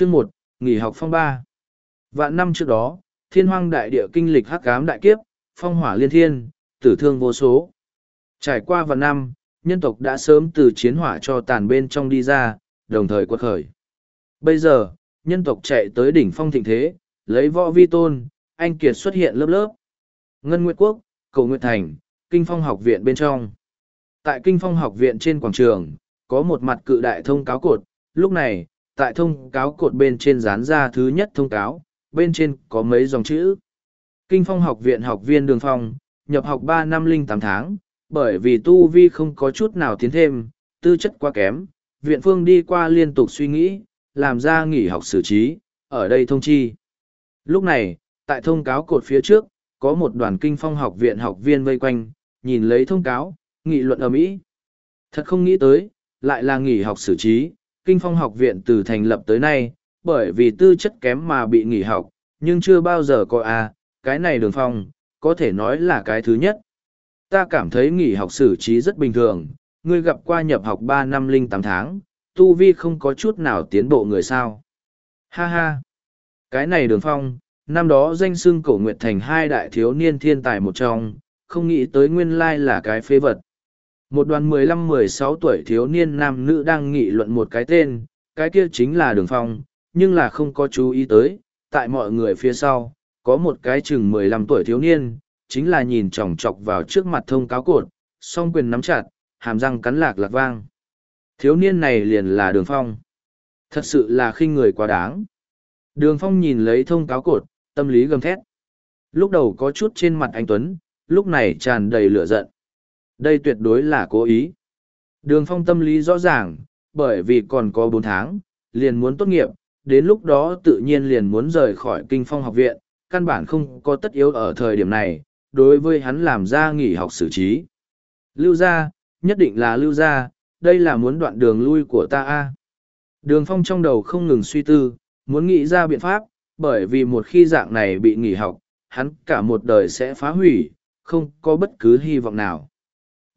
Chương một nghỉ học phong ba. Vạn năm trước đó, thiên hoang đại địa kinh lịch hắc ám đại kiếp, phong hỏa liên thiên, tử thương vô số. Trải qua vạn năm, nhân tộc đã sớm từ chiến hỏa cho tàn bên trong đi ra, đồng thời quật khởi. Bây giờ, nhân tộc chạy tới đỉnh phong thịnh thế, lấy võ vi tôn, anh kiệt xuất hiện lớp lớp. Ngân Nguyệt Quốc, Cầu Nguyệt Thành, Kinh Phong học viện bên trong. Tại Kinh Phong học viện trên quảng trường, có một mặt cự đại thông cáo cột, lúc này, tại thông cáo cột bên trên dán ra thứ nhất thông cáo, bên trên có mấy dòng chữ. Kinh Phong học viện học viên Đường Phong, nhập học ba năm linh tám tháng, bởi vì tu vi không có chút nào tiến thêm, tư chất quá kém, viện phương đi qua liên tục suy nghĩ, làm ra nghỉ học xử trí, ở đây thông chi. Lúc này, tại thông cáo cột phía trước, có một đoàn kinh phong học viện học viên vây quanh, nhìn lấy thông cáo, nghị luận ở Mỹ. Thật không nghĩ tới, lại là nghỉ học xử trí, kinh phong học viện từ thành lập tới nay, bởi vì tư chất kém mà bị nghỉ học, nhưng chưa bao giờ có a à, cái này đường phong, có thể nói là cái thứ nhất. Ta cảm thấy nghỉ học xử trí rất bình thường, ngươi gặp qua nhập học ba năm linh tám tháng, tu vi không có chút nào tiến bộ người sao. Ha ha! Cái này đường phong, năm đó danh xưng cổ nguyệt thành hai đại thiếu niên thiên tài một trong, không nghĩ tới nguyên lai là cái phế vật. Một đoàn mười lăm mười sáu tuổi thiếu niên nam nữ đang nghị luận một cái tên, cái kia chính là đường phong, nhưng là không có chú ý tới, tại mọi người phía sau, có một cái chừng mười lăm tuổi thiếu niên, chính là nhìn chòng chọc vào trước mặt thông cáo cột, song quyền nắm chặt, hàm răng cắn lạc lạc vang. Thiếu niên này liền là đường phong. Thật sự là khinh người quá đáng. Đường phong nhìn lấy thông cáo cột, tâm lý gầm thét. Lúc đầu có chút trên mặt anh Tuấn, lúc này tràn đầy lửa giận. Đây tuyệt đối là cố ý. Đường phong tâm lý rõ ràng, bởi vì còn có bốn tháng, liền muốn tốt nghiệp, đến lúc đó tự nhiên liền muốn rời khỏi kinh phong học viện, căn bản không có tất yếu ở thời điểm này, đối với hắn làm ra nghỉ học xử trí. Lưu gia, nhất định là lưu gia, đây là muốn đoạn đường lui của ta a. Đường phong trong đầu không ngừng suy tư, muốn nghĩ ra biện pháp, bởi vì một khi dạng này bị nghỉ học, hắn cả một đời sẽ phá hủy, không có bất cứ hy vọng nào.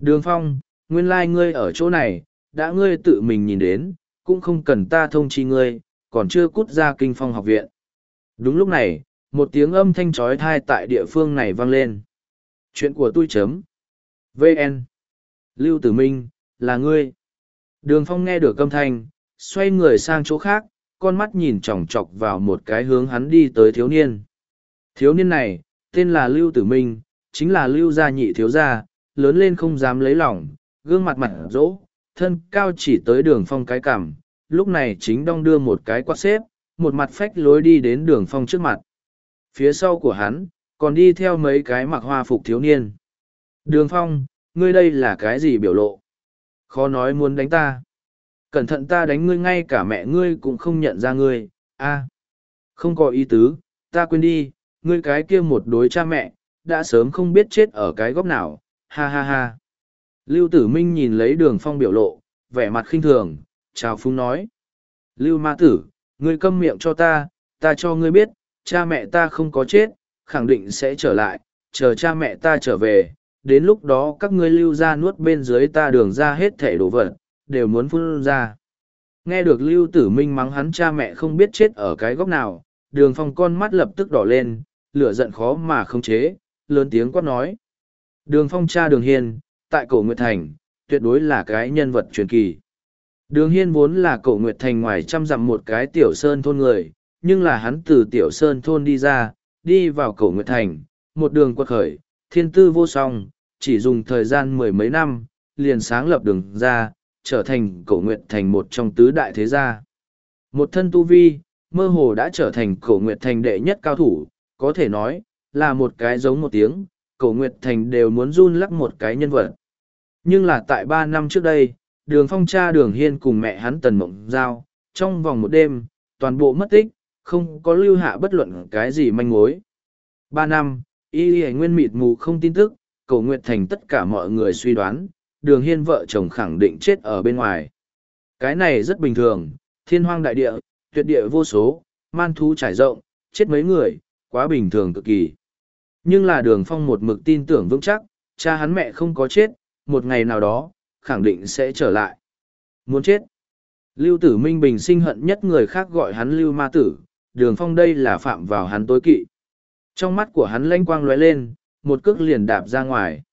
Đường phong, nguyên lai ngươi ở chỗ này, đã ngươi tự mình nhìn đến, cũng không cần ta thông chi ngươi, còn chưa cút ra kinh phong học viện. Đúng lúc này, một tiếng âm thanh trói thai tại địa phương này vang lên. Chuyện của tôi chấm. VN. Lưu Tử Minh, là ngươi. Đường Phong nghe được âm thanh, xoay người sang chỗ khác, con mắt nhìn chòng chọc vào một cái hướng hắn đi tới thiếu niên. Thiếu niên này, tên là Lưu Tử Minh, chính là Lưu gia nhị thiếu gia, lớn lên không dám lấy lòng, gương mặt mặt rỗ, thân cao chỉ tới đường phong cái cằm, lúc này chính đong đưa một cái quạt xếp, một mặt phách lối đi đến đường phong trước mặt. Phía sau của hắn, còn đi theo mấy cái mặc hoa phục thiếu niên. Đường phong, ngươi đây là cái gì biểu lộ? Khó nói muốn đánh ta. Cẩn thận ta đánh ngươi ngay cả mẹ ngươi cũng không nhận ra ngươi, a Không có ý tứ, ta quên đi, ngươi cái kia một đối cha mẹ, đã sớm không biết chết ở cái góc nào, ha ha ha. Lưu Tử Minh nhìn lấy đường phong biểu lộ, vẻ mặt khinh thường, chào phúng nói. Lưu Ma Tử, ngươi câm miệng cho ta, ta cho ngươi biết, cha mẹ ta không có chết, khẳng định sẽ trở lại, chờ cha mẹ ta trở về, đến lúc đó các ngươi lưu ra nuốt bên dưới ta đường ra hết thể đồ vật, đều muốn phun ra. Nghe được Lưu Tử Minh mắng hắn cha mẹ không biết chết ở cái góc nào, đường phong con mắt lập tức đỏ lên, lửa giận khó mà không chế, lớn tiếng quát nói. Đường phong cha đường hiên, tại cổ Nguyệt Thành, tuyệt đối là cái nhân vật truyền kỳ. Đường hiên vốn là cổ Nguyệt Thành ngoài trăm dặm một cái tiểu sơn thôn người, nhưng là hắn từ tiểu sơn thôn đi ra, đi vào cổ Nguyệt Thành, một đường quật khởi, thiên tư vô song, chỉ dùng thời gian mười mấy năm, liền sáng lập đường ra, trở thành cổ nguyệt thành một trong tứ đại thế gia. Một thân tu vi, mơ hồ đã trở thành cổ nguyệt thành đệ nhất cao thủ, có thể nói, là một cái giống một tiếng, cổ nguyệt thành đều muốn run lắc một cái nhân vật. Nhưng là tại ba năm trước đây, đường phong cha đường hiên cùng mẹ hắn tần mộng giao, trong vòng một đêm, toàn bộ mất tích, không có lưu hạ bất luận cái gì manh mối. Ba năm, y y nguyên mịt mù không tin tức, cổ nguyệt thành tất cả mọi người suy đoán, đường hiên vợ chồng khẳng định chết ở bên ngoài. Cái này rất bình thường, thiên hoang đại địa, tuyệt địa vô số, man thú trải rộng, chết mấy người, quá bình thường cực kỳ. Nhưng là đường phong một mực tin tưởng vững chắc, cha hắn mẹ không có chết, một ngày nào đó, khẳng định sẽ trở lại. Muốn chết. Lưu tử Minh Bình sinh hận nhất người khác gọi hắn Lưu Ma Tử, đường phong đây là phạm vào hắn tối kỵ. Trong mắt của hắn lanh quang lóe lên, một cước liền đạp ra ngoài.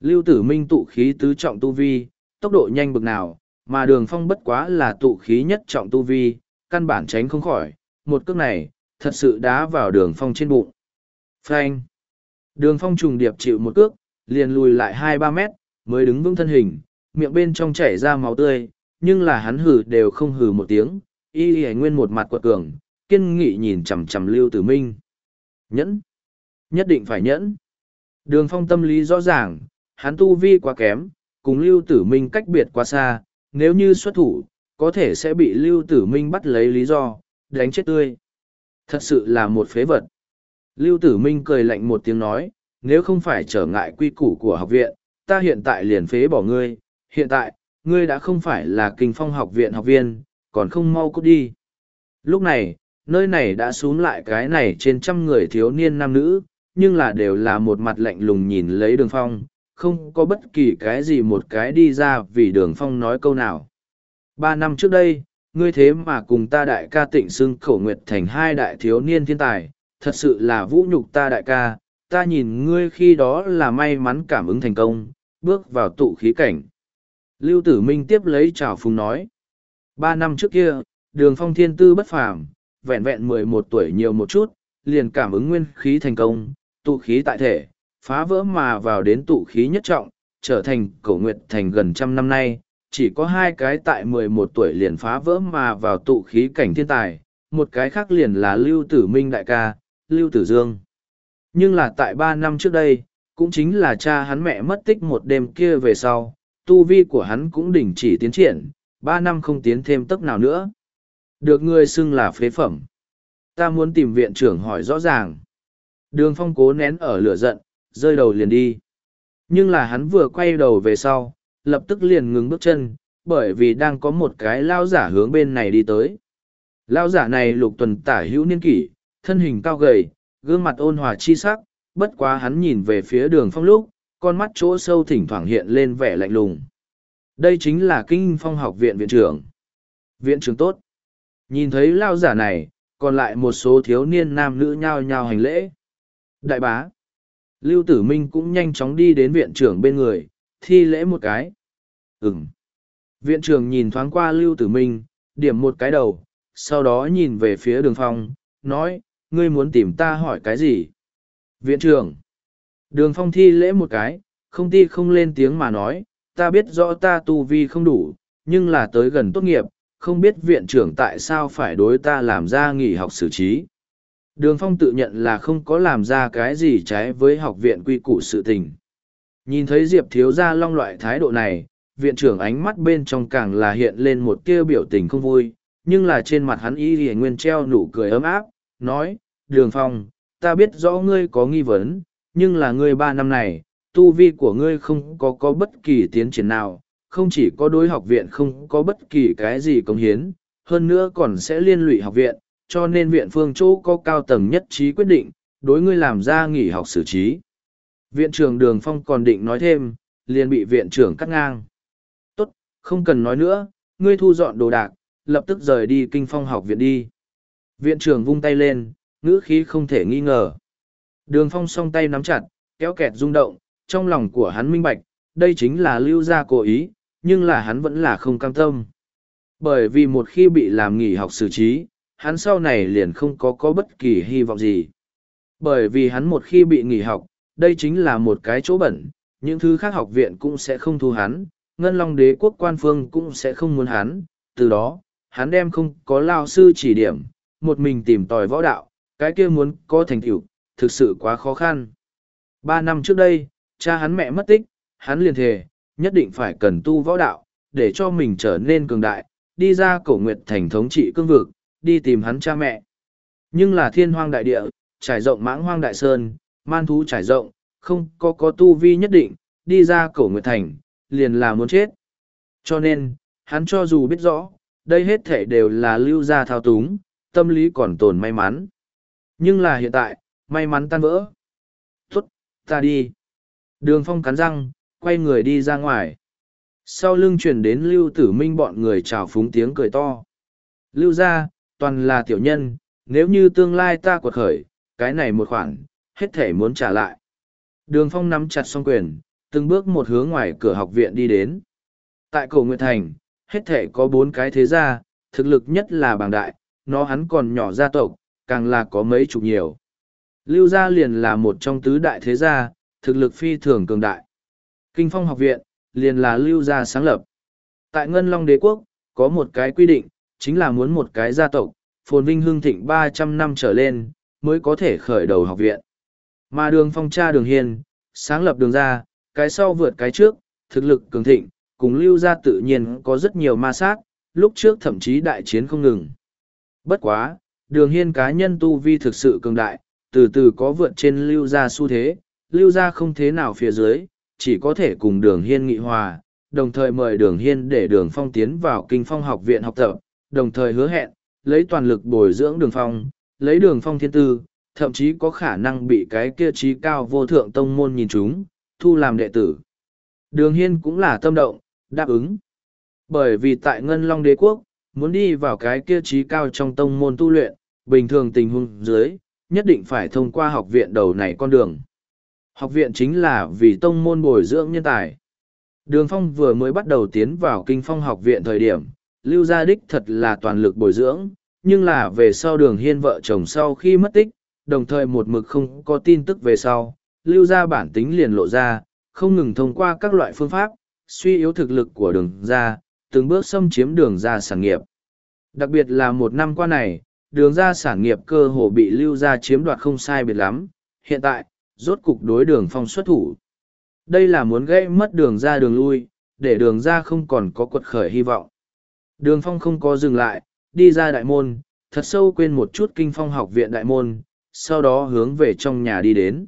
Lưu tử Minh tụ khí tứ trọng tu vi, tốc độ nhanh bực nào, mà đường phong bất quá là tụ khí nhất trọng tu vi, căn bản tránh không khỏi, một cước này, thật sự đá vào đường phong trên bụng. Frank! Đường phong trùng điệp chịu một cước, liền lùi lại hai ba mét, mới đứng vững thân hình, miệng bên trong chảy ra máu tươi, nhưng là hắn hử đều không hử một tiếng, y y nguyên một mặt quật cường, kiên nghị nhìn chằm chằm Lưu Tử Minh. Nhẫn! Nhất định phải nhẫn! Đường phong tâm lý rõ ràng, hắn tu vi quá kém, cùng Lưu Tử Minh cách biệt quá xa, nếu như xuất thủ, có thể sẽ bị Lưu Tử Minh bắt lấy lý do, đánh chết tươi. Thật sự là một phế vật. Lưu Tử Minh cười lạnh một tiếng nói, nếu không phải trở ngại quy củ của học viện, ta hiện tại liền phế bỏ ngươi, hiện tại, ngươi đã không phải là kinh phong học viện học viên, còn không mau cút đi. Lúc này, nơi này đã xuống lại cái này trên trăm người thiếu niên nam nữ, nhưng là đều là một mặt lạnh lùng nhìn lấy đường phong, không có bất kỳ cái gì một cái đi ra vì đường phong nói câu nào. Ba năm trước đây, ngươi thế mà cùng ta đại ca tịnh xưng khẩu nguyệt thành hai đại thiếu niên thiên tài, thật sự là vũ nhục ta đại ca, ta nhìn ngươi khi đó là may mắn cảm ứng thành công, bước vào tụ khí cảnh. Lưu Tử Minh tiếp lấy trào phùng nói. Ba năm trước kia, đường phong thiên tư bất phàm, vẹn vẹn mười một tuổi nhiều một chút, liền cảm ứng nguyên khí thành công, tụ khí tại thể, phá vỡ mà vào đến tụ khí nhất trọng, trở thành cổ nguyệt thành gần trăm năm nay, chỉ có hai cái tại mười một tuổi liền phá vỡ mà vào tụ khí cảnh thiên tài, một cái khác liền là Lưu Tử Minh đại ca, Lưu Tử Dương. Nhưng là tại ba năm trước đây, cũng chính là cha hắn mẹ mất tích một đêm kia về sau, tu vi của hắn cũng đình chỉ tiến triển, ba năm không tiến thêm tốc nào nữa. Được người xưng là phế phẩm. Ta muốn tìm viện trưởng hỏi rõ ràng. Đường phong cố nén ở lửa giận, rơi đầu liền đi. Nhưng là hắn vừa quay đầu về sau, lập tức liền ngừng bước chân, bởi vì đang có một cái lao giả hướng bên này đi tới. Lao giả này lục tuần tả hữu niên kỷ, thân hình cao gầy, gương mặt ôn hòa chi sắc, bất quá hắn nhìn về phía đường phong lúc, con mắt chỗ sâu thỉnh thoảng hiện lên vẻ lạnh lùng. Đây chính là kinh phong học viện viện trưởng. Viện trưởng tốt. Nhìn thấy lao giả này, còn lại một số thiếu niên nam nữ nhao nhao hành lễ. Đại bá. Lưu Tử Minh cũng nhanh chóng đi đến viện trưởng bên người, thi lễ một cái. Ừm. Viện trưởng nhìn thoáng qua Lưu Tử Minh, điểm một cái đầu, sau đó nhìn về phía đường phong, nói, ngươi muốn tìm ta hỏi cái gì? Viện trưởng. Đường phong thi lễ một cái, không ti không lên tiếng mà nói, ta biết rõ ta tu vi không đủ, nhưng là tới gần tốt nghiệp, không biết viện trưởng tại sao phải đối ta làm ra nghỉ học xử trí. Đường phong tự nhận là không có làm ra cái gì trái với học viện quy củ sự tình. Nhìn thấy Diệp thiếu ra long loại thái độ này, viện trưởng ánh mắt bên trong càng là hiện lên một tia biểu tình không vui, nhưng là trên mặt hắn y thì nguyên treo nụ cười ấm áp, nói, Đường Phong, ta biết rõ ngươi có nghi vấn, nhưng là ngươi ba năm này, tu vi của ngươi không có có bất kỳ tiến triển nào, không chỉ có đối học viện không có bất kỳ cái gì công hiến, hơn nữa còn sẽ liên lụy học viện, cho nên viện phương chỗ có cao tầng nhất trí quyết định, đối ngươi làm ra nghỉ học xử trí. Viện trưởng Đường Phong còn định nói thêm, liền bị viện trưởng cắt ngang. Tốt, không cần nói nữa, ngươi thu dọn đồ đạc, lập tức rời đi kinh phong học viện đi. Viện trưởng vung tay lên, ngữ khí không thể nghi ngờ. Đường phong song tay nắm chặt, kéo kẹt rung động, trong lòng của hắn minh bạch, đây chính là lưu gia cố ý, nhưng là hắn vẫn là không cam tâm. Bởi vì một khi bị làm nghỉ học xử trí, hắn sau này liền không có có bất kỳ hy vọng gì. Bởi vì hắn một khi bị nghỉ học, đây chính là một cái chỗ bẩn, những thứ khác học viện cũng sẽ không thu hắn, ngân long đế quốc quan phương cũng sẽ không muốn hắn, từ đó, hắn đem không có lao sư chỉ điểm, một mình tìm tòi võ đạo, cái kia muốn có thành tựu thực sự quá khó khăn. Ba năm trước đây, cha hắn mẹ mất tích, hắn liền thề, nhất định phải cần tu võ đạo, để cho mình trở nên cường đại, đi ra cổ nguyệt thành thống trị cương vực, đi tìm hắn cha mẹ. Nhưng là thiên hoang đại địa, trải rộng mãng hoang đại sơn, man thú trải rộng, không có có tu vi nhất định, đi ra cổ nguyệt thành, liền là muốn chết. Cho nên, hắn cho dù biết rõ, đây hết thể đều là lưu gia thao túng, tâm lý còn tồn may mắn. Nhưng là hiện tại, may mắn tan vỡ. Tốt, ta đi. Đường phong cắn răng, quay người đi ra ngoài. Sau lưng truyền đến Lưu Tử Minh bọn người chào phúng tiếng cười to. Lưu ra, toàn là tiểu nhân, nếu như tương lai ta quật khởi, cái này một khoản, hết thể muốn trả lại. Đường Phong nắm chặt song quyền, từng bước một hướng ngoài cửa học viện đi đến. Tại cổ Nguyệt Thành, hết thể có bốn cái thế gia, thực lực nhất là bảng đại, nó hắn còn nhỏ gia tộc, càng là có mấy chục nhiều. Lưu gia liền là một trong tứ đại thế gia, thực lực phi thường cường đại. Kinh phong học viện, liền là lưu gia sáng lập. Tại Ngân Long đế quốc, có một cái quy định, chính là muốn một cái gia tộc, phồn vinh hương thịnh ba trăm năm trở lên, mới có thể khởi đầu học viện. Mà đường phong cha đường hiền, sáng lập đường ra, cái sau vượt cái trước, thực lực cường thịnh, cùng lưu gia tự nhiên có rất nhiều ma sát, lúc trước thậm chí đại chiến không ngừng. Bất quá, đường hiên cá nhân tu vi thực sự cường đại, từ từ có vượt trên lưu gia xu thế, lưu gia không thế nào phía dưới, chỉ có thể cùng đường hiên nghị hòa, đồng thời mời đường hiên để đường phong tiến vào kinh phong học viện học tập, đồng thời hứa hẹn, lấy toàn lực bồi dưỡng đường phong, lấy đường phong thiên tư, thậm chí có khả năng bị cái kia trí cao vô thượng tông môn nhìn chúng, thu làm đệ tử. Đường hiên cũng là tâm động, đáp ứng. Bởi vì tại Ngân Long Đế Quốc, muốn đi vào cái kia trí cao trong tông môn tu luyện, bình thường tình huống dưới, nhất định phải thông qua học viện đầu này con đường. Học viện chính là vì tông môn bồi dưỡng nhân tài. Đường Phong vừa mới bắt đầu tiến vào kinh phong học viện thời điểm, Lưu Gia Đích thật là toàn lực bồi dưỡng, nhưng là về sau đường hiên vợ chồng sau khi mất tích, đồng thời một mực không có tin tức về sau, Lưu Gia bản tính liền lộ ra, không ngừng thông qua các loại phương pháp, suy yếu thực lực của đường Gia, từng bước xâm chiếm đường Gia sản nghiệp. Đặc biệt là một năm qua này, đường Gia sản nghiệp cơ hồ bị Lưu Gia chiếm đoạt không sai biệt lắm, hiện tại, rốt cục đối đường phong xuất thủ. Đây là muốn gây mất đường ra đường lui, để đường ra không còn có quật khởi hy vọng. Đường phong không có dừng lại, đi ra đại môn, thật sâu quên một chút kinh phong học viện đại môn, sau đó hướng về trong nhà đi đến.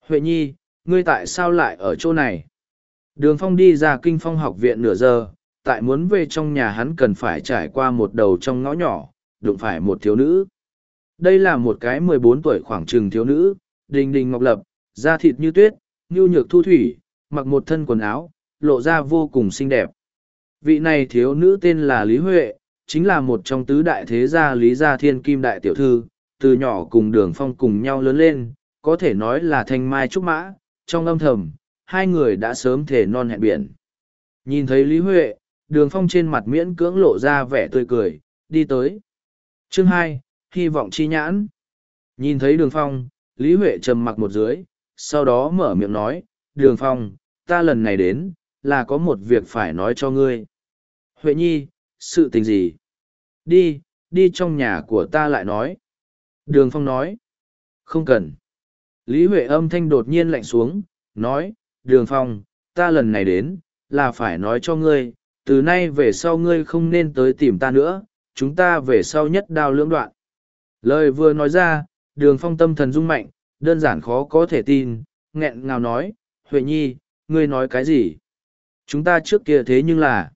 Huệ nhi, ngươi tại sao lại ở chỗ này? Đường phong đi ra kinh phong học viện nửa giờ, tại muốn về trong nhà hắn cần phải trải qua một đầu trong ngõ nhỏ, đụng phải một thiếu nữ. Đây là một cái mười bốn tuổi khoảng trừng thiếu nữ, đình đình ngọc lập, da thịt như tuyết, nhu nhược thu thủy, mặc một thân quần áo, lộ ra vô cùng xinh đẹp. Vị này thiếu nữ tên là Lý Huệ, chính là một trong tứ đại thế gia Lý Gia Thiên Kim Đại Tiểu Thư, từ nhỏ cùng đường phong cùng nhau lớn lên, có thể nói là thanh mai trúc mã, trong âm thầm, hai người đã sớm thể non hẹn biển. Nhìn thấy Lý Huệ, đường phong trên mặt miễn cưỡng lộ ra vẻ tươi cười, đi tới. Chương hai hy vọng chi nhãn. Nhìn thấy đường phong, Lý Huệ trầm mặc một dưới, sau đó mở miệng nói, Đường Phong, ta lần này đến, là có một việc phải nói cho ngươi. Huệ Nhi, sự tình gì? Đi, đi trong nhà của ta lại nói. Đường Phong nói, không cần. Lý Huệ âm thanh đột nhiên lạnh xuống, nói, Đường Phong, ta lần này đến, là phải nói cho ngươi, từ nay về sau ngươi không nên tới tìm ta nữa, chúng ta về sau nhất đao lưỡng đoạn. Lời vừa nói ra, đường phong tâm thần rung mạnh, đơn giản khó có thể tin, nghẹn ngào nói, Huệ Nhi, ngươi nói cái gì? Chúng ta trước kia thế nhưng là...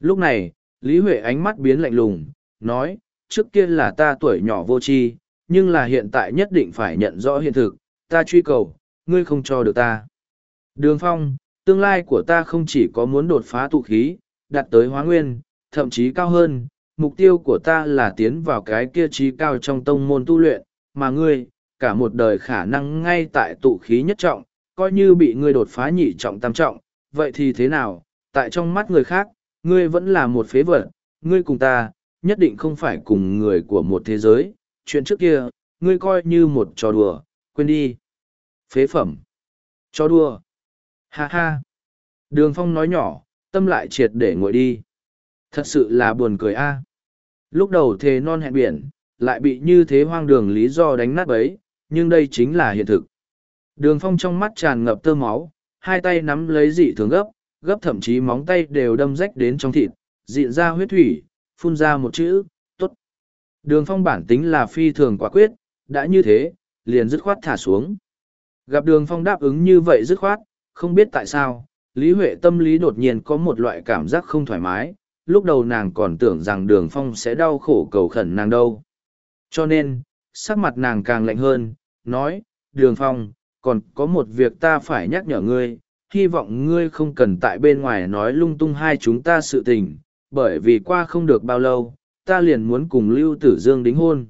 Lúc này, Lý Huệ ánh mắt biến lạnh lùng, nói, trước kia là ta tuổi nhỏ vô tri, nhưng là hiện tại nhất định phải nhận rõ hiện thực, ta truy cầu, ngươi không cho được ta. Đường phong, tương lai của ta không chỉ có muốn đột phá tụ khí, đạt tới hóa nguyên, thậm chí cao hơn, mục tiêu của ta là tiến vào cái kia trí cao trong tông môn tu luyện, mà ngươi, cả một đời khả năng ngay tại tụ khí nhất trọng, coi như bị ngươi đột phá nhị trọng tam trọng, vậy thì thế nào, tại trong mắt người khác, ngươi vẫn là một phế vật, ngươi cùng ta, nhất định không phải cùng người của một thế giới, chuyện trước kia, ngươi coi như một trò đùa, quên đi. Phế phẩm. Trò đùa. Ha ha. Đường phong nói nhỏ, tâm lại triệt để ngồi đi. Thật sự là buồn cười a. Lúc đầu thề non hẹn biển, lại bị như thế hoang đường lý do đánh nát bấy, nhưng đây chính là hiện thực. Đường phong trong mắt tràn ngập tơ máu, hai tay nắm lấy dị thường gấp, gấp thậm chí móng tay đều đâm rách đến trong thịt, dịn ra huyết thủy, phun ra một chữ, tốt. Đường phong bản tính là phi thường quả quyết, đã như thế, liền dứt khoát thả xuống. Gặp đường phong đáp ứng như vậy dứt khoát, không biết tại sao, Lý Huệ tâm lý đột nhiên có một loại cảm giác không thoải mái, lúc đầu nàng còn tưởng rằng đường phong sẽ đau khổ cầu khẩn nàng đâu. Cho nên, sắc mặt nàng càng lạnh hơn, nói, đường phong, còn có một việc ta phải nhắc nhở ngươi, hy vọng ngươi không cần tại bên ngoài nói lung tung hai chúng ta sự tình, bởi vì qua không được bao lâu, ta liền muốn cùng Lưu Tử Dương đính hôn.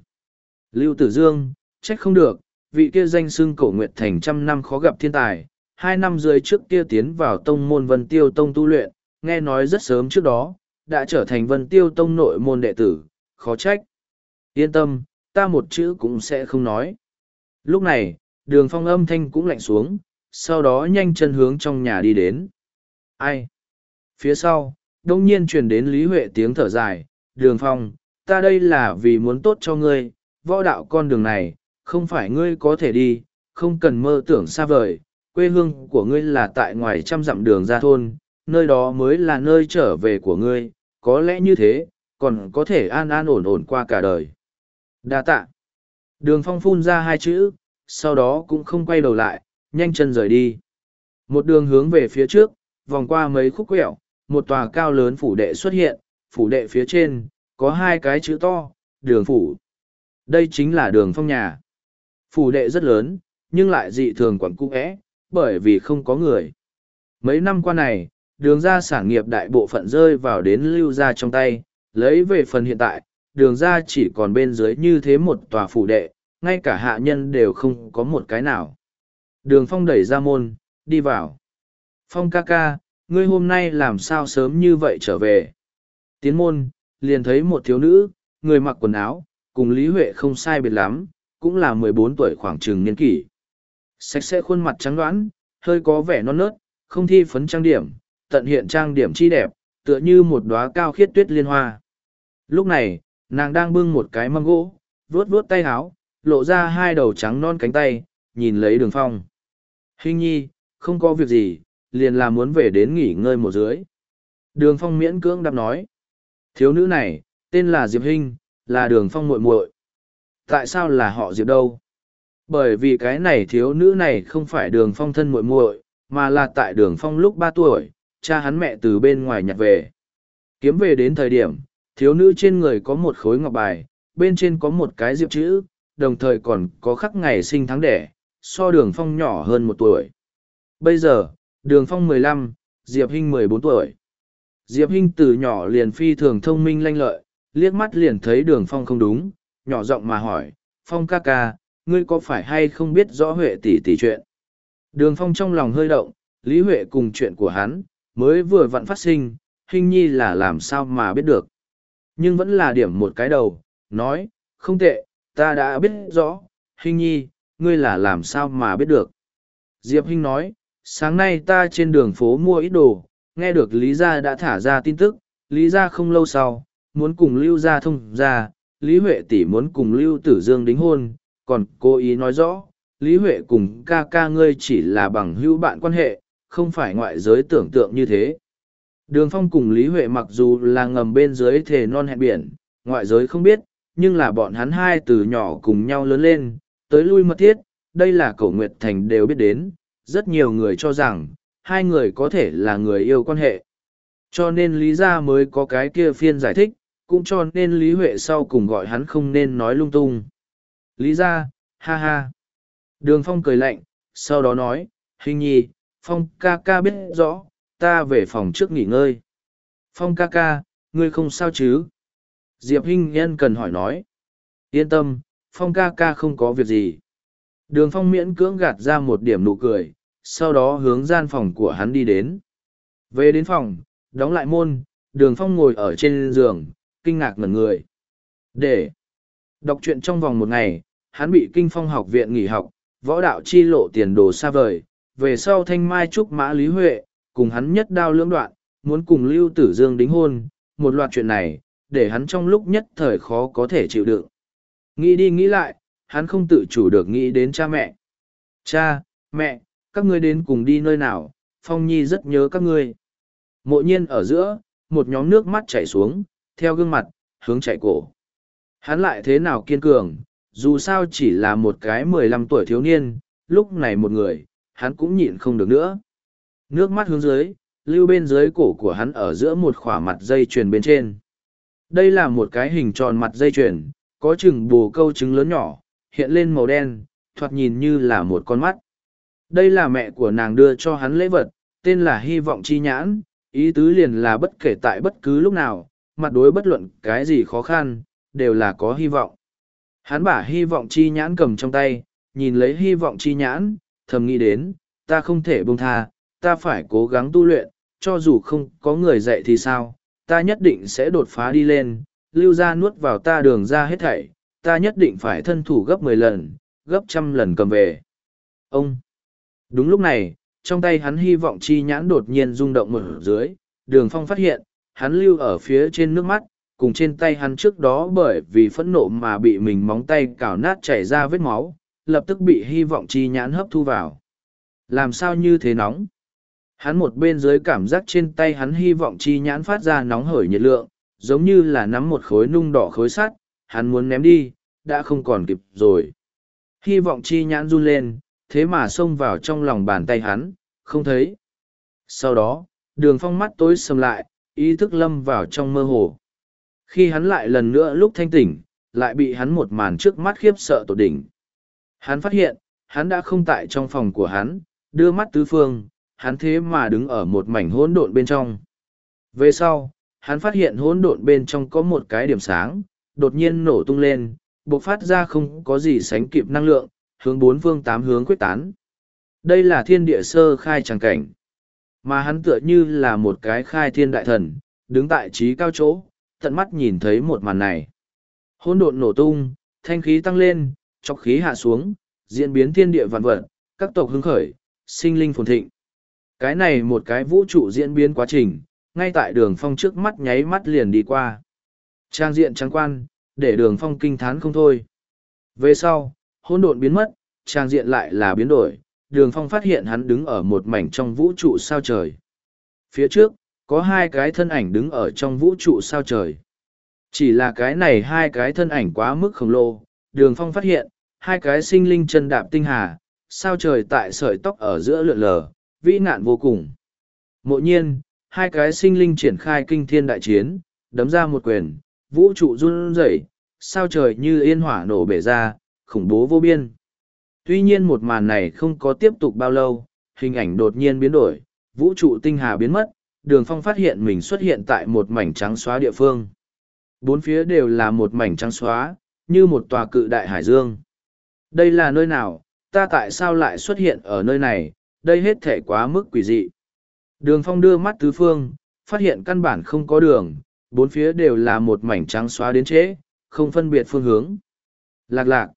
Lưu Tử Dương, trách không được, vị kia danh xưng cổ nguyệt thành trăm năm khó gặp thiên tài, hai năm dưới trước kia tiến vào tông môn Vân Tiêu Tông tu luyện, nghe nói rất sớm trước đó, đã trở thành Vân Tiêu Tông nội môn đệ tử, khó trách. Yên tâm, ta một chữ cũng sẽ không nói. Lúc này, đường phong âm thanh cũng lạnh xuống, sau đó nhanh chân hướng trong nhà đi đến. Ai? Phía sau, đông nhiên truyền đến Lý Huệ tiếng thở dài, đường phong, ta đây là vì muốn tốt cho ngươi, võ đạo con đường này, không phải ngươi có thể đi, không cần mơ tưởng xa vời, quê hương của ngươi là tại ngoài trăm dặm đường ra thôn, nơi đó mới là nơi trở về của ngươi, có lẽ như thế, còn có thể an an ổn ổn qua cả đời. Đa tạ. Đường phong phun ra hai chữ, sau đó cũng không quay đầu lại, nhanh chân rời đi. Một đường hướng về phía trước, vòng qua mấy khúc quẹo, một tòa cao lớn phủ đệ xuất hiện, phủ đệ phía trên, có hai cái chữ to, đường phủ. Đây chính là đường phong nhà. Phủ đệ rất lớn, nhưng lại dị thường quẩn cung ẽ, bởi vì không có người. Mấy năm qua này, đường ra sản nghiệp đại bộ phận rơi vào đến lưu ra trong tay, lấy về phần hiện tại, đường ra chỉ còn bên dưới như thế một tòa phủ đệ, ngay cả hạ nhân đều không có một cái nào. Đường phong đẩy ra môn, đi vào. Phong ca ca, ngươi hôm nay làm sao sớm như vậy trở về? Tiến môn, liền thấy một thiếu nữ, người mặc quần áo, cùng Lý Huệ không sai biệt lắm, cũng là mười bốn tuổi khoảng chừng niên kỷ. Sạch sẽ khuôn mặt trắng đoán, hơi có vẻ non nớt, không thi phấn trang điểm, tận hiện trang điểm chi đẹp, tựa như một đóa cao khiết tuyết liên hoa. Lúc này, nàng đang bưng một cái mâm gỗ, vuốt vuốt tay áo, lộ ra hai đầu trắng non cánh tay, nhìn lấy đường phong. Hình nhi, không có việc gì, liền là muốn về đến nghỉ ngơi một dưới. Đường phong miễn cưỡng đáp nói. Thiếu nữ này, tên là Diệp Hinh, là đường phong muội muội. Tại sao là họ Diệp đâu? Bởi vì cái này thiếu nữ này không phải đường phong thân muội muội, mà là tại đường phong lúc ba tuổi, cha hắn mẹ từ bên ngoài nhặt về. Kiếm về đến thời điểm, thiếu nữ trên người có một khối ngọc bài, bên trên có một cái diệp chữ, đồng thời còn có khắc ngày sinh tháng đẻ, so đường phong nhỏ hơn một tuổi. Bây giờ, đường phong mười lăm, Diệp Hinh mười bốn tuổi. Diệp Hinh từ nhỏ liền phi thường thông minh lanh lợi, liếc mắt liền thấy đường phong không đúng, nhỏ giọng mà hỏi, phong ca ca, ngươi có phải hay không biết rõ Huệ tỷ tỷ chuyện? Đường phong trong lòng hơi động, Lý Huệ cùng chuyện của hắn, mới vừa vặn phát sinh, Hinh nhi là làm sao mà biết được. Nhưng vẫn là điểm một cái đầu, nói, không tệ, ta đã biết rõ, Hinh nhi, ngươi là làm sao mà biết được. Diệp Hinh nói, sáng nay ta trên đường phố mua ít đồ, nghe được Lý Gia đã thả ra tin tức, Lý Gia không lâu sau, muốn cùng Lưu Gia thông ra, Lý Huệ tỷ muốn cùng Lưu Tử Dương đính hôn, còn cố ý nói rõ, Lý Huệ cùng ca ca ngươi chỉ là bằng hữu bạn quan hệ, không phải ngoại giới tưởng tượng như thế. Đường Phong cùng Lý Huệ mặc dù là ngầm bên dưới thề non hẹn biển, ngoại giới không biết, nhưng là bọn hắn hai từ nhỏ cùng nhau lớn lên, tới lui mật thiết, đây là cổ Nguyệt Thành đều biết đến, rất nhiều người cho rằng, hai người có thể là người yêu quan hệ. Cho nên Lý Gia mới có cái kia phiên giải thích, cũng cho nên Lý Huệ sau cùng gọi hắn không nên nói lung tung. Lý Gia, ha ha. Đường Phong cười lạnh, sau đó nói, hình nhi, Phong ca ca biết rõ, ta về phòng trước nghỉ ngơi. Phong ca ca, ngươi không sao chứ? Diệp Hinh Nhân cần hỏi nói. Yên tâm, Phong ca ca không có việc gì. Đường Phong miễn cưỡng gạt ra một điểm nụ cười, sau đó hướng gian phòng của hắn đi đến. Về đến phòng, đóng lại môn, đường Phong ngồi ở trên giường, kinh ngạc ngẩn người. Để đọc truyện trong vòng một ngày, hắn bị kinh phong học viện nghỉ học, võ đạo chi lộ tiền đồ xa vời, về sau thanh mai trúc mã lý huệ, cùng hắn nhất đao lưỡng đoạn, muốn cùng Lưu Tử Dương đính hôn, một loạt chuyện này, để hắn trong lúc nhất thời khó có thể chịu đựng. Nghĩ đi nghĩ lại, hắn không tự chủ được nghĩ đến cha mẹ. Cha, mẹ, các ngươi đến cùng đi nơi nào, Phong Nhi rất nhớ các ngươi. Mộ nhiên ở giữa, một nhóm nước mắt chảy xuống, theo gương mặt, hướng chạy cổ. Hắn lại thế nào kiên cường, dù sao chỉ là một cái mười lăm tuổi thiếu niên, lúc này một người, hắn cũng nhịn không được nữa. Nước mắt hướng dưới, lưu bên dưới cổ của hắn ở giữa một khỏa mặt dây chuyền bên trên. Đây là một cái hình tròn mặt dây chuyền, có chừng bồ câu trứng lớn nhỏ, hiện lên màu đen, thoạt nhìn như là một con mắt. Đây là mẹ của nàng đưa cho hắn lễ vật, tên là hy vọng chi nhãn, ý tứ liền là bất kể tại bất cứ lúc nào, mặt đối bất luận cái gì khó khăn, đều là có hy vọng. Hắn bả hy vọng chi nhãn cầm trong tay, nhìn lấy hy vọng chi nhãn, thầm nghĩ đến, ta không thể buông tha, ta phải cố gắng tu luyện, cho dù không có người dạy thì sao, ta nhất định sẽ đột phá đi lên, lưu ra nuốt vào ta đường ra hết thảy, ta nhất định phải thân thủ gấp mười lần, gấp trăm lần cầm về. Ông! Đúng lúc này, trong tay hắn hy vọng chi nhãn đột nhiên rung động mở dưới, đường phong phát hiện, hắn lưu ở phía trên nước mắt, cùng trên tay hắn trước đó bởi vì phẫn nộ mà bị mình móng tay cào nát chảy ra vết máu, lập tức bị hy vọng chi nhãn hấp thu vào. Làm sao như thế nóng? Hắn một bên dưới cảm giác trên tay hắn hy vọng chi nhãn phát ra nóng hởi nhiệt lượng, giống như là nắm một khối nung đỏ khối sắt, hắn muốn ném đi, đã không còn kịp rồi. Hy vọng chi nhãn run lên, thế mà xông vào trong lòng bàn tay hắn, không thấy. Sau đó, đường phong mắt tối sầm lại, ý thức lâm vào trong mơ hồ. Khi hắn lại lần nữa lúc thanh tỉnh, lại bị hắn một màn trước mắt khiếp sợ tột đỉnh. Hắn phát hiện, hắn đã không tại trong phòng của hắn, đưa mắt tứ phương, hắn thế mà đứng ở một mảnh hỗn độn bên trong. Về sau, hắn phát hiện hỗn độn bên trong có một cái điểm sáng, đột nhiên nổ tung lên, bộc phát ra không có gì sánh kịp năng lượng, hướng bốn phương tám hướng quyết tán. Đây là thiên địa sơ khai tràng cảnh. Mà hắn tựa như là một cái khai thiên đại thần, đứng tại trí cao chỗ, tận mắt nhìn thấy một màn này. Hỗn độn nổ tung, thanh khí tăng lên, chọc khí hạ xuống, diễn biến thiên địa vạn vật, các tộc hứng khởi, sinh linh phồn thịnh. Cái này một cái vũ trụ diễn biến quá trình, ngay tại đường phong trước mắt nháy mắt liền đi qua. Trang diện trắng quan, để đường phong kinh thán không thôi. Về sau, hỗn độn biến mất, trang diện lại là biến đổi, đường phong phát hiện hắn đứng ở một mảnh trong vũ trụ sao trời. Phía trước, có hai cái thân ảnh đứng ở trong vũ trụ sao trời. Chỉ là cái này hai cái thân ảnh quá mức khổng lồ, đường phong phát hiện, hai cái sinh linh chân đạp tinh hà, sao trời tại sợi tóc ở giữa lượn lờ, vĩ nạn vô cùng. Mộ nhiên, hai cái sinh linh triển khai kinh thiên đại chiến, đấm ra một quyền, vũ trụ run rẩy, sao trời như yên hỏa nổ bể ra, khủng bố vô biên. Tuy nhiên một màn này không có tiếp tục bao lâu, hình ảnh đột nhiên biến đổi, vũ trụ tinh hà biến mất, đường phong phát hiện mình xuất hiện tại một mảnh trắng xóa địa phương. Bốn phía đều là một mảnh trắng xóa, như một tòa cự đại hải dương. Đây là nơi nào, ta tại sao lại xuất hiện ở nơi này, đây hết thể quá mức quỷ dị. Đường phong đưa mắt tứ phương, phát hiện căn bản không có đường, bốn phía đều là một mảnh trắng xóa đến trễ, không phân biệt phương hướng. Lạc lạc.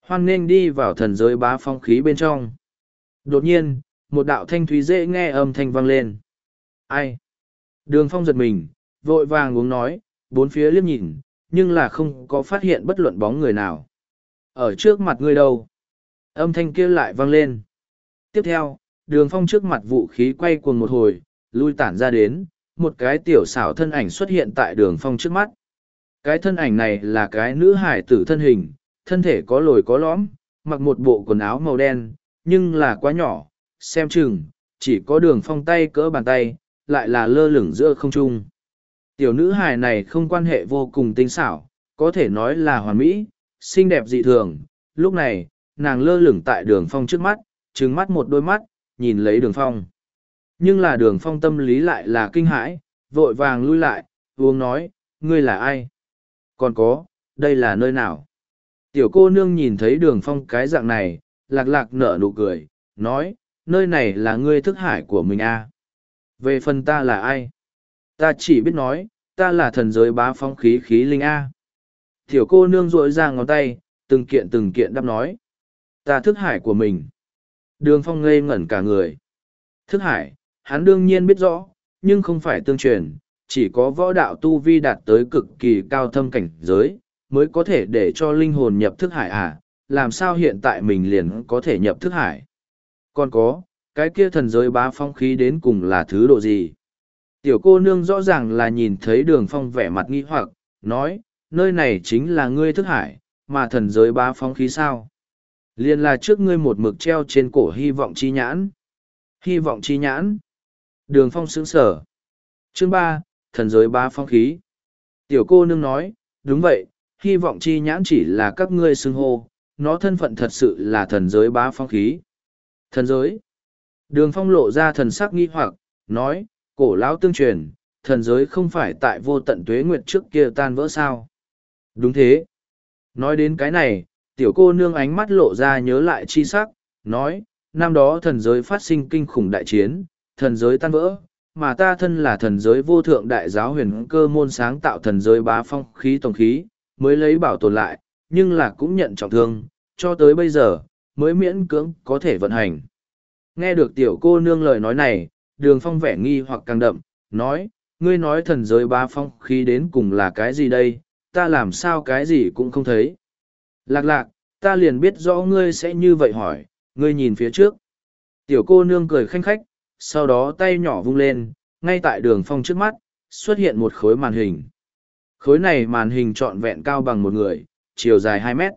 Hoan nghênh đi vào thần giới bá phong khí bên trong. Đột nhiên, một đạo thanh thúy dễ nghe âm thanh vang lên. Ai? Đường phong giật mình, vội vàng uống nói, bốn phía liếc nhìn, nhưng là không có phát hiện bất luận bóng người nào. Ở trước mặt ngươi đâu? Âm thanh kia lại vang lên. Tiếp theo, đường phong trước mặt vũ khí quay cuồng một hồi, lui tản ra đến, một cái tiểu xảo thân ảnh xuất hiện tại đường phong trước mắt. Cái thân ảnh này là cái nữ hải tử thân hình, thân thể có lồi có lõm, mặc một bộ quần áo màu đen, nhưng là quá nhỏ, xem chừng, chỉ có đường phong tay cỡ bàn tay, lại là lơ lửng giữa không trung. Tiểu nữ hài này không quan hệ vô cùng tinh xảo, có thể nói là hoàn mỹ, xinh đẹp dị thường. Lúc này, nàng lơ lửng tại đường phong trước mắt, trừng mắt một đôi mắt, nhìn lấy đường phong. Nhưng là đường phong tâm lý lại là kinh hãi, vội vàng lui lại, uống nói, ngươi là ai? Còn có, đây là nơi nào? Tiểu cô nương nhìn thấy đường phong cái dạng này, lạc lạc nở nụ cười, nói, nơi này là ngươi thức hải của mình à? Về phần ta là ai? Ta chỉ biết nói, ta là thần giới bá phong khí khí linh A. Tiểu cô nương rội ra ngón tay, từng kiện từng kiện đáp nói. Ta thức hải của mình. Đường phong ngây ngẩn cả người. Thức hải, hắn đương nhiên biết rõ, nhưng không phải tương truyền, chỉ có võ đạo tu vi đạt tới cực kỳ cao thâm cảnh giới, mới có thể để cho linh hồn nhập thức hải à, làm sao hiện tại mình liền có thể nhập thức hải. Còn có, cái kia thần giới bá phong khí đến cùng là thứ độ gì? Tiểu cô nương rõ ràng là nhìn thấy đường phong vẻ mặt nghi hoặc, nói, nơi này chính là ngươi thức hải, mà thần giới bá phong khí sao? Liên là trước ngươi một mực treo trên cổ hy vọng chi nhãn. Hy vọng chi nhãn. Đường phong sững sở. Chương ba thần giới bá phong khí. Tiểu cô nương nói, đúng vậy, hy vọng chi nhãn chỉ là các ngươi xưng hô, nó thân phận thật sự là thần giới bá phong khí. Thần giới. Đường phong lộ ra thần sắc nghi hoặc, nói, cổ lão tương truyền, thần giới không phải tại vô tận tuế nguyệt trước kia tan vỡ sao. Đúng thế. Nói đến cái này, tiểu cô nương ánh mắt lộ ra nhớ lại chi sắc, nói, năm đó thần giới phát sinh kinh khủng đại chiến, thần giới tan vỡ, mà ta thân là thần giới vô thượng đại giáo huyền cơ môn sáng tạo thần giới bá phong khí tổng khí, mới lấy bảo tồn lại, nhưng là cũng nhận trọng thương, cho tới bây giờ, mới miễn cưỡng có thể vận hành. Nghe được tiểu cô nương lời nói này, đường phong vẻ nghi hoặc càng đậm, nói, ngươi nói thần giới ba phong khí đến cùng là cái gì đây, ta làm sao cái gì cũng không thấy. Lạc lạc, ta liền biết rõ ngươi sẽ như vậy hỏi, ngươi nhìn phía trước. Tiểu cô nương cười khanh khách, sau đó tay nhỏ vung lên, ngay tại đường phong trước mắt, xuất hiện một khối màn hình. Khối này màn hình trọn vẹn cao bằng một người, chiều dài hai mét.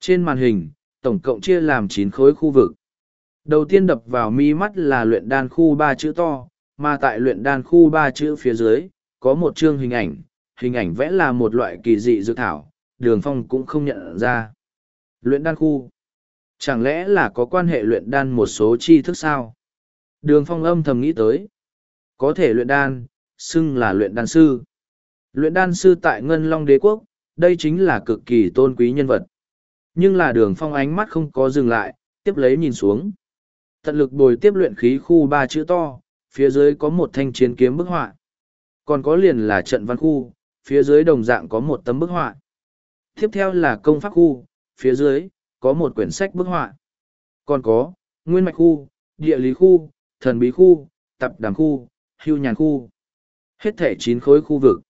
Trên màn hình, tổng cộng chia làm chín khối khu vực. Đầu tiên đập vào mi mắt là luyện đan khu ba chữ to, mà tại luyện đan khu ba chữ phía dưới, có một chương hình ảnh, hình ảnh vẽ là một loại kỳ dị dược thảo, đường phong cũng không nhận ra. Luyện đan khu. Chẳng lẽ là có quan hệ luyện đan một số tri thức sao? Đường phong âm thầm nghĩ tới. Có thể luyện đan, xưng là luyện đan sư. Luyện đan sư tại Ngân Long Đế Quốc, đây chính là cực kỳ tôn quý nhân vật. Nhưng là đường phong ánh mắt không có dừng lại, tiếp lấy nhìn xuống. Tận lực bồi tiếp luyện khí khu ba chữ to, phía dưới có một thanh chiến kiếm bức họa. Còn có liền là trận văn khu, phía dưới đồng dạng có một tấm bức họa. Tiếp theo là công pháp khu, phía dưới, có một quyển sách bức họa. Còn có, nguyên mạch khu, địa lý khu, thần bí khu, tập đàm khu, hưu nhàn khu. Hết thể chín khối khu vực.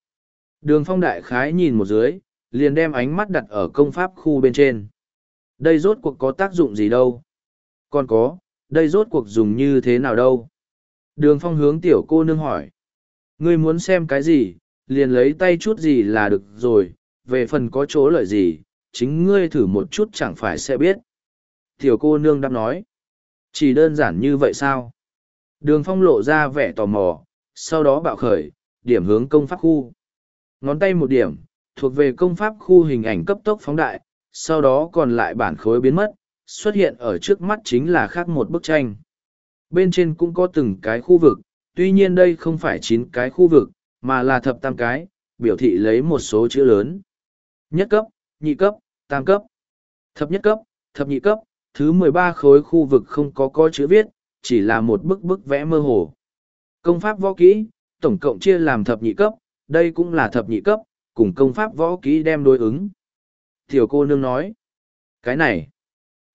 Đường phong đại khái nhìn một dưới, liền đem ánh mắt đặt ở công pháp khu bên trên. Đây rốt cuộc có tác dụng gì đâu? Còn có, đây rốt cuộc dùng như thế nào đâu? Đường phong hướng tiểu cô nương hỏi. Ngươi muốn xem cái gì, liền lấy tay chút gì là được rồi, về phần có chỗ lợi gì, chính ngươi thử một chút chẳng phải sẽ biết. Tiểu cô nương đáp nói. Chỉ đơn giản như vậy sao? Đường phong lộ ra vẻ tò mò, sau đó bạo khởi, điểm hướng công pháp khu. Ngón tay một điểm, thuộc về công pháp khu hình ảnh cấp tốc phóng đại, sau đó còn lại bản khối biến mất, xuất hiện ở trước mắt chính là khác một bức tranh. Bên trên cũng có từng cái khu vực, tuy nhiên đây không phải chín cái khu vực, mà là thập tam cái, biểu thị lấy một số chữ lớn. Nhất cấp, nhị cấp, tam cấp, thập nhất cấp, thập nhị cấp, thứ mười ba khối khu vực không có có chữ viết, chỉ là một bức bức vẽ mơ hồ. Công pháp võ kỹ, tổng cộng chia làm thập nhị cấp, đây cũng là thập nhị cấp, cùng công pháp võ kỹ đem đối ứng. Tiểu cô nương nói, cái này,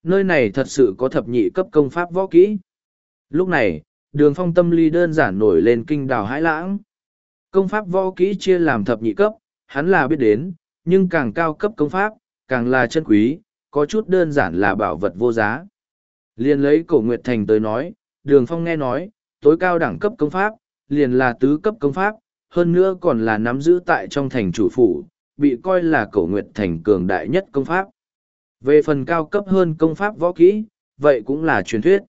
nơi này thật sự có thập nhị cấp công pháp võ kỹ. Lúc này, đường phong tâm ly đơn giản nổi lên kinh đào hãi lãng. Công pháp võ kỹ chia làm thập nhị cấp, hắn là biết đến, nhưng càng cao cấp công pháp, càng là chân quý, có chút đơn giản là bảo vật vô giá. Liền lấy cổ Nguyệt Thành tới nói, đường phong nghe nói, tối cao đẳng cấp công pháp, liền là tứ cấp công pháp, hơn nữa còn là nắm giữ tại trong thành chủ phủ, bị coi là cổ Nguyệt Thành cường đại nhất công pháp. Về phần cao cấp hơn công pháp võ kỹ, vậy cũng là truyền thuyết.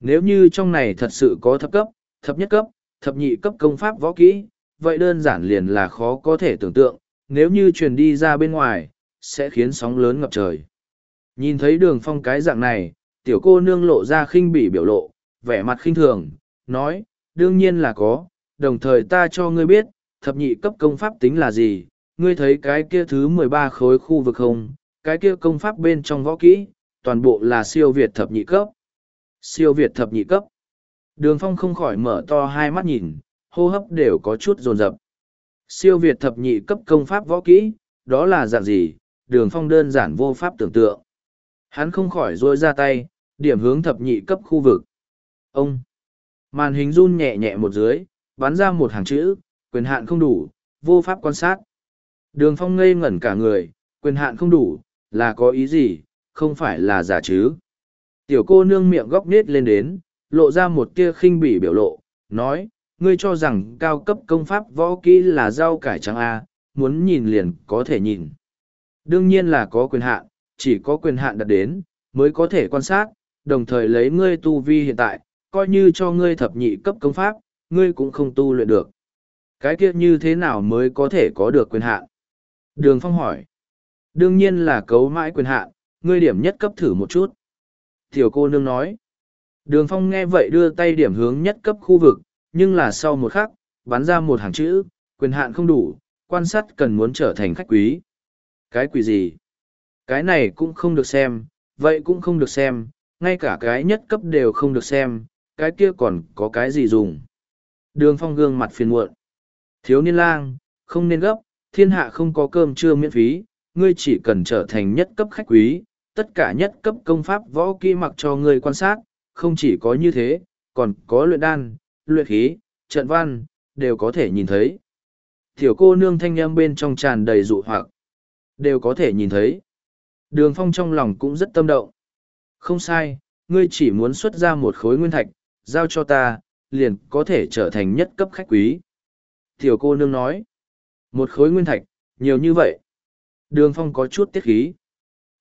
Nếu như trong này thật sự có thập cấp, thập nhất cấp, thập nhị cấp công pháp võ kỹ, vậy đơn giản liền là khó có thể tưởng tượng, nếu như truyền đi ra bên ngoài, sẽ khiến sóng lớn ngập trời. Nhìn thấy đường phong cái dạng này, tiểu cô nương lộ ra khinh bỉ biểu lộ, vẻ mặt khinh thường, nói, đương nhiên là có, đồng thời ta cho ngươi biết, thập nhị cấp công pháp tính là gì, ngươi thấy cái kia thứ mười ba khối khu vực không, cái kia công pháp bên trong võ kỹ, toàn bộ là siêu việt thập nhị cấp. Siêu việt thập nhị cấp. Đường phong không khỏi mở to hai mắt nhìn, hô hấp đều có chút rồn rập. Siêu việt thập nhị cấp công pháp võ kỹ, đó là dạng gì, đường phong đơn giản vô pháp tưởng tượng. Hắn không khỏi rôi ra tay, điểm hướng thập nhị cấp khu vực. Ông! Màn hình run nhẹ nhẹ một dưới, bắn ra một hàng chữ, quyền hạn không đủ, vô pháp quan sát. Đường phong ngây ngẩn cả người, quyền hạn không đủ, là có ý gì, không phải là giả chứ. Tiểu cô nương miệng góc nết lên đến, lộ ra một tia khinh bỉ biểu lộ, nói, ngươi cho rằng cao cấp công pháp võ kỹ là rau cải trắng A, muốn nhìn liền có thể nhìn. Đương nhiên là có quyền hạn, chỉ có quyền hạn đặt đến, mới có thể quan sát, đồng thời lấy ngươi tu vi hiện tại, coi như cho ngươi thập nhị cấp công pháp, ngươi cũng không tu luyện được. Cái kia như thế nào mới có thể có được quyền hạn? Đường Phong hỏi. Đương nhiên là cấu mãi quyền hạn, ngươi điểm nhất cấp thử một chút. Tiểu cô nương nói. Đường phong nghe vậy đưa tay điểm hướng nhất cấp khu vực, nhưng là sau một khắc, bắn ra một hàng chữ, quyền hạn không đủ, quan sát cần muốn trở thành khách quý. Cái quỷ gì? Cái này cũng không được xem, vậy cũng không được xem, ngay cả cái nhất cấp đều không được xem, cái kia còn có cái gì dùng. Đường phong gương mặt phiền muộn. Thiếu niên lang, không nên gấp, thiên hạ không có cơm trưa miễn phí, ngươi chỉ cần trở thành nhất cấp khách quý, tất cả nhất cấp công pháp võ kỹ mặc cho ngươi quan sát, không chỉ có như thế, còn có luyện đan, luyện khí, trận văn, đều có thể nhìn thấy. Tiểu cô nương thanh âm bên trong tràn đầy dụ hoặc, đều có thể nhìn thấy. Đường phong trong lòng cũng rất tâm động. Không sai, ngươi chỉ muốn xuất ra một khối nguyên thạch, giao cho ta, liền có thể trở thành nhất cấp khách quý. Tiểu cô nương nói, một khối nguyên thạch, nhiều như vậy. Đường phong có chút tiết khí.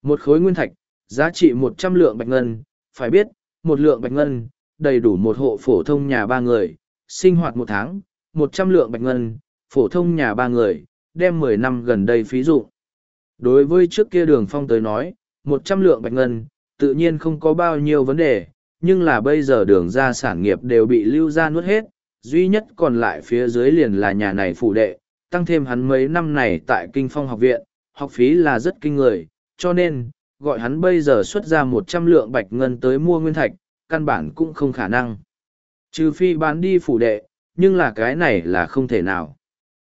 Một khối nguyên thạch, giá trị một trăm lượng bạch ngân, phải biết, một lượng bạch ngân, đầy đủ một hộ phổ thông nhà ba người, sinh hoạt một tháng, một trăm lượng bạch ngân, phổ thông nhà ba người, đem mười năm gần đây phí dụ. Đối với trước kia đường phong tới nói, một trăm lượng bạch ngân, tự nhiên không có bao nhiêu vấn đề, nhưng là bây giờ đường ra sản nghiệp đều bị lưu ra nuốt hết, duy nhất còn lại phía dưới liền là nhà này phụ đệ, tăng thêm hắn mấy năm này tại Kinh Phong học viện, học phí là rất kinh người, cho nên, gọi hắn bây giờ xuất ra một trăm lượng bạch ngân tới mua nguyên thạch, căn bản cũng không khả năng. Trừ phi bán đi phủ đệ, nhưng là cái này là không thể nào.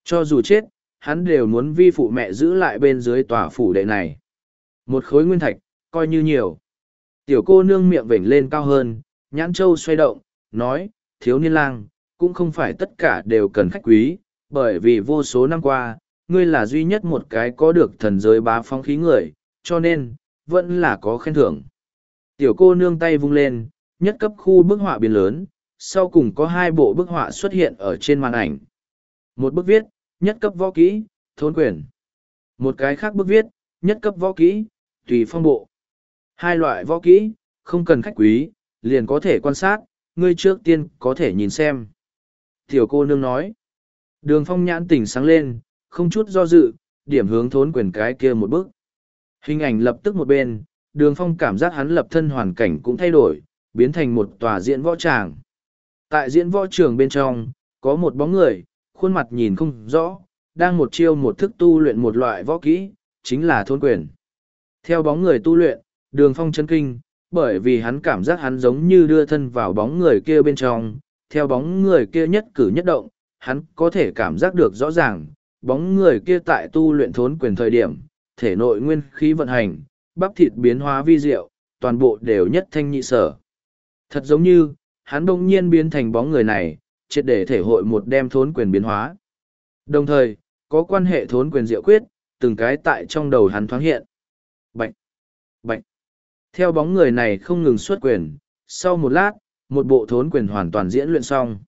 Cho dù chết, hắn đều muốn vi phụ mẹ giữ lại bên dưới tòa phủ đệ này. Một khối nguyên thạch, coi như nhiều. Tiểu cô nương miệng vểnh lên cao hơn, nhãn châu xoay động, nói, thiếu niên lang, cũng không phải tất cả đều cần khách quý, bởi vì vô số năm qua, ngươi là duy nhất một cái có được thần giới bá phong khí người, cho nên, vẫn là có khen thưởng. Tiểu cô nương tay vung lên, nhất cấp khu bức họa biến lớn, sau cùng có hai bộ bức họa xuất hiện ở trên màn ảnh. Một bức viết, nhất cấp võ kỹ, thôn quyền. Một cái khác bức viết, nhất cấp võ kỹ, tùy phong bộ. Hai loại võ kỹ, không cần khách quý, liền có thể quan sát, ngươi trước tiên có thể nhìn xem. Tiểu cô nương nói. Đường phong nhãn tỉnh sáng lên, không chút do dự, điểm hướng thốn quyền cái kia một bước. Hình ảnh lập tức một bên, đường phong cảm giác hắn lập thân hoàn cảnh cũng thay đổi, biến thành một tòa diễn võ tràng. Tại diễn võ trường bên trong, có một bóng người, khuôn mặt nhìn không rõ, đang một chiêu một thức tu luyện một loại võ kỹ, chính là thôn quyền. Theo bóng người tu luyện, đường phong chân kinh, bởi vì hắn cảm giác hắn giống như đưa thân vào bóng người kia bên trong, theo bóng người kia nhất cử nhất động, hắn có thể cảm giác được rõ ràng, bóng người kia tại tu luyện thốn quyền thời điểm, thể nội nguyên khí vận hành, bắp thịt biến hóa vi diệu, toàn bộ đều nhất thanh nhị sở. Thật giống như, hắn đông nhiên biến thành bóng người này, triệt để thể hội một đem thốn quyền biến hóa. Đồng thời, có quan hệ thốn quyền diệu quyết, từng cái tại trong đầu hắn thoáng hiện. Bạch! Bạch! Theo bóng người này không ngừng xuất quyền, sau một lát, một bộ thốn quyền hoàn toàn diễn luyện xong.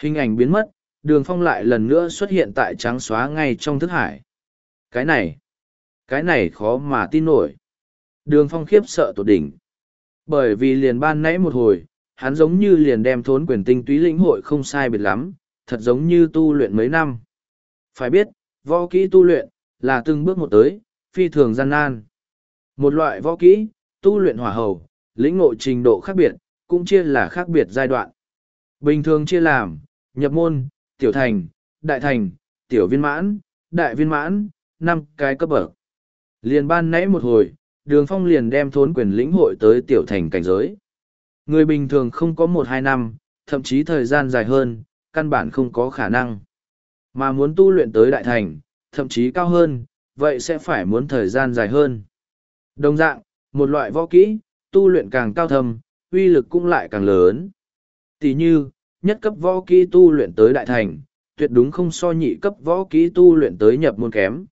Hình ảnh biến mất, đường phong lại lần nữa xuất hiện tại trắng xóa ngay trong thức hải. Cái này! Cái này khó mà tin nổi. Đường phong khiếp sợ tột đỉnh. Bởi vì liền ban nãy một hồi, hắn giống như liền đem thốn quyền tinh túy lĩnh hội không sai biệt lắm, thật giống như tu luyện mấy năm. Phải biết, võ kỹ tu luyện, là từng bước một tới, phi thường gian nan. Một loại võ kỹ, tu luyện hỏa hầu, lĩnh ngộ trình độ khác biệt, cũng chia là khác biệt giai đoạn. Bình thường chia làm, nhập môn, tiểu thành, đại thành, tiểu viên mãn, đại viên mãn, năm cái cấp bậc. Liền ban nãy một hồi, đường phong liền đem thốn quyền lĩnh hội tới tiểu thành cảnh giới. Người bình thường không có một hai năm, thậm chí thời gian dài hơn, căn bản không có khả năng. Mà muốn tu luyện tới đại thành, thậm chí cao hơn, vậy sẽ phải muốn thời gian dài hơn. Đồng dạng, một loại võ kỹ, tu luyện càng cao thâm, uy lực cũng lại càng lớn. Tỷ như, nhất cấp võ kỹ tu luyện tới đại thành, tuyệt đúng không so nhị cấp võ kỹ tu luyện tới nhập môn kém.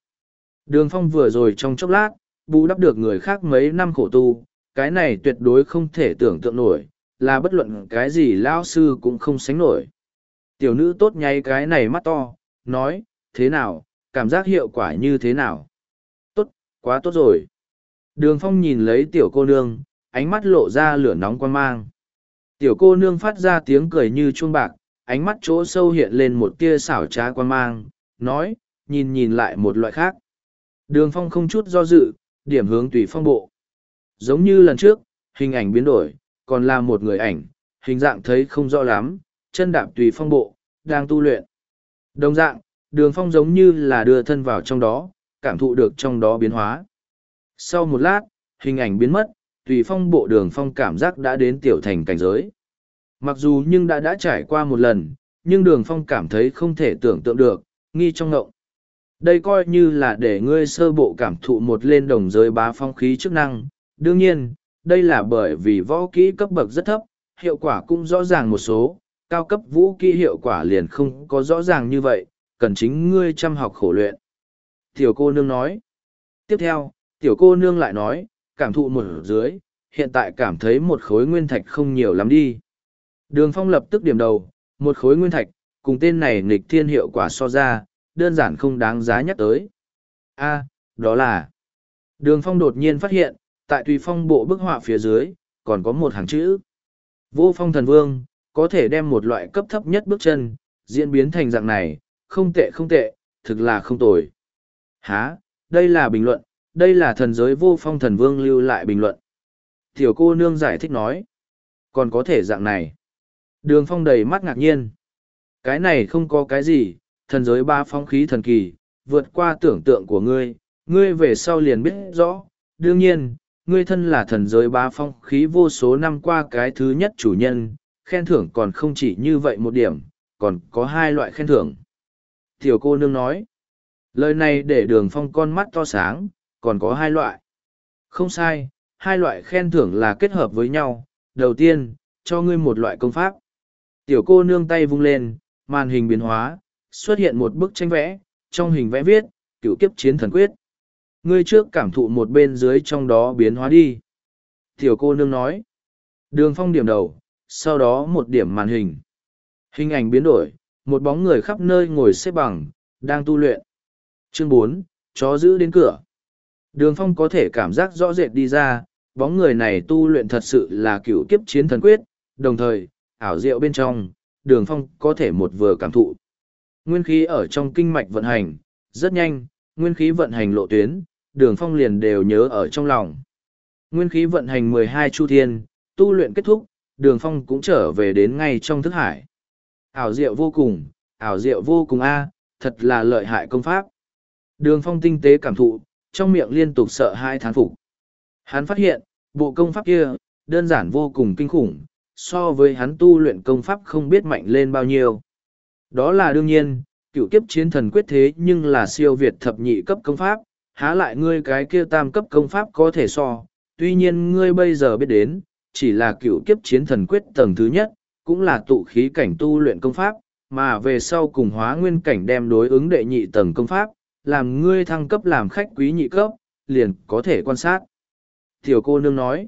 Đường phong vừa rồi trong chốc lát, bù đắp được người khác mấy năm khổ tu, cái này tuyệt đối không thể tưởng tượng nổi, là bất luận cái gì lao sư cũng không sánh nổi. Tiểu nữ tốt nháy cái này mắt to, nói, thế nào, cảm giác hiệu quả như thế nào? Tốt, quá tốt rồi. Đường phong nhìn lấy tiểu cô nương, ánh mắt lộ ra lửa nóng quan mang. Tiểu cô nương phát ra tiếng cười như chuông bạc, ánh mắt chỗ sâu hiện lên một tia xảo trá quan mang, nói, nhìn nhìn lại một loại khác. Đường phong không chút do dự, điểm hướng tùy phong bộ. Giống như lần trước, hình ảnh biến đổi, còn là một người ảnh, hình dạng thấy không rõ lắm, chân đạp tùy phong bộ, đang tu luyện. Đồng dạng, đường phong giống như là đưa thân vào trong đó, cảm thụ được trong đó biến hóa. Sau một lát, hình ảnh biến mất, tùy phong bộ đường phong cảm giác đã đến tiểu thành cảnh giới. Mặc dù nhưng đã đã trải qua một lần, nhưng đường phong cảm thấy không thể tưởng tượng được, nghi trong ngộng. Đây coi như là để ngươi sơ bộ cảm thụ một lên đồng giới bá phong khí chức năng. Đương nhiên, đây là bởi vì võ kỹ cấp bậc rất thấp, hiệu quả cũng rõ ràng một số, cao cấp vũ kỹ hiệu quả liền không có rõ ràng như vậy, cần chính ngươi chăm học khổ luyện. Tiểu cô nương nói. Tiếp theo, tiểu cô nương lại nói, cảm thụ một dưới, hiện tại cảm thấy một khối nguyên thạch không nhiều lắm đi. Đường phong lập tức điểm đầu, một khối nguyên thạch, cùng tên này nghịch thiên hiệu quả so ra, đơn giản không đáng giá nhắc tới. A, đó là... Đường phong đột nhiên phát hiện, tại tùy phong bộ bức họa phía dưới, còn có một hàng chữ. Vô phong thần vương, có thể đem một loại cấp thấp nhất bước chân, diễn biến thành dạng này, không tệ không tệ, thực là không tồi. Há, đây là bình luận, đây là thần giới vô phong thần vương lưu lại bình luận. Tiểu cô nương giải thích nói, còn có thể dạng này. Đường phong đầy mắt ngạc nhiên. Cái này không có cái gì, thần giới ba phong khí thần kỳ, vượt qua tưởng tượng của ngươi, ngươi về sau liền biết rõ. Đương nhiên, ngươi thân là thần giới ba phong khí vô số năm qua cái thứ nhất chủ nhân, khen thưởng còn không chỉ như vậy một điểm, còn có hai loại khen thưởng. Tiểu cô nương nói, lời này để đường phong con mắt to sáng, còn có hai loại. Không sai, hai loại khen thưởng là kết hợp với nhau. Đầu tiên, cho ngươi một loại công pháp. Tiểu cô nương tay vung lên, màn hình biến hóa, xuất hiện một bức tranh vẽ, trong hình vẽ viết, cựu kiếp chiến thần quyết. Ngươi trước cảm thụ một bên dưới trong đó biến hóa đi. Tiểu cô nương nói. Đường phong điểm đầu, sau đó một điểm màn hình. Hình ảnh biến đổi, một bóng người khắp nơi ngồi xếp bằng, đang tu luyện. Chương bốn, chó giữ đến cửa. Đường phong có thể cảm giác rõ rệt đi ra, bóng người này tu luyện thật sự là cựu kiếp chiến thần quyết, đồng thời, ảo diệu bên trong, đường phong có thể một vừa cảm thụ. Nguyên khí ở trong kinh mạch vận hành, rất nhanh, nguyên khí vận hành lộ tuyến, đường phong liền đều nhớ ở trong lòng. Nguyên khí vận hành mười hai chu thiên, tu luyện kết thúc, đường phong cũng trở về đến ngay trong thức hải. Ảo diệu vô cùng, ảo diệu vô cùng a thật là lợi hại công pháp. Đường phong tinh tế cảm thụ, trong miệng liên tục sợ hai thán phục. Hắn phát hiện, bộ công pháp kia, đơn giản vô cùng kinh khủng, so với hắn tu luyện công pháp không biết mạnh lên bao nhiêu. Đó là đương nhiên, cựu kiếp chiến thần quyết thế nhưng là siêu việt thập nhị cấp công pháp, há lại ngươi cái kia tam cấp công pháp có thể so, tuy nhiên ngươi bây giờ biết đến, chỉ là cựu kiếp chiến thần quyết tầng thứ nhất, cũng là tụ khí cảnh tu luyện công pháp, mà về sau cùng hóa nguyên cảnh đem đối ứng đệ nhị tầng công pháp, làm ngươi thăng cấp làm khách quý nhị cấp, liền có thể quan sát. Tiểu cô nương nói,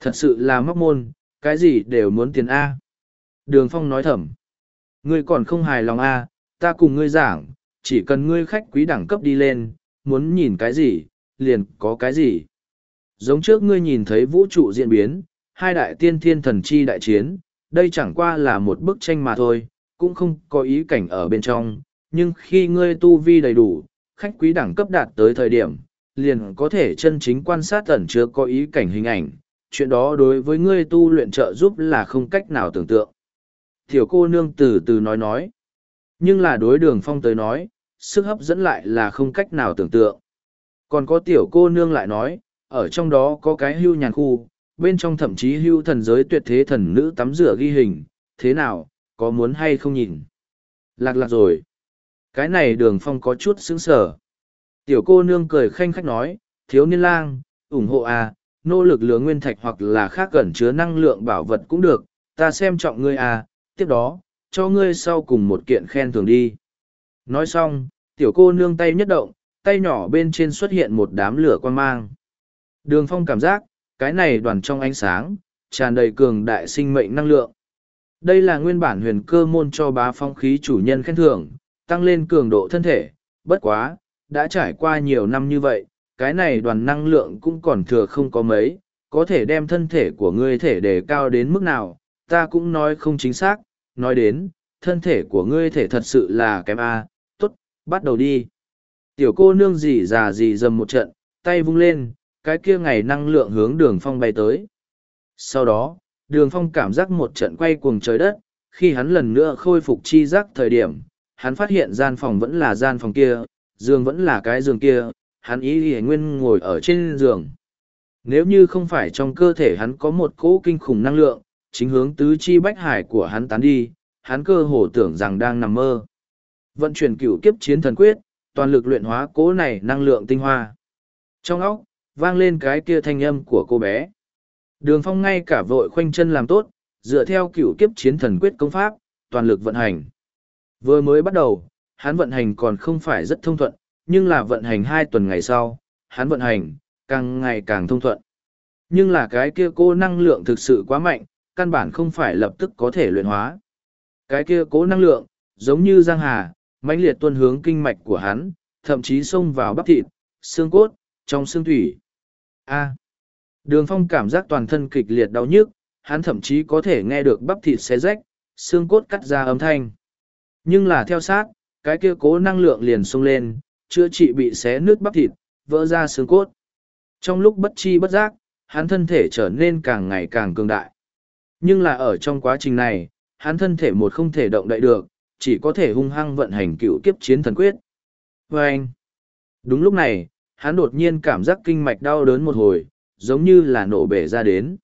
thật sự là móc môn, cái gì đều muốn tiền A. Đường Phong nói thầm, ngươi còn không hài lòng A, ta cùng ngươi giảng, chỉ cần ngươi khách quý đẳng cấp đi lên, muốn nhìn cái gì, liền có cái gì. Giống trước ngươi nhìn thấy vũ trụ diễn biến, hai đại tiên thiên thần chi đại chiến, đây chẳng qua là một bức tranh mà thôi, cũng không có ý cảnh ở bên trong, nhưng khi ngươi tu vi đầy đủ, khách quý đẳng cấp đạt tới thời điểm, liền có thể chân chính quan sát ẩn chứa có ý cảnh hình ảnh, chuyện đó đối với ngươi tu luyện trợ giúp là không cách nào tưởng tượng. Tiểu cô nương từ từ nói nói, nhưng là đối đường phong tới nói, sức hấp dẫn lại là không cách nào tưởng tượng. Còn có tiểu cô nương lại nói, ở trong đó có cái hưu nhàn khu, bên trong thậm chí hưu thần giới tuyệt thế thần nữ tắm rửa ghi hình, thế nào, có muốn hay không nhìn? Lạc lạc rồi. Cái này đường phong có chút xứng sở Tiểu cô nương cười khanh khách nói, thiếu niên lang, ủng hộ à, nỗ lực lừa nguyên thạch hoặc là khác cẩn chứa năng lượng bảo vật cũng được, ta xem trọng ngươi à, tiếp đó, cho ngươi sau cùng một kiện khen thưởng đi. Nói xong, tiểu cô nương tay nhất động, tay nhỏ bên trên xuất hiện một đám lửa quan mang. Đường phong cảm giác, cái này đoàn trong ánh sáng, tràn đầy cường đại sinh mệnh năng lượng. Đây là nguyên bản huyền cơ môn cho bá phong khí chủ nhân khen thưởng, tăng lên cường độ thân thể, bất quá, đã trải qua nhiều năm như vậy, cái này đoàn năng lượng cũng còn thừa không có mấy, có thể đem thân thể của ngươi thể đề cao đến mức nào, ta cũng nói không chính xác, nói đến, thân thể của ngươi thể thật sự là kém A, tốt, bắt đầu đi. Tiểu cô nương dì già dì dầm một trận, tay vung lên, cái kia ngày năng lượng hướng đường phong bay tới. Sau đó, đường phong cảm giác một trận quay cuồng trời đất, khi hắn lần nữa khôi phục chi giác thời điểm, hắn phát hiện gian phòng vẫn là gian phòng kia, giường vẫn là cái giường kia, hắn ý ý nguyên ngồi ở trên giường. Nếu như không phải trong cơ thể hắn có một cỗ kinh khủng năng lượng, chính hướng tứ chi bách hải của hắn tán đi, hắn cơ hồ tưởng rằng đang nằm mơ. Vận chuyển cửu kiếp chiến thần quyết, toàn lực luyện hóa cỗ này năng lượng tinh hoa. Trong óc, vang lên cái kia thanh âm của cô bé. Đường phong ngay cả vội khoanh chân làm tốt, dựa theo cửu kiếp chiến thần quyết công pháp, toàn lực vận hành. Vừa mới bắt đầu, hắn vận hành còn không phải rất thông thuận, nhưng là vận hành hai tuần ngày sau, hắn vận hành, càng ngày càng thông thuận. Nhưng là cái kia cô năng lượng thực sự quá mạnh, căn bản không phải lập tức có thể luyện hóa. Cái kia cố năng lượng, giống như giang hà, mãnh liệt tuân hướng kinh mạch của hắn, thậm chí xông vào bắp thịt, xương cốt, trong xương thủy. A. Đường phong cảm giác toàn thân kịch liệt đau nhức, hắn thậm chí có thể nghe được bắp thịt xé rách, xương cốt cắt ra âm thanh. Nhưng là theo sát, cái kia cố năng lượng liền xông lên, chữa trị bị xé nước bắp thịt, vỡ ra xương cốt. Trong lúc bất chi bất giác, hắn thân thể trở nên càng ngày càng cường đại. Nhưng là ở trong quá trình này, hắn thân thể một không thể động đậy được, chỉ có thể hung hăng vận hành cựu kiếp chiến thần quyết. Và anh, đúng lúc này, hắn đột nhiên cảm giác kinh mạch đau đớn một hồi, giống như là nổ bể ra đến.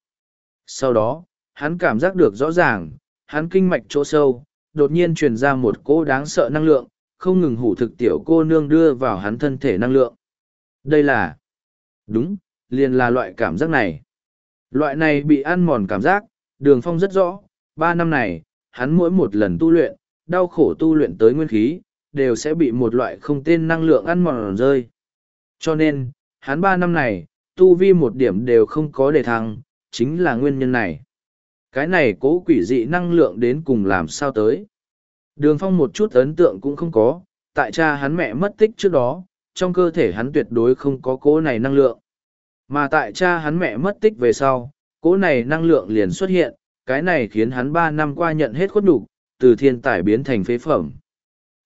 Sau đó, hắn cảm giác được rõ ràng, hắn kinh mạch chỗ sâu, đột nhiên truyền ra một cỗ đáng sợ năng lượng, không ngừng hủ thực tiểu cô nương đưa vào hắn thân thể năng lượng. Đây là... Đúng, liền là loại cảm giác này. Loại này bị ăn mòn cảm giác, đường phong rất rõ, ba năm này, hắn mỗi một lần tu luyện, đau khổ tu luyện tới nguyên khí, đều sẽ bị một loại không tên năng lượng ăn mòn rơi. Cho nên, hắn ba năm này, tu vi một điểm đều không có đề thăng, chính là nguyên nhân này. Cái này cố quỷ dị năng lượng đến cùng làm sao tới. Đường phong một chút ấn tượng cũng không có, tại cha hắn mẹ mất tích trước đó, trong cơ thể hắn tuyệt đối không có cố này năng lượng. Mà tại cha hắn mẹ mất tích về sau, cố này năng lượng liền xuất hiện, cái này khiến hắn ba năm qua nhận hết khuất đủ, từ thiên tài biến thành phế phẩm.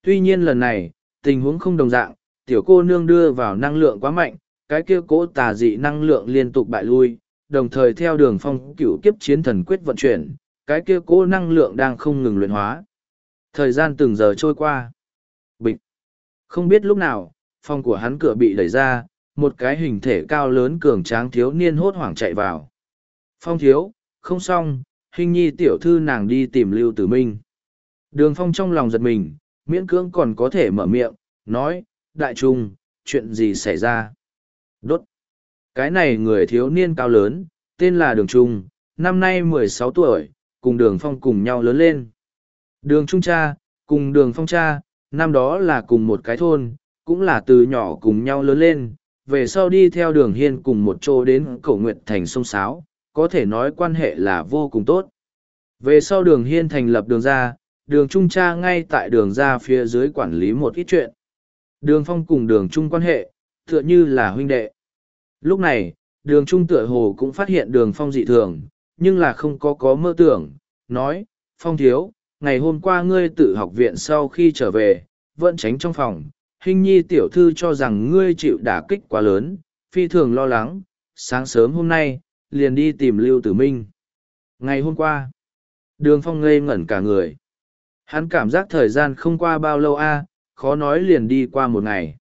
Tuy nhiên lần này, tình huống không đồng dạng, tiểu cô nương đưa vào năng lượng quá mạnh, cái kia cố tà dị năng lượng liên tục bại lui, đồng thời theo đường phong cửu kiếp chiến thần quyết vận chuyển, cái kia cố năng lượng đang không ngừng luyện hóa. Thời gian từng giờ trôi qua. Bịch. Không biết lúc nào, phòng của hắn cửa bị đẩy ra, một cái hình thể cao lớn cường tráng thiếu niên hốt hoảng chạy vào. Phong thiếu, không xong, hình nhi tiểu thư nàng đi tìm Lưu Tử Minh. Đường phong trong lòng giật mình, miễn cưỡng còn có thể mở miệng, nói, đại trung, chuyện gì xảy ra? Đốt. Cái này người thiếu niên cao lớn, tên là Đường Trung, năm nay mười sáu tuổi, cùng Đường Phong cùng nhau lớn lên. Đường Trung cha, cùng Đường Phong cha, năm đó là cùng một cái thôn, cũng là từ nhỏ cùng nhau lớn lên, về sau đi theo Đường Hiên cùng một chỗ đến Cổ Nguyệt Thành sông Sáo, có thể nói quan hệ là vô cùng tốt. Về sau Đường Hiên thành lập đường ra, đường Trung cha ngay tại đường ra phía dưới quản lý một ít chuyện. Đường Phong cùng đường Trung quan hệ, tựa như là huynh đệ. Lúc này, đường Trung tựa hồ cũng phát hiện đường Phong dị thường, nhưng là không có có mơ tưởng, nói, Phong thiếu, ngày hôm qua ngươi tự học viện sau khi trở về, vẫn tránh trong phòng, hình nhi tiểu thư cho rằng ngươi chịu đả kích quá lớn, phi thường lo lắng, sáng sớm hôm nay, liền đi tìm Lưu Tử Minh. Ngày hôm qua, đường Phong ngây ngẩn cả người. Hắn cảm giác thời gian không qua bao lâu a, khó nói liền đi qua một ngày.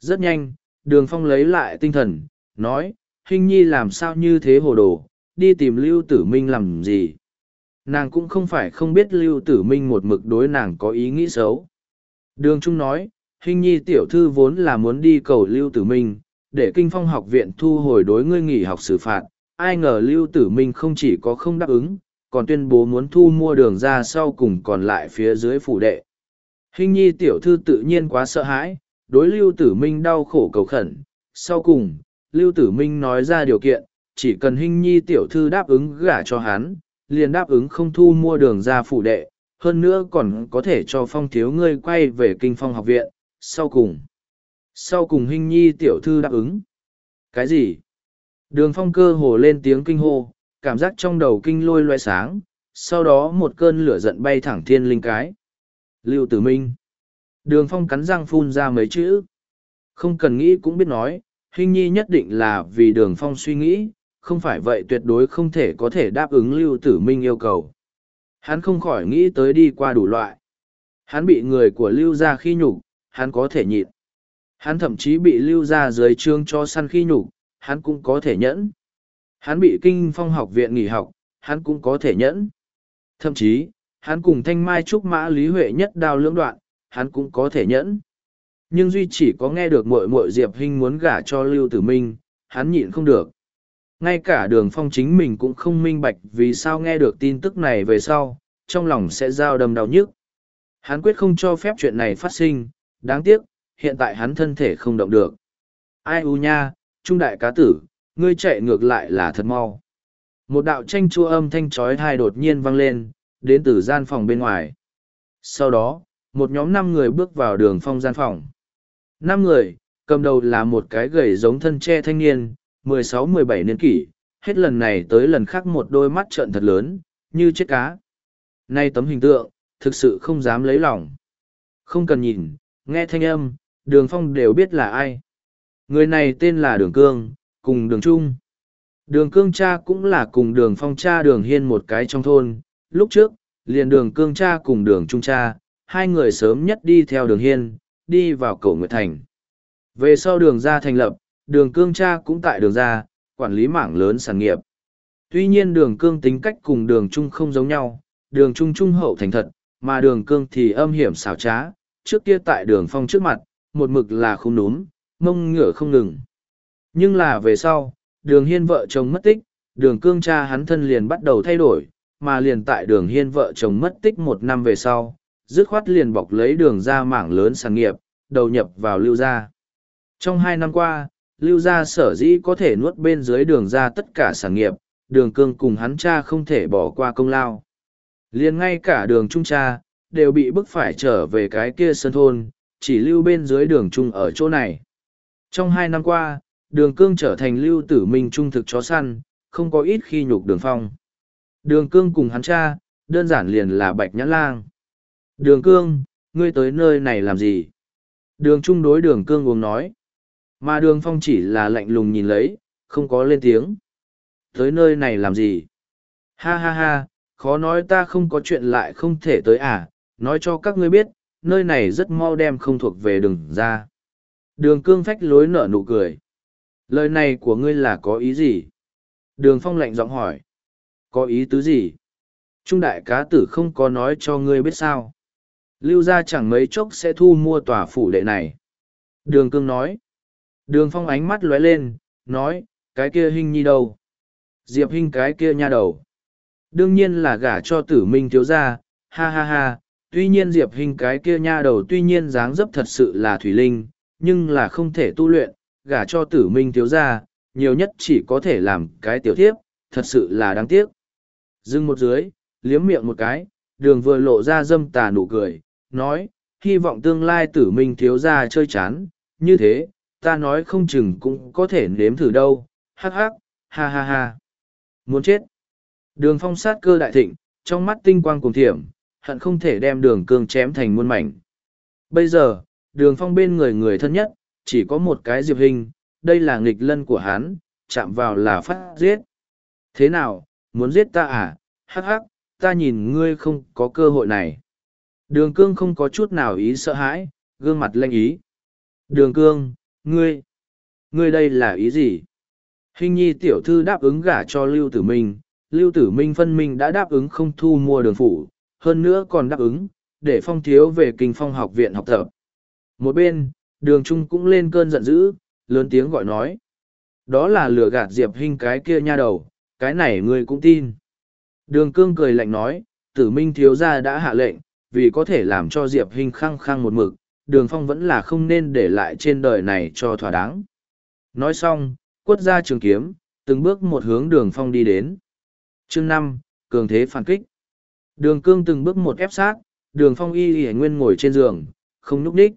Rất nhanh, đường phong lấy lại tinh thần, nói, hình nhi làm sao như thế hồ đồ, đi tìm lưu tử minh làm gì. Nàng cũng không phải không biết lưu tử minh một mực đối nàng có ý nghĩ xấu. Đường Trung nói, hình nhi tiểu thư vốn là muốn đi cầu lưu tử minh, để kinh phong học viện thu hồi đối ngươi nghỉ học xử phạt. Ai ngờ lưu tử minh không chỉ có không đáp ứng, còn tuyên bố muốn thu mua đường ra sau cùng còn lại phía dưới phủ đệ. Hình nhi tiểu thư tự nhiên quá sợ hãi, đối lưu tử minh đau khổ cầu khẩn. Sau cùng, lưu tử minh nói ra điều kiện, chỉ cần Hinh nhi tiểu thư đáp ứng gả cho hắn, liền đáp ứng không thu mua đường ra phủ đệ, hơn nữa còn có thể cho phong thiếu ngươi quay về kinh phong học viện, sau cùng. Sau cùng Hinh nhi tiểu thư đáp ứng. Cái gì? Đường phong cơ hồ lên tiếng kinh hô, cảm giác trong đầu kinh lôi loe sáng, sau đó một cơn lửa giận bay thẳng thiên linh cái. Lưu Tử Minh. Đường phong cắn răng phun ra mấy chữ. Không cần nghĩ cũng biết nói, hình nhi nhất định là vì đường phong suy nghĩ, không phải vậy tuyệt đối không thể có thể đáp ứng Lưu Tử Minh yêu cầu. Hắn không khỏi nghĩ tới đi qua đủ loại. Hắn bị người của Lưu gia khi nhục, hắn có thể nhịn. Hắn thậm chí bị Lưu gia dưới trương cho săn khi nhục, hắn cũng có thể nhẫn. Hắn bị kinh phong học viện nghỉ học, hắn cũng có thể nhẫn. Thậm chí, hắn cùng thanh mai trúc mã lý huệ nhất đao lưỡng đoạn, hắn cũng có thể nhẫn. Nhưng duy chỉ có nghe được muội muội Diệp Hinh muốn gả cho Lưu Tử Minh, hắn nhịn không được. Ngay cả đường phong chính mình cũng không minh bạch vì sao nghe được tin tức này về sau, trong lòng sẽ giao đầm đau nhức. Hắn quyết không cho phép chuyện này phát sinh, đáng tiếc, hiện tại hắn thân thể không động được. Ai u nha, trung đại cá tử, ngươi chạy ngược lại là thật mau. Một đạo tranh chua âm thanh trói thai đột nhiên vang lên, đến từ gian phòng bên ngoài. Sau đó, một nhóm năm người bước vào đường phong gian phòng. Năm người, cầm đầu là một cái gầy giống thân tre thanh niên, mười sáu mười bảy niên kỷ, hết lần này tới lần khác một đôi mắt trợn thật lớn, như chết cá. Nay tấm hình tượng, thực sự không dám lấy lòng. Không cần nhìn, nghe thanh âm, đường phong đều biết là ai. Người này tên là Đường Cương, cùng Đường Trung. Đường Cương cha cũng là cùng đường phong cha đường hiên một cái trong thôn. Lúc trước, liền đường Cương cha cùng đường Trung cha, hai người sớm nhất đi theo đường hiên, đi vào cổ Nguyệt Thành. Về sau đường ra thành lập, đường Cương cha cũng tại đường ra, quản lý mảng lớn sản nghiệp. Tuy nhiên đường Cương tính cách cùng đường Trung không giống nhau, đường Trung trung hậu thành thật, mà đường Cương thì âm hiểm xảo trá, trước kia tại đường phong trước mặt, một mực là không núm, mông ngửa không ngừng. Nhưng là về sau, đường hiên vợ chồng mất tích, đường cương cha hắn thân liền bắt đầu thay đổi, mà liền tại đường hiên vợ chồng mất tích một năm về sau, dứt khoát liền bọc lấy đường ra mảng lớn sản nghiệp, đầu nhập vào lưu gia. Trong hai năm qua, lưu gia sở dĩ có thể nuốt bên dưới đường ra tất cả sản nghiệp, đường cương cùng hắn cha không thể bỏ qua công lao. liền ngay cả đường trung cha, đều bị bức phải trở về cái kia sân thôn, chỉ lưu bên dưới đường trung ở chỗ này. Trong hai năm qua, đường cương trở thành lưu tử minh trung thực chó săn, không có ít khi nhục đường phong. Đường cương cùng hắn cha, đơn giản liền là bạch nhãn lang. Đường cương, ngươi tới nơi này làm gì? Đường trung đối đường cương uống nói. Mà đường phong chỉ là lạnh lùng nhìn lấy, không có lên tiếng. Tới nơi này làm gì? Ha ha ha, khó nói ta không có chuyện lại không thể tới à, nói cho các ngươi biết, nơi này rất mau đem không thuộc về đường ra. Đường cương phách lối nở nụ cười. Lời này của ngươi là có ý gì? Đường phong lạnh giọng hỏi. Có ý tứ gì? Trung đại cá tử không có nói cho ngươi biết sao. Lưu gia chẳng mấy chốc sẽ thu mua tòa phủ đệ này. Đường cương nói. Đường phong ánh mắt lóe lên, nói, cái kia hình nhi đâu? Diệp hình cái kia nha đầu. Đương nhiên là gả cho tử minh thiếu gia, ha ha ha, tuy nhiên Diệp hình cái kia nha đầu tuy nhiên dáng dấp thật sự là thủy linh, nhưng là không thể tu luyện, gả cho tử minh thiếu gia, nhiều nhất chỉ có thể làm cái tiểu thiếp, thật sự là đáng tiếc. Dưng một dưới, liếm miệng một cái, đường vừa lộ ra dâm tà nụ cười, nói, hy vọng tương lai tử minh thiếu gia chơi chán, như thế, ta nói không chừng cũng có thể nếm thử đâu, hắc hắc, ha ha ha. Muốn chết. Đường phong sát cơ đại thịnh, trong mắt tinh quang cùng thiểm, hận không thể đem đường cương chém thành muôn mảnh. Bây giờ, đường phong bên người người thân nhất, chỉ có một cái diệp hình, đây là nghịch lân của hắn, chạm vào là phát giết. Thế nào, muốn giết ta à? Hắc hắc, ta nhìn ngươi không có cơ hội này. Đường cương không có chút nào ý sợ hãi, gương mặt lanh ý. Đường cương, ngươi, ngươi đây là ý gì? Hình nhi tiểu thư đáp ứng gả cho Lưu Tử Minh, Lưu Tử Minh phân minh đã đáp ứng không thu mua đường phủ, hơn nữa còn đáp ứng, để phong thiếu về kinh phong học viện học tập. Một bên, đường trung cũng lên cơn giận dữ, lớn tiếng gọi nói. Đó là lừa gạt Diệp Hinh cái kia nha đầu, cái này ngươi cũng tin. Đường cương cười lạnh nói, tử minh thiếu gia đã hạ lệnh, vì có thể làm cho Diệp Hinh khăng khăng một mực, đường phong vẫn là không nên để lại trên đời này cho thỏa đáng. Nói xong, quất ra trường kiếm, từng bước một hướng đường phong đi đến. Chương năm cường thế phản kích. Đường cương từng bước một ép sát, đường phong y y nguyên ngồi trên giường, không nhúc đích.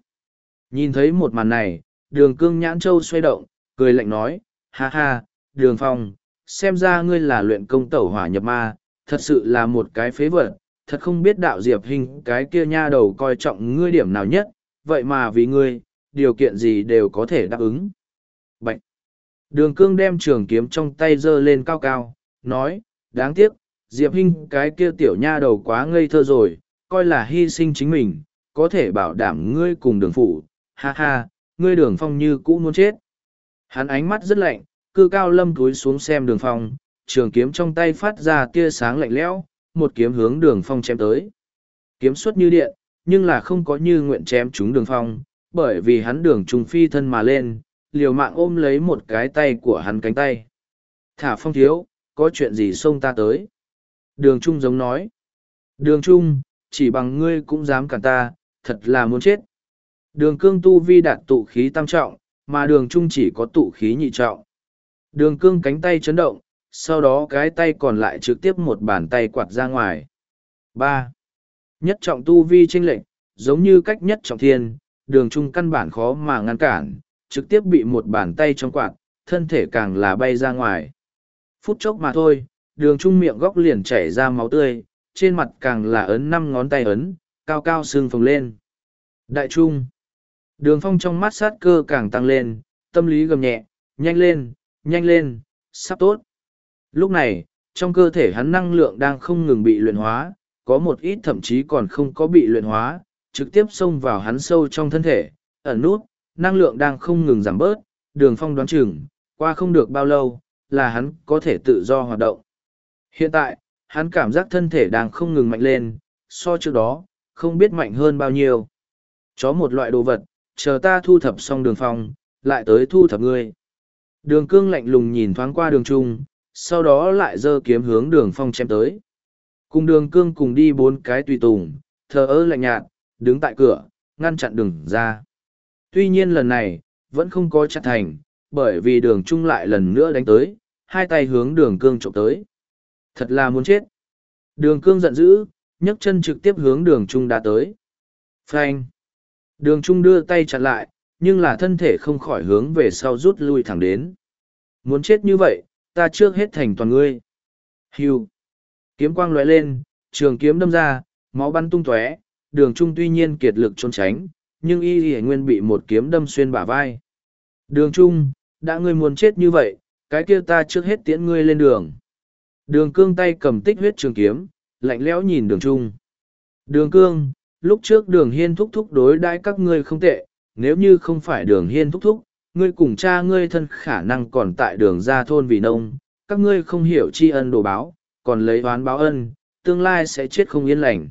Nhìn thấy một màn này, đường cương nhãn châu xoay động, cười lạnh nói, ha ha, đường phong, xem ra ngươi là luyện công tẩu hỏa nhập ma, thật sự là một cái phế vật, thật không biết đạo diệp hình cái kia nha đầu coi trọng ngươi điểm nào nhất, vậy mà vì ngươi, điều kiện gì đều có thể đáp ứng. Bạch! Đường cương đem trường kiếm trong tay giơ lên cao cao, nói, đáng tiếc, Diệp Hinh cái kia tiểu nha đầu quá ngây thơ rồi, coi là hy sinh chính mình, có thể bảo đảm ngươi cùng đường phụ, ha ha, ngươi đường phong như cũ muốn chết. Hắn ánh mắt rất lạnh, cư cao lâm túi xuống xem đường phong, trường kiếm trong tay phát ra tia sáng lạnh lẽo, một kiếm hướng đường phong chém tới. Kiếm xuất như điện, nhưng là không có như nguyện chém trúng đường phong, bởi vì hắn đường trùng phi thân mà lên, liều mạng ôm lấy một cái tay của hắn cánh tay. Thả phong thiếu, có chuyện gì xông ta tới? Đường Trung giống nói. Đường Trung, chỉ bằng ngươi cũng dám cản ta, thật là muốn chết. Đường cương tu vi đạt tụ khí tam trọng, mà đường Trung chỉ có tụ khí nhị trọng. Đường cương cánh tay chấn động, sau đó cái tay còn lại trực tiếp một bàn tay quạt ra ngoài. ba Nhất trọng tu vi trinh lệnh, giống như cách nhất trọng thiên, đường Trung căn bản khó mà ngăn cản, trực tiếp bị một bàn tay trong quạt, thân thể càng là bay ra ngoài. Phút chốc mà thôi, đường trung miệng góc liền chảy ra máu tươi, trên mặt càng là ấn năm ngón tay ấn, cao cao sưng phồng lên. Đại trung. Đường phong trong mắt sát cơ càng tăng lên, tâm lý gầm nhẹ, nhanh lên, nhanh lên, sắp tốt. Lúc này, trong cơ thể hắn năng lượng đang không ngừng bị luyện hóa, có một ít thậm chí còn không có bị luyện hóa, trực tiếp xông vào hắn sâu trong thân thể, ẩn nút, năng lượng đang không ngừng giảm bớt, đường phong đoán chừng, qua không được bao lâu, là hắn có thể tự do hoạt động. Hiện tại, hắn cảm giác thân thể đang không ngừng mạnh lên, so trước đó, không biết mạnh hơn bao nhiêu. Chó một loại đồ vật, chờ ta thu thập xong đường phong, lại tới thu thập ngươi. Đường cương lạnh lùng nhìn thoáng qua đường trung, sau đó lại giơ kiếm hướng đường phong chém tới. Cùng đường cương cùng đi bốn cái tùy tùng, thờ ơ lạnh nhạt, đứng tại cửa, ngăn chặn đường ra. Tuy nhiên lần này, vẫn không có chặt thành, bởi vì đường trung lại lần nữa đánh tới, hai tay hướng đường cương trộm tới. Thật là muốn chết. Đường cương giận dữ, nhấc chân trực tiếp hướng đường trung đã tới. Phanh. Đường trung đưa tay chặn lại, nhưng là thân thể không khỏi hướng về sau rút lui thẳng đến. Muốn chết như vậy, ta trước hết thành toàn ngươi. Hưu. Kiếm quang lóe lên, trường kiếm đâm ra, máu bắn tung tóe, đường trung tuy nhiên kiệt lực trốn tránh, nhưng y y nguyên bị một kiếm đâm xuyên bả vai. Đường trung, đã ngươi muốn chết như vậy, cái kia ta trước hết tiễn ngươi lên đường. Đường cương tay cầm tích huyết trường kiếm, lạnh lẽo nhìn đường trung. Đường cương, lúc trước đường hiên thúc thúc đối đãi các ngươi không tệ, nếu như không phải đường hiên thúc thúc, ngươi cùng cha ngươi thân khả năng còn tại đường ra thôn vì nông, các ngươi không hiểu tri ân đồ báo, còn lấy oán báo ân, tương lai sẽ chết không yên lành.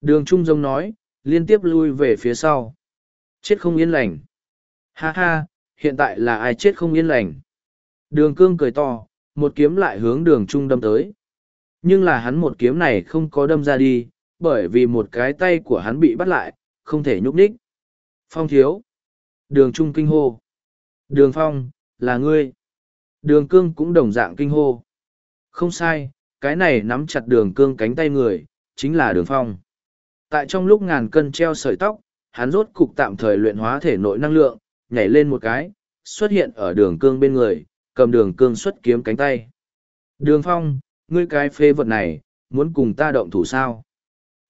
Đường Trung dông nói, liên tiếp lui về phía sau. Chết không yên lành. Ha ha, hiện tại là ai chết không yên lành. Đường cương cười to, một kiếm lại hướng đường trung đâm tới. Nhưng là hắn một kiếm này không có đâm ra đi, bởi vì một cái tay của hắn bị bắt lại, không thể nhúc nhích. Phong thiếu. Đường trung kinh hô. Đường phong, là ngươi. Đường cương cũng đồng dạng kinh hô. Không sai, cái này nắm chặt đường cương cánh tay người, chính là đường phong. Tại trong lúc ngàn cân treo sợi tóc, hắn rốt cục tạm thời luyện hóa thể nội năng lượng, nhảy lên một cái, xuất hiện ở đường cương bên người, cầm đường cương xuất kiếm cánh tay. Đường phong, ngươi cái phê vật này, muốn cùng ta động thủ sao?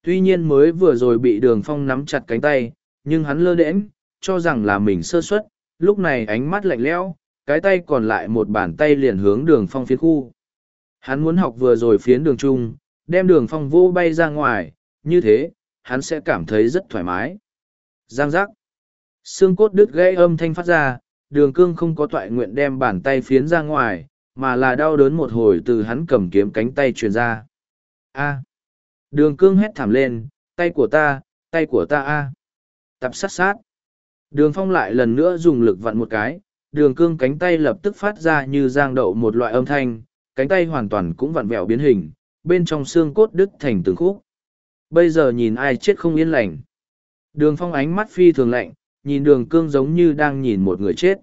Tuy nhiên mới vừa rồi bị đường phong nắm chặt cánh tay, nhưng hắn lơ đễnh, cho rằng là mình sơ suất, lúc này ánh mắt lạnh lẽo, cái tay còn lại một bàn tay liền hướng đường phong phiến khu. Hắn muốn học vừa rồi phiến đường trung, đem đường phong vô bay ra ngoài, như thế, hắn sẽ cảm thấy rất thoải mái. Giang giác. Xương cốt đứt gãy âm thanh phát ra, đường cương không có toại nguyện đem bàn tay phiến ra ngoài, mà là đau đớn một hồi từ hắn cầm kiếm cánh tay truyền ra. A. Đường cương hét thảm lên, tay của ta, tay của ta a. Tập sát sát. Đường phong lại lần nữa dùng lực vặn một cái, đường cương cánh tay lập tức phát ra như giang đậu một loại âm thanh, cánh tay hoàn toàn cũng vặn vẹo biến hình, bên trong xương cốt đứt thành từng khúc. Bây giờ nhìn ai chết không yên lành. Đường phong ánh mắt phi thường lạnh, nhìn đường cương giống như đang nhìn một người chết.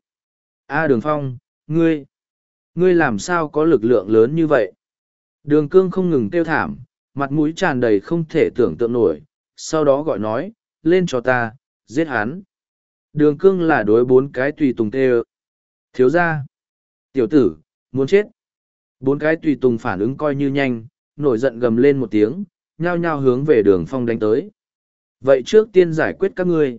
A đường phong, ngươi, ngươi làm sao có lực lượng lớn như vậy? Đường cương không ngừng tiêu thảm, mặt mũi tràn đầy không thể tưởng tượng nổi, sau đó gọi nói, lên cho ta, giết hắn. Đường cương là đối bốn cái tùy tùng tê Thiếu ra. Tiểu tử, muốn chết. Bốn cái tùy tùng phản ứng coi như nhanh, nổi giận gầm lên một tiếng, nhao nhao hướng về đường phong đánh tới. Vậy trước tiên giải quyết các ngươi.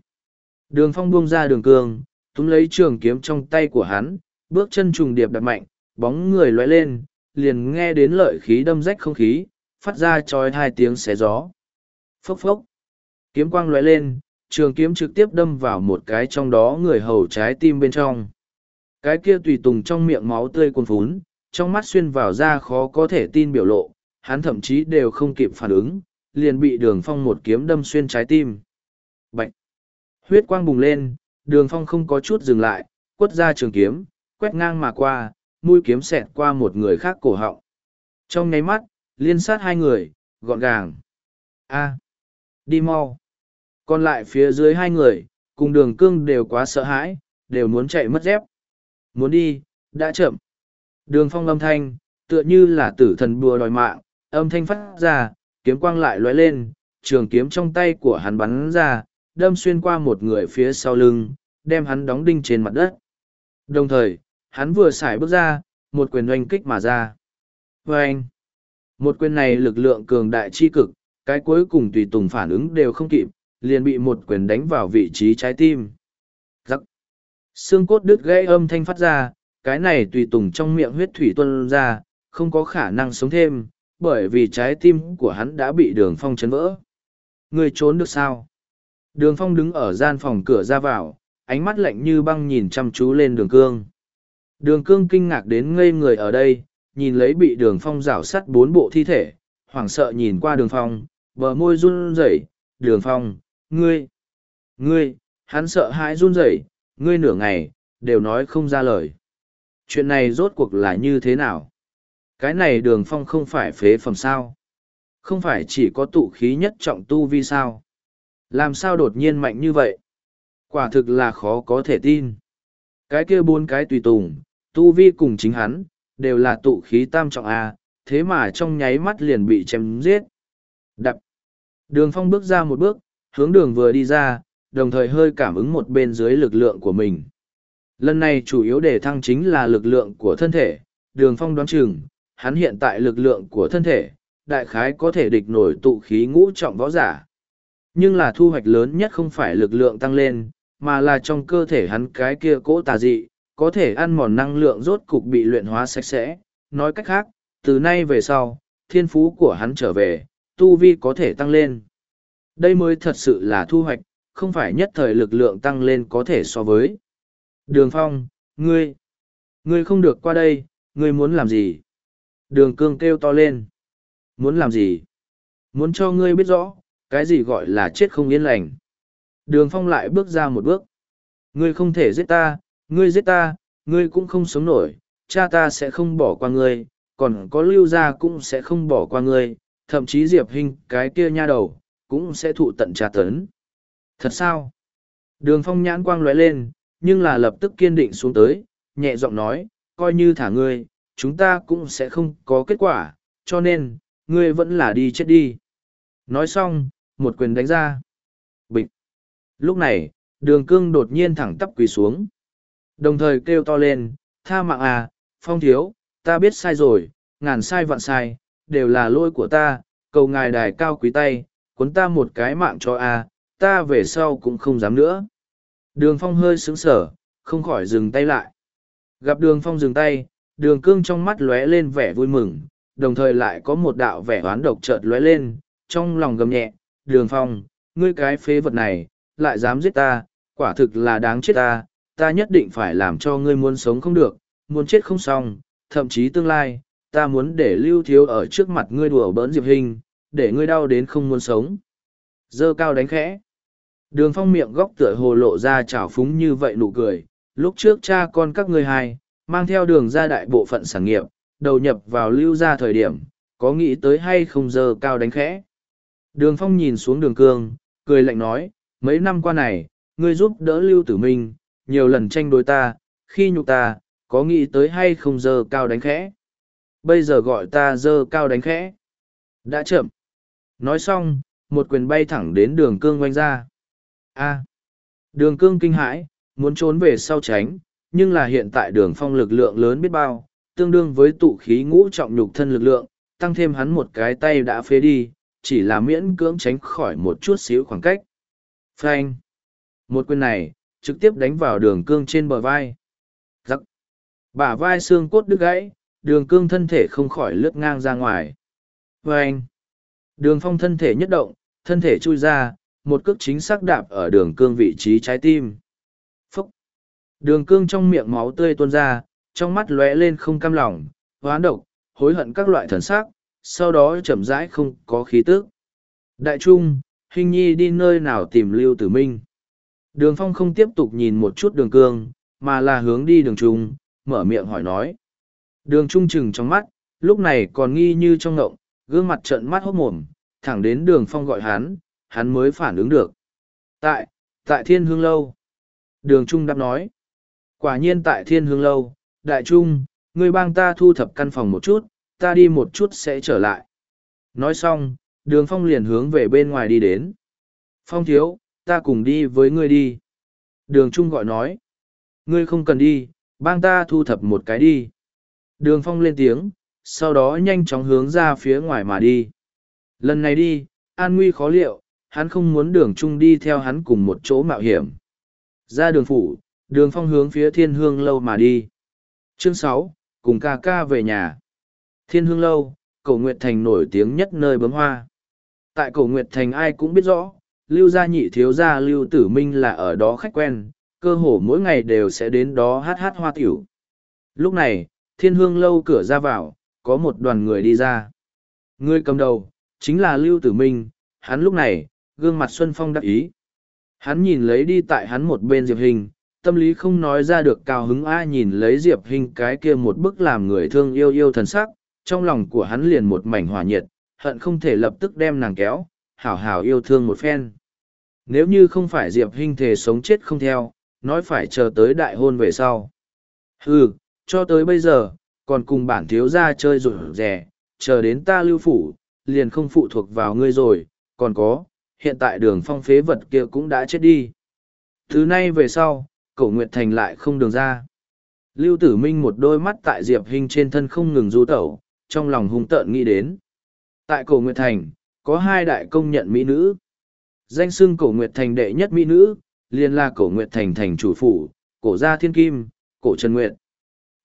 Đường phong buông ra đường cương, túm lấy trường kiếm trong tay của hắn, bước chân trùng điệp đặt mạnh, bóng người lóe lên, liền nghe đến lợi khí đâm rách không khí, phát ra trói hai tiếng xé gió. Phốc phốc. Kiếm quang lóe lên, trường kiếm trực tiếp đâm vào một cái trong đó người hầu trái tim bên trong. Cái kia tùy tùng trong miệng máu tươi cuồn phún, trong mắt xuyên vào ra khó có thể tin biểu lộ, hắn thậm chí đều không kịp phản ứng, liền bị đường phong một kiếm đâm xuyên trái tim. Bạch! Huyết quang bùng lên, đường phong không có chút dừng lại, quất ra trường kiếm, quét ngang mà qua, mũi kiếm xẹt qua một người khác cổ họng. Trong nháy mắt, liên sát hai người, gọn gàng. A! Đi mau! Còn lại phía dưới hai người, cùng đường cương đều quá sợ hãi, đều muốn chạy mất dép. Muốn đi, đã chậm. Đường phong âm thanh, tựa như là tử thần bùa đòi mạng, âm thanh phát ra, kiếm quang lại lóe lên, trường kiếm trong tay của hắn bắn ra, đâm xuyên qua một người phía sau lưng, đem hắn đóng đinh trên mặt đất. Đồng thời, hắn vừa xài bước ra, một quyền oanh kích mà ra. vê anh, một quyền này lực lượng cường đại chi cực, cái cuối cùng tùy tùng phản ứng đều không kịp, liền bị một quyền đánh vào vị trí trái tim. Giắc. Xương cốt đứt gãy âm thanh phát ra, cái này tùy tùng trong miệng huyết thủy tuân ra, không có khả năng sống thêm, bởi vì trái tim của hắn đã bị đường phong chấn vỡ. Người trốn được sao? Đường phong đứng ở gian phòng cửa ra vào, ánh mắt lạnh như băng nhìn chăm chú lên đường cương. Đường cương kinh ngạc đến ngây người ở đây, nhìn lấy bị đường phong rảo sắt bốn bộ thi thể, hoảng sợ nhìn qua đường phong, bờ môi run rẩy, đường phong, ngươi, ngươi, hắn sợ hãi run rẩy, ngươi nửa ngày, đều nói không ra lời. Chuyện này rốt cuộc là như thế nào? Cái này đường phong không phải phế phẩm sao? Không phải chỉ có tụ khí nhất trọng tu vi sao? Làm sao đột nhiên mạnh như vậy? Quả thực là khó có thể tin. Cái kia bốn cái tùy tùng, tu vi cùng chính hắn, đều là tụ khí tam trọng A, thế mà trong nháy mắt liền bị chém giết. Đập. Đường phong bước ra một bước, hướng đường vừa đi ra, đồng thời hơi cảm ứng một bên dưới lực lượng của mình. Lần này chủ yếu để thăng chính là lực lượng của thân thể, đường phong đoán chừng, hắn hiện tại lực lượng của thân thể, đại khái có thể địch nổi tụ khí ngũ trọng võ giả. Nhưng là thu hoạch lớn nhất không phải lực lượng tăng lên, mà là trong cơ thể hắn cái kia cỗ tà dị, có thể ăn mòn năng lượng rốt cục bị luyện hóa sạch sẽ. Nói cách khác, từ nay về sau, thiên phú của hắn trở về, tu vi có thể tăng lên. Đây mới thật sự là thu hoạch, không phải nhất thời lực lượng tăng lên có thể so với. Đường Phong, ngươi, ngươi không được qua đây, ngươi muốn làm gì? Đường Cương kêu to lên. Muốn làm gì? Muốn cho ngươi biết rõ, cái gì gọi là chết không yên lành. Đường Phong lại bước ra một bước. Ngươi không thể giết ta, ngươi giết ta, ngươi cũng không sống nổi, cha ta sẽ không bỏ qua ngươi, còn có lưu gia cũng sẽ không bỏ qua ngươi, thậm chí Diệp Hinh cái kia nha đầu, cũng sẽ thụ tận tra tấn. Thật sao? Đường Phong nhãn quang lóe lên, nhưng là lập tức kiên định xuống tới, nhẹ giọng nói, coi như thả ngươi, chúng ta cũng sẽ không có kết quả, cho nên, ngươi vẫn là đi chết đi. Nói xong, một quyền đánh ra. Bịch. Lúc này, đường cương đột nhiên thẳng tắp quỳ xuống. Đồng thời kêu to lên, tha mạng à, phong thiếu, ta biết sai rồi, ngàn sai vạn sai, đều là lỗi của ta, cầu ngài đài cao quý tay, cuốn ta một cái mạng cho a à, ta về sau cũng không dám nữa. Đường phong hơi sững sở, không khỏi dừng tay lại. Gặp đường phong dừng tay, đường cương trong mắt lóe lên vẻ vui mừng, đồng thời lại có một đạo vẻ oán độc chợt lóe lên, trong lòng gầm nhẹ, đường phong, ngươi cái phế vật này, lại dám giết ta, quả thực là đáng chết ta, ta nhất định phải làm cho ngươi muốn sống không được, muốn chết không xong, thậm chí tương lai, ta muốn để lưu thiếu ở trước mặt ngươi đùa bỡn diệp hình, để ngươi đau đến không muốn sống. Dơ cao đánh khẽ. Đường phong miệng góc tựa hồ lộ ra trào phúng như vậy nụ cười, lúc trước cha con các ngươi hai, mang theo đường ra đại bộ phận sản nghiệp, đầu nhập vào lưu ra thời điểm, có nghĩ tới hay không dơ cao đánh khẽ. Đường phong nhìn xuống đường cương, cười lạnh nói, mấy năm qua này, ngươi giúp đỡ lưu tử minh, nhiều lần tranh đối ta, khi nhục ta, có nghĩ tới hay không dơ cao đánh khẽ. Bây giờ gọi ta dơ cao đánh khẽ. Đã chậm. Nói xong, một quyền bay thẳng đến đường cương quanh ra. A. Đường cương kinh hãi, muốn trốn về sau tránh, nhưng là hiện tại đường phong lực lượng lớn biết bao, tương đương với tụ khí ngũ trọng nhục thân lực lượng, tăng thêm hắn một cái tay đã phế đi, chỉ là miễn cưỡng tránh khỏi một chút xíu khoảng cách. Phanh. Một quyền này, trực tiếp đánh vào đường cương trên bờ vai. Giặc. Bả vai xương cốt đứt gãy, đường cương thân thể không khỏi lướt ngang ra ngoài. Và anh, đường phong thân thể nhất động, thân thể chui ra, một cước chính xác đạp ở đường cương vị trí trái tim. Phúc! Đường cương trong miệng máu tươi tuôn ra, trong mắt lóe lên không cam lòng, hoán độc, hối hận các loại thần sắc, sau đó chậm rãi không có khí tức. Đại trung, hình nhi đi nơi nào tìm lưu tử minh. Đường phong không tiếp tục nhìn một chút đường cương, mà là hướng đi đường trung, mở miệng hỏi nói. Đường trung chừng trong mắt, lúc này còn nghi như trong ngộng, gương mặt trợn mắt hốt mồm, thẳng đến đường phong gọi hắn, hắn mới phản ứng được. Tại, tại thiên hương lâu. Đường trung đáp nói. Quả nhiên tại thiên hương lâu, đại trung, người bang ta thu thập căn phòng một chút, ta đi một chút sẽ trở lại. Nói xong, đường phong liền hướng về bên ngoài đi đến. Phong thiếu, ta cùng đi với ngươi đi. Đường Trung gọi nói. Ngươi không cần đi, bang ta thu thập một cái đi. Đường phong lên tiếng, sau đó nhanh chóng hướng ra phía ngoài mà đi. Lần này đi, an nguy khó liệu, hắn không muốn đường chung đi theo hắn cùng một chỗ mạo hiểm. Ra đường phủ, đường phong hướng phía thiên hương lâu mà đi. Chương sáu cùng ca ca về nhà. Thiên hương lâu, cổ Nguyệt Thành nổi tiếng nhất nơi bấm hoa. Tại cổ Nguyệt Thành ai cũng biết rõ, lưu gia nhị thiếu gia lưu tử minh là ở đó khách quen, cơ hồ mỗi ngày đều sẽ đến đó hát hát hoa tiểu. Lúc này, thiên hương lâu cửa ra vào, có một đoàn người đi ra. Người cầm đầu, chính là lưu tử minh, hắn lúc này, gương mặt xuân phong đắc ý. Hắn nhìn lấy đi tại hắn một bên diệp hình, tâm lý không nói ra được cao hứng ai nhìn lấy diệp hình cái kia một bức làm người thương yêu yêu thần sắc, trong lòng của hắn liền một mảnh hỏa nhiệt, hận không thể lập tức đem nàng kéo, hảo hảo yêu thương một phen. Nếu như không phải Diệp Hinh thể sống chết không theo, nói phải chờ tới đại hôn về sau. Hừ, cho tới bây giờ, còn cùng bản thiếu gia chơi rủi rẻ, chờ đến ta lưu phủ, liền không phụ thuộc vào ngươi rồi, còn có, hiện tại đường phong phế vật kia cũng đã chết đi. Thứ nay về sau, cổ Nguyệt Thành lại không đường ra. Lưu Tử Minh một đôi mắt tại Diệp Hinh trên thân không ngừng du tẩu, trong lòng hung tợn nghĩ đến. Tại cổ Nguyệt Thành, có hai đại công nhận mỹ nữ. Danh xưng cổ Nguyệt Thành đệ nhất mỹ nữ, liền là cổ Nguyệt Thành thành chủ phủ, cổ gia thiên kim, cổ Trần Nguyệt.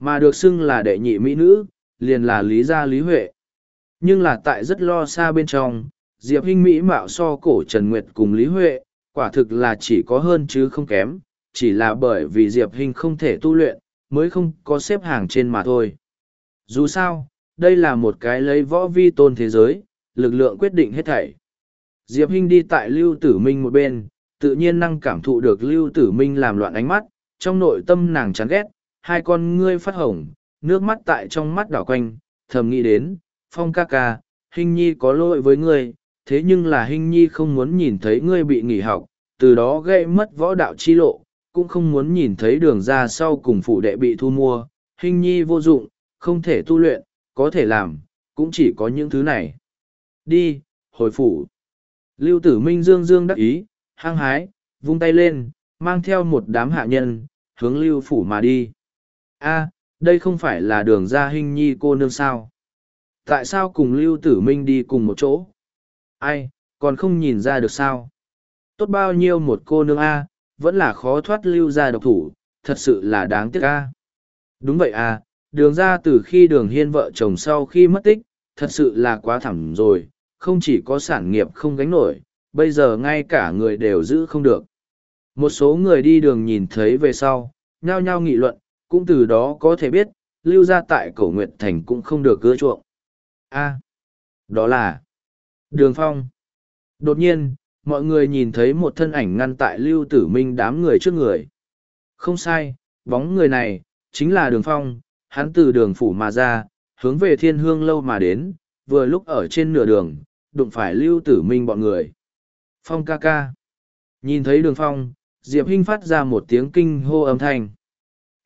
Mà được xưng là đệ nhị mỹ nữ, liền là Lý gia Lý Huệ. Nhưng là tại rất lo xa bên trong, Diệp Hinh Mỹ mạo so cổ Trần Nguyệt cùng Lý Huệ, quả thực là chỉ có hơn chứ không kém, chỉ là bởi vì Diệp Hinh không thể tu luyện, mới không có xếp hàng trên mà thôi. Dù sao, đây là một cái lấy võ vi tôn thế giới, lực lượng quyết định hết thảy. Diệp Hinh đi tại Lưu Tử Minh một bên, tự nhiên năng cảm thụ được Lưu Tử Minh làm loạn ánh mắt, trong nội tâm nàng chán ghét, hai con ngươi phát hồng, nước mắt tại trong mắt đảo quanh, thầm nghĩ đến, Phong ca ca, hình Nhi có lỗi với ngươi, thế nhưng là hình Nhi không muốn nhìn thấy ngươi bị nghỉ học, từ đó gây mất võ đạo chi lộ, cũng không muốn nhìn thấy đường ra sau cùng phụ đệ bị thu mua, hình Nhi vô dụng, không thể tu luyện, có thể làm, cũng chỉ có những thứ này. Đi, hồi phủ. Lưu tử Minh Dương Dương đắc ý, hăng hái, vung tay lên, mang theo một đám hạ nhân, hướng lưu phủ mà đi a đây không phải là đường ra hình nhi cô nương sao? Tại sao cùng lưu tử Minh đi cùng một chỗ? Ai, còn không nhìn ra được sao? Tốt bao nhiêu một cô nương a vẫn là khó thoát lưu ra độc thủ, thật sự là đáng tiếc a Đúng vậy à, đường ra từ khi đường hiên vợ chồng sau khi mất tích, thật sự là quá thẳm rồi, không chỉ có sản nghiệp không gánh nổi, bây giờ ngay cả người đều giữ không được. Một số người đi đường nhìn thấy về sau, nhao nhao nghị luận, cũng từ đó có thể biết, lưu ra tại cổ Nguyệt Thành cũng không được cưa chuộng. a đó là đường phong. Đột nhiên, mọi người nhìn thấy một thân ảnh ngăn tại lưu tử minh đám người trước người. Không sai, bóng người này, chính là đường phong, hắn từ đường phủ mà ra, hướng về thiên hương lâu mà đến, vừa lúc ở trên nửa đường, đụng phải lưu tử minh bọn người. Phong ca ca. Nhìn thấy đường phong, Diệp Hinh phát ra một tiếng kinh hô âm thanh.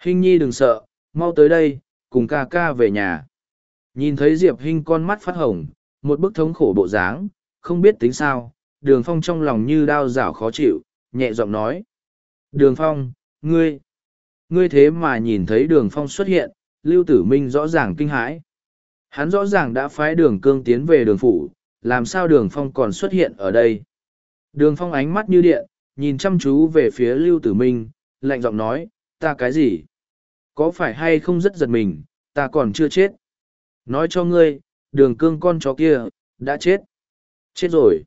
Hinh nhi đừng sợ, mau tới đây, cùng ca ca về nhà. Nhìn thấy Diệp Hinh con mắt phát hồng, một bức thống khổ bộ dáng, không biết tính sao, đường phong trong lòng như đau rảo khó chịu, nhẹ giọng nói. Đường phong, ngươi, ngươi thế mà nhìn thấy đường phong xuất hiện, Lưu Tử Minh rõ ràng kinh hãi. Hắn rõ ràng đã phái đường cương tiến về đường phủ, làm sao đường phong còn xuất hiện ở đây. Đường phong ánh mắt như điện, nhìn chăm chú về phía Lưu Tử Minh, lạnh giọng nói, ta cái gì? Có phải hay không rất giật mình, ta còn chưa chết. Nói cho ngươi, đường cương con chó kia, đã chết. Chết rồi.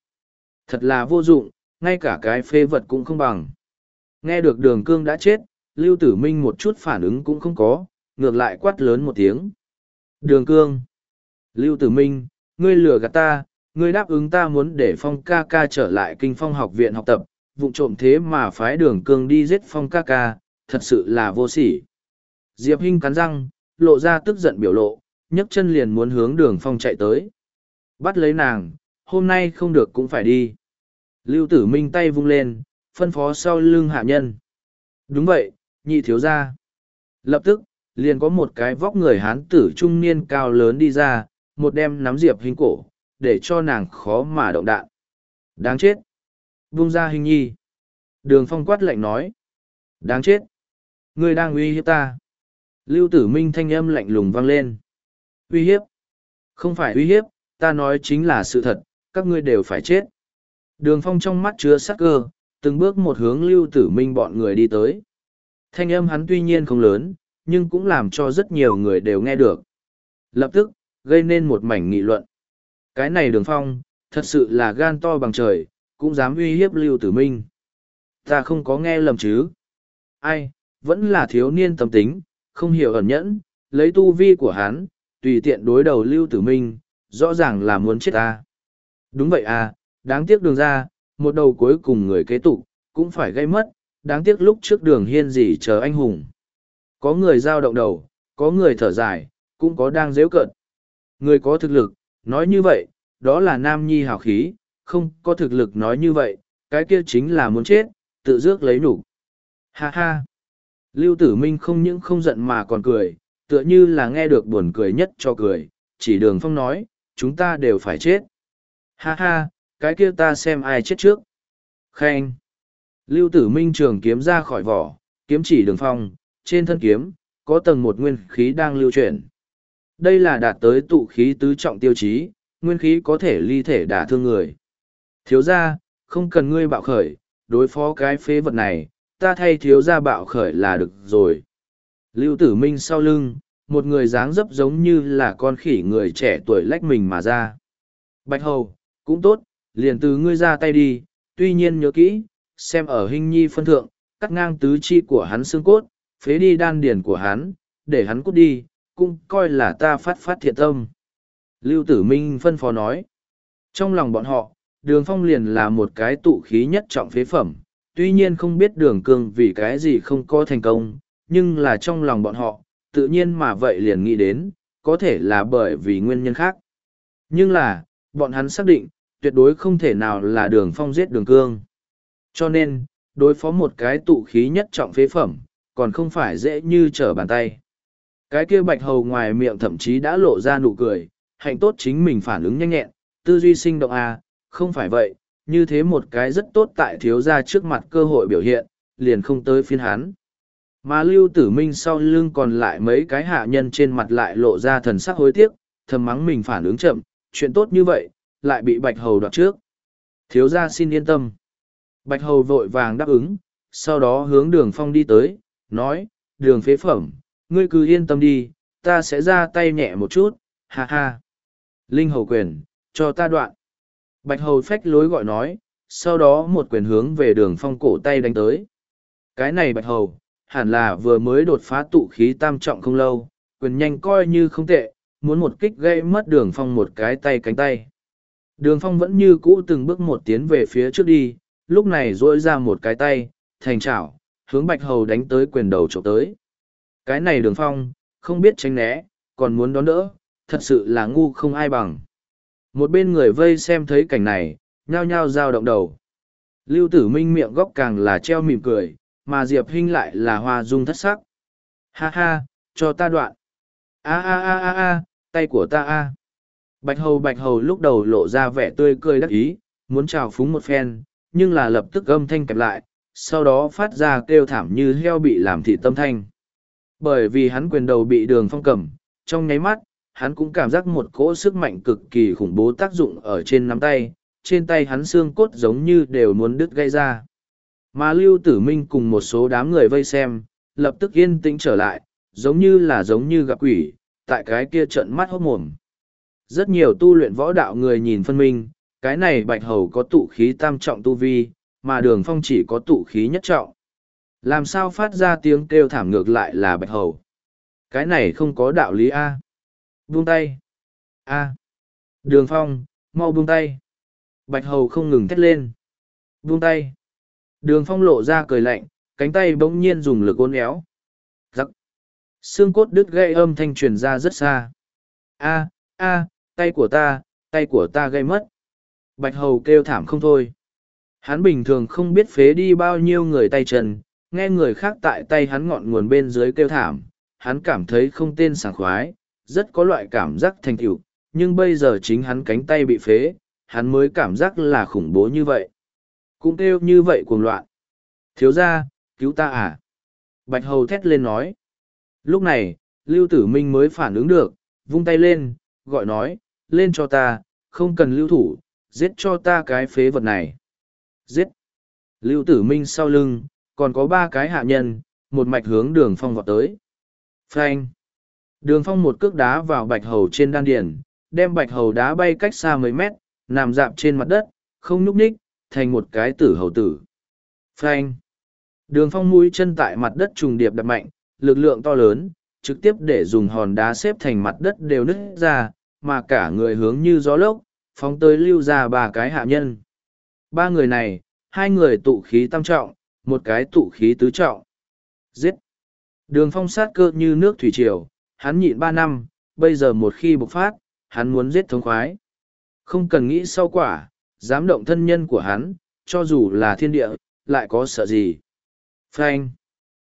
Thật là vô dụng, ngay cả cái phê vật cũng không bằng. Nghe được đường cương đã chết, Lưu Tử Minh một chút phản ứng cũng không có, ngược lại quát lớn một tiếng. Đường cương. Lưu Tử Minh, ngươi lừa gạt ta, ngươi đáp ứng ta muốn để phong ca ca trở lại kinh phong học viện học tập, vụ trộm thế mà phái đường cương đi giết phong ca ca, thật sự là vô sỉ. Diệp Hinh cắn răng, lộ ra tức giận biểu lộ, nhấc chân liền muốn hướng đường phong chạy tới. Bắt lấy nàng, hôm nay không được cũng phải đi. Lưu tử minh tay vung lên, phân phó sau lưng hạ nhân. Đúng vậy, nhị thiếu ra. Lập tức, liền có một cái vóc người hán tử trung niên cao lớn đi ra, một đem nắm diệp hình cổ, để cho nàng khó mà động đạn. Đáng chết. Vung ra hình nhi. Đường phong quát lạnh nói. Đáng chết. Ngươi đang uy hiếp ta. Lưu tử minh thanh âm lạnh lùng vang lên. Uy hiếp. Không phải uy hiếp, ta nói chính là sự thật, các ngươi đều phải chết. Đường phong trong mắt chứa sắc cơ, từng bước một hướng lưu tử minh bọn người đi tới. Thanh âm hắn tuy nhiên không lớn, nhưng cũng làm cho rất nhiều người đều nghe được. Lập tức, gây nên một mảnh nghị luận. Cái này đường phong, thật sự là gan to bằng trời, cũng dám uy hiếp lưu tử minh. Ta không có nghe lầm chứ. Ai, vẫn là thiếu niên tâm tính, không hiểu ẩn nhẫn, lấy tu vi của hắn, tùy tiện đối đầu lưu tử minh, rõ ràng là muốn chết ta. Đúng vậy à, đáng tiếc đường ra, một đầu cuối cùng người kế tục, cũng phải gây mất, đáng tiếc lúc trước đường hiên gì chờ anh hùng. Có người giao động đầu, có người thở dài, cũng có đang dễu cận. Người có thực lực, nói như vậy, đó là nam nhi hào khí, không có thực lực nói như vậy, cái kia chính là muốn chết, tự dước lấy nụ. Ha ha! Lưu tử minh không những không giận mà còn cười, tựa như là nghe được buồn cười nhất cho cười, chỉ đường phong nói, chúng ta đều phải chết. Ha ha, cái kia ta xem ai chết trước. Khen. Lưu tử minh trường kiếm ra khỏi vỏ, kiếm chỉ đường phong, trên thân kiếm, có tầng một nguyên khí đang lưu chuyển. Đây là đạt tới tụ khí tứ trọng tiêu chí, nguyên khí có thể ly thể đả thương người. Thiếu ra, không cần ngươi bạo khởi, đối phó cái phế vật này, ta thay thiếu gia bạo khởi là được rồi. Lưu tử minh sau lưng, một người dáng dấp giống như là con khỉ người trẻ tuổi lách mình mà ra. Bạch hầu, cũng tốt, liền từ ngươi ra tay đi, tuy nhiên nhớ kỹ, xem ở hình nhi phân thượng, cắt ngang tứ chi của hắn xương cốt, phế đi đan điển của hắn, để hắn cút đi, cũng coi là ta phát phát thiện tâm. Lưu Tử Minh phân phó nói, trong lòng bọn họ, đường phong liền là một cái tụ khí nhất trọng phế phẩm, tuy nhiên không biết đường cương vì cái gì không có thành công, nhưng là trong lòng bọn họ, tự nhiên mà vậy liền nghĩ đến, có thể là bởi vì nguyên nhân khác. Nhưng là, bọn hắn xác định, tuyệt đối không thể nào là đường phong giết đường cương. Cho nên, đối phó một cái tụ khí nhất trọng phế phẩm, còn không phải dễ như trở bàn tay. Cái kia bạch hầu ngoài miệng thậm chí đã lộ ra nụ cười, hạnh tốt chính mình phản ứng nhanh nhẹn, tư duy sinh động à, không phải vậy, như thế một cái rất tốt tại thiếu gia trước mặt cơ hội biểu hiện, liền không tới phiên hắn. Mà lưu tử minh sau lưng còn lại mấy cái hạ nhân trên mặt lại lộ ra thần sắc hối tiếc, thầm mắng mình phản ứng chậm, chuyện tốt như vậy, lại bị bạch hầu đoạt trước. Thiếu gia xin yên tâm. Bạch hầu vội vàng đáp ứng, sau đó hướng đường phong đi tới, nói, đường phế phẩm, ngươi cứ yên tâm đi, ta sẽ ra tay nhẹ một chút, ha ha. Linh hầu quyền, cho ta đoạn. Bạch hầu phách lối gọi nói, sau đó một quyền hướng về đường phong cổ tay đánh tới. Cái này bạch hầu, hẳn là vừa mới đột phá tụ khí tam trọng không lâu, quyền nhanh coi như không tệ, muốn một kích gây mất đường phong một cái tay cánh tay. Đường phong vẫn như cũ từng bước một tiến về phía trước đi, lúc này dỗi ra một cái tay, thành chảo, hướng bạch hầu đánh tới quyền đầu trộm tới. Cái này đường phong, không biết tránh né, còn muốn đón đỡ, thật sự là ngu không ai bằng. Một bên người vây xem thấy cảnh này, nhao nhao dao động đầu. Lưu tử minh miệng góc càng là treo mỉm cười, mà Diệp Hinh lại là hoa dung thất sắc. Ha ha, cho ta đoạn. A a a a a, tay của ta a. Bạch hầu bạch hầu lúc đầu lộ ra vẻ tươi cười đắc ý, muốn chào phúng một phen, nhưng là lập tức âm thanh kẹp lại, sau đó phát ra kêu thảm như heo bị làm thị tâm thanh. Bởi vì hắn quyền đầu bị đường phong cầm, trong nháy mắt, hắn cũng cảm giác một cỗ sức mạnh cực kỳ khủng bố tác dụng ở trên nắm tay, trên tay hắn xương cốt giống như đều muốn đứt gây ra. Mà Lưu Tử Minh cùng một số đám người vây xem, lập tức yên tĩnh trở lại, giống như là giống như gặp quỷ, tại cái kia trận mắt hốt mồm. Rất nhiều tu luyện võ đạo người nhìn phân minh, cái này bạch hầu có tụ khí tam trọng tu vi, mà đường phong chỉ có tụ khí nhất trọng. Làm sao phát ra tiếng kêu thảm ngược lại là bạch hầu? Cái này không có đạo lý A. Buông tay. A. Đường phong, mau buông tay. Bạch hầu không ngừng thét lên. Buông tay. Đường phong lộ ra cười lạnh, cánh tay bỗng nhiên dùng lực ôn éo. Giặc. Xương cốt đứt gây âm thanh truyền ra rất xa. A, a, tay của ta, tay của ta gây mất. Bạch hầu kêu thảm không thôi. Hắn bình thường không biết phế đi bao nhiêu người tay chân, nghe người khác tại tay hắn ngọn nguồn bên dưới kêu thảm, hắn cảm thấy không tên sảng khoái, rất có loại cảm giác thành tựu, nhưng bây giờ chính hắn cánh tay bị phế, hắn mới cảm giác là khủng bố như vậy. Cũng kêu như vậy cuồng loạn. Thiếu ra, cứu ta à? Bạch hầu thét lên nói. Lúc này, Lưu Tử Minh mới phản ứng được, vung tay lên, gọi nói, lên cho ta, không cần lưu thủ, giết cho ta cái phế vật này. Giết! Lưu Tử Minh sau lưng, còn có ba cái hạ nhân, một mạch hướng đường phong vọt tới. Phanh! Đường phong một cước đá vào bạch hầu trên đan điền, đem bạch hầu đá bay cách xa mấy mét, nằm dạp trên mặt đất, không nhúc ních, thành một cái tử hầu tử. Phanh! Đường phong mũi chân tại mặt đất trùng điệp đập mạnh, lực lượng to lớn, trực tiếp để dùng hòn đá xếp thành mặt đất đều nứt ra, mà cả người hướng như gió lốc, phóng tới lưu ra ba cái hạ nhân. Ba người này, hai người tụ khí tam trọng, một cái tụ khí tứ trọng. Giết! Đường phong sát cơ như nước thủy triều, hắn nhịn ba năm, bây giờ một khi bộc phát, hắn muốn giết thống khoái. Không cần nghĩ sau quả, dám động thân nhân của hắn, cho dù là thiên địa, lại có sợ gì. Frank!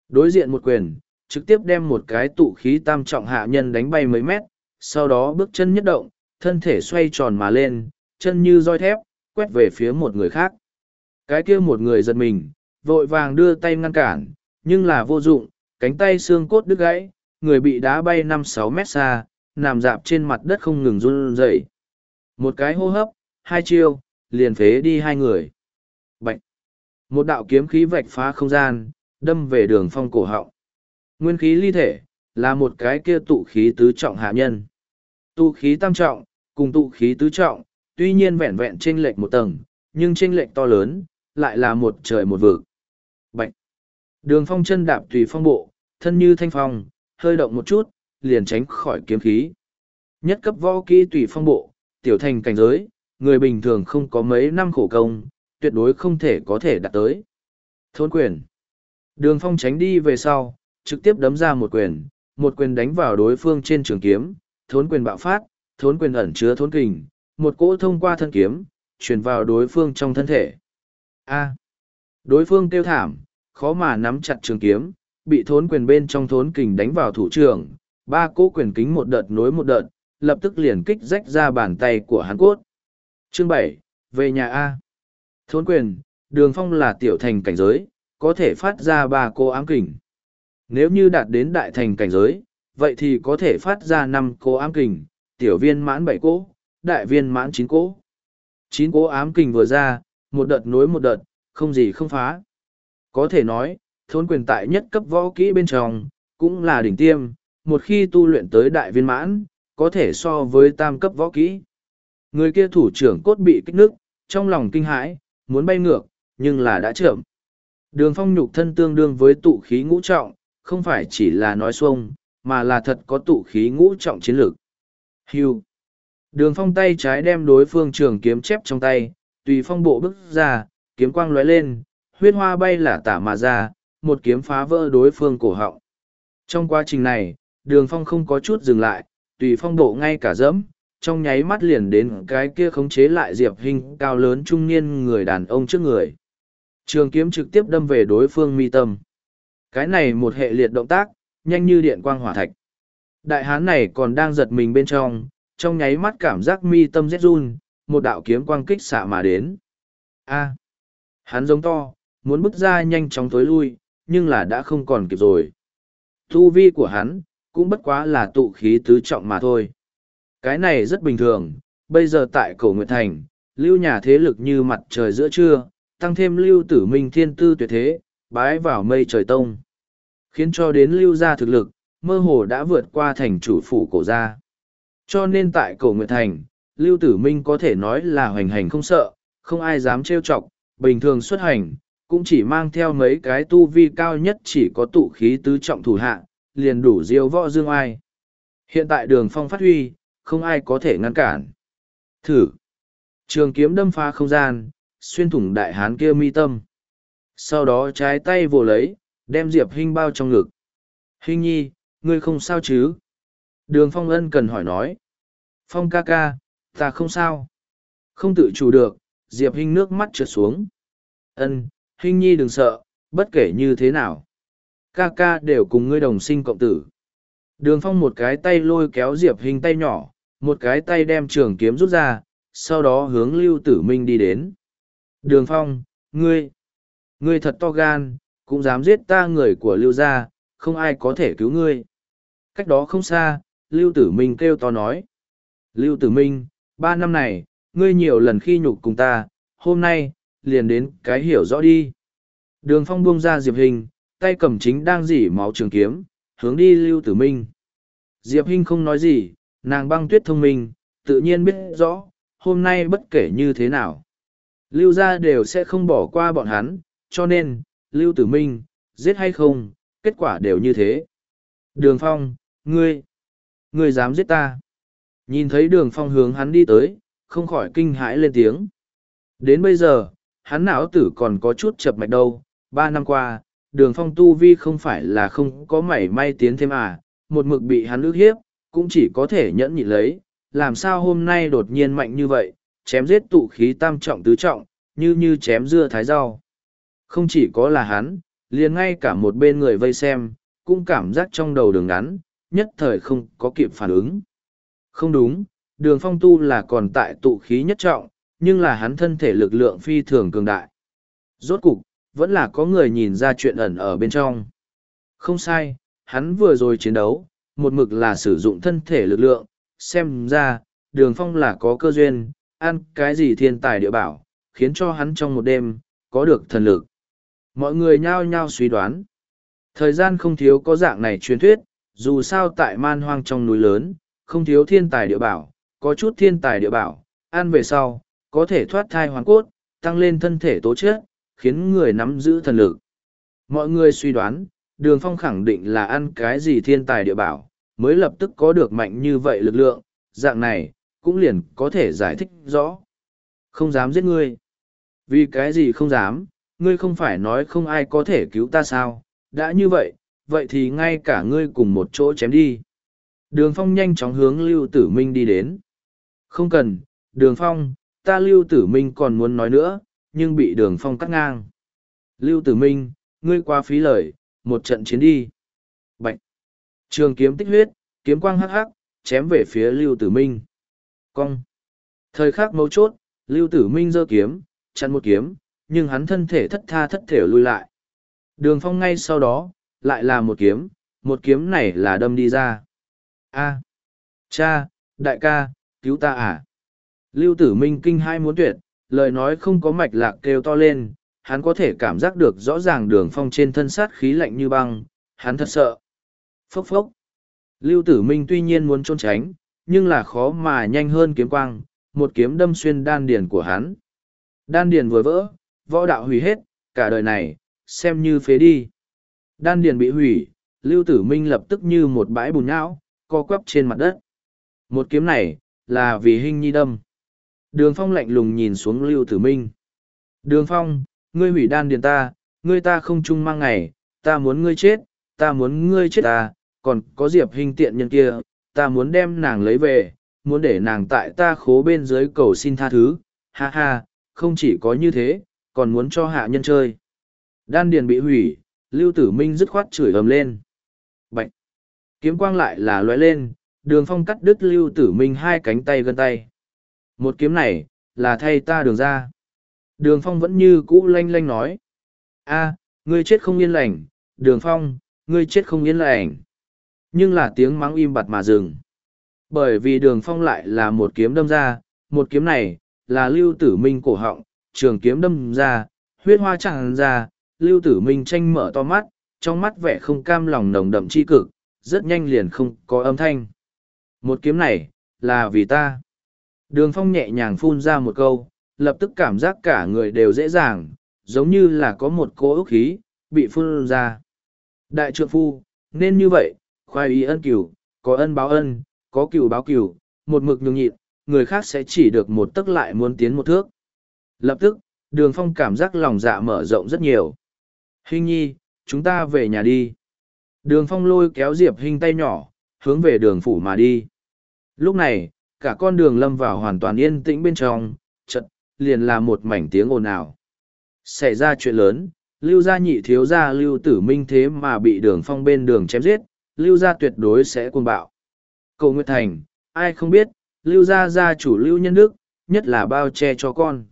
Đối diện một quyền, trực tiếp đem một cái tụ khí tam trọng hạ nhân đánh bay mấy mét, sau đó bước chân nhất động, thân thể xoay tròn mà lên, chân như roi thép, quét về phía một người khác. Cái kia một người giật mình, vội vàng đưa tay ngăn cản, nhưng là vô dụng, cánh tay xương cốt đứt gãy, người bị đá bay năm sáu mét xa, nằm dạp trên mặt đất không ngừng run rẩy. Một cái hô hấp, hai chiêu, liền phế đi hai người. Bạch! Một đạo kiếm khí vạch phá không gian, đâm về đường phong cổ họng. Nguyên khí ly thể, là một cái kia tụ khí tứ trọng hạ nhân. Tụ khí tam trọng, cùng tụ khí tứ trọng, tuy nhiên vẹn vẹn chênh lệch một tầng, nhưng chênh lệch to lớn, lại là một trời một vực. Bạch! Đường phong chân đạp tùy phong bộ, thân như thanh phong, hơi động một chút, liền tránh khỏi kiếm khí. Nhất cấp võ kỹ tùy phong bộ, tiểu thành cảnh giới, người bình thường không có mấy năm khổ công, tuyệt đối không thể có thể đạt tới. Thôn quyền. Đường phong tránh đi về sau, trực tiếp đấm ra một quyền, một quyền đánh vào đối phương trên trường kiếm, thốn quyền bạo phát, thốn quyền ẩn chứa thốn kình, một cỗ thông qua thân kiếm, truyền vào đối phương trong thân thể. A. Đối phương kêu thảm, khó mà nắm chặt trường kiếm, bị thốn quyền bên trong thốn kình đánh vào thủ trưởng, ba cỗ quyền kính một đợt nối một đợt, lập tức liền kích rách ra bàn tay của hắn cốt. Chương bảy về nhà A. Thốn quyền, đường phong là tiểu thành cảnh giới, có thể phát ra ba cô ám kình. Nếu như đạt đến đại thành cảnh giới, vậy thì có thể phát ra năm cô ám kình, tiểu viên mãn bảy cỗ, đại viên mãn chín cỗ. Chín cỗ ám kình vừa ra, một đợt nối một đợt, không gì không phá. Có thể nói, thốn quyền tại nhất cấp võ kỹ bên trong, cũng là đỉnh tiêm, một khi tu luyện tới đại viên mãn, có thể so với tam cấp võ kỹ. Người kia thủ trưởng cốt bị kích nước, trong lòng kinh hãi, muốn bay ngược, nhưng là đã chậm. Đường phong nhục thân tương đương với tụ khí ngũ trọng, không phải chỉ là nói xuông, mà là thật có tụ khí ngũ trọng chiến lược. Hưu. Đường phong tay trái đem đối phương trường kiếm chép trong tay, tùy phong bộ bước ra, kiếm quang lóe lên, huyết hoa bay là tả mà ra, một kiếm phá vỡ đối phương cổ họng. Trong quá trình này, đường phong không có chút dừng lại, tùy phong bộ ngay cả dẫm, trong nháy mắt liền đến cái kia khống chế lại diệp hình cao lớn trung niên người đàn ông trước người. Trường kiếm trực tiếp đâm về đối phương mi tâm. Cái này một hệ liệt động tác, nhanh như điện quang hỏa thạch. Đại hán này còn đang giật mình bên trong, trong nháy mắt cảm giác mi tâm rét run, một đạo kiếm quang kích xạ mà đến. A. hắn giống to, muốn bước ra nhanh chóng tối lui, nhưng là đã không còn kịp rồi. Tu vi của hắn, cũng bất quá là tụ khí tứ trọng mà thôi. Cái này rất bình thường, bây giờ tại cổ Nguyệt Thành, lưu nhà thế lực như mặt trời giữa trưa, tăng thêm lưu tử minh thiên tư tuyệt thế, bái vào mây trời tông. Khiến cho đến lưu gia thực lực, mơ hồ đã vượt qua thành chủ phủ cổ gia. Cho nên tại cổ Nguyệt Thành, Lưu Tử Minh có thể nói là hoành hành không sợ, không ai dám trêu chọc, bình thường xuất hành, cũng chỉ mang theo mấy cái tu vi cao nhất chỉ có tụ khí tứ trọng thủ hạ, liền đủ diêu võ dương ai. Hiện tại đường phong phát huy, không ai có thể ngăn cản. Thử. Trường kiếm đâm phá không gian, xuyên thủng đại hán kia mi tâm. Sau đó trái tay vồ lấy, đem Diệp Hinh bao trong ngực. Hinh nhi, ngươi không sao chứ? Đường phong ân cần hỏi nói. Phong ca ca, ta không sao. Không tự chủ được, Diệp Hinh nước mắt trượt xuống. Ân, Hinh nhi đừng sợ, bất kể như thế nào. Ca ca đều cùng ngươi đồng sinh cộng tử. Đường phong một cái tay lôi kéo Diệp Hình tay nhỏ, một cái tay đem trường kiếm rút ra, sau đó hướng Lưu Tử Minh đi đến. Đường phong, ngươi, ngươi thật to gan, cũng dám giết ta người của Lưu gia, không ai có thể cứu ngươi. Cách đó không xa, Lưu Tử Minh kêu to nói. Lưu Tử Minh, ba năm này, ngươi nhiều lần khi nhục cùng ta, hôm nay, liền đến cái hiểu rõ đi. Đường phong buông ra Diệp Hình, tay cầm chính đang dỉ máu trường kiếm, hướng đi Lưu Tử Minh. Diệp Hinh không nói gì, nàng băng tuyết thông minh, tự nhiên biết rõ, hôm nay bất kể như thế nào. Lưu gia đều sẽ không bỏ qua bọn hắn, cho nên, Lưu Tử Minh, giết hay không, kết quả đều như thế. Đường Phong, ngươi, ngươi dám giết ta. Nhìn thấy đường Phong hướng hắn đi tới, không khỏi kinh hãi lên tiếng. Đến bây giờ, hắn não tử còn có chút chập mạch đâu, ba năm qua, đường Phong tu vi không phải là không có mảy may tiến thêm à, một mực bị hắn ước hiếp, cũng chỉ có thể nhẫn nhịn lấy, làm sao hôm nay đột nhiên mạnh như vậy, chém giết tụ khí tam trọng tứ trọng, như như chém dưa thái rau. Không chỉ có là hắn, liền ngay cả một bên người vây xem, cũng cảm giác trong đầu đường ngắn, nhất thời không có kịp phản ứng. Không đúng, đường phong tu là còn tại tụ khí nhất trọng, nhưng là hắn thân thể lực lượng phi thường cường đại. Rốt cục, vẫn là có người nhìn ra chuyện ẩn ở bên trong. Không sai, hắn vừa rồi chiến đấu, một mực là sử dụng thân thể lực lượng, xem ra, đường phong là có cơ duyên, ăn cái gì thiên tài địa bảo, khiến cho hắn trong một đêm, có được thần lực. Mọi người nhao nhao suy đoán. Thời gian không thiếu có dạng này truyền thuyết, dù sao tại man hoang trong núi lớn, không thiếu thiên tài địa bảo, có chút thiên tài địa bảo, ăn về sau, có thể thoát thai hoàn cốt, tăng lên thân thể tố chất, khiến người nắm giữ thần lực. Mọi người suy đoán, đường phong khẳng định là ăn cái gì thiên tài địa bảo, mới lập tức có được mạnh như vậy lực lượng, dạng này, cũng liền có thể giải thích rõ. Không dám giết ngươi. Vì cái gì không dám, ngươi không phải nói không ai có thể cứu ta sao, đã như vậy, vậy thì ngay cả ngươi cùng một chỗ chém đi. Đường phong nhanh chóng hướng Lưu Tử Minh đi đến. Không cần, đường phong, ta Lưu Tử Minh còn muốn nói nữa, nhưng bị đường phong cắt ngang. Lưu Tử Minh, ngươi qua phí lời, một trận chiến đi. Bạch. Trường kiếm tích huyết, kiếm quang hắc hắc, chém về phía Lưu Tử Minh. Cong. Thời khắc mấu chốt, Lưu Tử Minh giơ kiếm, chặn một kiếm, nhưng hắn thân thể thất tha thất thể lui lại. Đường phong ngay sau đó, lại là một kiếm, một kiếm này là đâm đi ra. A. Cha, đại ca, cứu ta à? Lưu Tử Minh kinh hai muốn tuyệt, lời nói không có mạch lạc kêu to lên, hắn có thể cảm giác được rõ ràng đường phong trên thân sát khí lạnh như băng, hắn thật sợ. Phốc phốc. Lưu Tử Minh tuy nhiên muốn trốn tránh, nhưng là khó mà nhanh hơn kiếm quang, một kiếm đâm xuyên đan điền của hắn. Đan điền vừa vỡ, võ đạo hủy hết, cả đời này, xem như phế đi. Đan điền bị hủy, Lưu Tử Minh lập tức như một bãi bùn nhão, co quắp trên mặt đất. Một kiếm này, là vì hình nhi đâm. Đường Phong lạnh lùng nhìn xuống Lưu Tử Minh. Đường Phong, ngươi hủy đan điền ta, ngươi ta không chung mang ngày, ta muốn ngươi chết, ta muốn ngươi chết ta, còn có Diệp Hình tiện nhân kia, ta muốn đem nàng lấy về, muốn để nàng tại ta khố bên dưới cầu xin tha thứ, ha ha, không chỉ có như thế, còn muốn cho hạ nhân chơi. Đan điền bị hủy, Lưu Tử Minh dứt khoát chửi ầm lên. Bạch! Kiếm quang lại là lóe lên, đường phong cắt đứt Lưu Tử Minh hai cánh tay gân tay. Một kiếm này, là thay ta đường ra. Đường phong vẫn như cũ lanh lanh nói. a ngươi chết không yên lành, đường phong, ngươi chết không yên lành. Nhưng là tiếng mắng im bặt mà dừng. Bởi vì đường phong lại là một kiếm đâm ra, một kiếm này, là lưu tử minh cổ họng, trường kiếm đâm ra, huyết hoa tràn ra, lưu tử minh tranh mở to mắt, trong mắt vẻ không cam lòng nồng đậm chi cực, rất nhanh liền không có âm thanh. Một kiếm này, là vì ta. Đường phong nhẹ nhàng phun ra một câu, lập tức cảm giác cả người đều dễ dàng, giống như là có một cỗ ức khí, bị phun ra. Đại trượng phu, nên như vậy, khoai ý ân cửu, có ân báo ân, có cửu báo cửu, một mực nhường nhịn, người khác sẽ chỉ được một tức lại muốn tiến một thước. Lập tức, đường phong cảm giác lòng dạ mở rộng rất nhiều. Hình nhi, chúng ta về nhà đi. Đường phong lôi kéo Diệp Hình tay nhỏ, hướng về đường phủ mà đi. Lúc này, cả con đường lâm vào hoàn toàn yên tĩnh bên trong, chật, liền là một mảnh tiếng ồn ào. Xảy ra chuyện lớn, lưu gia nhị thiếu gia lưu tử minh thế mà bị đường phong bên đường chém giết, lưu gia tuyệt đối sẽ cuồng bạo. Cầu Nguyệt Thành, ai không biết, lưu gia gia chủ lưu nhân đức, nhất là bao che cho con.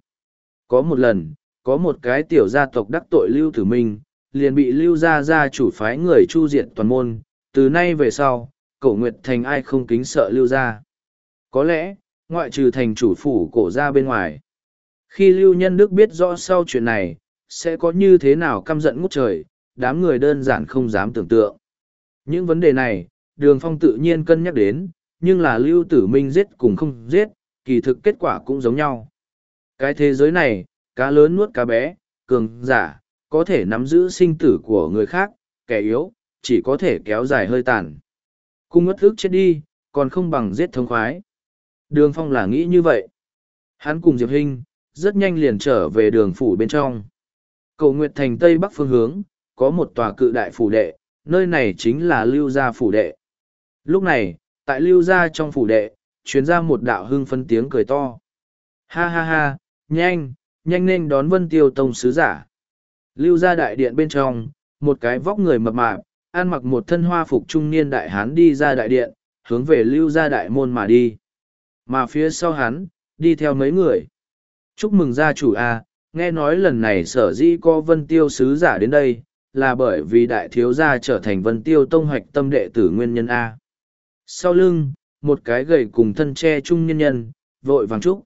Có một lần, có một cái tiểu gia tộc đắc tội lưu tử minh, liền bị lưu gia gia chủ phái người chu diệt toàn môn, từ nay về sau, cổ Nguyệt Thành ai không kính sợ lưu gia. Có lẽ, ngoại trừ thành chủ phủ cổ ra bên ngoài. Khi lưu nhân đức biết rõ sau chuyện này, sẽ có như thế nào căm giận ngút trời, đám người đơn giản không dám tưởng tượng. Những vấn đề này, đường phong tự nhiên cân nhắc đến, nhưng là lưu tử minh giết cùng không giết, kỳ thực kết quả cũng giống nhau. Cái thế giới này, cá lớn nuốt cá bé, cường, giả, có thể nắm giữ sinh tử của người khác, kẻ yếu, chỉ có thể kéo dài hơi tàn. Cung ngất thức chết đi, còn không bằng giết thông khoái. Đường phong là nghĩ như vậy. Hắn cùng Diệp Hinh, rất nhanh liền trở về đường phủ bên trong. Cầu Nguyệt Thành Tây Bắc phương hướng, có một tòa cự đại phủ đệ, nơi này chính là lưu gia phủ đệ. Lúc này, tại lưu gia trong phủ đệ, chuyến ra một đạo hưng phân tiếng cười to. Ha ha ha, nhanh, nhanh nên đón vân tiêu tông sứ giả. Lưu gia đại điện bên trong, một cái vóc người mập mạp, ăn mặc một thân hoa phục trung niên đại hán đi ra đại điện, hướng về lưu gia đại môn mà đi. Mà phía sau hắn, đi theo mấy người. Chúc mừng gia chủ A, nghe nói lần này sở dĩ có vân tiêu sứ giả đến đây, là bởi vì đại thiếu gia trở thành vân tiêu tông hoạch tâm đệ tử nguyên nhân A. Sau lưng, một cái gầy cùng thân che trung nhân nhân, vội vàng chúc.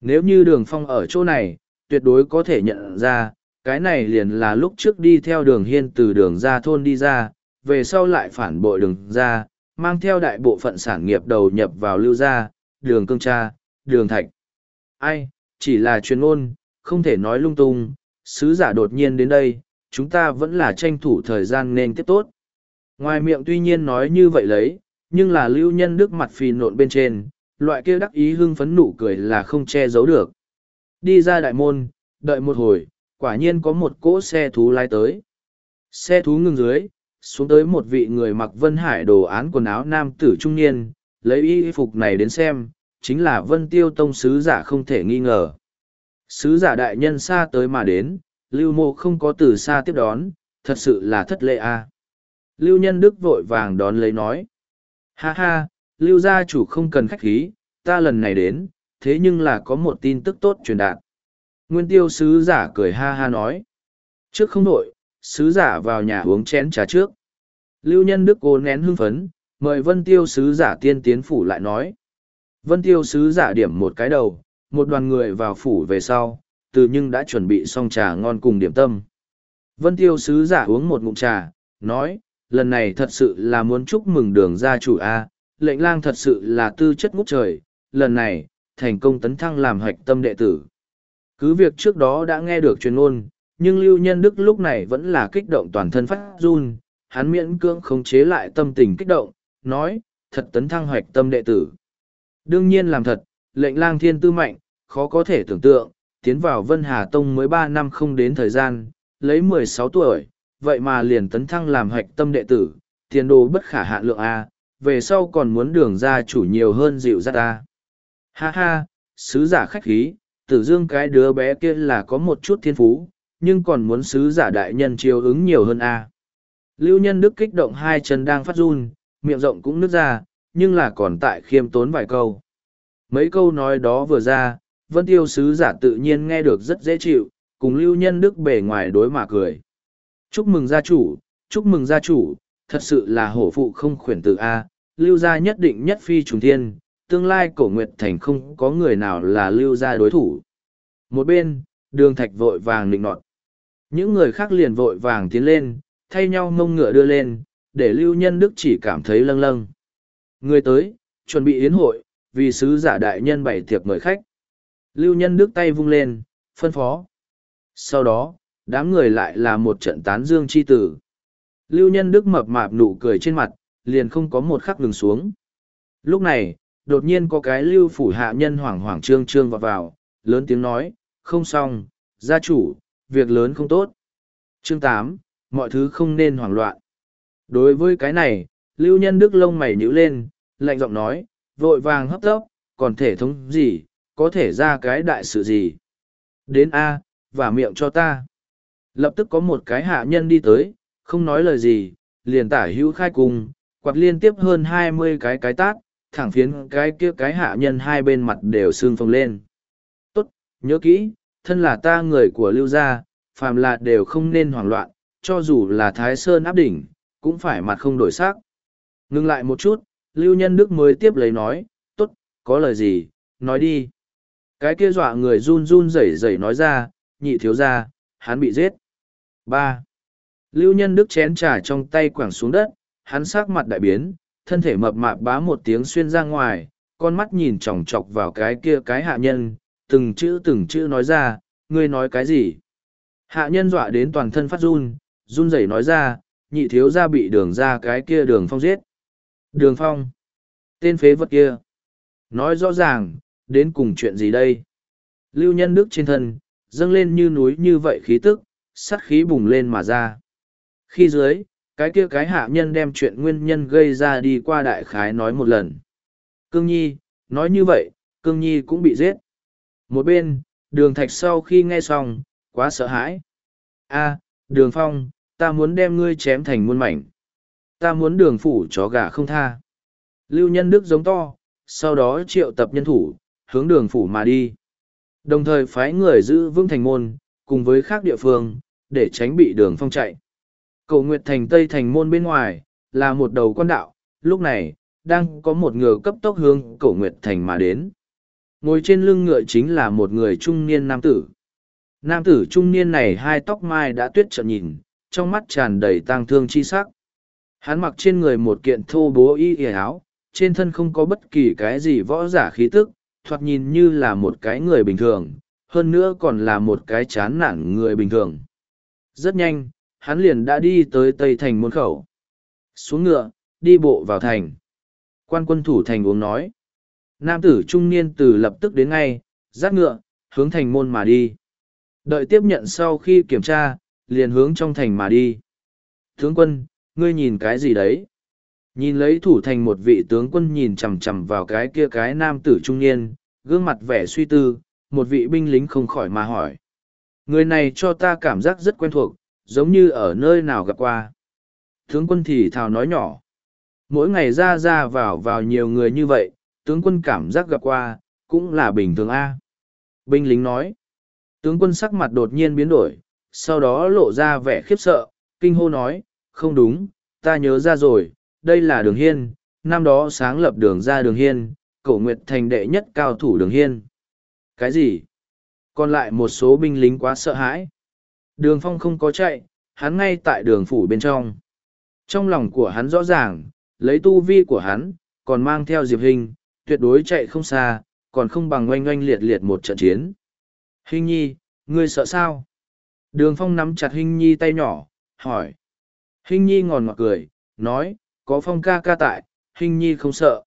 Nếu như đường phong ở chỗ này, tuyệt đối có thể nhận ra, cái này liền là lúc trước đi theo đường hiên từ đường ra thôn đi ra, về sau lại phản bội đường ra, mang theo đại bộ phận sản nghiệp đầu nhập vào lưu gia, đường cương cha, đường thạch. Ai, chỉ là chuyên ôn, không thể nói lung tung, sứ giả đột nhiên đến đây, chúng ta vẫn là tranh thủ thời gian nên tiếp tốt. Ngoài miệng tuy nhiên nói như vậy lấy, nhưng là lưu nhân đức mặt phì nộn bên trên, loại kia đắc ý hưng phấn nụ cười là không che giấu được. Đi ra đại môn, đợi một hồi, quả nhiên có một cỗ xe thú lái tới. Xe thú ngừng dưới, xuống tới một vị người mặc vân hải đồ án quần áo nam tử trung niên, lấy y phục này đến xem, chính là vân tiêu tông sứ giả không thể nghi ngờ. Sứ giả đại nhân xa tới mà đến, lưu mộ không có từ xa tiếp đón, thật sự là thất lệ a. Lưu nhân đức vội vàng đón lấy nói. Ha ha, lưu gia chủ không cần khách khí, ta lần này đến, thế nhưng là có một tin tức tốt truyền đạt. Nguyên tiêu sứ giả cười ha ha nói. Trước không đổi, sứ giả vào nhà uống chén trà trước. Lưu nhân đức cố nén hưng phấn, mời vân tiêu sứ giả tiên tiến phủ lại nói. Vân tiêu sứ giả điểm một cái đầu, một đoàn người vào phủ về sau, từ nhưng đã chuẩn bị xong trà ngon cùng điểm tâm. Vân tiêu sứ giả uống một ngụm trà, nói, lần này thật sự là muốn chúc mừng đường gia chủ A, lệnh lang thật sự là tư chất ngút trời, lần này, thành công tấn thăng làm hạch tâm đệ tử. Cứ việc trước đó đã nghe được truyền ngôn, nhưng Lưu Nhân Đức lúc này vẫn là kích động toàn thân phát run, hắn miễn cưỡng khống chế lại tâm tình kích động, nói, thật tấn thăng hoạch tâm đệ tử. Đương nhiên làm thật, lệnh lang thiên tư mạnh, khó có thể tưởng tượng, tiến vào Vân Hà Tông mới ba năm không đến thời gian, lấy mười sáu tuổi, vậy mà liền tấn thăng làm hoạch tâm đệ tử, tiền đồ bất khả hạn lượng A, về sau còn muốn đường ra chủ nhiều hơn dịu dắt ta Ha ha, sứ giả khách khí, tử dương cái đứa bé kia là có một chút thiên phú, nhưng còn muốn sứ giả đại nhân chiều ứng nhiều hơn A. Lưu nhân đức kích động hai chân đang phát run, miệng rộng cũng nứt ra, nhưng là còn tại khiêm tốn vài câu. Mấy câu nói đó vừa ra, vân tiêu sứ giả tự nhiên nghe được rất dễ chịu, cùng lưu nhân đức bề ngoài đối mà cười. Chúc mừng gia chủ, chúc mừng gia chủ, thật sự là hổ phụ không khuyển tử A, lưu gia nhất định nhất phi trùng thiên, tương lai cổ nguyệt thành không có người nào là lưu gia đối thủ. Một bên, đường thạch vội vàng nịnh nọt. Những người khác liền vội vàng tiến lên, thay nhau ngông ngựa đưa lên, để Lưu Nhân Đức chỉ cảm thấy lâng lâng. Người tới, chuẩn bị yến hội, vì sứ giả đại nhân bày tiệc mời khách. Lưu Nhân Đức tay vung lên, phân phó. Sau đó, đám người lại là một trận tán dương chi tử. Lưu Nhân Đức mập mạp nụ cười trên mặt, liền không có một khắc ngừng xuống. Lúc này, đột nhiên có cái lưu phủ hạ nhân hoảng hoảng trương trương vào vào, lớn tiếng nói, không xong, gia chủ, việc lớn không tốt. Chương tám, mọi thứ không nên hoảng loạn. Đối với cái này, lưu nhân đức lông mày nhíu lên, lạnh giọng nói, vội vàng hấp tấp, còn thể thống gì, có thể ra cái đại sự gì. Đến A, và miệng cho ta. Lập tức có một cái hạ nhân đi tới, không nói lời gì, liền tả hữu khai cùng, quạt liên tiếp hơn hai mươi cái cái tát, thẳng phiến cái kia cái hạ nhân hai bên mặt đều sưng phồng lên. Tốt, nhớ kỹ, thân là ta người của lưu gia, phàm là đều không nên hoảng loạn, cho dù là thái sơn áp đỉnh, cũng phải mặt không đổi sắc. ngừng lại một chút, lưu nhân đức mới tiếp lấy nói, tốt, có lời gì, nói đi. Cái kia dọa người run run rẩy rẩy nói ra, nhị thiếu ra, hắn bị giết. ba Lưu nhân đức chén trà trong tay quẳng xuống đất, hắn sắc mặt đại biến, thân thể mập mạp bá một tiếng xuyên ra ngoài, con mắt nhìn chòng chọc vào cái kia cái hạ nhân, từng chữ từng chữ nói ra, ngươi nói cái gì? Hạ nhân dọa đến toàn thân phát run, run rẩy nói ra, nhị thiếu gia bị đường ra cái kia đường phong giết. Đường phong? Tên phế vật kia. Nói rõ ràng, đến cùng chuyện gì đây? Lưu nhân đức trên thân, dâng lên như núi như vậy khí tức, sắt khí bùng lên mà ra. Khi dưới, cái kia cái hạ nhân đem chuyện nguyên nhân gây ra đi qua đại khái nói một lần. Cương Nhi, nói như vậy, Cương Nhi cũng bị giết. Một bên, đường thạch sau khi nghe xong, quá sợ hãi. a đường phong, ta muốn đem ngươi chém thành muôn mảnh. Ta muốn đường phủ chó gà không tha. Lưu nhân đức giống to, sau đó triệu tập nhân thủ, hướng đường phủ mà đi. Đồng thời phái người giữ vững thành môn, cùng với khác địa phương, để tránh bị đường phong chạy. Cầu Nguyệt Thành Tây Thành môn bên ngoài, là một đầu con đạo, lúc này, đang có một ngựa cấp tốc hướng Cầu Nguyệt Thành mà đến. Ngồi trên lưng ngựa chính là một người trung niên nam tử. Nam tử trung niên này hai tóc mai đã tuyết trợn nhìn, trong mắt tràn đầy tang thương chi sắc. Hắn mặc trên người một kiện thô bố y y áo, trên thân không có bất kỳ cái gì võ giả khí tức, thoạt nhìn như là một cái người bình thường, hơn nữa còn là một cái chán nản người bình thường. Rất nhanh, hắn liền đã đi tới Tây Thành môn khẩu. Xuống ngựa, đi bộ vào thành. Quan quân thủ thành uống nói. Nam tử trung niên từ lập tức đến ngay, dắt ngựa, hướng thành môn mà đi. Đợi tiếp nhận sau khi kiểm tra, liền hướng trong thành mà đi. Tướng quân, ngươi nhìn cái gì đấy? Nhìn lấy thủ thành một vị tướng quân nhìn chằm chằm vào cái kia cái nam tử trung niên, gương mặt vẻ suy tư, một vị binh lính không khỏi mà hỏi. Người này cho ta cảm giác rất quen thuộc, giống như ở nơi nào gặp qua. Tướng quân thì thào nói nhỏ. Mỗi ngày ra ra vào vào nhiều người như vậy, tướng quân cảm giác gặp qua, cũng là bình thường A. Binh lính nói. Tướng quân sắc mặt đột nhiên biến đổi, sau đó lộ ra vẻ khiếp sợ, kinh hô nói, không đúng, ta nhớ ra rồi, đây là đường hiên, năm đó sáng lập đường ra đường hiên, cổ nguyệt thành đệ nhất cao thủ đường hiên. Cái gì? Còn lại một số binh lính quá sợ hãi. Đường phong không có chạy, hắn ngay tại đường phủ bên trong. Trong lòng của hắn rõ ràng, lấy tu vi của hắn, còn mang theo Diệp Hình, tuyệt đối chạy không xa, còn không bằng oanh oanh liệt liệt một trận chiến. Hình nhi, ngươi sợ sao? Đường phong nắm chặt Hinh nhi tay nhỏ, hỏi. Hinh nhi ngòn ngọt cười, nói, có phong ca ca tại, Hinh nhi không sợ.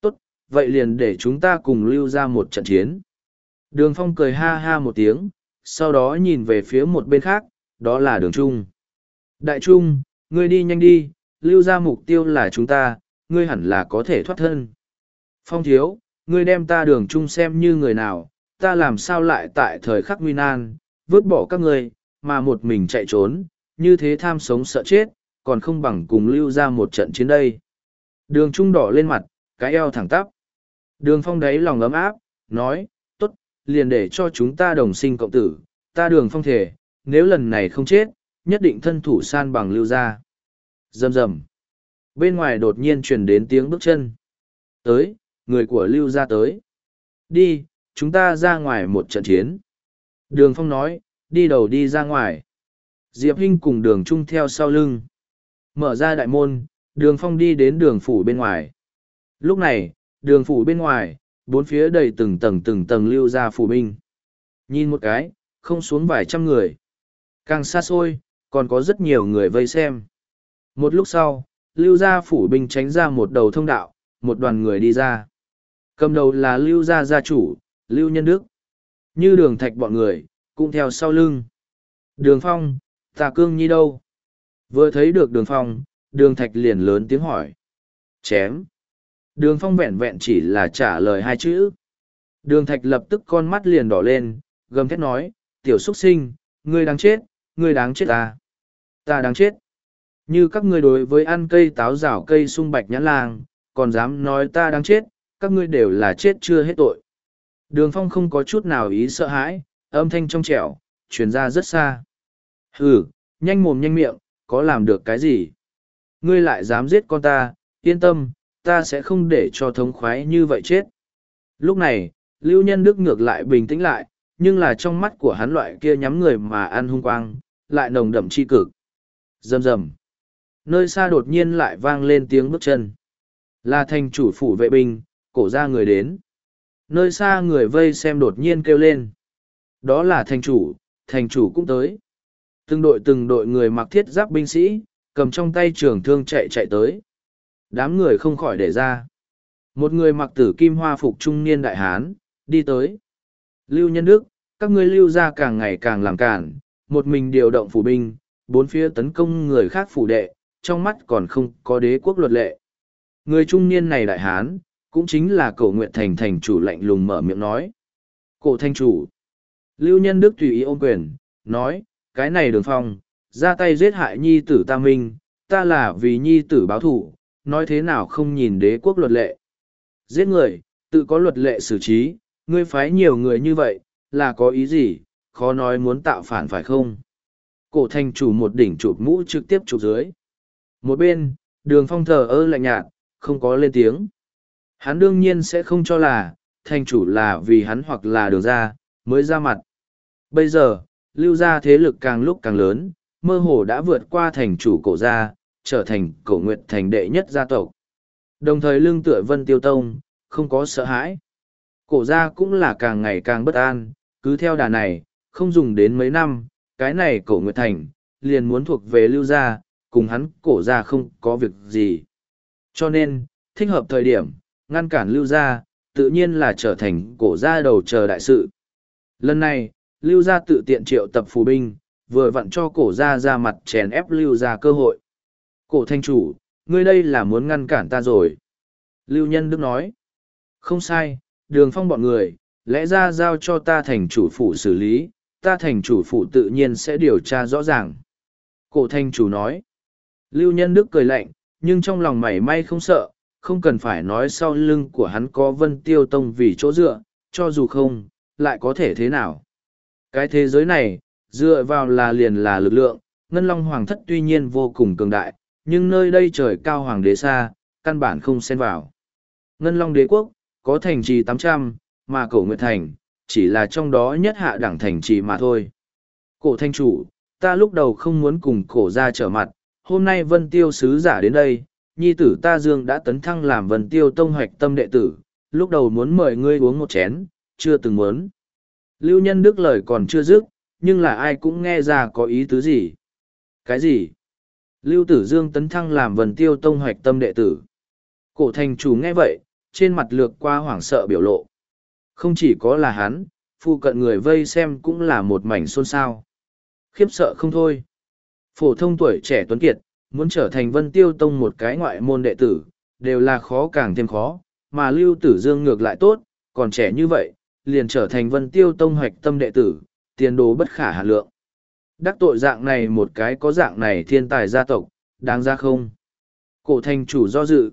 Tốt, vậy liền để chúng ta cùng lưu ra một trận chiến. Đường phong cười ha ha một tiếng, sau đó nhìn về phía một bên khác, đó là đường trung. Đại trung, ngươi đi nhanh đi, lưu ra mục tiêu là chúng ta, ngươi hẳn là có thể thoát thân. Phong thiếu, ngươi đem ta đường trung xem như người nào, ta làm sao lại tại thời khắc nguy nan, vứt bỏ các ngươi, mà một mình chạy trốn, như thế tham sống sợ chết, còn không bằng cùng lưu ra một trận chiến đây. Đường trung đỏ lên mặt, cái eo thẳng tắp. Đường phong đáy lòng ấm áp, nói, tốt, liền để cho chúng ta đồng sinh cộng tử, ta đường phong thể, nếu lần này không chết, nhất định thân thủ san bằng lưu ra. Rầm rầm. Bên ngoài đột nhiên truyền đến tiếng bước chân. Tới, người của lưu ra tới. Đi, chúng ta ra ngoài một trận chiến. Đường phong nói, đi đầu đi ra ngoài. Diệp Hinh cùng đường trung theo sau lưng. Mở ra đại môn, đường phong đi đến đường phủ bên ngoài. Lúc này, đường phủ bên ngoài, bốn phía đầy từng tầng từng tầng lưu ra phủ binh. Nhìn một cái, không xuống vài trăm người. Càng xa xôi, còn có rất nhiều người vây xem. Một lúc sau, lưu gia phủ binh tránh ra một đầu thông đạo, một đoàn người đi ra. Cầm đầu là lưu gia gia chủ, lưu nhân đức. Như đường thạch bọn người, cũng theo sau lưng. Đường phong, tà cương nhi đâu? Vừa thấy được đường phong, đường thạch liền lớn tiếng hỏi. Chém. Đường phong vẹn vẹn chỉ là trả lời hai chữ. Đường thạch lập tức con mắt liền đỏ lên, gầm thét nói, tiểu xuất sinh, ngươi đáng chết, ngươi đáng chết ta. Ta đáng chết. Như các ngươi đối với ăn cây táo rào cây sung bạch nhãn làng, còn dám nói ta đáng chết, các ngươi đều là chết chưa hết tội. Đường phong không có chút nào ý sợ hãi, âm thanh trong trẻo, truyền ra rất xa. Hừ, nhanh mồm nhanh miệng, có làm được cái gì? Ngươi lại dám giết con ta, yên tâm, ta sẽ không để cho thống khoái như vậy chết. Lúc này, Lưu Nhân Đức ngược lại bình tĩnh lại, nhưng là trong mắt của hắn loại kia nhắm người mà ăn hung quang, lại nồng đậm chi cực. Rầm rầm. Nơi xa đột nhiên lại vang lên tiếng bước chân. Là thành chủ phủ vệ binh, cổ ra người đến. Nơi xa người vây xem đột nhiên kêu lên. Đó là thành chủ, thành chủ cũng tới. Từng đội từng đội người mặc thiết giáp binh sĩ, cầm trong tay trường thương chạy chạy tới. Đám người không khỏi để ra. Một người mặc tử kim hoa phục trung niên đại hán, đi tới. Lưu Nhân Đức, các ngươi lưu ra càng ngày càng làm cản, một mình điều động phủ binh, bốn phía tấn công người khác phủ đệ, trong mắt còn không có đế quốc luật lệ. Người trung niên này đại hán, cũng chính là cổ nguyện thành thành chủ lạnh lùng mở miệng nói. Cổ thanh chủ. Lưu Nhân Đức tùy ý ôm quyền, nói, cái này đường phong, ra tay giết hại nhi tử ta minh, ta là vì nhi tử báo thủ, nói thế nào không nhìn đế quốc luật lệ. Giết người, tự có luật lệ xử trí, ngươi phái nhiều người như vậy, là có ý gì, khó nói muốn tạo phản phải không? Cổ thành chủ một đỉnh chụp mũ trực tiếp chụp dưới. Một bên, đường phong thờ ơ lạnh nhạt, không có lên tiếng. Hắn đương nhiên sẽ không cho là, thành chủ là vì hắn hoặc là đường ra, mới ra mặt. Bây giờ, lưu gia thế lực càng lúc càng lớn, mơ hồ đã vượt qua thành chủ cổ gia, trở thành cổ nguyệt thành đệ nhất gia tộc. Đồng thời lương tựa vân tiêu tông, không có sợ hãi. Cổ gia cũng là càng ngày càng bất an, cứ theo đà này, không dùng đến mấy năm, cái này cổ nguyệt thành, liền muốn thuộc về lưu gia, cùng hắn cổ gia không có việc gì. Cho nên, thích hợp thời điểm, ngăn cản lưu gia, tự nhiên là trở thành cổ gia đầu chờ đại sự. Lần này, lưu gia tự tiện triệu tập phù binh, vừa vặn cho cổ gia ra mặt chèn ép lưu gia cơ hội. Cổ thanh chủ, ngươi đây là muốn ngăn cản ta rồi. Lưu Nhân Đức nói, không sai, đường phong bọn người, lẽ ra giao cho ta thành chủ phủ xử lý, ta thành chủ phủ tự nhiên sẽ điều tra rõ ràng. Cổ thanh chủ nói, Lưu Nhân Đức cười lạnh, nhưng trong lòng mảy may không sợ, không cần phải nói sau lưng của hắn có vân tiêu tông vì chỗ dựa, cho dù không, lại có thể thế nào. Cái thế giới này, dựa vào là liền là lực lượng, Ngân Long Hoàng thất tuy nhiên vô cùng cường đại, nhưng nơi đây trời cao hoàng đế xa, căn bản không xen vào. Ngân Long đế quốc, có thành trì tám trăm, mà cổ nguyệt thành, chỉ là trong đó nhất hạ đẳng thành trì mà thôi. Cổ thanh chủ, ta lúc đầu không muốn cùng cổ ra trở mặt, hôm nay vân tiêu sứ giả đến đây, nhi tử ta dương đã tấn thăng làm vân tiêu tông hoạch tâm đệ tử, lúc đầu muốn mời ngươi uống một chén, chưa từng muốn. Lưu nhân đức lời còn chưa dứt, nhưng là ai cũng nghe ra có ý tứ gì. Cái gì? Lưu tử dương tấn thăng làm vần tiêu tông hoạch tâm đệ tử. Cổ thành chủ nghe vậy, trên mặt lược qua hoảng sợ biểu lộ. Không chỉ có là hắn, phụ cận người vây xem cũng là một mảnh xôn xao. Khiếp sợ không thôi. Phổ thông tuổi trẻ tuấn kiệt, muốn trở thành vân tiêu tông một cái ngoại môn đệ tử, đều là khó càng thêm khó, mà lưu tử dương ngược lại tốt, còn trẻ như vậy, liền trở thành vân tiêu tông hoạch tâm đệ tử, tiền đồ bất khả hà lượng. Đắc tội dạng này một cái có dạng này thiên tài gia tộc, đáng ra không? Cổ thành chủ do dự.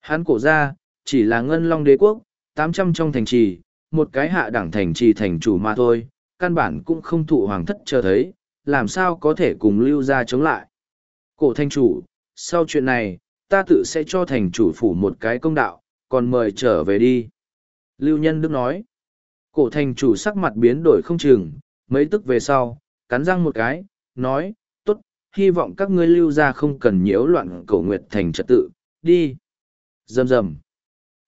Hắn cổ gia chỉ là ngân long đế quốc, tám trăm trong thành trì, một cái hạ đẳng thành trì thành chủ mà thôi, căn bản cũng không thụ hoàng thất chờ thấy, làm sao có thể cùng lưu gia chống lại. Cổ thành chủ, sau chuyện này, ta tự sẽ cho thành chủ phủ một cái công đạo, còn mời trở về đi. Lưu Nhân Đức nói, cổ thành chủ sắc mặt biến đổi không chừng, mấy tức về sau, cắn răng một cái, nói, tốt, hy vọng các ngươi lưu ra không cần nhiễu loạn cổ nguyệt thành trật tự, đi. Dầm dầm.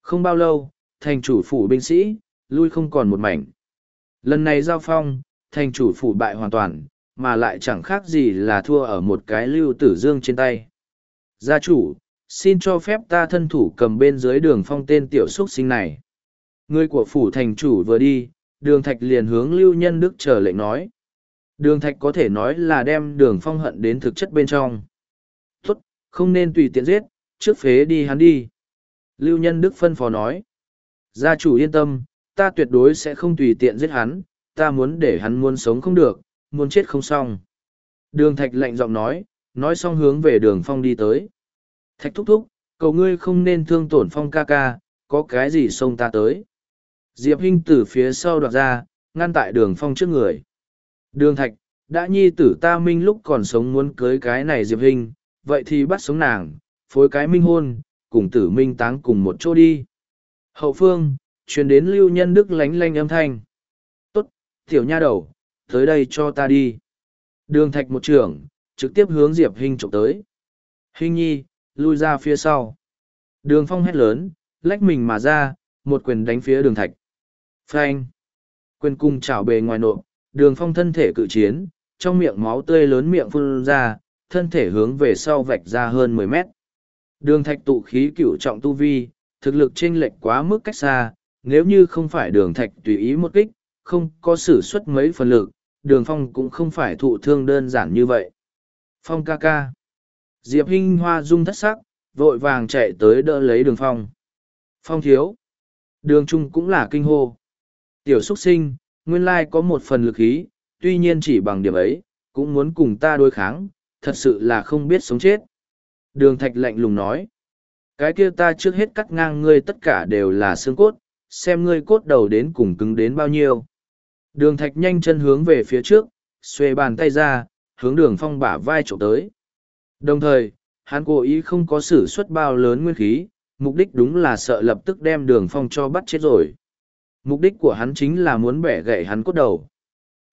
Không bao lâu, thành chủ phủ binh sĩ, lui không còn một mảnh. Lần này giao phong, thành chủ phủ bại hoàn toàn, mà lại chẳng khác gì là thua ở một cái lưu tử dương trên tay. Gia chủ, xin cho phép ta thân thủ cầm bên dưới đường phong tên tiểu xuất sinh này. Người của phủ thành chủ vừa đi, đường thạch liền hướng lưu nhân đức chờ lệnh nói. Đường thạch có thể nói là đem đường phong hận đến thực chất bên trong. Tốt, không nên tùy tiện giết, trước phế đi hắn đi. Lưu nhân đức phân phó nói. Gia chủ yên tâm, ta tuyệt đối sẽ không tùy tiện giết hắn, ta muốn để hắn muốn sống không được, muốn chết không xong. Đường thạch lạnh giọng nói, nói xong hướng về đường phong đi tới. Thạch thúc thúc, cầu ngươi không nên thương tổn phong ca ca, có cái gì xông ta tới. Diệp Hinh từ phía sau đoạt ra, ngăn tại đường phong trước người. Đường thạch, đã nhi tử ta minh lúc còn sống muốn cưới cái này Diệp Hinh, vậy thì bắt sống nàng, phối cái minh hôn, cùng tử minh táng cùng một chỗ đi. Hậu phương, truyền đến lưu nhân đức lánh lanh âm thanh. Tốt, tiểu nha đầu, tới đây cho ta đi. Đường thạch một trưởng, trực tiếp hướng Diệp Hinh trộm tới. Hinh nhi, lui ra phía sau. Đường phong hét lớn, lách mình mà ra, một quyền đánh phía đường thạch. Phanh. Quyền cung chảo bề ngoài nộ, đường phong thân thể cự chiến, trong miệng máu tươi lớn miệng phun ra, thân thể hướng về sau vạch ra hơn mười mét. Đường thạch tụ khí cửu trọng tu vi, thực lực chênh lệch quá mức cách xa, nếu như không phải đường thạch tùy ý một kích, không có sử xuất mấy phần lực, đường phong cũng không phải thụ thương đơn giản như vậy. Phong ca ca. Diệp Hinh Hoa rung thất sắc, vội vàng chạy tới đỡ lấy đường phong. Phong thiếu. Đường trung cũng là kinh hô. Tiểu xuất sinh, nguyên lai có một phần lực ý, tuy nhiên chỉ bằng điểm ấy, cũng muốn cùng ta đối kháng, thật sự là không biết sống chết. Đường thạch lạnh lùng nói. Cái kia ta trước hết cắt ngang ngươi tất cả đều là xương cốt, xem ngươi cốt đầu đến cùng cứng đến bao nhiêu. Đường thạch nhanh chân hướng về phía trước, xuê bàn tay ra, hướng đường phong bả vai trộm tới. Đồng thời, hắn cố ý không có sử xuất bao lớn nguyên khí, mục đích đúng là sợ lập tức đem đường phong cho bắt chết rồi. Mục đích của hắn chính là muốn bẻ gãy hắn cốt đầu.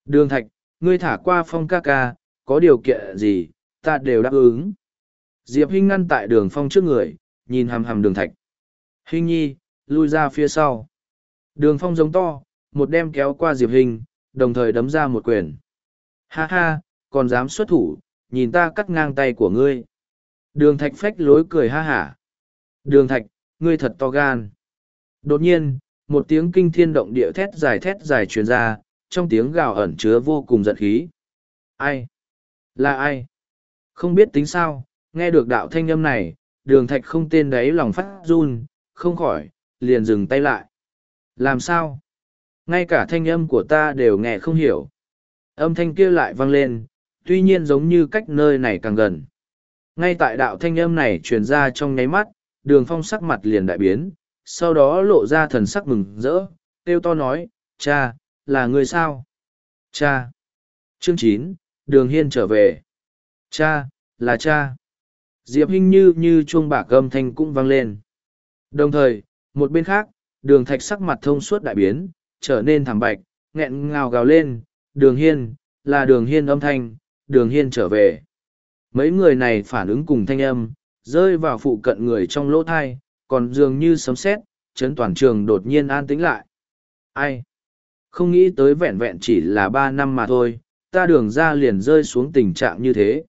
Đường thạch, ngươi thả qua phong ca ca, có điều kiện gì, ta đều đáp ứng. Diệp Hinh ngăn tại đường phong trước người, nhìn hằm hằm đường thạch. Hinh nhi, lui ra phía sau. Đường phong giống to, một đem kéo qua Diệp hình, đồng thời đấm ra một quyền. Ha ha, còn dám xuất thủ, nhìn ta cắt ngang tay của ngươi. Đường thạch phách lối cười ha hả. Đường thạch, ngươi thật to gan. Đột nhiên, một tiếng kinh thiên động địa thét dài thét dài truyền ra, trong tiếng gào ẩn chứa vô cùng giận khí. Ai? Là ai? Không biết tính sao, nghe được đạo thanh âm này, đường thạch không tên đấy lòng phát run, không khỏi, liền dừng tay lại. Làm sao? Ngay cả thanh âm của ta đều nghe không hiểu. Âm thanh kia lại vang lên, tuy nhiên giống như cách nơi này càng gần. Ngay tại đạo thanh âm này truyền ra trong nháy mắt, đường phong sắc mặt liền đại biến, sau đó lộ ra thần sắc mừng rỡ, kêu to nói, cha, là người sao? Cha! Chương chín, đường hiên trở về. Cha, là cha. Diệp Hinh như như chuông bạc gầm thanh cũng vang lên. Đồng thời, một bên khác, đường thạch sắc mặt thông suốt đại biến, trở nên thảm bạch, nghẹn ngào gào lên, đường hiên, là đường hiên âm thanh, đường hiên trở về. Mấy người này phản ứng cùng thanh âm, rơi vào phụ cận người trong lỗ thai, còn dường như sấm sét, chấn toàn trường đột nhiên an tĩnh lại. Ai? Không nghĩ tới vẹn vẹn chỉ là ba năm mà thôi, ta đường ra liền rơi xuống tình trạng như thế.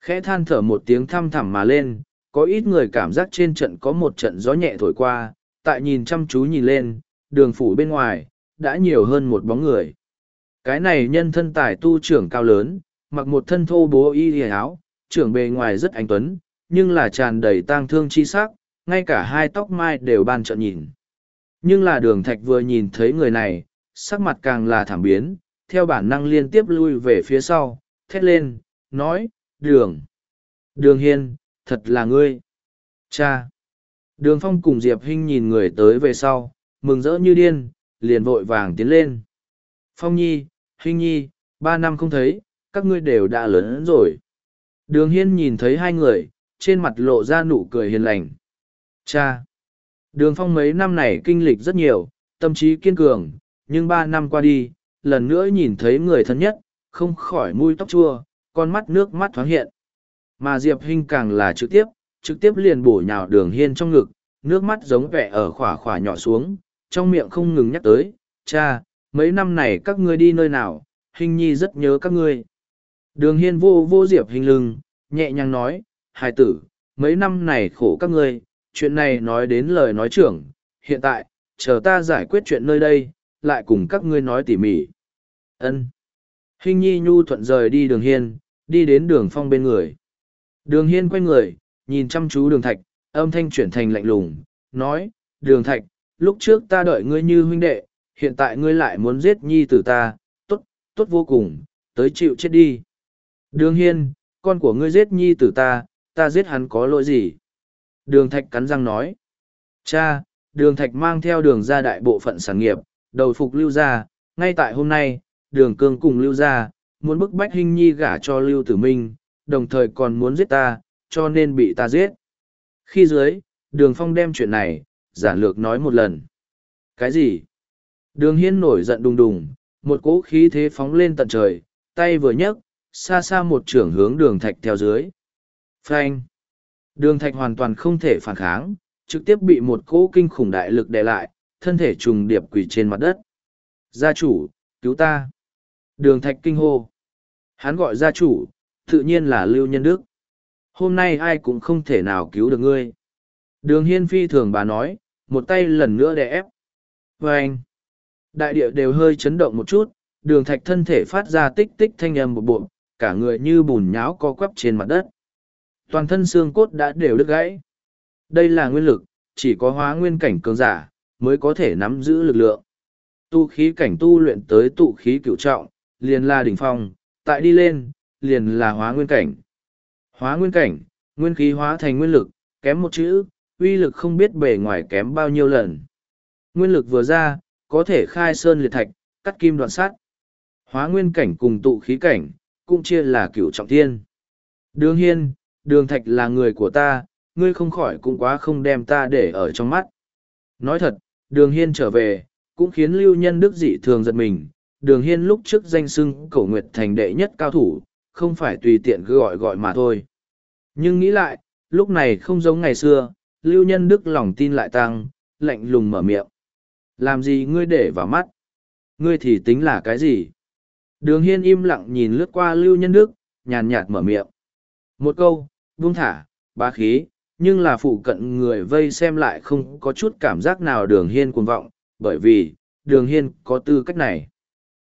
Khẽ than thở một tiếng thăm thẳm mà lên, có ít người cảm giác trên trận có một trận gió nhẹ thổi qua, tại nhìn chăm chú nhìn lên, đường phủ bên ngoài, đã nhiều hơn một bóng người. Cái này nhân thân tài tu trưởng cao lớn, mặc một thân thô bố y hề áo, trưởng bề ngoài rất anh tuấn, nhưng là tràn đầy tang thương chi sắc, ngay cả hai tóc mai đều ban trợn nhìn. Nhưng là đường thạch vừa nhìn thấy người này, sắc mặt càng là thảm biến, theo bản năng liên tiếp lui về phía sau, thét lên, nói, đường. Đường hiên, thật là ngươi. Cha. Đường phong cùng Diệp Hinh nhìn người tới về sau, mừng rỡ như điên, liền vội vàng tiến lên. Phong nhi, Hinh nhi, ba năm không thấy, các ngươi đều đã lớn rồi. Đường hiên nhìn thấy hai người, trên mặt lộ ra nụ cười hiền lành. Cha! Đường phong mấy năm này kinh lịch rất nhiều, tâm trí kiên cường, nhưng ba năm qua đi, lần nữa nhìn thấy người thân nhất, không khỏi mùi tóc chua, con mắt nước mắt thoáng hiện. Mà Diệp Hinh càng là trực tiếp, trực tiếp liền bổ nhào đường hiên trong ngực, nước mắt giống vẻ ở khỏa khỏa nhỏ xuống, trong miệng không ngừng nhắc tới, cha, mấy năm này các ngươi đi nơi nào, hình nhi rất nhớ các ngươi. Đường hiên vô vô Diệp hình lưng, nhẹ nhàng nói, hài tử, mấy năm này khổ các ngươi, chuyện này nói đến lời nói trưởng, hiện tại, chờ ta giải quyết chuyện nơi đây, lại cùng các ngươi nói tỉ mỉ. Ân. Hình nhi nhu thuận rời đi đường hiên, đi đến đường phong bên người. Đường hiên quay người, nhìn chăm chú đường thạch, âm thanh chuyển thành lạnh lùng, nói, đường thạch, lúc trước ta đợi ngươi như huynh đệ, hiện tại ngươi lại muốn giết nhi tử ta, tốt, tốt vô cùng, tới chịu chết đi. Đường hiên, con của ngươi giết nhi tử ta, ta giết hắn có lỗi gì? Đường thạch cắn răng nói. Cha, đường thạch mang theo đường ra đại bộ phận sản nghiệp, đầu phục lưu gia, ngay tại hôm nay, đường cương cùng lưu gia, muốn bức bách hình nhi gả cho lưu tử minh, đồng thời còn muốn giết ta, cho nên bị ta giết. Khi dưới, đường phong đem chuyện này, giản lược nói một lần. Cái gì? Đường hiên nổi giận đùng đùng, một cỗ khí thế phóng lên tận trời, tay vừa nhấc, xa xa một trưởng hướng đường thạch theo dưới. Phanh! Đường thạch hoàn toàn không thể phản kháng, trực tiếp bị một cỗ kinh khủng đại lực đè lại, thân thể trùng điệp quỳ trên mặt đất. Gia chủ, cứu ta! Đường thạch kinh hô. Hắn gọi gia chủ, tự nhiên là Lưu Nhân Đức. Hôm nay ai cũng không thể nào cứu được ngươi. Đường hiên phi thường bà nói, một tay lần nữa đè ép. Và anh, đại địa đều hơi chấn động một chút, đường thạch thân thể phát ra tích tích thanh âm một bộ, cả người như bùn nháo co quắp trên mặt đất. Toàn thân xương cốt đã đều đứt gãy. Đây là nguyên lực, chỉ có hóa nguyên cảnh cường giả, mới có thể nắm giữ lực lượng. Tu khí cảnh tu luyện tới tụ khí cựu trọng, liền là đỉnh phong, tại đi lên, liền là hóa nguyên cảnh. Hóa nguyên cảnh, nguyên khí hóa thành nguyên lực, kém một chữ, uy lực không biết bề ngoài kém bao nhiêu lần. Nguyên lực vừa ra, có thể khai sơn liệt thạch, cắt kim đoạn sát. Hóa nguyên cảnh cùng tụ khí cảnh, cũng chia là cửu trọng thiên. Đường hiên, đường thạch là người của ta, ngươi không khỏi cũng quá không đem ta để ở trong mắt. Nói thật, đường hiên trở về, cũng khiến lưu nhân đức dị thường giật mình. Đường hiên lúc trước danh sưng, cổ nguyệt thành đệ nhất cao thủ, không phải tùy tiện cứ gọi gọi mà thôi. Nhưng nghĩ lại, lúc này không giống ngày xưa, lưu nhân đức lòng tin lại tăng, lạnh lùng mở miệng. Làm gì ngươi để vào mắt? Ngươi thì tính là cái gì? Đường hiên im lặng nhìn lướt qua lưu nhân đức, nhàn nhạt mở miệng. Một câu, buông thả, bá khí, nhưng là phụ cận người vây xem lại không có chút cảm giác nào đường hiên cuồng vọng, bởi vì, đường hiên có tư cách này.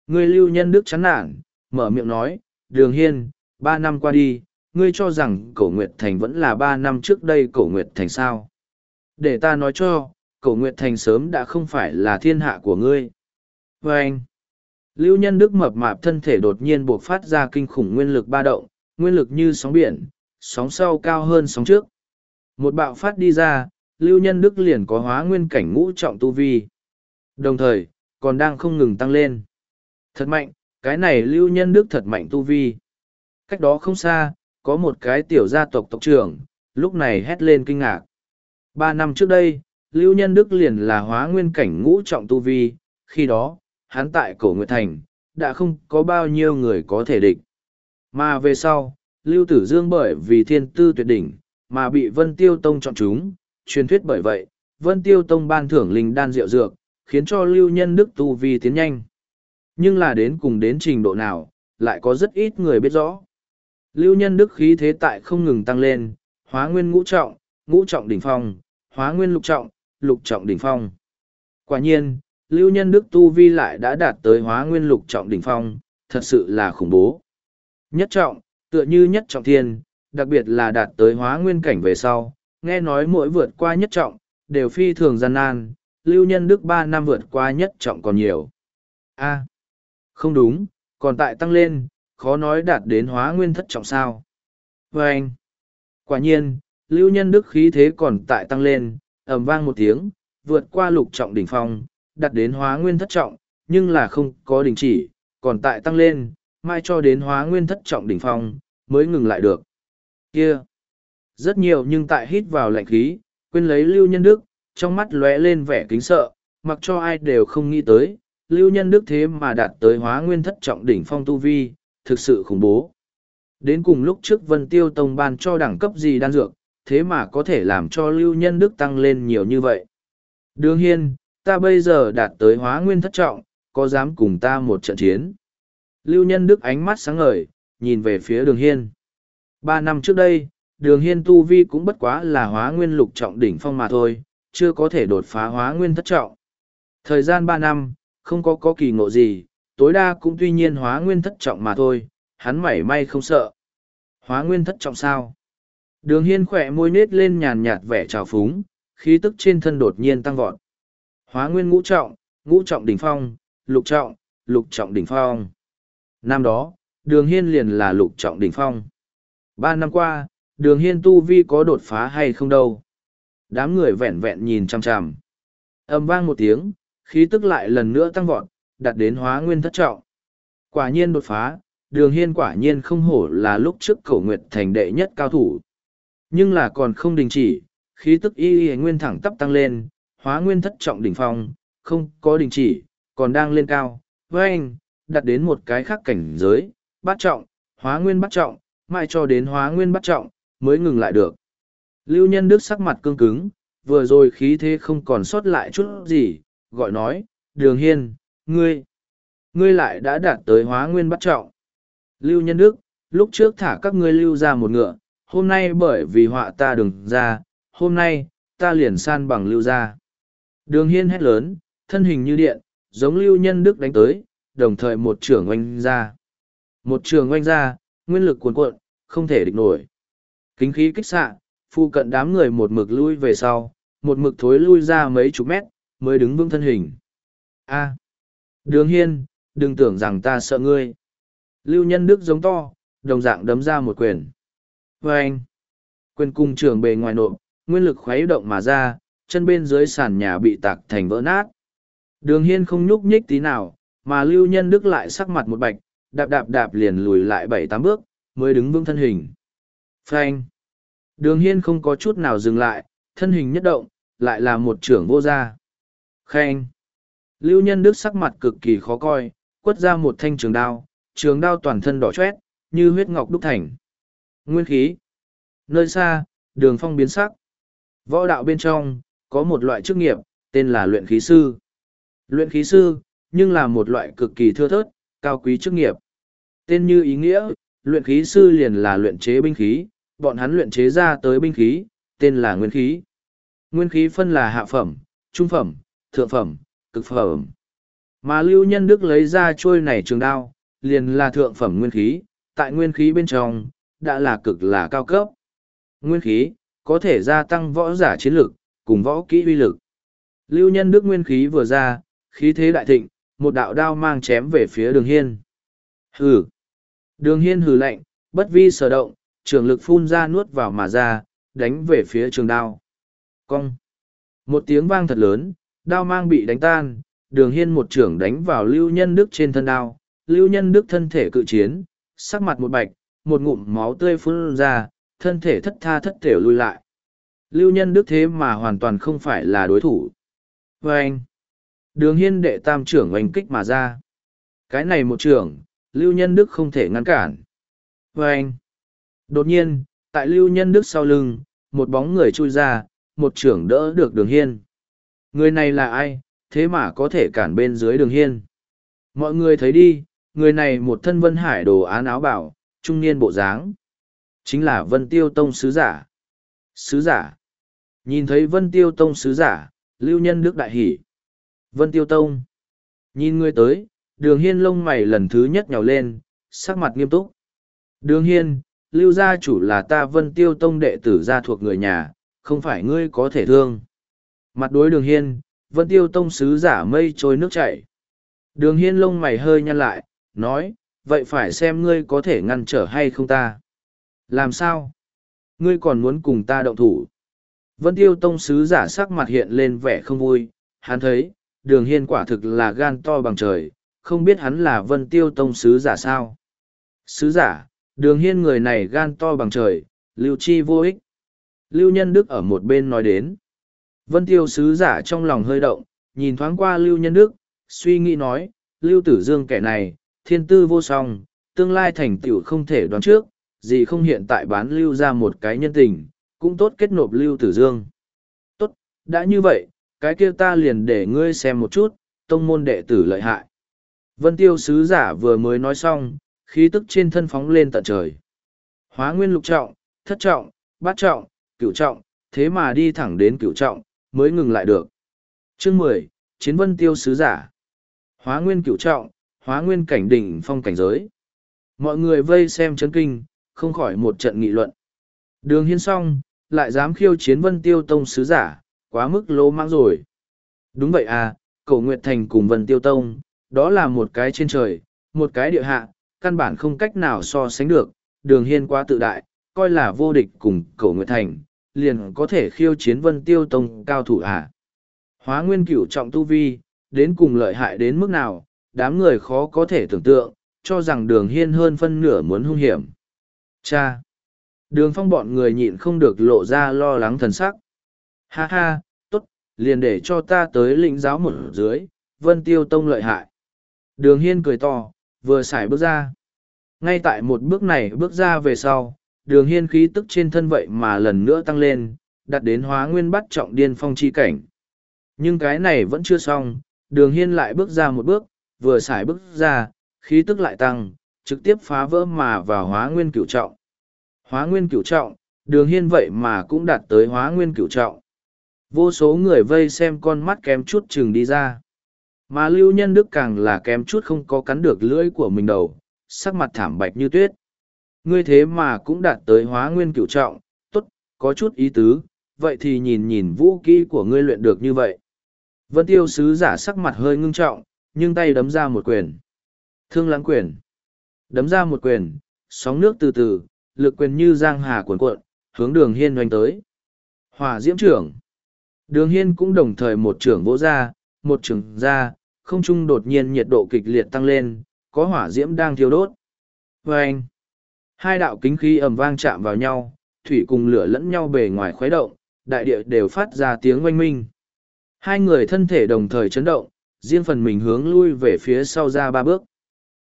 Ngươi lưu nhân đức chán nản, mở miệng nói, đường hiên, ba năm qua đi, ngươi cho rằng cổ Nguyệt Thành vẫn là ba năm trước đây cổ Nguyệt Thành sao. Để ta nói cho, cổ Nguyệt Thành sớm đã không phải là thiên hạ của ngươi. Và anh, Lưu Nhân Đức mập mạp thân thể đột nhiên buộc phát ra kinh khủng nguyên lực ba động, nguyên lực như sóng biển, sóng sau cao hơn sóng trước. Một bạo phát đi ra, Lưu Nhân Đức liền có hóa nguyên cảnh ngũ trọng tu vi. Đồng thời, còn đang không ngừng tăng lên. Thật mạnh, cái này Lưu Nhân Đức thật mạnh tu vi. Cách đó không xa, có một cái tiểu gia tộc tộc trưởng, lúc này hét lên kinh ngạc. Ba năm trước đây, Lưu Nhân Đức liền là hóa nguyên cảnh ngũ trọng tu vi, khi đó, hắn tại cổ Nguyệt Thành, đã không có bao nhiêu người có thể địch. Mà về sau, Lưu Tử Dương bởi vì thiên tư tuyệt đỉnh, mà bị Vân Tiêu Tông chọn chúng, truyền thuyết bởi vậy, Vân Tiêu Tông ban thưởng linh đan rượu dược, khiến cho Lưu Nhân Đức tu vi tiến nhanh. Nhưng là đến cùng đến trình độ nào, lại có rất ít người biết rõ. Lưu nhân đức khí thế tại không ngừng tăng lên, hóa nguyên ngũ trọng, ngũ trọng đỉnh phong, hóa nguyên lục trọng, lục trọng đỉnh phong. Quả nhiên, lưu nhân đức tu vi lại đã đạt tới hóa nguyên lục trọng đỉnh phong, thật sự là khủng bố. Nhất trọng, tựa như nhất trọng thiên, đặc biệt là đạt tới hóa nguyên cảnh về sau, nghe nói mỗi vượt qua nhất trọng, đều phi thường gian nan, lưu nhân đức ba năm vượt qua nhất trọng còn nhiều. a không đúng, còn tại tăng lên, khó nói đạt đến hóa nguyên thất trọng sao. Và anh, quả nhiên, lưu nhân đức khí thế còn tại tăng lên, ầm vang một tiếng, vượt qua lục trọng đỉnh phong, đạt đến hóa nguyên thất trọng, nhưng là không có đình chỉ, còn tại tăng lên, mai cho đến hóa nguyên thất trọng đỉnh phong, mới ngừng lại được. Kia! Rất nhiều nhưng tại hít vào lạnh khí, quên lấy lưu nhân đức, trong mắt lóe lên vẻ kính sợ, mặc cho ai đều không nghĩ tới, lưu nhân đức thế mà đạt tới hóa nguyên thất trọng đỉnh phong tu vi, thực sự khủng bố. Đến cùng lúc trước Vân Tiêu Tông ban cho đẳng cấp gì đan dược, thế mà có thể làm cho Lưu Nhân Đức tăng lên nhiều như vậy. Đương hiên, ta bây giờ đạt tới hóa nguyên thất trọng, có dám cùng ta một trận chiến. Lưu Nhân Đức ánh mắt sáng ngời, nhìn về phía đường hiên. Ba năm trước đây, đường hiên tu vi cũng bất quá là hóa nguyên lục trọng đỉnh phong mà thôi, chưa có thể đột phá hóa nguyên thất trọng. Thời gian ba năm, không có có kỳ ngộ gì, tối đa cũng tuy nhiên hóa nguyên thất trọng mà thôi, hắn mảy may không sợ. Hóa nguyên thất trọng sao? Đường hiên khỏe môi nết lên nhàn nhạt vẻ trào phúng, khí tức trên thân đột nhiên tăng vọt. Hóa nguyên ngũ trọng, ngũ trọng đỉnh phong, lục trọng, lục trọng đỉnh phong. Năm đó, đường hiên liền là lục trọng đỉnh phong. Ba năm qua, đường hiên tu vi có đột phá hay không đâu. Đám người vẹn vẹn nhìn chằm chằm. Âm vang một tiếng, khí tức lại lần nữa tăng vọt, đạt đến hóa nguyên thất trọng. Quả nhiên đột phá, đường hiên quả nhiên không hổ là lúc trước cổ nguyệt thành đệ nhất cao thủ. Nhưng là còn không đình chỉ, khí tức y y nguyên thẳng tắp tăng lên, hóa nguyên thất trọng đỉnh phong, không có đình chỉ, còn đang lên cao, với anh, đặt đến một cái khác cảnh giới, bát trọng, hóa nguyên bát trọng, mãi cho đến hóa nguyên bát trọng, mới ngừng lại được. Lưu nhân đức sắc mặt cương cứng, vừa rồi khí thế không còn sót lại chút gì, gọi nói, đường hiên, ngươi, ngươi lại đã đạt tới hóa nguyên bắt trọng. Lưu nhân đức, lúc trước thả các ngươi lưu ra một ngựa, hôm nay bởi vì họa ta đừng ra, hôm nay, ta liền san bằng lưu ra. Đường hiên hét lớn, thân hình như điện, giống lưu nhân đức đánh tới, đồng thời một trưởng oanh ra. Một trường oanh ra, nguyên lực cuồn cuộn, không thể địch nổi. Kính khí kích xạ, phu cận đám người một mực lui về sau, một mực thối lui ra mấy chục mét, mới đứng vững thân hình. A. Đường hiên, đừng tưởng rằng ta sợ ngươi. Lưu nhân đức giống to, đồng dạng đấm ra một quyền. Và anh. Quyền cung trường bề ngoài nộp, nguyên lực khuấy động mà ra, chân bên dưới sàn nhà bị tạc thành vỡ nát. Đường hiên không nhúc nhích tí nào, mà lưu nhân đức lại sắc mặt một bạch, đạp đạp đạp liền lùi lại bảy tám bước, mới đứng vững thân hình. Phanh. Đường hiên không có chút nào dừng lại, thân hình nhất động, lại là một trưởng vô gia. Khanh. Lưu nhân đức sắc mặt cực kỳ khó coi, quất ra một thanh trường đao, trường đao toàn thân đỏ chót, như huyết ngọc đúc thành. Nguyên khí. Nơi xa, đường phong biến sắc. Võ đạo bên trong, có một loại chức nghiệp, tên là luyện khí sư. Luyện khí sư, nhưng là một loại cực kỳ thưa thớt, cao quý chức nghiệp. Tên như ý nghĩa, luyện khí sư liền là luyện chế binh khí, bọn hắn luyện chế ra tới binh khí, tên là nguyên khí. Nguyên khí phân là hạ phẩm, trung phẩm, thượng phẩm, cực phẩm. Mà Lưu Nhân Đức lấy ra trôi này trường đao, liền là thượng phẩm nguyên khí, tại nguyên khí bên trong, đã là cực là cao cấp. Nguyên khí, có thể gia tăng võ giả chiến lực, cùng võ kỹ uy lực. Lưu Nhân Đức nguyên khí vừa ra, khí thế đại thịnh, một đạo đao mang chém về phía đường hiên. Hừ! Đường hiên hừ lạnh, bất vi sở động, trường lực phun ra nuốt vào mà ra, đánh về phía trường đao. Cong! Một tiếng vang thật lớn, đao mang bị đánh tan, đường hiên một trưởng đánh vào lưu nhân đức trên thân đao. Lưu nhân đức thân thể cự chiến, sắc mặt một bạch, một ngụm máu tươi phun ra, thân thể thất tha thất thể lui lại. Lưu nhân đức thế mà hoàn toàn không phải là đối thủ. Và anh! Đường hiên đệ tam trưởng oanh kích mà ra. Cái này một trưởng, Lưu Nhân Đức không thể ngăn cản. Và anh, đột nhiên, tại Lưu Nhân Đức sau lưng, một bóng người chui ra, một trưởng đỡ được đường hiên. Người này là ai, thế mà có thể cản bên dưới đường hiên. Mọi người thấy đi, người này một thân vân hải đồ án áo bảo, trung niên bộ dáng. Chính là Vân Tiêu Tông Sứ Giả. Sứ Giả. Nhìn thấy Vân Tiêu Tông Sứ Giả, Lưu Nhân Đức đại hỉ. Vân Tiêu Tông. Nhìn người tới, đường hiên lông mày lần thứ nhất nhào lên, sắc mặt nghiêm túc. Đường hiên, lưu gia chủ là ta Vân Tiêu Tông đệ tử gia thuộc người nhà, không phải ngươi có thể thương. Mặt đối đường hiên, Vân Tiêu Tông sứ giả mây trôi nước chảy. Đường hiên lông mày hơi nhăn lại, nói, vậy phải xem ngươi có thể ngăn trở hay không ta. Làm sao? Ngươi còn muốn cùng ta động thủ. Vân Tiêu Tông sứ giả sắc mặt hiện lên vẻ không vui, hắn thấy, đường hiên quả thực là gan to bằng trời, không biết hắn là vân tiêu tông sứ giả sao. Sứ giả, đường hiên người này gan to bằng trời, lưu chi vô ích. Lưu nhân đức ở một bên nói đến. Vân tiêu sứ giả trong lòng hơi động, nhìn thoáng qua lưu nhân đức, suy nghĩ nói, lưu tử dương kẻ này, thiên tư vô song, tương lai thành tựu không thể đoán trước, gì không hiện tại bán lưu ra một cái nhân tình, cũng tốt kết nộp lưu tử dương. Tốt, đã như vậy, cái kia ta liền để ngươi xem một chút, tông môn đệ tử lợi hại. Vân tiêu sứ giả vừa mới nói xong, khí tức trên thân phóng lên tận trời. Hóa nguyên lục trọng, thất trọng, bát trọng, cửu trọng, thế mà đi thẳng đến cửu trọng, mới ngừng lại được. Chương mười Chiến vân tiêu sứ giả. Hóa nguyên cửu trọng, hóa nguyên cảnh đỉnh phong cảnh giới. Mọi người vây xem chấn kinh, không khỏi một trận nghị luận. Đường hiên song, lại dám khiêu chiến vân tiêu tông sứ giả, quá mức lỗ mãng rồi. Đúng vậy à, cầu Nguyệt Thành cùng vân tiêu tông, đó là một cái trên trời, một cái địa hạ, căn bản không cách nào so sánh được, đường hiên quá tự đại, coi là vô địch cùng cầu Nguyệt Thành, liền có thể khiêu chiến vân tiêu tông cao thủ à. Hóa nguyên cửu trọng tu vi, đến cùng lợi hại đến mức nào, đám người khó có thể tưởng tượng, cho rằng đường hiên hơn phân nửa muốn hung hiểm. Cha! Đường phong bọn người nhịn không được lộ ra lo lắng thần sắc. Ha ha, tốt, liền để cho ta tới lĩnh giáo một dưới, vân tiêu tông lợi hại. Đường hiên cười to, vừa xài bước ra. Ngay tại một bước này bước ra về sau, đường hiên khí tức trên thân vậy mà lần nữa tăng lên, đặt đến hóa nguyên bắt trọng điên phong chi cảnh. Nhưng cái này vẫn chưa xong, đường hiên lại bước ra một bước, vừa xài bước ra, khí tức lại tăng, trực tiếp phá vỡ mà vào hóa nguyên cửu trọng. Hóa nguyên cửu trọng, đường hiên vậy mà cũng đạt tới hóa nguyên cửu trọng. Vô số người vây xem con mắt kém chút chừng đi ra. Mà lưu nhân đức càng là kém chút không có cắn được lưỡi của mình đầu, sắc mặt thảm bạch như tuyết. Ngươi thế mà cũng đạt tới hóa nguyên cửu trọng, tốt, có chút ý tứ, vậy thì nhìn nhìn vũ kỹ của ngươi luyện được như vậy. Vân tiêu sứ giả sắc mặt hơi ngưng trọng, nhưng tay đấm ra một quyền. Thương lãng quyền. Đấm ra một quyền, sóng nước từ từ, lực quyền như giang hà cuộn cuộn, hướng đường hiên hoành tới. Hỏa diễm trưởng. Đường hiên cũng đồng thời một trưởng vỗ ra, một trưởng ra, không trung đột nhiên nhiệt độ kịch liệt tăng lên, có hỏa diễm đang thiêu đốt. Và anh, hai đạo kính khí ầm vang chạm vào nhau, thủy cùng lửa lẫn nhau bề ngoài khuấy động, đại địa đều phát ra tiếng oanh minh. Hai người thân thể đồng thời chấn động, riêng phần mình hướng lui về phía sau ra ba bước.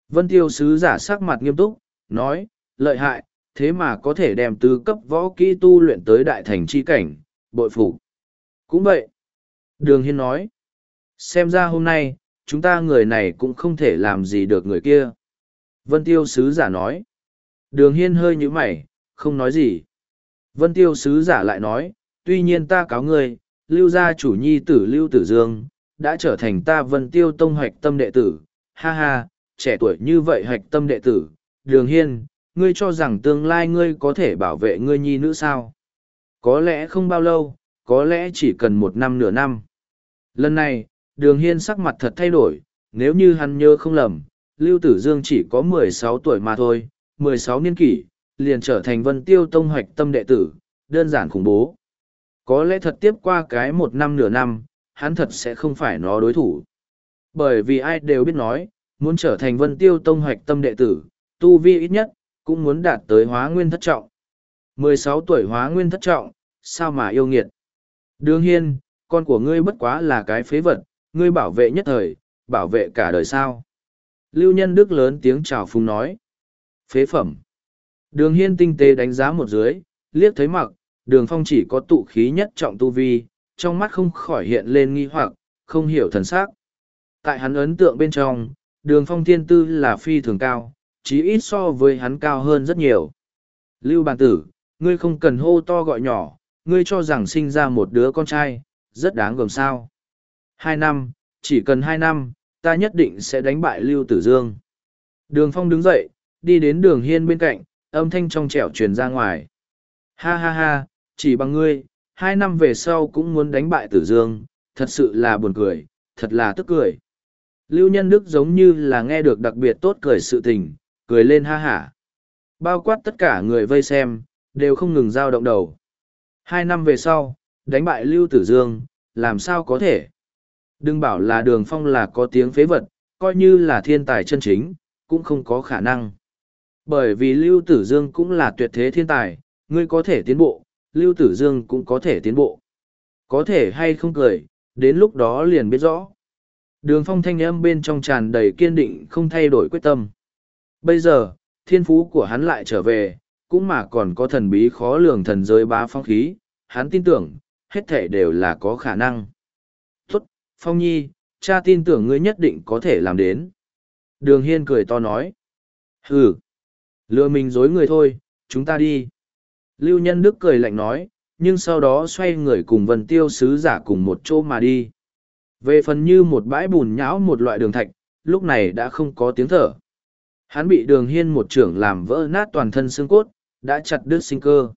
Vân tiêu sứ giả sắc mặt nghiêm túc, nói, lợi hại, thế mà có thể đem tứ cấp võ kỹ tu luyện tới đại thành chi cảnh, bội phục. Cũng vậy. Đường Hiên nói, xem ra hôm nay, chúng ta người này cũng không thể làm gì được người kia. Vân tiêu sứ giả nói, đường Hiên hơi như mày, không nói gì. Vân tiêu sứ giả lại nói, tuy nhiên ta cáo ngươi, lưu gia chủ nhi tử lưu tử dương, đã trở thành ta vân tiêu tông hoạch tâm đệ tử, ha ha, trẻ tuổi như vậy hoạch tâm đệ tử, đường hiên, ngươi cho rằng tương lai ngươi có thể bảo vệ ngươi nhi nữ sao? Có lẽ không bao lâu, có lẽ chỉ cần một năm nửa năm. Lần này, đường hiên sắc mặt thật thay đổi, nếu như hắn nhớ không lầm, Lưu Tử Dương chỉ có mười sáu tuổi mà thôi, mười sáu niên kỷ, liền trở thành vân tiêu tông hoạch tâm đệ tử, đơn giản khủng bố. Có lẽ thật tiếp qua cái một năm nửa năm, hắn thật sẽ không phải nó đối thủ. Bởi vì ai đều biết nói, muốn trở thành vân tiêu tông hoạch tâm đệ tử, tu vi ít nhất, cũng muốn đạt tới hóa nguyên thất trọng. 16 tuổi hóa nguyên thất trọng, sao mà yêu nghiệt. Đương Hiên, con của ngươi bất quá là cái phế vật, ngươi bảo vệ nhất thời, bảo vệ cả đời sao. Lưu nhân đức lớn tiếng chào phung nói. Phế phẩm. Đường hiên tinh tế đánh giá một dưới, liếc thấy mặc, đường phong chỉ có tụ khí nhất trọng tu vi, trong mắt không khỏi hiện lên nghi hoặc, không hiểu thần sắc. Tại hắn ấn tượng bên trong, đường phong thiên tư là phi thường cao, chí ít so với hắn cao hơn rất nhiều. Lưu bàn tử, ngươi không cần hô to gọi nhỏ, ngươi cho rằng sinh ra một đứa con trai, rất đáng gồm sao. Hai năm, chỉ cần hai năm, ta nhất định sẽ đánh bại Lưu Tử Dương. Đường Phong đứng dậy, đi đến đường hiên bên cạnh, âm thanh trong trẻo truyền ra ngoài. Ha ha ha, chỉ bằng ngươi, hai năm về sau cũng muốn đánh bại Tử Dương, thật sự là buồn cười, thật là tức cười. Lưu Nhân Đức giống như là nghe được đặc biệt tốt cười sự tình, cười lên ha hả. Bao quát tất cả người vây xem, đều không ngừng giao động đầu. Hai năm về sau, đánh bại Lưu Tử Dương, làm sao có thể? Đừng bảo là đường phong là có tiếng phế vật, coi như là thiên tài chân chính, cũng không có khả năng. Bởi vì Lưu Tử Dương cũng là tuyệt thế thiên tài, ngươi có thể tiến bộ, Lưu Tử Dương cũng có thể tiến bộ. Có thể hay không cười, đến lúc đó liền biết rõ. Đường phong thanh âm bên trong tràn đầy kiên định không thay đổi quyết tâm. Bây giờ, thiên phú của hắn lại trở về, cũng mà còn có thần bí khó lường thần giới bá phong khí, hắn tin tưởng, hết thể đều là có khả năng. Tốt, Phong Nhi, cha tin tưởng ngươi nhất định có thể làm đến. Đường Hiên cười to nói. Hừ, lừa mình dối người thôi, chúng ta đi. Lưu Nhân Đức cười lạnh nói, nhưng sau đó xoay người cùng vần tiêu sứ giả cùng một chỗ mà đi. Về phần như một bãi bùn nhão một loại đường thạch, lúc này đã không có tiếng thở. Hắn bị đường hiên một trưởng làm vỡ nát toàn thân xương cốt, đã chặt đứt sinh cơ.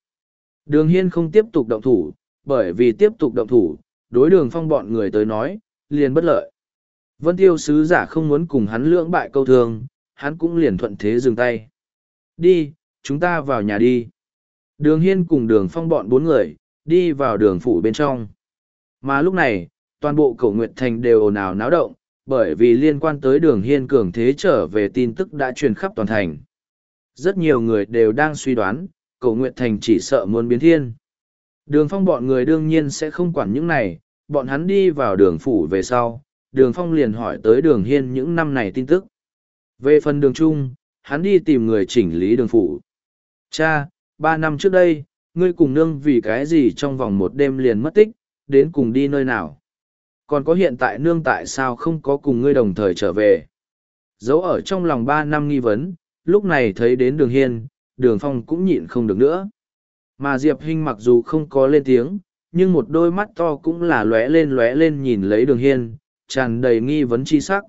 Đường hiên không tiếp tục động thủ, bởi vì tiếp tục động thủ, đối đường phong bọn người tới nói, liền bất lợi. Vân tiêu sứ giả không muốn cùng hắn lưỡng bại câu thương, hắn cũng liền thuận thế dừng tay. Đi, chúng ta vào nhà đi. Đường hiên cùng đường phong bọn bốn người, đi vào đường phủ bên trong. Mà lúc này, toàn bộ cổ nguyệt thành đều ồn ào náo động, bởi vì liên quan tới đường hiên cường thế trở về tin tức đã truyền khắp toàn thành. Rất nhiều người đều đang suy đoán, cổ nguyệt thành chỉ sợ muốn biến thiên. Đường phong bọn người đương nhiên sẽ không quản những này, bọn hắn đi vào đường phủ về sau, đường phong liền hỏi tới đường hiên những năm này tin tức. Về phần đường trung, hắn đi tìm người chỉnh lý đường phủ. Cha, ba năm trước đây, ngươi cùng nương vì cái gì trong vòng một đêm liền mất tích, đến cùng đi nơi nào? Còn có hiện tại nương tại sao không có cùng ngươi đồng thời trở về? Giấu ở trong lòng ba năm nghi vấn, lúc này thấy đến đường hiên, đường phong cũng nhịn không được nữa. Mà Diệp Hinh mặc dù không có lên tiếng, nhưng một đôi mắt to cũng là lóe lên lóe lên nhìn lấy đường hiên, tràn đầy nghi vấn chi sắc.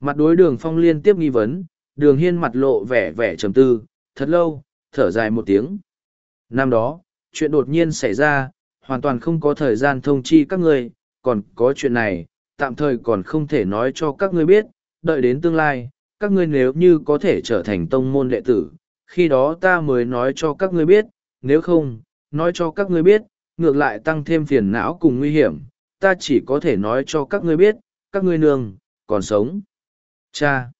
Mặt đối đường phong liên tiếp nghi vấn, đường hiên mặt lộ vẻ vẻ trầm tư, thật lâu, thở dài một tiếng. Năm đó, chuyện đột nhiên xảy ra, hoàn toàn không có thời gian thông chi các ngươi, còn có chuyện này, tạm thời còn không thể nói cho các ngươi biết, đợi đến tương lai, các ngươi nếu như có thể trở thành tông môn đệ tử, khi đó ta mới nói cho các ngươi biết, nếu không, nói cho các ngươi biết, ngược lại tăng thêm phiền não cùng nguy hiểm, ta chỉ có thể nói cho các ngươi biết, các ngươi nương, còn sống. Cha!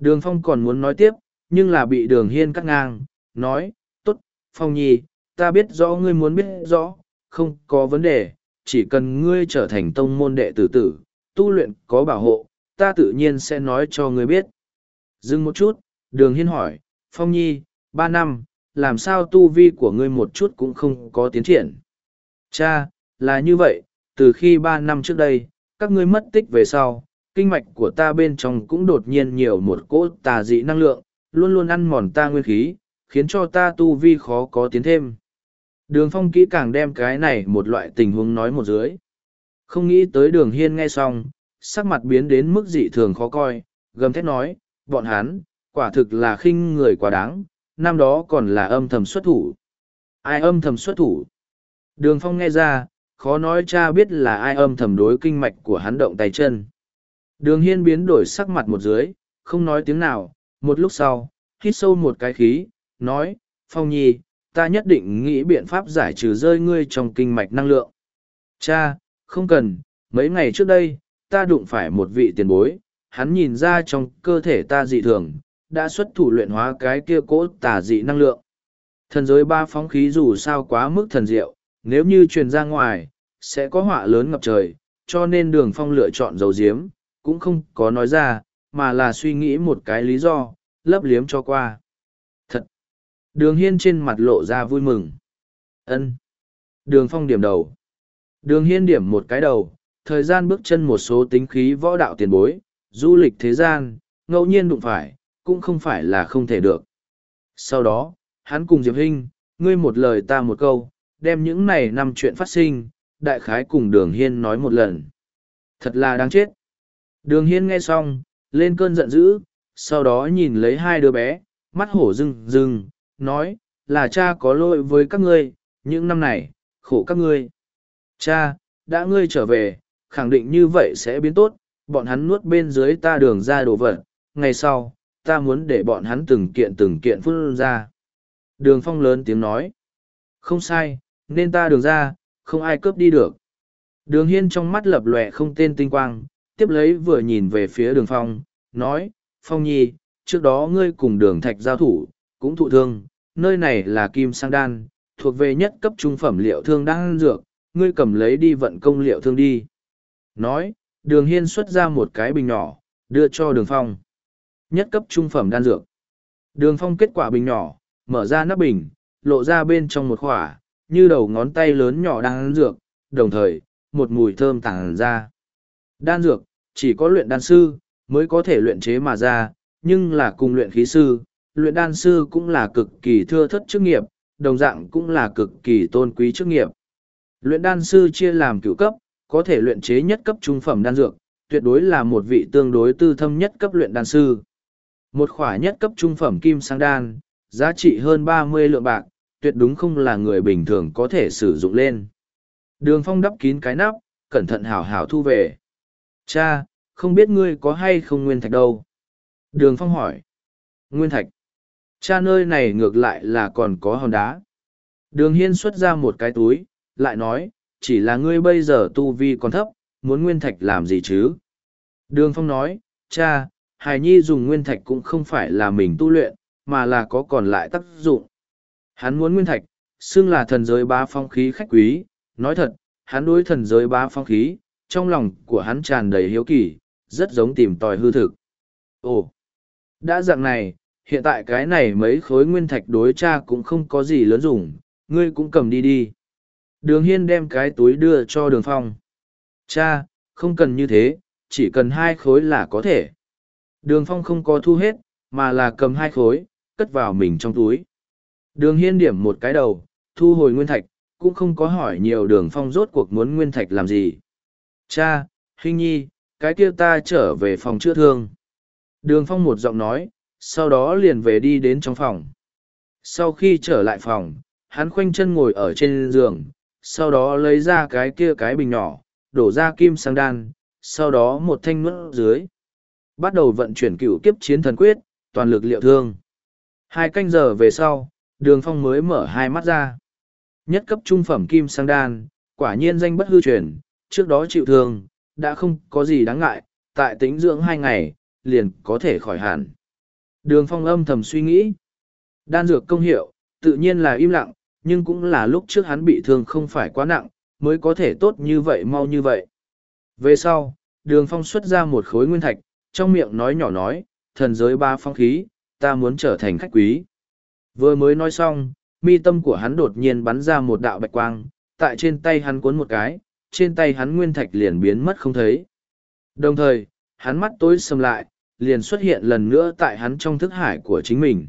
Đường Phong còn muốn nói tiếp, nhưng là bị đường hiên cắt ngang, nói, tốt, Phong Nhi, ta biết rõ ngươi muốn biết rõ, không có vấn đề, chỉ cần ngươi trở thành tông môn đệ tử tử, tu luyện có bảo hộ, ta tự nhiên sẽ nói cho ngươi biết. Dừng một chút, đường hiên hỏi, Phong Nhi, ba năm, làm sao tu vi của ngươi một chút cũng không có tiến triển. Cha, là như vậy, từ khi ba năm trước đây, các ngươi mất tích về sau, kinh mạch của ta bên trong cũng đột nhiên nhiều một cỗ tà dị năng lượng, luôn luôn ăn mòn ta nguyên khí, khiến cho ta tu vi khó có tiến thêm. Đường phong kỹ càng đem cái này một loại tình huống nói một dưới. Không nghĩ tới đường hiên nghe xong, sắc mặt biến đến mức dị thường khó coi, gầm thét nói, bọn hắn, quả thực là khinh người quá đáng, năm đó còn là âm thầm xuất thủ. Ai âm thầm xuất thủ? Đường phong nghe ra, khó nói cha biết là ai âm thầm đối kinh mạch của hắn động tay chân. Đường hiên biến đổi sắc mặt một dưới, không nói tiếng nào, một lúc sau, hít sâu một cái khí, nói, Phong Nhi, ta nhất định nghĩ biện pháp giải trừ rơi ngươi trong kinh mạch năng lượng. Cha, không cần, mấy ngày trước đây, ta đụng phải một vị tiền bối, hắn nhìn ra trong cơ thể ta dị thường, đã xuất thủ luyện hóa cái kia cỗ tà dị năng lượng. Thần giới ba phóng khí dù sao quá mức thần diệu, nếu như truyền ra ngoài, sẽ có họa lớn ngập trời, cho nên đường phong lựa chọn dầu diếm, cũng không có nói ra, mà là suy nghĩ một cái lý do, lấp liếm cho qua. Thật! Đường hiên trên mặt lộ ra vui mừng. ân Đường phong điểm đầu. Đường hiên điểm một cái đầu, thời gian bước chân một số tính khí võ đạo tiền bối, du lịch thế gian, ngẫu nhiên đụng phải, cũng không phải là không thể được. Sau đó, hắn cùng Diệp Hinh, ngươi một lời ta một câu, đem những này năm chuyện phát sinh, đại khái cùng đường hiên nói một lần. Thật là đáng chết. Đường hiên nghe xong, lên cơn giận dữ, sau đó nhìn lấy hai đứa bé, mắt hổ rừng rừng, nói, là cha có lỗi với các ngươi, những năm này, khổ các ngươi. Cha, đã ngươi trở về, khẳng định như vậy sẽ biến tốt, bọn hắn nuốt bên dưới ta đường ra đồ vật, ngày sau, ta muốn để bọn hắn từng kiện từng kiện phun ra. Đường phong lớn tiếng nói, không sai, nên ta đường ra, không ai cướp đi được. Đường hiên trong mắt lập lòe không tên tinh quang, tiếp lấy vừa nhìn về phía đường phong, nói, phong nhi, trước đó ngươi cùng đường thạch giao thủ, cũng thụ thương, nơi này là kim sang đan, thuộc về nhất cấp trung phẩm liệu thương đan dược, ngươi cầm lấy đi vận công liệu thương đi. Nói, đường hiên xuất ra một cái bình nhỏ, đưa cho đường phong. Nhất cấp trung phẩm đan dược. Đường phong kết quả bình nhỏ, mở ra nắp bình, lộ ra bên trong một khỏa, như đầu ngón tay lớn nhỏ đan dược, đồng thời, một mùi thơm tàng ra. Đan dược, chỉ có luyện đan sư, mới có thể luyện chế mà ra, nhưng là cùng luyện khí sư, luyện đan sư cũng là cực kỳ thưa thất chức nghiệp, đồng dạng cũng là cực kỳ tôn quý chức nghiệp. Luyện đan sư chia làm cửu cấp, có thể luyện chế nhất cấp trung phẩm đan dược, tuyệt đối là một vị tương đối tư thâm nhất cấp luyện đan sư. Một khỏa nhất cấp trung phẩm kim sang đan, giá trị hơn ba mươi lượng bạc, tuyệt đúng không là người bình thường có thể sử dụng lên. Đường phong đắp kín cái nắp, cẩn thận hảo hảo thu về. Cha, không biết ngươi có hay không nguyên thạch đâu? Đường phong hỏi. Nguyên thạch. Cha nơi này ngược lại là còn có hòn đá. Đường hiên xuất ra một cái túi, lại nói, chỉ là ngươi bây giờ tu vi còn thấp, muốn nguyên thạch làm gì chứ? Đường phong nói, cha, hài nhi dùng nguyên thạch cũng không phải là mình tu luyện, mà là có còn lại tác dụng. Hắn muốn nguyên thạch, xưng là thần giới ba phong khí khách quý, nói thật, hắn đối thần giới ba phong khí, trong lòng của hắn tràn đầy hiếu kỳ, rất giống tìm tòi hư thực. Ồ, đã dạng này, hiện tại cái này mấy khối nguyên thạch đối cha cũng không có gì lớn dùng, ngươi cũng cầm đi đi. Đường Hiên đem cái túi đưa cho đường phong. Cha, không cần như thế, chỉ cần hai khối là có thể. Đường phong không có thu hết, mà là cầm hai khối, cất vào mình trong túi. Đường Hiên điểm một cái đầu, thu hồi nguyên thạch, cũng không có hỏi nhiều đường phong rốt cuộc muốn nguyên thạch làm gì. Cha, Hình Nhi, cái kia ta trở về phòng chữa thương. Đường phong một giọng nói, sau đó liền về đi đến trong phòng. Sau khi trở lại phòng, hắn khoanh chân ngồi ở trên giường, sau đó lấy ra cái kia cái bình nhỏ, đổ ra kim sang đan, sau đó một thanh nuốt dưới. Bắt đầu vận chuyển cựu kiếp chiến thần quyết, toàn lực liệu thương. Hai canh giờ về sau, đường phong mới mở hai mắt ra. Nhất cấp trung phẩm kim sang đan, quả nhiên danh bất hư truyền, trước đó chịu thương, đã không có gì đáng ngại, tại tính dưỡng hai ngày, liền có thể khỏi hẳn. Đường phong âm thầm suy nghĩ. Đan dược công hiệu, tự nhiên là im lặng, nhưng cũng là lúc trước hắn bị thương không phải quá nặng, mới có thể tốt như vậy mau như vậy. Về sau, đường phong xuất ra một khối nguyên thạch, trong miệng nói nhỏ nói, thần giới ba phong khí, ta muốn trở thành khách quý. Vừa mới nói xong, mi tâm của hắn đột nhiên bắn ra một đạo bạch quang, tại trên tay hắn cuốn một cái, trên tay hắn nguyên thạch liền biến mất không thấy. Đồng thời, hắn mắt tối sầm lại, liền xuất hiện lần nữa tại hắn trong thức hải của chính mình.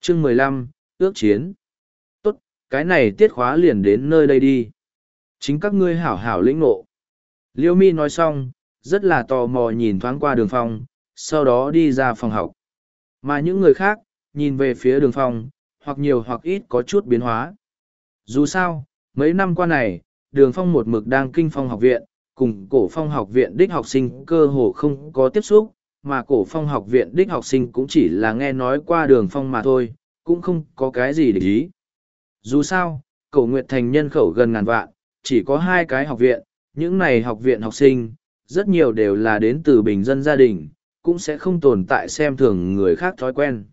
Chương mười lăm ước chiến. Tốt, cái này tiết khóa liền đến nơi đây đi. Chính các ngươi hảo hảo lĩnh ngộ. Liêu mi nói xong, rất là tò mò nhìn thoáng qua đường phong, sau đó đi ra phòng học. Mà những người khác, nhìn về phía đường phong, hoặc nhiều hoặc ít có chút biến hóa. Dù sao, mấy năm qua này, đường phong một mực đang kinh phong học viện, cùng cổ phong học viện đích học sinh cơ hồ không có tiếp xúc, mà cổ phong học viện đích học sinh cũng chỉ là nghe nói qua đường phong mà thôi, cũng không có cái gì để ý. Dù sao, cổ nguyệt thành nhân khẩu gần ngàn vạn, chỉ có hai cái học viện, những này học viện học sinh, rất nhiều đều là đến từ bình dân gia đình, cũng sẽ không tồn tại xem thường người khác thói quen.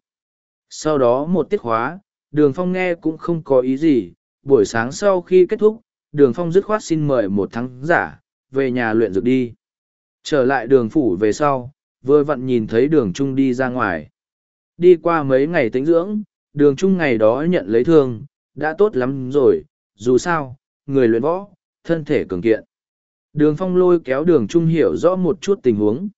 Sau đó một tiết khóa, đường phong nghe cũng không có ý gì, buổi sáng sau khi kết thúc, đường phong dứt khoát xin mời một thắng giả, về nhà luyện dược đi. Trở lại đường phủ về sau, vừa vặn nhìn thấy đường trung đi ra ngoài. Đi qua mấy ngày tính dưỡng, đường trung ngày đó nhận lấy thương, đã tốt lắm rồi, dù sao, người luyện võ, thân thể cường kiện. Đường phong lôi kéo đường trung hiểu rõ một chút tình huống.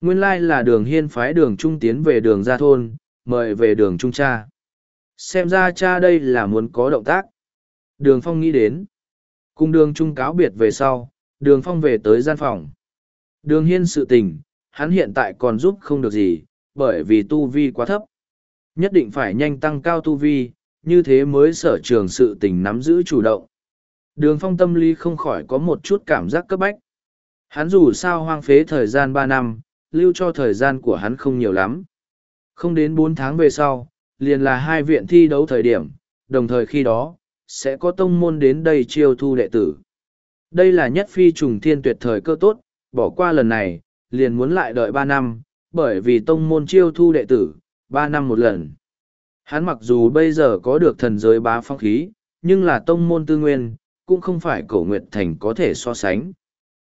Nguyên lai là đường hiên phái đường trung tiến về đường ra thôn, mời về đường trung cha. Xem ra cha đây là muốn có động tác. Đường phong nghĩ đến. Cùng đường trung cáo biệt về sau, đường phong về tới gian phòng. Đường hiên sự tình, hắn hiện tại còn giúp không được gì, bởi vì tu vi quá thấp. Nhất định phải nhanh tăng cao tu vi, như thế mới sở trường sự tình nắm giữ chủ động. Đường phong tâm lý không khỏi có một chút cảm giác cấp bách. Hắn dù sao hoang phế thời gian ba năm, lưu cho thời gian của hắn không nhiều lắm. Không đến bốn tháng về sau, liền là hai viện thi đấu thời điểm, đồng thời khi đó, sẽ có tông môn đến đây chiêu thu đệ tử. Đây là nhất phi trùng thiên tuyệt thời cơ tốt, bỏ qua lần này, liền muốn lại đợi ba năm, bởi vì tông môn chiêu thu đệ tử, ba năm một lần. Hắn mặc dù bây giờ có được thần giới bá phong khí, nhưng là tông môn tư nguyên, cũng không phải cổ nguyệt thành có thể so sánh.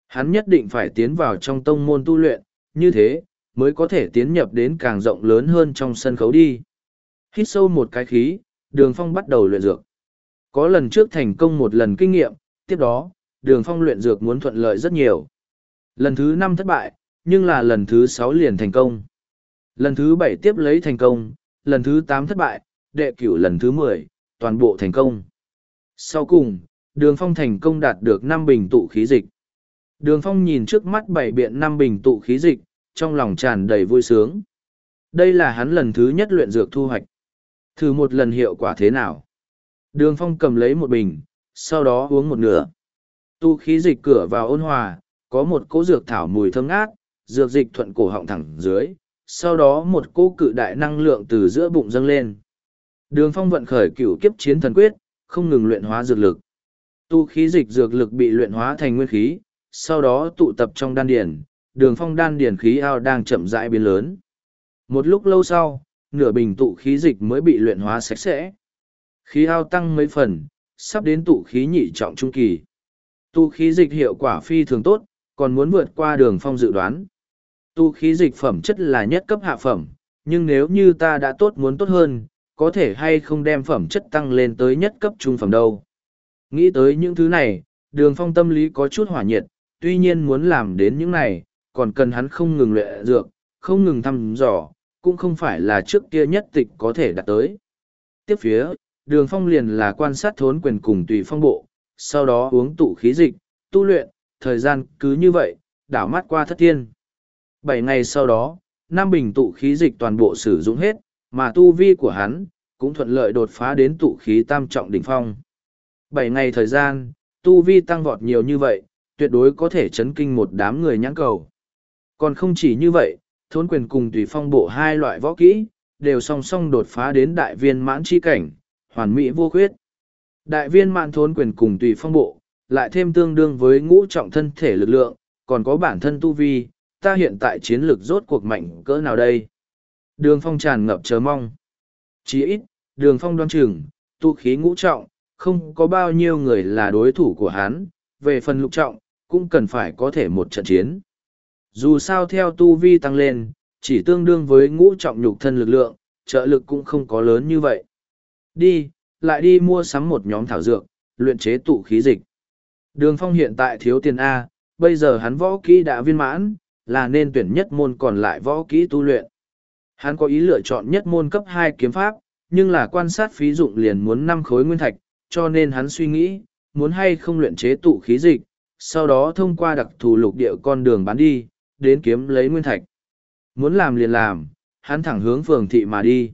Hắn nhất định phải tiến vào trong tông môn tu luyện, như thế, mới có thể tiến nhập đến càng rộng lớn hơn trong sân khấu đi. Hít sâu một cái khí, đường phong bắt đầu luyện dược. Có lần trước thành công một lần kinh nghiệm, tiếp đó, đường phong luyện dược muốn thuận lợi rất nhiều. Lần thứ năm thất bại, nhưng là lần thứ sáu liền thành công. Lần thứ bảy tiếp lấy thành công, lần thứ tám thất bại, đệ cửu lần thứ mười, toàn bộ thành công. Sau cùng, đường phong thành công đạt được năm bình tụ khí dịch. Đường phong nhìn trước mắt bảy biện năm bình tụ khí dịch, trong lòng tràn đầy vui sướng. Đây là hắn lần thứ nhất luyện dược thu hoạch. Thử một lần hiệu quả thế nào? Đường phong cầm lấy một bình, sau đó uống một nửa. Tu khí dịch cửa vào ôn hòa, có một cỗ dược thảo mùi thơm ngát, dược dịch thuận cổ họng thẳng dưới, sau đó một cỗ cự đại năng lượng từ giữa bụng dâng lên. Đường phong vận khởi cửu kiếp chiến thần quyết, không ngừng luyện hóa dược lực. Tu khí dịch dược lực bị luyện hóa thành nguyên khí, sau đó tụ tập trong đan điển, đường phong đan điển khí ao đang chậm rãi biến lớn. Một lúc lâu sau, nửa bình tụ khí dịch mới bị luyện hóa sạch sẽ. Khí hao tăng mấy phần, sắp đến tụ khí nhị trọng trung kỳ. Tụ khí dịch hiệu quả phi thường tốt, còn muốn vượt qua đường phong dự đoán. tụ khí dịch phẩm chất là nhất cấp hạ phẩm, nhưng nếu như ta đã tốt muốn tốt hơn, có thể hay không đem phẩm chất tăng lên tới nhất cấp trung phẩm đâu. Nghĩ tới những thứ này, đường phong tâm lý có chút hỏa nhiệt, tuy nhiên muốn làm đến những này, còn cần hắn không ngừng luyện dược, không ngừng thăm dò, cũng không phải là trước kia nhất tịch có thể đạt tới. Tiếp phía, đường phong liền là quan sát thốn quyền cùng tùy phong bộ, sau đó uống tụ khí dịch, tu luyện, thời gian cứ như vậy, đảo mắt qua thất thiên. Bảy ngày sau đó, Nam Bình tụ khí dịch toàn bộ sử dụng hết, mà tu vi của hắn, cũng thuận lợi đột phá đến tụ khí tam trọng đỉnh phong. Bảy ngày thời gian, tu vi tăng vọt nhiều như vậy, tuyệt đối có thể chấn kinh một đám người nhãn cầu. Còn không chỉ như vậy, thốn quyền cùng tùy phong bộ hai loại võ kỹ, đều song song đột phá đến đại viên mãn chi cảnh, hoàn mỹ vô khuyết. Đại viên mạn thốn quyền cùng tùy phong bộ, lại thêm tương đương với ngũ trọng thân thể lực lượng, còn có bản thân tu vi, ta hiện tại chiến lược rốt cuộc mạnh cỡ nào đây? Đường phong tràn ngập chờ mong. Chỉ ít, đường phong đoan chừng, tu khí ngũ trọng, không có bao nhiêu người là đối thủ của hắn, về phần lục trọng, cũng cần phải có thể một trận chiến. Dù sao theo tu vi tăng lên, chỉ tương đương với ngũ trọng nhục thân lực lượng, trợ lực cũng không có lớn như vậy. Đi, lại đi mua sắm một nhóm thảo dược, luyện chế tụ khí dịch. Đường phong hiện tại thiếu tiền A, bây giờ hắn võ kỹ đã viên mãn, là nên tuyển nhất môn còn lại võ kỹ tu luyện. Hắn có ý lựa chọn nhất môn cấp hai kiếm pháp, nhưng là quan sát phí dụng liền muốn năm khối nguyên thạch, cho nên hắn suy nghĩ, muốn hay không luyện chế tụ khí dịch, sau đó thông qua đặc thù lục địa con đường bán đi, đến kiếm lấy nguyên thạch. Muốn làm liền làm, hắn thẳng hướng phường thị mà đi.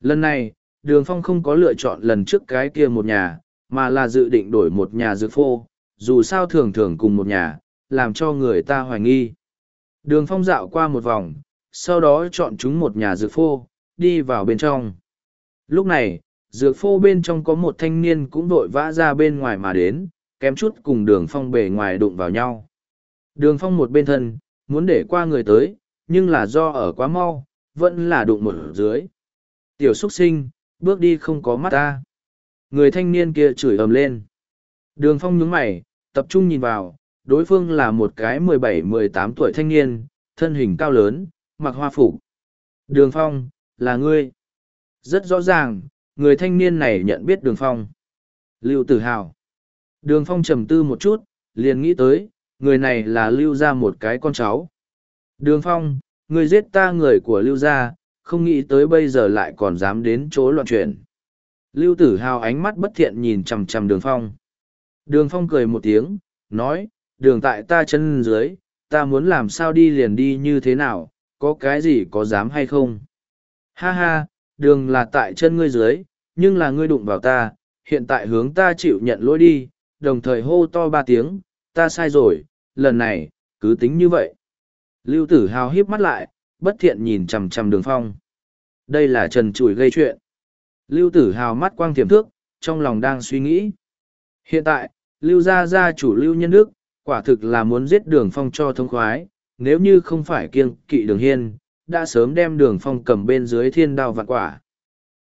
Lần này, đường phong không có lựa chọn lần trước cái kia một nhà, mà là dự định đổi một nhà dược phô, dù sao thường thường cùng một nhà, làm cho người ta hoài nghi. Đường phong dạo qua một vòng, sau đó chọn chúng một nhà dược phô, đi vào bên trong. Lúc này, dược phô bên trong có một thanh niên cũng vội vã ra bên ngoài mà đến, kém chút cùng đường phong bề ngoài đụng vào nhau. Đường phong một bên thân, muốn để qua người tới, nhưng là do ở quá mau, vẫn là đụng một dưới. Tiểu xuất sinh, bước đi không có mắt ta. Người thanh niên kia chửi ầm lên. Đường phong nhướng mày, tập trung nhìn vào, đối phương là một cái mười bảy mười tám tuổi thanh niên, thân hình cao lớn, mặc hoa phục. Đường phong, là ngươi. Rất rõ ràng, người thanh niên này nhận biết đường phong. Lưu tử hào. Đường phong trầm tư một chút, liền nghĩ tới, người này là lưu ra một cái con cháu. Đường phong, người giết ta người của lưu gia, không nghĩ tới bây giờ lại còn dám đến chỗ loạn chuyển. Lưu tử hào ánh mắt bất thiện nhìn chằm chằm đường phong. Đường phong cười một tiếng, nói, đường tại ta chân dưới, ta muốn làm sao đi liền đi như thế nào, có cái gì có dám hay không? Ha ha, đường là tại chân ngươi dưới, nhưng là ngươi đụng vào ta, hiện tại hướng ta chịu nhận lỗi đi, đồng thời hô to ba tiếng, ta sai rồi, lần này, cứ tính như vậy. Lưu tử hào híp mắt lại, bất thiện nhìn chằm chằm đường phong. Đây là trần chùi gây chuyện. Lưu tử hào mắt quang tiềm thước, trong lòng đang suy nghĩ. Hiện tại, lưu gia gia chủ lưu nhân đức, quả thực là muốn giết đường phong cho thông khoái, nếu như không phải kiêng kỵ đường hiên, đã sớm đem đường phong cầm bên dưới thiên đao vạn quả.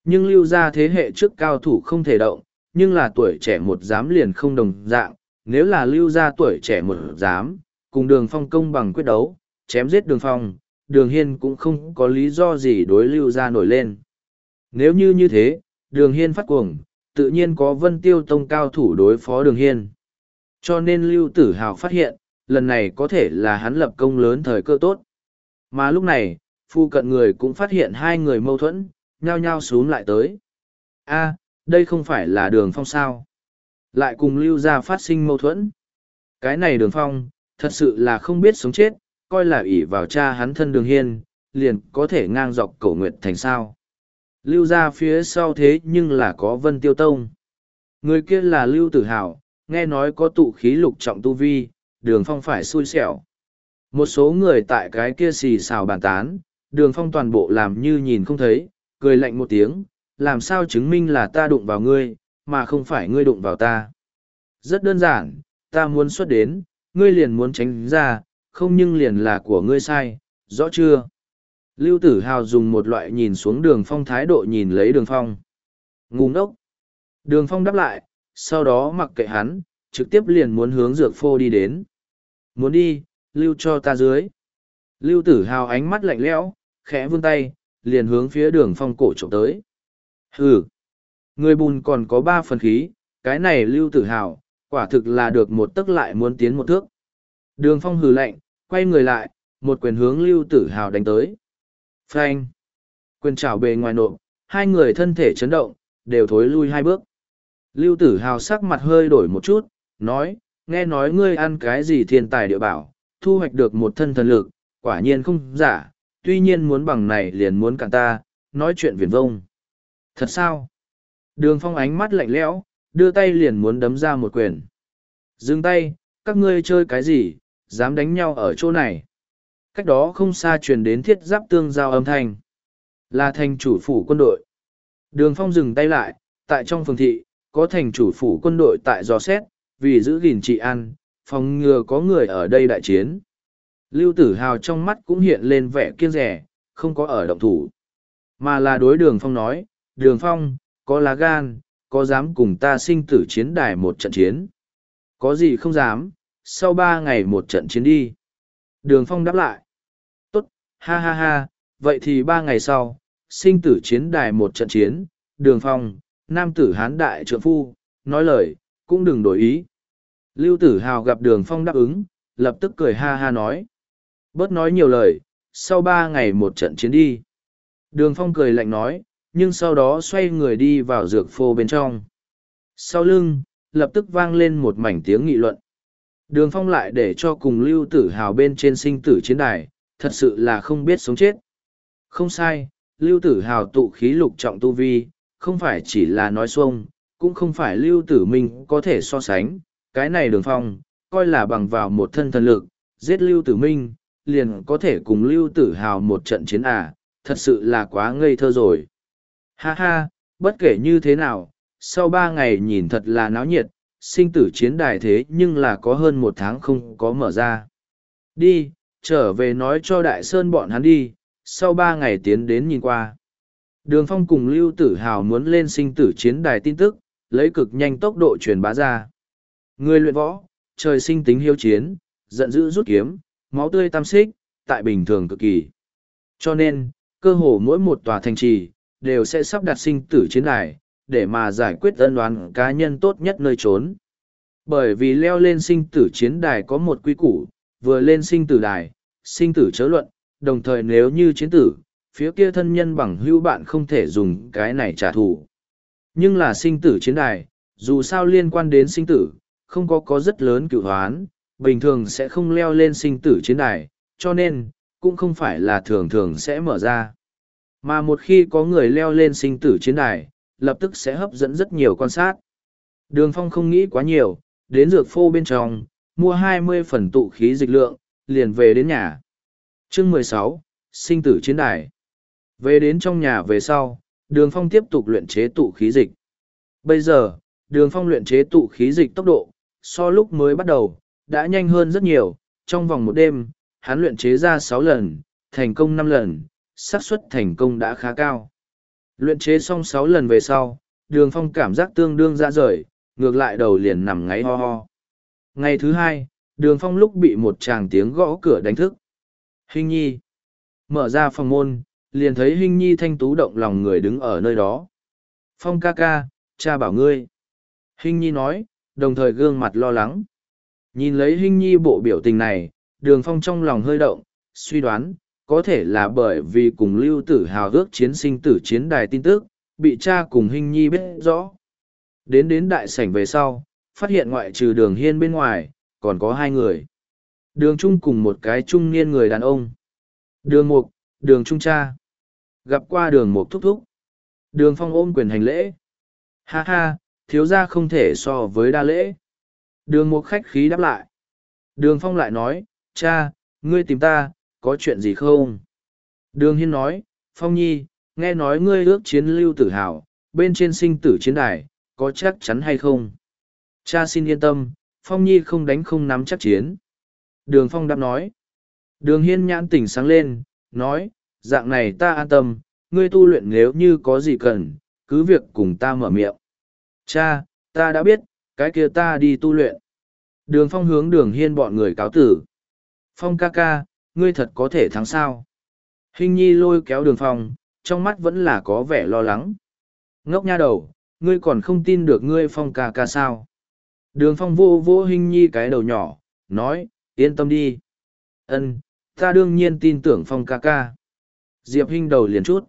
Nhưng lưu gia thế hệ trước cao thủ không thể động, nhưng là tuổi trẻ một dám liền không đồng dạng, nếu là lưu gia tuổi trẻ một dám, cùng đường phong công bằng quyết đấu, chém giết đường phong, đường hiên cũng không có lý do gì đối lưu gia nổi lên. Nếu như như thế, đường hiên phát cuồng, tự nhiên có vân tiêu tông cao thủ đối phó đường hiên. Cho nên Lưu Tử Hào phát hiện, lần này có thể là hắn lập công lớn thời cơ tốt. Mà lúc này, phu cận người cũng phát hiện hai người mâu thuẫn, nhao nhao xuống lại tới. a đây không phải là đường phong sao. Lại cùng lưu ra phát sinh mâu thuẫn. Cái này đường phong, thật sự là không biết sống chết, coi là ỷ vào cha hắn thân đường hiên, liền có thể ngang dọc cổ nguyện thành sao. Lưu ra phía sau thế nhưng là có vân tiêu tông. Người kia là lưu tử hào, nghe nói có tụ khí lục trọng tu vi, đường phong phải xui xẻo. Một số người tại cái kia xì xào bàn tán, đường phong toàn bộ làm như nhìn không thấy, cười lạnh một tiếng, làm sao chứng minh là ta đụng vào ngươi, mà không phải ngươi đụng vào ta. Rất đơn giản, ta muốn xuất đến, ngươi liền muốn tránh ra, không nhưng liền là của ngươi sai, rõ chưa? Lưu tử hào dùng một loại nhìn xuống đường phong thái độ nhìn lấy đường phong. Ngu ngốc. Đường phong đáp lại, sau đó mặc kệ hắn, trực tiếp liền muốn hướng dược phô đi đến. Muốn đi, lưu cho ta dưới. Lưu tử hào ánh mắt lạnh lẽo, khẽ vươn tay, liền hướng phía đường phong cổ trộm tới. Hừ, người bùn còn có ba phần khí, cái này lưu tử hào, quả thực là được một tức lại muốn tiến một thước. Đường phong hừ lạnh, quay người lại, một quyền hướng lưu tử hào đánh tới. Phanh, quyền trảo bề ngoài nộp, hai người thân thể chấn động, đều thối lui hai bước. Lưu tử hào sắc mặt hơi đổi một chút, nói, nghe nói ngươi ăn cái gì thiên tài địa bảo, thu hoạch được một thân thần lực, quả nhiên không giả, tuy nhiên muốn bằng này liền muốn cản ta, nói chuyện viển vông. Thật sao? Đường phong ánh mắt lạnh lẽo, đưa tay liền muốn đấm ra một quyền. Dừng tay, các ngươi chơi cái gì, dám đánh nhau ở chỗ này. Cách đó không xa truyền đến thiết giáp tương giao âm thanh. Là thành chủ phủ quân đội. Đường phong dừng tay lại, tại trong phường thị, có thành chủ phủ quân đội tại dò xét, vì giữ gìn trị an, phòng ngừa có người ở đây đại chiến. Lưu tử hào trong mắt cũng hiện lên vẻ kiêng rẻ, không có ở động thủ. Mà là đối đường phong nói, đường phong, có lá gan, có dám cùng ta sinh tử chiến đài một trận chiến. Có gì không dám, sau ba ngày một trận chiến đi. Đường phong đáp lại. Tốt, ha ha ha, vậy thì ba ngày sau, sinh tử chiến đài một trận chiến, đường phong, nam tử hán đại trượng phu, nói lời, cũng đừng đổi ý. Lưu tử hào gặp đường phong đáp ứng, lập tức cười ha ha nói. Bớt nói nhiều lời, sau ba ngày một trận chiến đi. Đường phong cười lạnh nói, nhưng sau đó xoay người đi vào dược phô bên trong. Sau lưng, lập tức vang lên một mảnh tiếng nghị luận. Đường phong lại để cho cùng lưu tử hào bên trên sinh tử chiến đài, thật sự là không biết sống chết. Không sai, lưu tử hào tụ khí lục trọng tu vi, không phải chỉ là nói xuông, cũng không phải lưu tử minh có thể so sánh. Cái này đường phong, coi là bằng vào một thân thần lực, giết lưu tử minh, liền có thể cùng lưu tử hào một trận chiến à, thật sự là quá ngây thơ rồi. Ha ha, bất kể như thế nào, sau ba ngày nhìn thật là náo nhiệt, sinh tử chiến đài thế nhưng là có hơn một tháng không có mở ra. Đi, trở về nói cho Đại Sơn bọn hắn đi, sau ba ngày tiến đến nhìn qua. Đường Phong cùng Lưu Tử Hào muốn lên sinh tử chiến đài tin tức, lấy cực nhanh tốc độ truyền bá ra. Người luyện võ, trời sinh tính hiếu chiến, giận dữ rút kiếm, máu tươi tam xích, tại bình thường cực kỳ. Cho nên, cơ hồ mỗi một tòa thành trì, đều sẽ sắp đặt sinh tử chiến đài, để mà giải quyết ân đoán cá nhân tốt nhất nơi trốn. Bởi vì leo lên sinh tử chiến đài có một quy củ, vừa lên sinh tử đài, sinh tử chớ luận, đồng thời nếu như chiến tử, phía kia thân nhân bằng hữu bạn không thể dùng cái này trả thù. Nhưng là sinh tử chiến đài, dù sao liên quan đến sinh tử, không có có rất lớn cựu hoán, bình thường sẽ không leo lên sinh tử chiến đài, cho nên, cũng không phải là thường thường sẽ mở ra. Mà một khi có người leo lên sinh tử chiến đài, lập tức sẽ hấp dẫn rất nhiều quan sát. Đường Phong không nghĩ quá nhiều, đến dược phô bên trong, mua hai mươi phần tụ khí dịch lượng, liền về đến nhà. chương mười sáu sinh tử chiến đài. Về đến trong nhà về sau, đường Phong tiếp tục luyện chế tụ khí dịch. Bây giờ, đường Phong luyện chế tụ khí dịch tốc độ, so lúc mới bắt đầu, đã nhanh hơn rất nhiều, trong vòng một đêm, hắn luyện chế ra sáu lần, thành công năm lần, xác suất thành công đã khá cao. Luyện chế xong sáu lần về sau, đường phong cảm giác tương đương ra rời, ngược lại đầu liền nằm ngáy ho ho. Ngày thứ hai, đường phong lúc bị một chàng tiếng gõ cửa đánh thức. Hình nhi. Mở ra phòng môn, liền thấy Hinh Nhi thanh tú động lòng người đứng ở nơi đó. Phong ca ca, cha bảo ngươi. Hinh Nhi nói, đồng thời gương mặt lo lắng. Nhìn lấy Hinh Nhi bộ biểu tình này, đường phong trong lòng hơi động, suy đoán, có thể là bởi vì cùng lưu tử hào ước chiến sinh tử chiến đài tin tức, bị cha cùng hình Nhi biết rõ. Đến đến đại sảnh về sau, phát hiện ngoại trừ đường hiên bên ngoài, còn có hai người. Đường Trung cùng một cái trung niên người đàn ông. Đường Mục, đường Trung cha. Gặp qua đường Mục thúc thúc. Đường Phong ôm quyền hành lễ. Ha ha, thiếu gia không thể so với đa lễ. Đường Mục khách khí đáp lại. Đường Phong lại nói, cha, ngươi tìm ta, có chuyện gì không? Đường Hiên nói, Phong Nhi, nghe nói ngươi ước chiến lưu tử hào, bên trên sinh tử chiến đài, có chắc chắn hay không? Cha xin yên tâm, Phong Nhi không đánh không nắm chắc chiến. Đường Phong đáp nói. Đường Hiên nhãn tỉnh sáng lên, nói, dạng này ta an tâm, ngươi tu luyện nếu như có gì cần, cứ việc cùng ta mở miệng. Cha, ta đã biết, cái kia ta đi tu luyện. Đường Phong hướng đường Hiên bọn người cáo tử. Phong ca ca, ngươi thật có thể thắng sao. Hình nhi lôi kéo đường Phong, trong mắt vẫn là có vẻ lo lắng. Ngốc nha đầu, ngươi còn không tin được ngươi Phong ca ca sao. Đường Phong vô vô hình nhi cái đầu nhỏ, nói, yên tâm đi ân ta đương nhiên tin tưởng phong ca ca diệp hinh đầu liền chút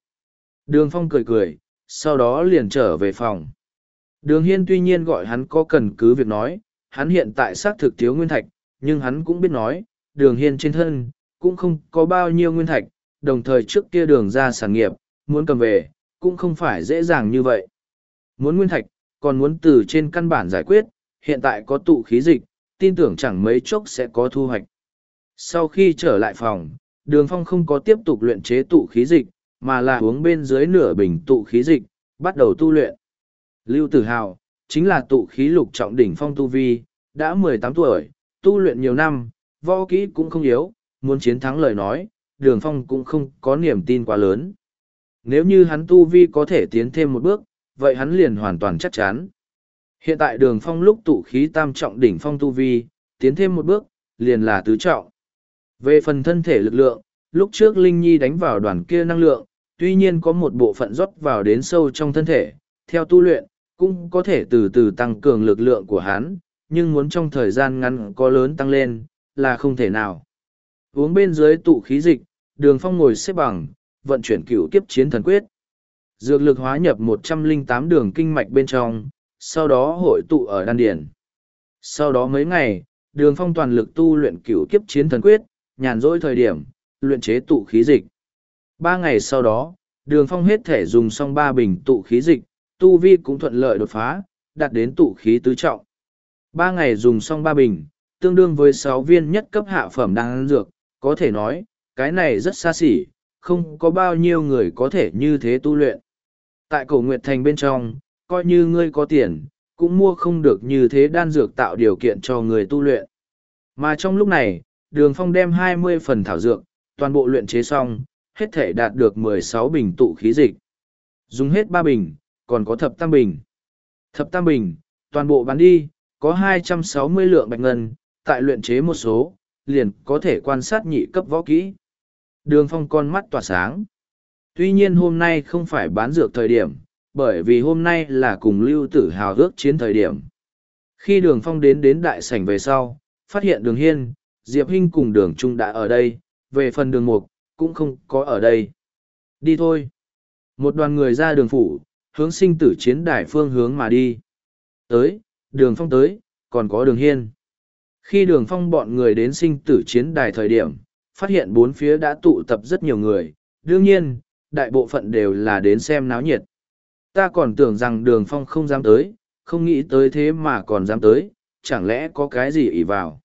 đường phong cười cười sau đó liền trở về phòng đường hiên tuy nhiên gọi hắn có cần cứ việc nói hắn hiện tại xác thực thiếu nguyên thạch nhưng hắn cũng biết nói đường hiên trên thân cũng không có bao nhiêu nguyên thạch đồng thời trước kia đường ra sản nghiệp muốn cầm về cũng không phải dễ dàng như vậy muốn nguyên thạch còn muốn từ trên căn bản giải quyết hiện tại có tụ khí dịch tin tưởng chẳng mấy chốc sẽ có thu hoạch. Sau khi trở lại phòng, đường phong không có tiếp tục luyện chế tụ khí dịch, mà là uống bên dưới nửa bình tụ khí dịch, bắt đầu tu luyện. Lưu Tử Hào, chính là tụ khí lục trọng đỉnh phong tu vi, đã mười tám tuổi, tu luyện nhiều năm, võ kỹ cũng không yếu, muốn chiến thắng lời nói, đường phong cũng không có niềm tin quá lớn. Nếu như hắn tu vi có thể tiến thêm một bước, vậy hắn liền hoàn toàn chắc chắn. Hiện tại đường phong lúc tụ khí tam trọng đỉnh phong tu vi, tiến thêm một bước, liền là tứ trọng. Về phần thân thể lực lượng, lúc trước Linh Nhi đánh vào đoàn kia năng lượng, tuy nhiên có một bộ phận rót vào đến sâu trong thân thể, theo tu luyện, cũng có thể từ từ tăng cường lực lượng của hắn, nhưng muốn trong thời gian ngắn có lớn tăng lên, là không thể nào. Uống bên dưới tụ khí dịch, đường phong ngồi xếp bằng, vận chuyển cửu kiếp chiến thần quyết. Dược lực hóa nhập một trăm linh tám đường kinh mạch bên trong, sau đó hội tụ ở đan điển. Sau đó mấy ngày, đường phong toàn lực tu luyện cửu kiếp chiến thần quyết, nhàn rỗi thời điểm, luyện chế tụ khí dịch. Ba ngày sau đó, đường phong hết thể dùng xong ba bình tụ khí dịch, tu vi cũng thuận lợi đột phá, đạt đến tụ khí tứ trọng. Ba ngày dùng xong ba bình, tương đương với sáu viên nhất cấp hạ phẩm đan dược, có thể nói, cái này rất xa xỉ, không có bao nhiêu người có thể như thế tu luyện. Tại cổ Nguyệt Thành bên trong, coi như ngươi có tiền, cũng mua không được như thế đan dược tạo điều kiện cho người tu luyện. Mà trong lúc này, đường phong đem hai mươi phần thảo dược, toàn bộ luyện chế xong, hết thể đạt được mười sáu bình tụ khí dịch. Dùng hết ba bình, còn có thập tam bình. Thập tam bình, toàn bộ bán đi, có hai trăm sáu mươi lượng bạch ngân, tại luyện chế một số, liền có thể quan sát nhị cấp võ kỹ. Đường phong con mắt tỏa sáng. Tuy nhiên hôm nay không phải bán dược thời điểm, bởi vì hôm nay là cùng lưu tử hào ước chiến thời điểm. Khi đường phong đến đến đại sảnh về sau, phát hiện đường hiên, Diệp Hinh cùng đường Trung đã ở đây, về phần đường mục, cũng không có ở đây. Đi thôi. Một đoàn người ra đường phủ, hướng sinh tử chiến đài phương hướng mà đi. Tới, đường phong tới, còn có đường hiên. Khi đường phong bọn người đến sinh tử chiến đài thời điểm, phát hiện bốn phía đã tụ tập rất nhiều người, đương nhiên, đại bộ phận đều là đến xem náo nhiệt. Ta còn tưởng rằng đường phong không dám tới không nghĩ tới thế mà còn dám tới chẳng lẽ có cái gì ỉ vào?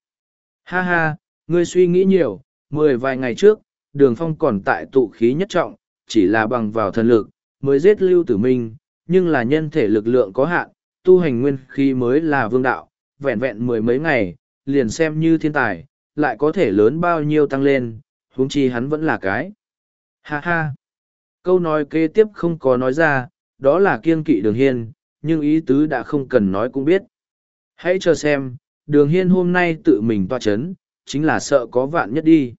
Ha ha ngươi suy nghĩ nhiều mười vài ngày trước đường phong còn tại tụ khí nhất trọng chỉ là bằng vào thần lực mới giết lưu tử minh nhưng là nhân thể lực lượng có hạn tu hành nguyên khí mới là vương đạo vẹn vẹn mười mấy ngày liền xem như thiên tài lại có thể lớn bao nhiêu tăng lên huống chi hắn vẫn là cái ha ha câu nói kế tiếp không có nói ra đó là kiên kỵ đường hiên, nhưng ý tứ đã không cần nói cũng biết. Hãy chờ xem, đường hiên hôm nay tự mình toa chấn, chính là sợ có vạn nhất đi.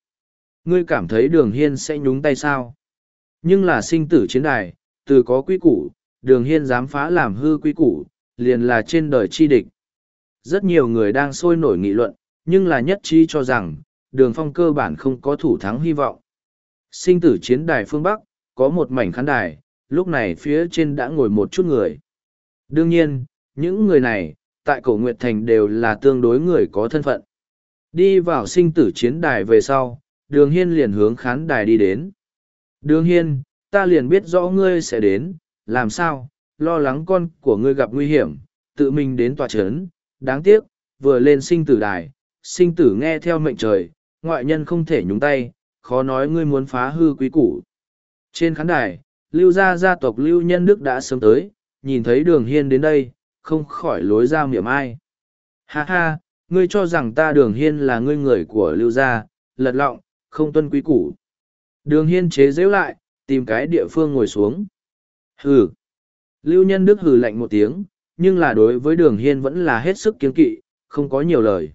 Ngươi cảm thấy đường hiên sẽ nhúng tay sao? Nhưng là sinh tử chiến đài, từ có quy củ, đường hiên dám phá làm hư quy củ, liền là trên đời chi địch. Rất nhiều người đang sôi nổi nghị luận, nhưng là nhất trí cho rằng, đường phong cơ bản không có thủ thắng hy vọng. Sinh tử chiến đài phương Bắc, có một mảnh khán đài, lúc này phía trên đã ngồi một chút người. Đương nhiên, những người này, tại cổ Nguyệt Thành đều là tương đối người có thân phận. Đi vào sinh tử chiến đài về sau, đường hiên liền hướng khán đài đi đến. Đường hiên, ta liền biết rõ ngươi sẽ đến, làm sao, lo lắng con của ngươi gặp nguy hiểm, tự mình đến tòa chấn, đáng tiếc, vừa lên sinh tử đài, sinh tử nghe theo mệnh trời, ngoại nhân không thể nhúng tay, khó nói ngươi muốn phá hư quý củ. Trên khán đài, lưu gia gia tộc lưu nhân đức đã sớm tới, nhìn thấy đường hiên đến đây, không khỏi lối ra miệng ai. Ha ha, ngươi cho rằng ta đường hiên là ngươi người của lưu gia, lật lọng, không tuân quý củ. Đường hiên chế dễu lại, tìm cái địa phương ngồi xuống. Hừ. Lưu nhân đức hừ lạnh một tiếng, nhưng là đối với đường hiên vẫn là hết sức kiên kỵ, không có nhiều lời.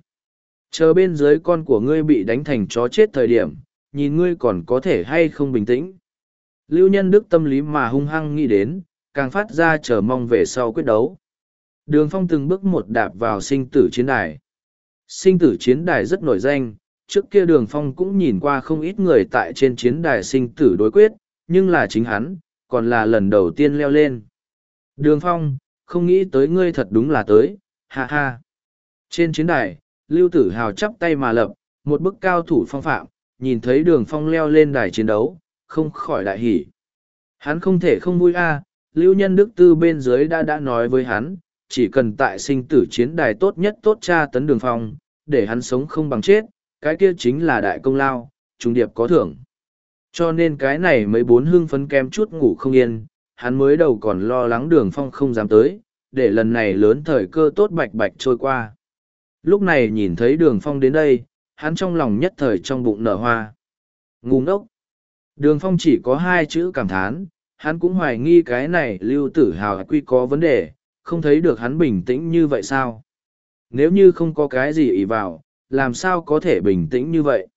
Chờ bên dưới con của ngươi bị đánh thành chó chết thời điểm, nhìn ngươi còn có thể hay không bình tĩnh. Lưu nhân đức tâm lý mà hung hăng nghĩ đến, càng phát ra chờ mong về sau quyết đấu. Đường phong từng bước một đạp vào sinh tử chiến đài. Sinh tử chiến đài rất nổi danh, trước kia đường phong cũng nhìn qua không ít người tại trên chiến đài sinh tử đối quyết, nhưng là chính hắn, còn là lần đầu tiên leo lên. Đường phong, không nghĩ tới ngươi thật đúng là tới, ha ha. Trên chiến đài, Lưu Tử Hào chắp tay mà lập, một bức cao thủ phong phạm, nhìn thấy đường phong leo lên đài chiến đấu, không khỏi đại hỉ. Hắn không thể không vui a Lưu Nhân Đức Tư bên dưới đã đã nói với hắn, chỉ cần tại sinh tử chiến đài tốt nhất tốt tra tấn đường phong, để hắn sống không bằng chết, cái kia chính là đại công lao, trung điệp có thưởng. Cho nên cái này mấy bốn hương phấn kém chút ngủ không yên, hắn mới đầu còn lo lắng đường phong không dám tới, để lần này lớn thời cơ tốt bạch bạch trôi qua. Lúc này nhìn thấy đường phong đến đây, hắn trong lòng nhất thời trong bụng nở hoa. Ngu ngốc! Đường phong chỉ có hai chữ cảm thán, hắn cũng hoài nghi cái này lưu tử hào quy có vấn đề, không thấy được hắn bình tĩnh như vậy sao? Nếu như không có cái gì ỷ vào, làm sao có thể bình tĩnh như vậy?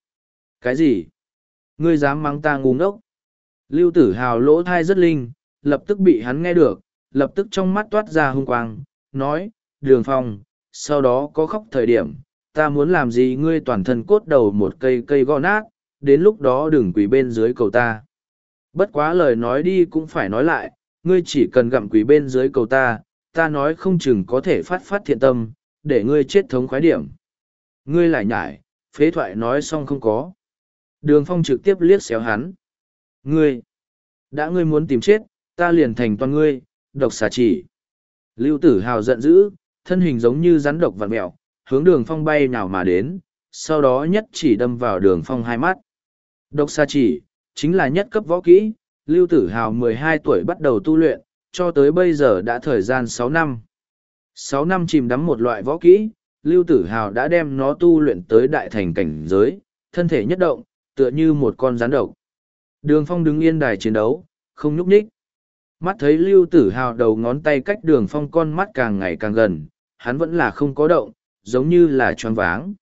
Cái gì? Ngươi dám mắng ta ngu ngốc? Lưu tử hào lỗ thai rất linh, lập tức bị hắn nghe được, lập tức trong mắt toát ra hung quang, nói, đường phong, sau đó có khóc thời điểm, ta muốn làm gì ngươi toàn thân cốt đầu một cây cây gõ nát, đến lúc đó đừng quỳ bên dưới cầu ta. Bất quá lời nói đi cũng phải nói lại, ngươi chỉ cần gặm quỳ bên dưới cầu ta, ta nói không chừng có thể phát phát thiện tâm, để ngươi chết thống khoái điểm. Ngươi lại nhải, phế thoại nói xong không có. Đường phong trực tiếp liếc xéo hắn. Ngươi, đã ngươi muốn tìm chết, ta liền thành toàn ngươi, độc xà chỉ. Lưu tử hào giận dữ, thân hình giống như rắn độc vặn mẹo, hướng đường phong bay nào mà đến, sau đó nhất chỉ đâm vào đường phong hai mắt. Độc xà chỉ, chính là nhất cấp võ kỹ, Lưu Tử Hào mười hai tuổi bắt đầu tu luyện, cho tới bây giờ đã thời gian sáu năm. Sáu năm chìm đắm một loại võ kỹ, Lưu Tử Hào đã đem nó tu luyện tới đại thành cảnh giới, thân thể nhất động, tựa như một con rắn độc. Đường Phong đứng yên đài chiến đấu, không nhúc nhích. Mắt thấy Lưu Tử Hào đầu ngón tay cách Đường Phong con mắt càng ngày càng gần, hắn vẫn là không có động, giống như là choáng váng.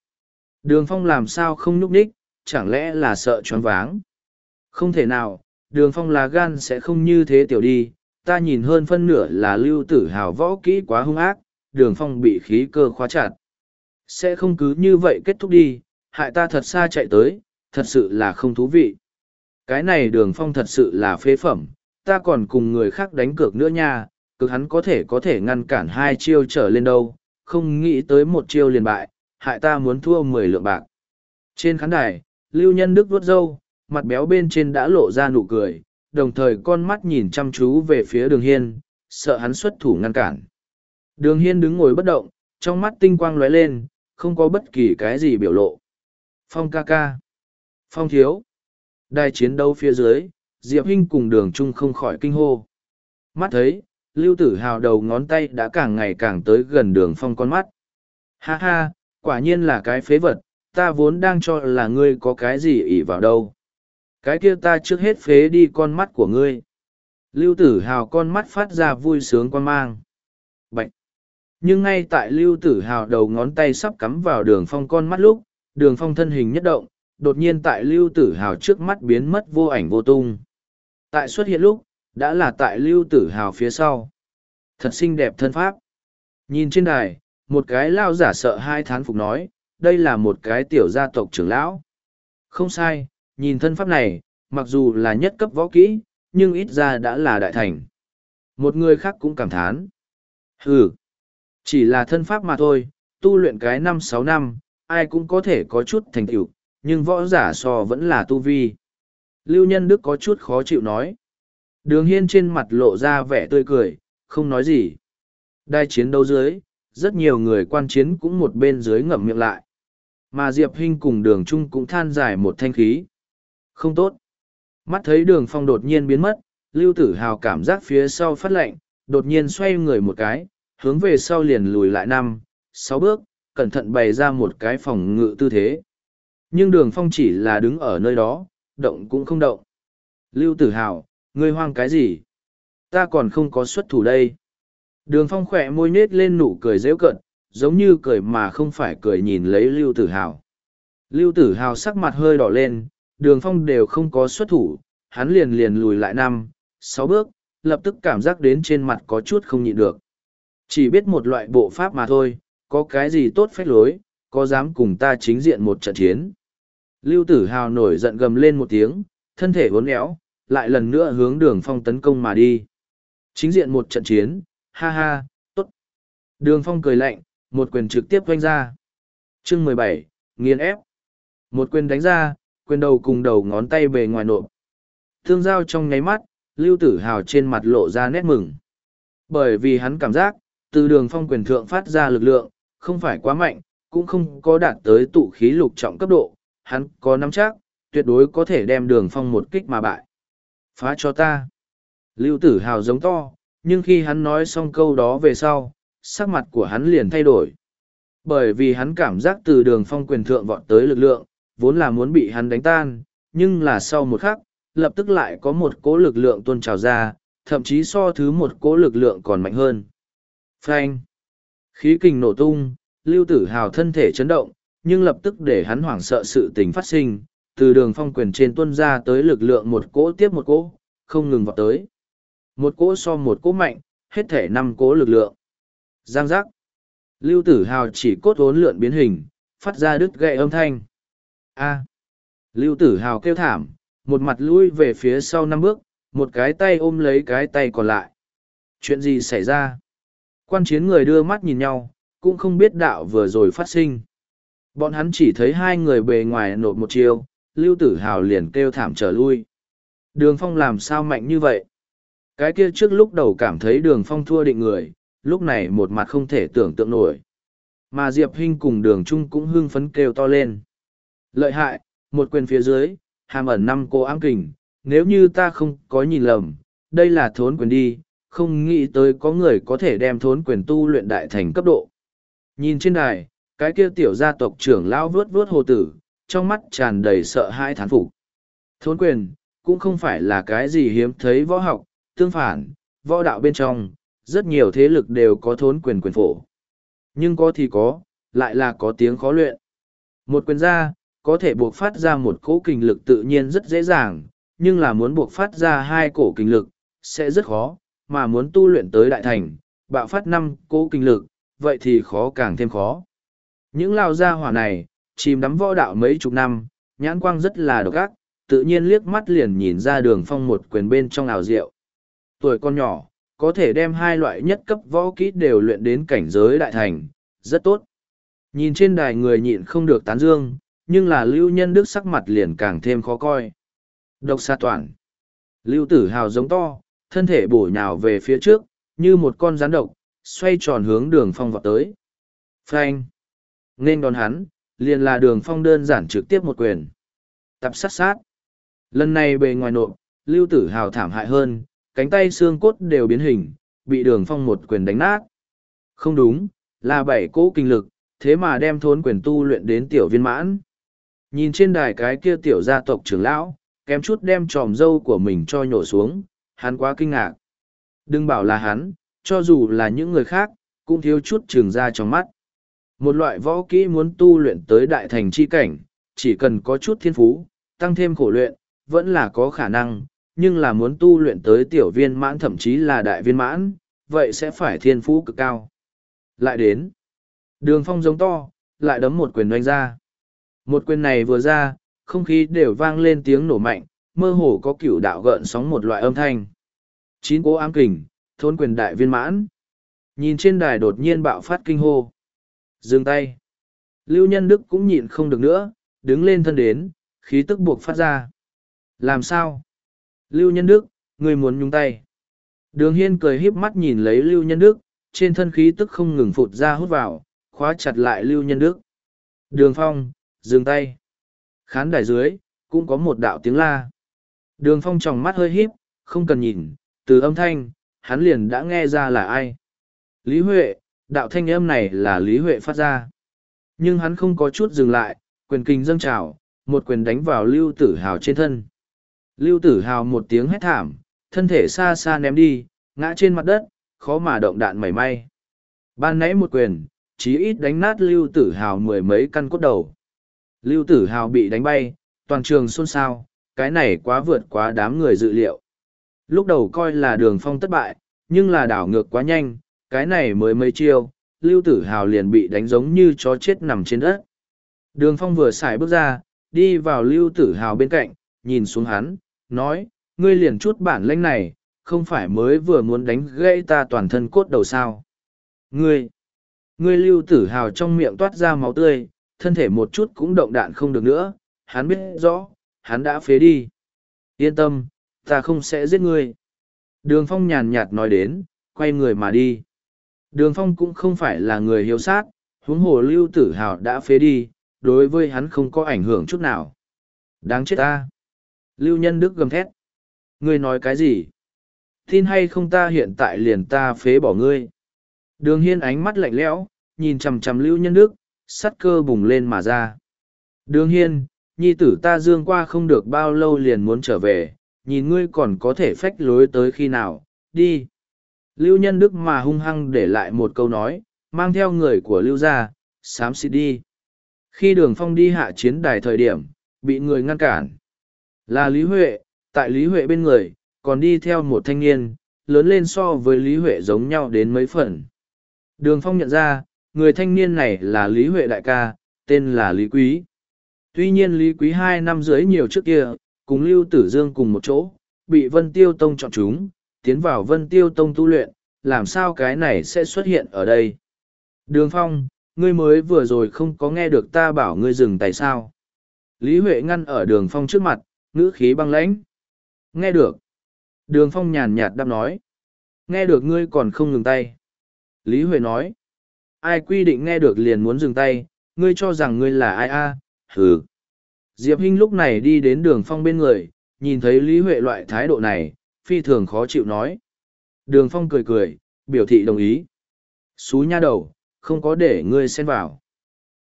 Đường Phong làm sao không nhúc nhích, chẳng lẽ là sợ choáng váng? Không thể nào, Đường Phong là gan sẽ không như thế tiểu đi, ta nhìn hơn phân nửa là Lưu Tử Hào võ kỹ quá hung ác, Đường Phong bị khí cơ khóa chặt. Sẽ không cứ như vậy kết thúc đi, hại ta thật xa chạy tới, thật sự là không thú vị. Cái này đường phong thật sự là phế phẩm, ta còn cùng người khác đánh cược nữa nha, cực hắn có thể có thể ngăn cản hai chiêu trở lên đâu, không nghĩ tới một chiêu liền bại, hại ta muốn thua mười lượng bạc. Trên khán đài, Lưu Nhân Đức vuốt râu, mặt béo bên trên đã lộ ra nụ cười, đồng thời con mắt nhìn chăm chú về phía đường hiên, sợ hắn xuất thủ ngăn cản. Đường hiên đứng ngồi bất động, trong mắt tinh quang lóe lên, không có bất kỳ cái gì biểu lộ. Phong ca ca. Phong thiếu. Đài chiến đấu phía dưới, Diệp Hinh cùng đường trung không khỏi kinh hô. Mắt thấy, lưu tử hào đầu ngón tay đã càng ngày càng tới gần đường phong con mắt. Ha ha, quả nhiên là cái phế vật, ta vốn đang cho là ngươi có cái gì ỉ vào đâu. Cái kia ta trước hết phế đi con mắt của ngươi. Lưu tử hào con mắt phát ra vui sướng quan mang. Bạch! Nhưng ngay tại lưu tử hào đầu ngón tay sắp cắm vào đường phong con mắt lúc, đường phong thân hình nhất động, đột nhiên tại lưu tử hào trước mắt biến mất vô ảnh vô tung. Tại xuất hiện lúc, đã là tại lưu tử hào phía sau. Thật xinh đẹp thân pháp. Nhìn trên đài, một cái lao giả sợ hai thán phục nói, đây là một cái tiểu gia tộc trưởng lão. Không sai, nhìn thân pháp này, mặc dù là nhất cấp võ kỹ, nhưng ít ra đã là đại thành. Một người khác cũng cảm thán. Ừ, chỉ là thân pháp mà thôi, tu luyện cái năm sáu năm, ai cũng có thể có chút thành tựu, nhưng võ giả so vẫn là tu vi. Lưu Nhân Đức có chút khó chịu nói. Đường Hiên trên mặt lộ ra vẻ tươi cười, không nói gì. Đai chiến đấu dưới, rất nhiều người quan chiến cũng một bên dưới ngậm miệng lại. Mà Diệp Hinh cùng đường Trung cũng than dài một thanh khí. Không tốt. Mắt thấy đường phong đột nhiên biến mất, Lưu Tử Hào cảm giác phía sau phát lạnh, đột nhiên xoay người một cái, hướng về sau liền lùi lại năm, sáu bước, cẩn thận bày ra một cái phòng ngự tư thế. Nhưng đường phong chỉ là đứng ở nơi đó, động cũng không động. Lưu Tử Hào, ngươi hoang cái gì? Ta còn không có xuất thủ đây. Đường phong khỏe môi nết lên nụ cười dễu cận, giống như cười mà không phải cười nhìn lấy Lưu Tử Hào. Lưu Tử Hào sắc mặt hơi đỏ lên, đường phong đều không có xuất thủ, hắn liền liền lùi lại năm, sáu bước, lập tức cảm giác đến trên mặt có chút không nhịn được. Chỉ biết một loại bộ pháp mà thôi, có cái gì tốt phách lối, có dám cùng ta chính diện một trận chiến. Lưu Tử Hào nổi giận gầm lên một tiếng, thân thể vốn éo, lại lần nữa hướng đường phong tấn công mà đi. Chính diện một trận chiến, ha ha, tốt. Đường phong cười lạnh, một quyền trực tiếp quanh ra. Chương mười bảy nghiền ép. Một quyền đánh ra, quyền đầu cùng đầu ngón tay bề ngoài nộp. Thương giao trong nháy mắt, Lưu Tử Hào trên mặt lộ ra nét mừng. Bởi vì hắn cảm giác, từ đường phong quyền thượng phát ra lực lượng, không phải quá mạnh, cũng không có đạt tới tụ khí lục trọng cấp độ, hắn có nắm chắc, tuyệt đối có thể đem đường phong một kích mà bại. Phá cho ta. Lưu tử hào giống to, nhưng khi hắn nói xong câu đó về sau, sắc mặt của hắn liền thay đổi. Bởi vì hắn cảm giác từ đường phong quyền thượng vọt tới lực lượng, vốn là muốn bị hắn đánh tan, nhưng là sau một khắc, lập tức lại có một cố lực lượng tuôn trào ra, thậm chí so thứ một cố lực lượng còn mạnh hơn. Frank! Khí kình nổ tung, lưu tử hào thân thể chấn động, nhưng lập tức để hắn hoảng sợ sự tình phát sinh, từ đường phong quyền trên tuân ra tới lực lượng một cỗ tiếp một cỗ, không ngừng vào tới. Một cỗ so một cỗ mạnh, hết thể năm cỗ lực lượng. Giang giác. Lưu tử hào chỉ cốt vốn lượn biến hình, phát ra đứt gậy âm thanh. A. Lưu tử hào kêu thảm, một mặt lui về phía sau năm bước, một cái tay ôm lấy cái tay còn lại. Chuyện gì xảy ra? Quan chiến người đưa mắt nhìn nhau, cũng không biết đạo vừa rồi phát sinh. Bọn hắn chỉ thấy hai người bề ngoài nộp một chiêu, Lưu Tử Hào liền kêu thảm trở lui. Đường Phong làm sao mạnh như vậy? Cái kia trước lúc đầu cảm thấy Đường Phong thua định người, lúc này một mặt không thể tưởng tượng nổi. Mà Diệp Hinh cùng Đường Trung cũng hưng phấn kêu to lên. Lợi hại, một quyền phía dưới, hàm ẩn năm cô ám kình, nếu như ta không có nhìn lầm, đây là thốn quyền đi, không nghĩ tới có người có thể đem thốn quyền tu luyện đại thành cấp độ. Nhìn trên đài, cái kia tiểu gia tộc trưởng lão vớt vớt hồ tử, trong mắt tràn đầy sợ hãi thán phục. Thốn quyền, cũng không phải là cái gì hiếm thấy võ học, tương phản, võ đạo bên trong, rất nhiều thế lực đều có thốn quyền quyền phổ. Nhưng có thì có, lại là có tiếng khó luyện. Một quyền ra, có thể buộc phát ra một cỗ kinh lực tự nhiên rất dễ dàng, nhưng là muốn buộc phát ra hai cổ kinh lực, sẽ rất khó, mà muốn tu luyện tới đại thành, bạo phát năm cỗ kinh lực, vậy thì khó càng thêm khó. Những lao gia hỏa này, chìm đắm võ đạo mấy chục năm, nhãn quang rất là độc ác, tự nhiên liếc mắt liền nhìn ra đường phong một quyền bên trong ảo diệu. Tuổi con nhỏ, có thể đem hai loại nhất cấp võ kỹ đều luyện đến cảnh giới đại thành, rất tốt. Nhìn trên đài người nhịn không được tán dương, nhưng là lưu nhân đức sắc mặt liền càng thêm khó coi. Độc xa toàn. Lưu tử hào giống to, thân thể bổ nhào về phía trước, như một con rắn độc, xoay tròn hướng đường phong vọt tới. Phanh. Nên đón hắn, liền là đường phong đơn giản trực tiếp một quyền. Tập sát sát. Lần này bề ngoài nộp, lưu tử hào thảm hại hơn, cánh tay xương cốt đều biến hình, bị đường phong một quyền đánh nát. Không đúng, là bảy cỗ kinh lực, thế mà đem thốn quyền tu luyện đến tiểu viên mãn. Nhìn trên đài cái kia tiểu gia tộc trưởng lão, kém chút đem tròm dâu của mình cho nhổ xuống, hắn quá kinh ngạc. Đừng bảo là hắn, cho dù là những người khác, cũng thiếu chút trường ra trong mắt. Một loại võ kỹ muốn tu luyện tới đại thành chi cảnh, chỉ cần có chút thiên phú, tăng thêm khổ luyện, vẫn là có khả năng, nhưng là muốn tu luyện tới tiểu viên mãn thậm chí là đại viên mãn, vậy sẽ phải thiên phú cực cao. Lại đến, đường phong giống to, lại đấm một quyền đánh ra. Một quyền này vừa ra, không khí đều vang lên tiếng nổ mạnh, mơ hồ có cửu đạo gợn sóng một loại âm thanh. Chín cố ám kình, thôn quyền đại viên mãn. Nhìn trên đài đột nhiên bạo phát kinh hô. Dừng tay. Lưu Nhân Đức cũng nhịn không được nữa, đứng lên thân đến, khí tức buộc phát ra. Làm sao? Lưu Nhân Đức, người muốn nhúng tay. Đường Hiên cười híp mắt nhìn lấy Lưu Nhân Đức, trên thân khí tức không ngừng phụt ra hút vào, khóa chặt lại Lưu Nhân Đức. Đường Phong, dừng tay. Khán đài dưới, cũng có một đạo tiếng la. Đường Phong tròng mắt hơi híp, không cần nhìn, từ âm thanh, hắn liền đã nghe ra là ai. Lý Huệ, đạo thanh âm này là Lý Huệ phát ra. Nhưng hắn không có chút dừng lại, quyền kinh dâng trào, một quyền đánh vào Lưu Tử Hào trên thân. Lưu Tử Hào một tiếng hét thảm, thân thể xa xa ném đi, ngã trên mặt đất, khó mà động đạn mảy may. Ban nãy một quyền, chí ít đánh nát Lưu Tử Hào mười mấy căn cốt đầu. Lưu Tử Hào bị đánh bay, toàn trường xôn xao, cái này quá vượt quá đám người dự liệu. Lúc đầu coi là đường phong thất bại, nhưng là đảo ngược quá nhanh, cái này mới mấy chiêu, Lưu Tử Hào liền bị đánh giống như chó chết nằm trên đất. Đường phong vừa xài bước ra, đi vào Lưu Tử Hào bên cạnh, nhìn xuống hắn, nói, ngươi liền chút bản lanh này, không phải mới vừa muốn đánh gãy ta toàn thân cốt đầu sao. Ngươi, ngươi Lưu Tử Hào trong miệng toát ra máu tươi, thân thể một chút cũng động đạn không được nữa, hắn biết rõ, hắn đã phế đi. Yên tâm, ta không sẽ giết ngươi. Đường Phong nhàn nhạt nói đến, quay người mà đi. Đường Phong cũng không phải là người hiếu sát, huống hồ lưu tử hào đã phế đi, đối với hắn không có ảnh hưởng chút nào. Đáng chết ta. Lưu Nhân Đức gầm thét. Ngươi nói cái gì? Tin hay không ta hiện tại liền ta phế bỏ ngươi. Đường Hiên ánh mắt lạnh lẽo, nhìn chằm chằm Lưu Nhân Đức, sắt cơ bùng lên mà ra. Đường Hiên, nhi tử ta dương qua không được bao lâu liền muốn trở về, nhìn ngươi còn có thể phách lối tới khi nào, đi. Lưu Nhân Đức mà hung hăng để lại một câu nói, mang theo người của Lưu gia, xám xịt đi. Khi đường phong đi hạ chiến đài thời điểm, bị người ngăn cản. Là Lý Huệ, tại Lý Huệ bên người, còn đi theo một thanh niên, lớn lên so với Lý Huệ giống nhau đến mấy phần. Đường phong nhận ra, người thanh niên này là Lý Huệ đại ca, tên là Lý Quý. Tuy nhiên Lý Quý hai năm dưới nhiều trước kia, cùng Lưu Tử Dương cùng một chỗ, bị Vân Tiêu Tông chọn chúng, tiến vào Vân Tiêu Tông tu luyện, làm sao cái này sẽ xuất hiện ở đây? Đường Phong, ngươi mới vừa rồi không có nghe được ta bảo ngươi dừng tại sao? Lý Huệ ngăn ở đường Phong trước mặt, ngữ khí băng lãnh. Nghe được. Đường Phong nhàn nhạt đáp nói. Nghe được ngươi còn không ngừng tay. Lý Huệ nói. Ai quy định nghe được liền muốn dừng tay, ngươi cho rằng ngươi là ai a? hừ. Diệp Hinh lúc này đi đến đường phong bên người, nhìn thấy Lý Huệ loại thái độ này, phi thường khó chịu nói. Đường phong cười cười, biểu thị đồng ý. Xú nha đầu, không có để ngươi xen vào.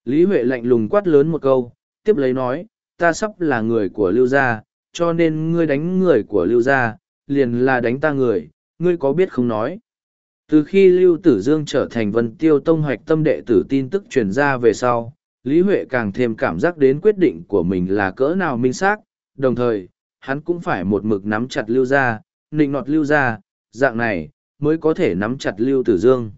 Lý Huệ lạnh lùng quát lớn một câu, tiếp lấy nói, ta sắp là người của Lưu Gia, cho nên ngươi đánh người của Lưu Gia, liền là đánh ta người, ngươi có biết không nói. Từ khi Lưu Tử Dương trở thành vân tiêu tông hoạch tâm đệ tử tin tức truyền ra về sau, Lý Huệ càng thêm cảm giác đến quyết định của mình là cỡ nào minh xác, đồng thời, hắn cũng phải một mực nắm chặt lưu gia nịnh nọt lưu ra, dạng này, mới có thể nắm chặt lưu tử dương.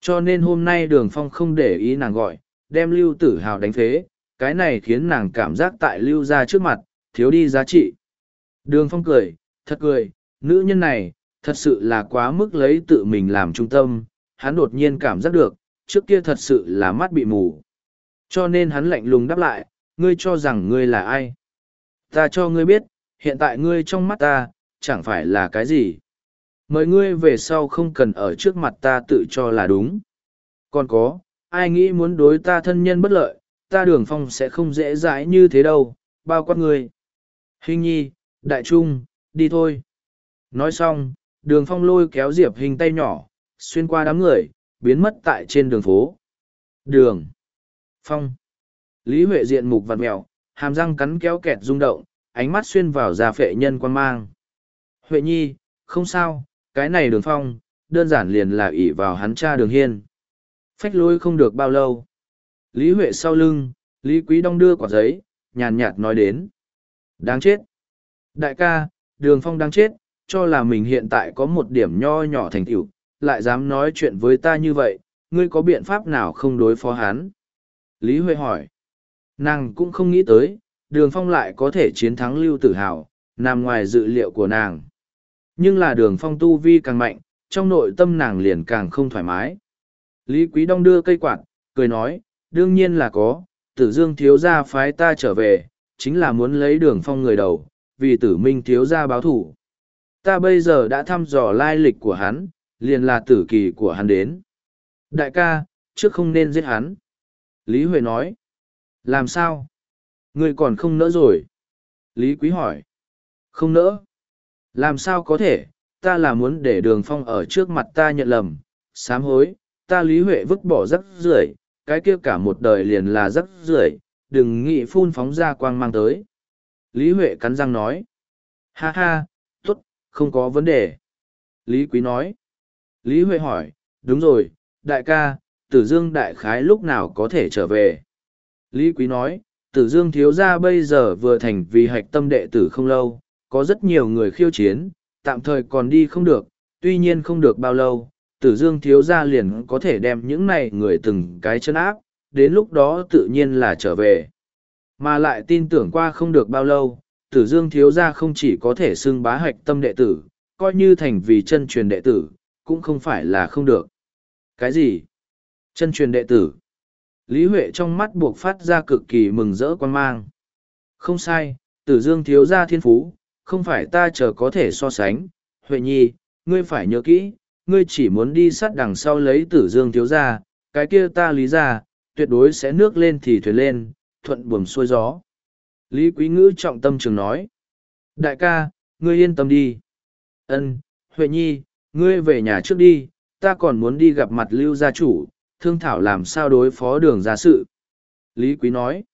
Cho nên hôm nay đường phong không để ý nàng gọi, đem lưu tử hào đánh phế, cái này khiến nàng cảm giác tại lưu ra trước mặt, thiếu đi giá trị. Đường phong cười, thật cười, nữ nhân này, thật sự là quá mức lấy tự mình làm trung tâm, hắn đột nhiên cảm giác được, trước kia thật sự là mắt bị mù. Cho nên hắn lạnh lùng đáp lại, ngươi cho rằng ngươi là ai? Ta cho ngươi biết, hiện tại ngươi trong mắt ta, chẳng phải là cái gì. Mời ngươi về sau không cần ở trước mặt ta tự cho là đúng. Còn có, ai nghĩ muốn đối ta thân nhân bất lợi, ta đường phong sẽ không dễ dãi như thế đâu, bao quát ngươi. Hình nhi, đại trung, đi thôi. Nói xong, đường phong lôi kéo diệp hình tay nhỏ, xuyên qua đám người, biến mất tại trên đường phố. Đường. Phong. Lý Huệ diện mục vặt mèo, hàm răng cắn kéo kẹt rung động, ánh mắt xuyên vào da phệ nhân quan mang. Huệ nhi, không sao, cái này đường phong, đơn giản liền là ỷ vào hắn cha đường hiên. Phách lôi không được bao lâu. Lý Huệ sau lưng, Lý Quý Đông đưa quả giấy, nhàn nhạt nói đến. Đáng chết. Đại ca, đường phong đáng chết, cho là mình hiện tại có một điểm nho nhỏ thành tựu lại dám nói chuyện với ta như vậy, ngươi có biện pháp nào không đối phó hắn? Lý Huệ hỏi. Nàng cũng không nghĩ tới, đường phong lại có thể chiến thắng lưu tử hào, nằm ngoài dự liệu của nàng. Nhưng là đường phong tu vi càng mạnh, trong nội tâm nàng liền càng không thoải mái. Lý Quý Đông đưa cây quạt, cười nói, đương nhiên là có, tử dương thiếu gia phái ta trở về, chính là muốn lấy đường phong người đầu, vì tử minh thiếu gia báo thủ. Ta bây giờ đã thăm dò lai lịch của hắn, liền là tử kỳ của hắn đến. Đại ca, trước không nên giết hắn. Lý Huệ nói. Làm sao? Ngươi còn không nỡ rồi. Lý Quý hỏi. Không nỡ. Làm sao có thể, ta là muốn để đường phong ở trước mặt ta nhận lầm, sám hối, ta Lý Huệ vứt bỏ rắc rưởi cái kia cả một đời liền là rắc rưởi đừng nghĩ phun phóng ra quang mang tới. Lý Huệ cắn răng nói. Ha ha, tốt, không có vấn đề. Lý Quý nói. Lý Huệ hỏi, đúng rồi, đại ca, tử dương đại khái lúc nào có thể trở về. Lý Quý nói, tử dương thiếu gia bây giờ vừa thành vì hạch tâm đệ tử không lâu, có rất nhiều người khiêu chiến, tạm thời còn đi không được, tuy nhiên không được bao lâu, tử dương thiếu gia liền có thể đem những này người từng cái chân áp, đến lúc đó tự nhiên là trở về. Mà lại tin tưởng qua không được bao lâu, tử dương thiếu gia không chỉ có thể xưng bá hạch tâm đệ tử, coi như thành vì chân truyền đệ tử, cũng không phải là không được. Cái gì? Chân truyền đệ tử. Lý Huệ trong mắt buộc phát ra cực kỳ mừng rỡ quan mang. Không sai, tử dương thiếu gia thiên phú, không phải ta chờ có thể so sánh. Huệ nhi, ngươi phải nhớ kỹ, ngươi chỉ muốn đi sát đằng sau lấy tử dương thiếu gia, cái kia ta lý ra, tuyệt đối sẽ nước lên thì thuyền lên, thuận buồm xuôi gió. Lý Quý Ngữ trọng tâm trường nói. Đại ca, ngươi yên tâm đi. Ân, Huệ Nhi, ngươi về nhà trước đi, ta còn muốn đi gặp mặt lưu gia chủ, thương thảo làm sao đối phó đường gia sự. Lý Quý nói.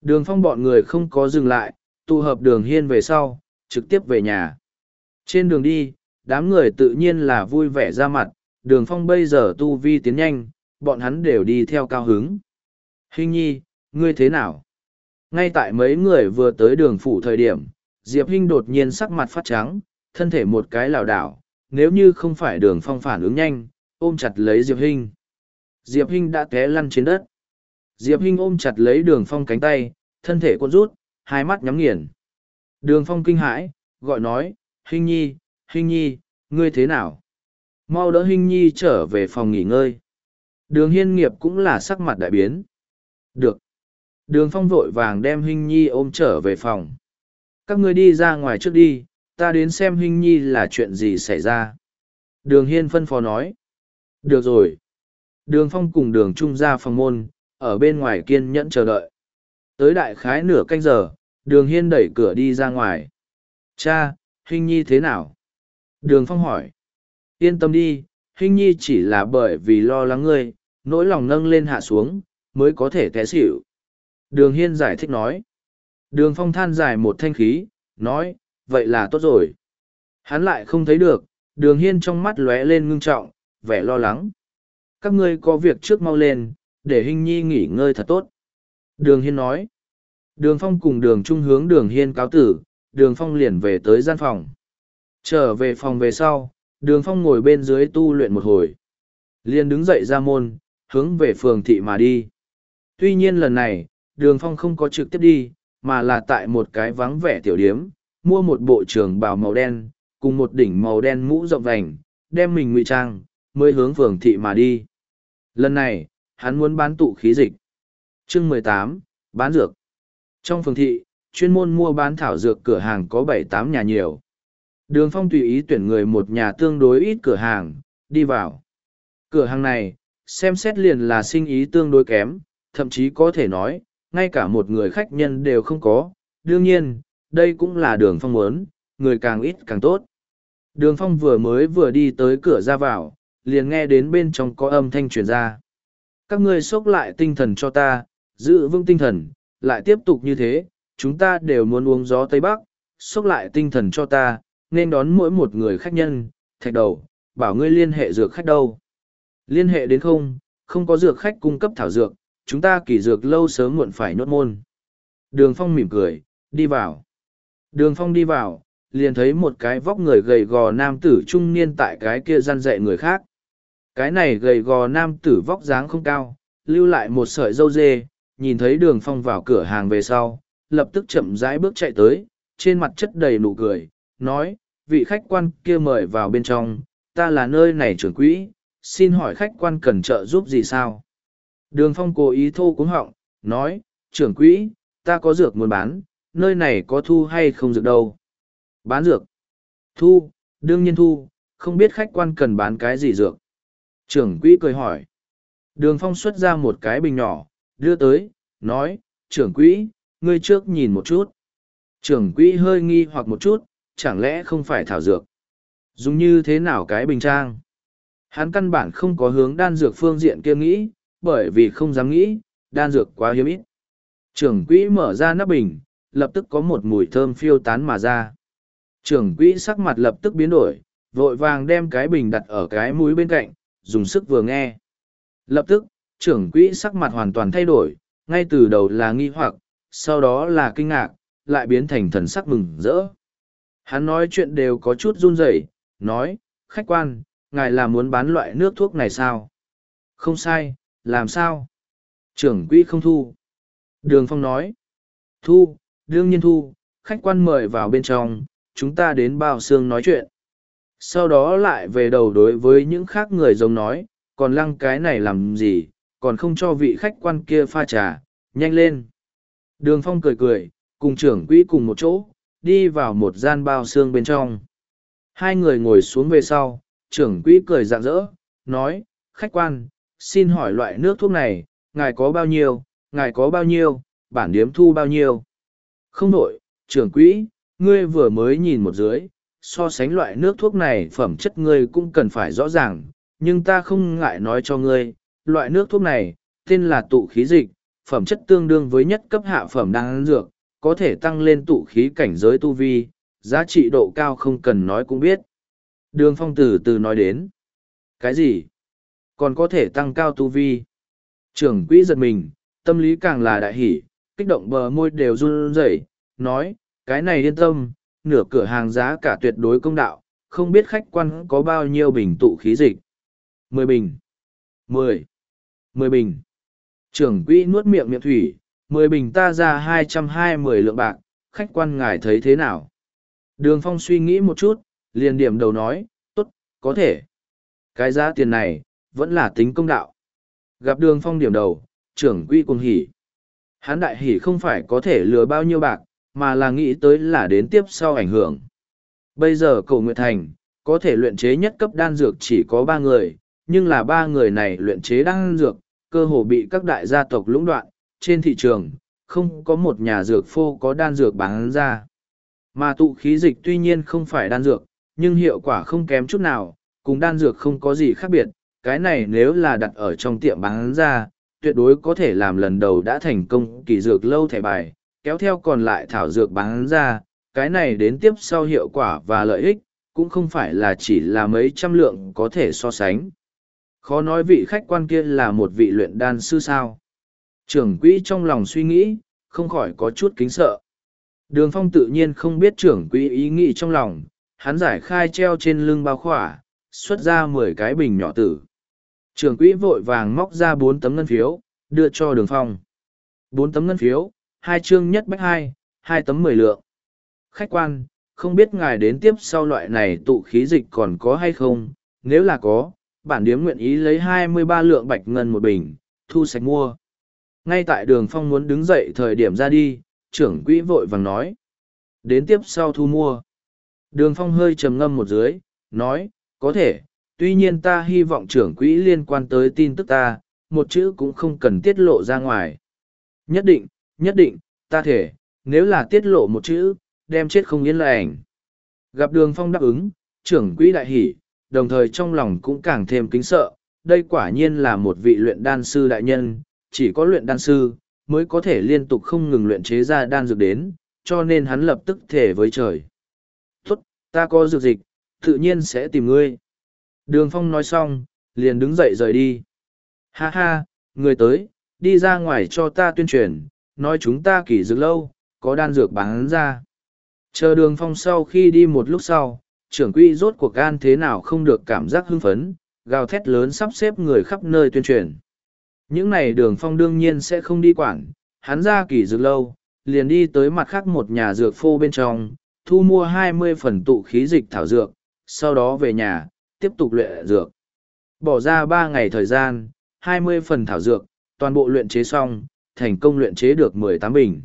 Đường phong bọn người không có dừng lại, tụ hợp đường hiên về sau, trực tiếp về nhà. Trên đường đi, đám người tự nhiên là vui vẻ ra mặt, đường phong bây giờ tu vi tiến nhanh, bọn hắn đều đi theo cao hứng. Hình nhi, ngươi thế nào? Ngay tại mấy người vừa tới đường phủ thời điểm, Diệp Hinh đột nhiên sắc mặt phát trắng, thân thể một cái lảo đảo, nếu như không phải đường phong phản ứng nhanh, ôm chặt lấy Diệp Hinh. Diệp Hinh đã té lăn trên đất. Diệp Hinh ôm chặt lấy đường phong cánh tay, thân thể cuộn rút, hai mắt nhắm nghiền. Đường phong kinh hãi, gọi nói, Hinh nhi, Hinh nhi, ngươi thế nào? Mau đỡ Hinh nhi trở về phòng nghỉ ngơi. Đường hiên nghiệp cũng là sắc mặt đại biến. Được. Đường phong vội vàng đem Hinh nhi ôm trở về phòng. Các ngươi đi ra ngoài trước đi, ta đến xem Hinh nhi là chuyện gì xảy ra. Đường hiên phân phó nói. Được rồi. Đường phong cùng đường trung ra phòng môn, ở bên ngoài kiên nhẫn chờ đợi. Tới đại khái nửa canh giờ, đường hiên đẩy cửa đi ra ngoài. Cha, Hinh nhi thế nào? Đường phong hỏi. Yên tâm đi, Hinh nhi chỉ là bởi vì lo lắng ngươi, nỗi lòng nâng lên hạ xuống, mới có thể té xỉu. Đường hiên giải thích nói. Đường phong than dài một thanh khí, nói, vậy là tốt rồi. Hắn lại không thấy được, đường hiên trong mắt lóe lên ngưng trọng, vẻ lo lắng. Các ngươi có việc trước mau lên, để Hinh Nhi nghỉ ngơi thật tốt. Đường hiên nói. Đường phong cùng đường trung hướng đường hiên cáo tử, đường phong liền về tới gian phòng. Trở về phòng về sau, đường phong ngồi bên dưới tu luyện một hồi. Liền đứng dậy ra môn, hướng về phường thị mà đi. Tuy nhiên lần này, đường phong không có trực tiếp đi, mà là tại một cái vắng vẻ tiểu điếm, mua một bộ trường bào màu đen, cùng một đỉnh màu đen mũ rộng vành, đem mình ngụy trang, mới hướng phường thị mà đi. Lần này, hắn muốn bán tụ khí dịch. Chương mười tám bán dược. Trong phường thị, chuyên môn mua bán thảo dược cửa hàng có bảy tám nhà nhiều. Đường phong tùy ý tuyển người một nhà tương đối ít cửa hàng, đi vào. Cửa hàng này, xem xét liền là sinh ý tương đối kém, thậm chí có thể nói, ngay cả một người khách nhân đều không có. Đương nhiên, đây cũng là đường phong muốn, người càng ít càng tốt. Đường phong vừa mới vừa đi tới cửa ra vào, liền nghe đến bên trong có âm thanh truyền ra. Các ngươi xốc lại tinh thần cho ta, giữ vững tinh thần, lại tiếp tục như thế, chúng ta đều muốn uống gió Tây Bắc, xúc lại tinh thần cho ta, nên đón mỗi một người khách nhân, thạch đầu, bảo ngươi liên hệ dược khách đâu. Liên hệ đến không, không có dược khách cung cấp thảo dược, chúng ta kỳ dược lâu sớm muộn phải nhốt môn. Đường Phong mỉm cười, đi vào. Đường Phong đi vào, liền thấy một cái vóc người gầy gò nam tử trung niên tại cái kia gian dạy người khác. Cái này gầy gò nam tử vóc dáng không cao, lưu lại một sợi dâu dê, nhìn thấy đường phong vào cửa hàng về sau, lập tức chậm rãi bước chạy tới, trên mặt chất đầy nụ cười, nói, vị khách quan kia mời vào bên trong, ta là nơi này trưởng quỹ, xin hỏi khách quan cần trợ giúp gì sao? Đường phong cố ý thô cúng họng, nói, trưởng quỹ, ta có dược muốn bán, nơi này có thu hay không dược đâu. Bán dược. Thu, đương nhiên thu, không biết khách quan cần bán cái gì dược. Trưởng quỹ cười hỏi. Đường phong xuất ra một cái bình nhỏ, đưa tới, nói, trưởng quỹ, ngươi trước nhìn một chút. Trưởng quỹ hơi nghi hoặc một chút, chẳng lẽ không phải thảo dược. Dùng như thế nào cái bình trang? Hắn căn bản không có hướng đan dược phương diện kia nghĩ, bởi vì không dám nghĩ, đan dược quá hiếm ít. Trưởng quỹ mở ra nắp bình, lập tức có một mùi thơm phiêu tán mà ra. Trưởng quỹ sắc mặt lập tức biến đổi, vội vàng đem cái bình đặt ở cái mũi bên cạnh, dùng sức vừa nghe. Lập tức, trưởng quỹ sắc mặt hoàn toàn thay đổi, ngay từ đầu là nghi hoặc, sau đó là kinh ngạc, lại biến thành thần sắc mừng rỡ. Hắn nói chuyện đều có chút run rẩy, nói, khách quan, ngài là muốn bán loại nước thuốc này sao? Không sai, làm sao? Trưởng quỹ không thu. Đường Phong nói, thu, đương nhiên thu, khách quan mời vào bên trong, chúng ta đến bao xương nói chuyện. Sau đó lại về đầu đối với những khác người giống nói, còn lăng cái này làm gì, còn không cho vị khách quan kia pha trà, nhanh lên. Đường Phong cười cười, cùng trưởng quỹ cùng một chỗ, đi vào một gian bao xương bên trong. Hai người ngồi xuống về sau, trưởng quỹ cười rạng rỡ, nói, khách quan, xin hỏi loại nước thuốc này, ngài có bao nhiêu, ngài có bao nhiêu, bản điếm thu bao nhiêu. Không đổi, trưởng quỹ, ngươi vừa mới nhìn một dưới, so sánh loại nước thuốc này phẩm chất ngươi cũng cần phải rõ ràng, nhưng ta không ngại nói cho ngươi, loại nước thuốc này, tên là tụ khí dịch, phẩm chất tương đương với nhất cấp hạ phẩm đan dược, có thể tăng lên tụ khí cảnh giới tu vi, giá trị độ cao không cần nói cũng biết. Đường phong từ từ nói đến. Cái gì? Còn có thể tăng cao tu vi. Trưởng quỹ giật mình, tâm lý càng là đại hỷ, kích động bờ môi đều run rẩy, nói, cái này yên tâm, nửa cửa hàng giá cả tuyệt đối công đạo, không biết khách quan có bao nhiêu bình tụ khí dịch. Mười bình. Mười. Mười bình. Trưởng quỹ nuốt miệng miệng thủy, mười bình ta ra hai trăm hai mươi lượng bạc, khách quan ngài thấy thế nào? Đường Phong suy nghĩ một chút, liền điểm đầu nói, tốt, có thể. Cái giá tiền này, vẫn là tính công đạo. Gặp đường Phong điểm đầu, trưởng quỹ cùng hỉ. Hán đại hỉ không phải có thể lừa bao nhiêu bạc, mà là nghĩ tới là đến tiếp sau ảnh hưởng. Bây giờ cổ Nguyệt Thành, có thể luyện chế nhất cấp đan dược chỉ có ba người, nhưng là ba người này luyện chế đan dược, cơ hồ bị các đại gia tộc lũng đoạn, trên thị trường, không có một nhà dược phô có đan dược bán ra. Mà tụ khí dịch tuy nhiên không phải đan dược, nhưng hiệu quả không kém chút nào, cùng đan dược không có gì khác biệt, cái này nếu là đặt ở trong tiệm bán ra, tuyệt đối có thể làm lần đầu đã thành công kỳ dược lâu thẻ bài, kéo theo còn lại thảo dược bán ra, cái này đến tiếp sau hiệu quả và lợi ích, cũng không phải là chỉ là mấy trăm lượng có thể so sánh. Khó nói vị khách quan kia là một vị luyện đan sư sao. Trưởng quỹ trong lòng suy nghĩ, không khỏi có chút kính sợ. Đường phong tự nhiên không biết trưởng quỹ ý nghĩ trong lòng, hắn giải khai treo trên lưng bao khỏa, xuất ra mười cái bình nhỏ tử. Trưởng quỹ vội vàng móc ra bốn tấm ngân phiếu, đưa cho đường phong. Bốn tấm ngân phiếu, hai chương nhất bách hai, hai tấm mười lượng. Khách quan, không biết ngài đến tiếp sau loại này tụ khí dịch còn có hay không, nếu là có, bản điếm nguyện ý lấy hai mươi ba lượng bạch ngân một bình, thu sạch mua. Ngay tại đường phong muốn đứng dậy thời điểm ra đi, trưởng quỹ vội vàng nói. Đến tiếp sau thu mua. Đường phong hơi trầm ngâm một dưới, nói, có thể, tuy nhiên ta hy vọng trưởng quỹ liên quan tới tin tức ta, một chữ cũng không cần tiết lộ ra ngoài. Nhất định, nhất định, ta thể, nếu là tiết lộ một chữ, đem chết không yên lành. Gặp đường phong đáp ứng, trưởng quỹ đại hỷ, đồng thời trong lòng cũng càng thêm kính sợ, đây quả nhiên là một vị luyện đan sư đại nhân, chỉ có luyện đan sư, mới có thể liên tục không ngừng luyện chế ra đan dược đến, cho nên hắn lập tức thể với trời. Tốt, ta có dược dịch, tự nhiên sẽ tìm ngươi. Đường phong nói xong, liền đứng dậy rời đi. Ha ha, người tới, đi ra ngoài cho ta tuyên truyền, nói chúng ta kỳ dược lâu, có đan dược bán ra. Chờ đường phong sau khi đi một lúc sau, trưởng quỹ rốt cuộc gan thế nào không được cảm giác hưng phấn, gào thét lớn sắp xếp người khắp nơi tuyên truyền. Những này đường phong đương nhiên sẽ không đi quản, hắn ra kỳ dược lâu, liền đi tới mặt khác một nhà dược phô bên trong, thu mua hai mươi phần tụ khí dịch thảo dược, sau đó về nhà, tiếp tục luyện dược. Bỏ ra ba ngày thời gian, hai mươi phần thảo dược, toàn bộ luyện chế xong, thành công luyện chế được mười tám bình.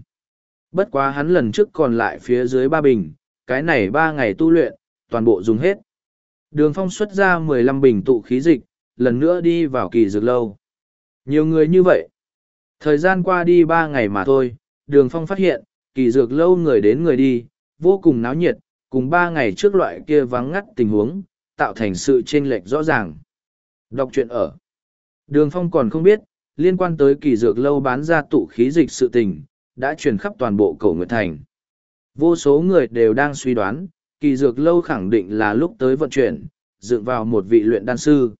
Bất quá hắn lần trước còn lại phía dưới ba bình, cái này ba ngày tu luyện, toàn bộ dùng hết. Đường phong xuất ra mười lăm bình tụ khí dịch, lần nữa đi vào kỳ dược lâu. Nhiều người như vậy. Thời gian qua đi ba ngày mà thôi, đường phong phát hiện, kỳ dược lâu người đến người đi, vô cùng náo nhiệt, cùng ba ngày trước loại kia vắng ngắt tình huống, tạo thành sự chênh lệch rõ ràng. Đọc truyện ở. Đường phong còn không biết, liên quan tới kỳ dược lâu bán ra tụ khí dịch sự tình, đã truyền khắp toàn bộ cầu nguyệt thành. Vô số người đều đang suy đoán, kỳ dược lâu khẳng định là lúc tới vận chuyển, dựng vào một vị luyện đan sư.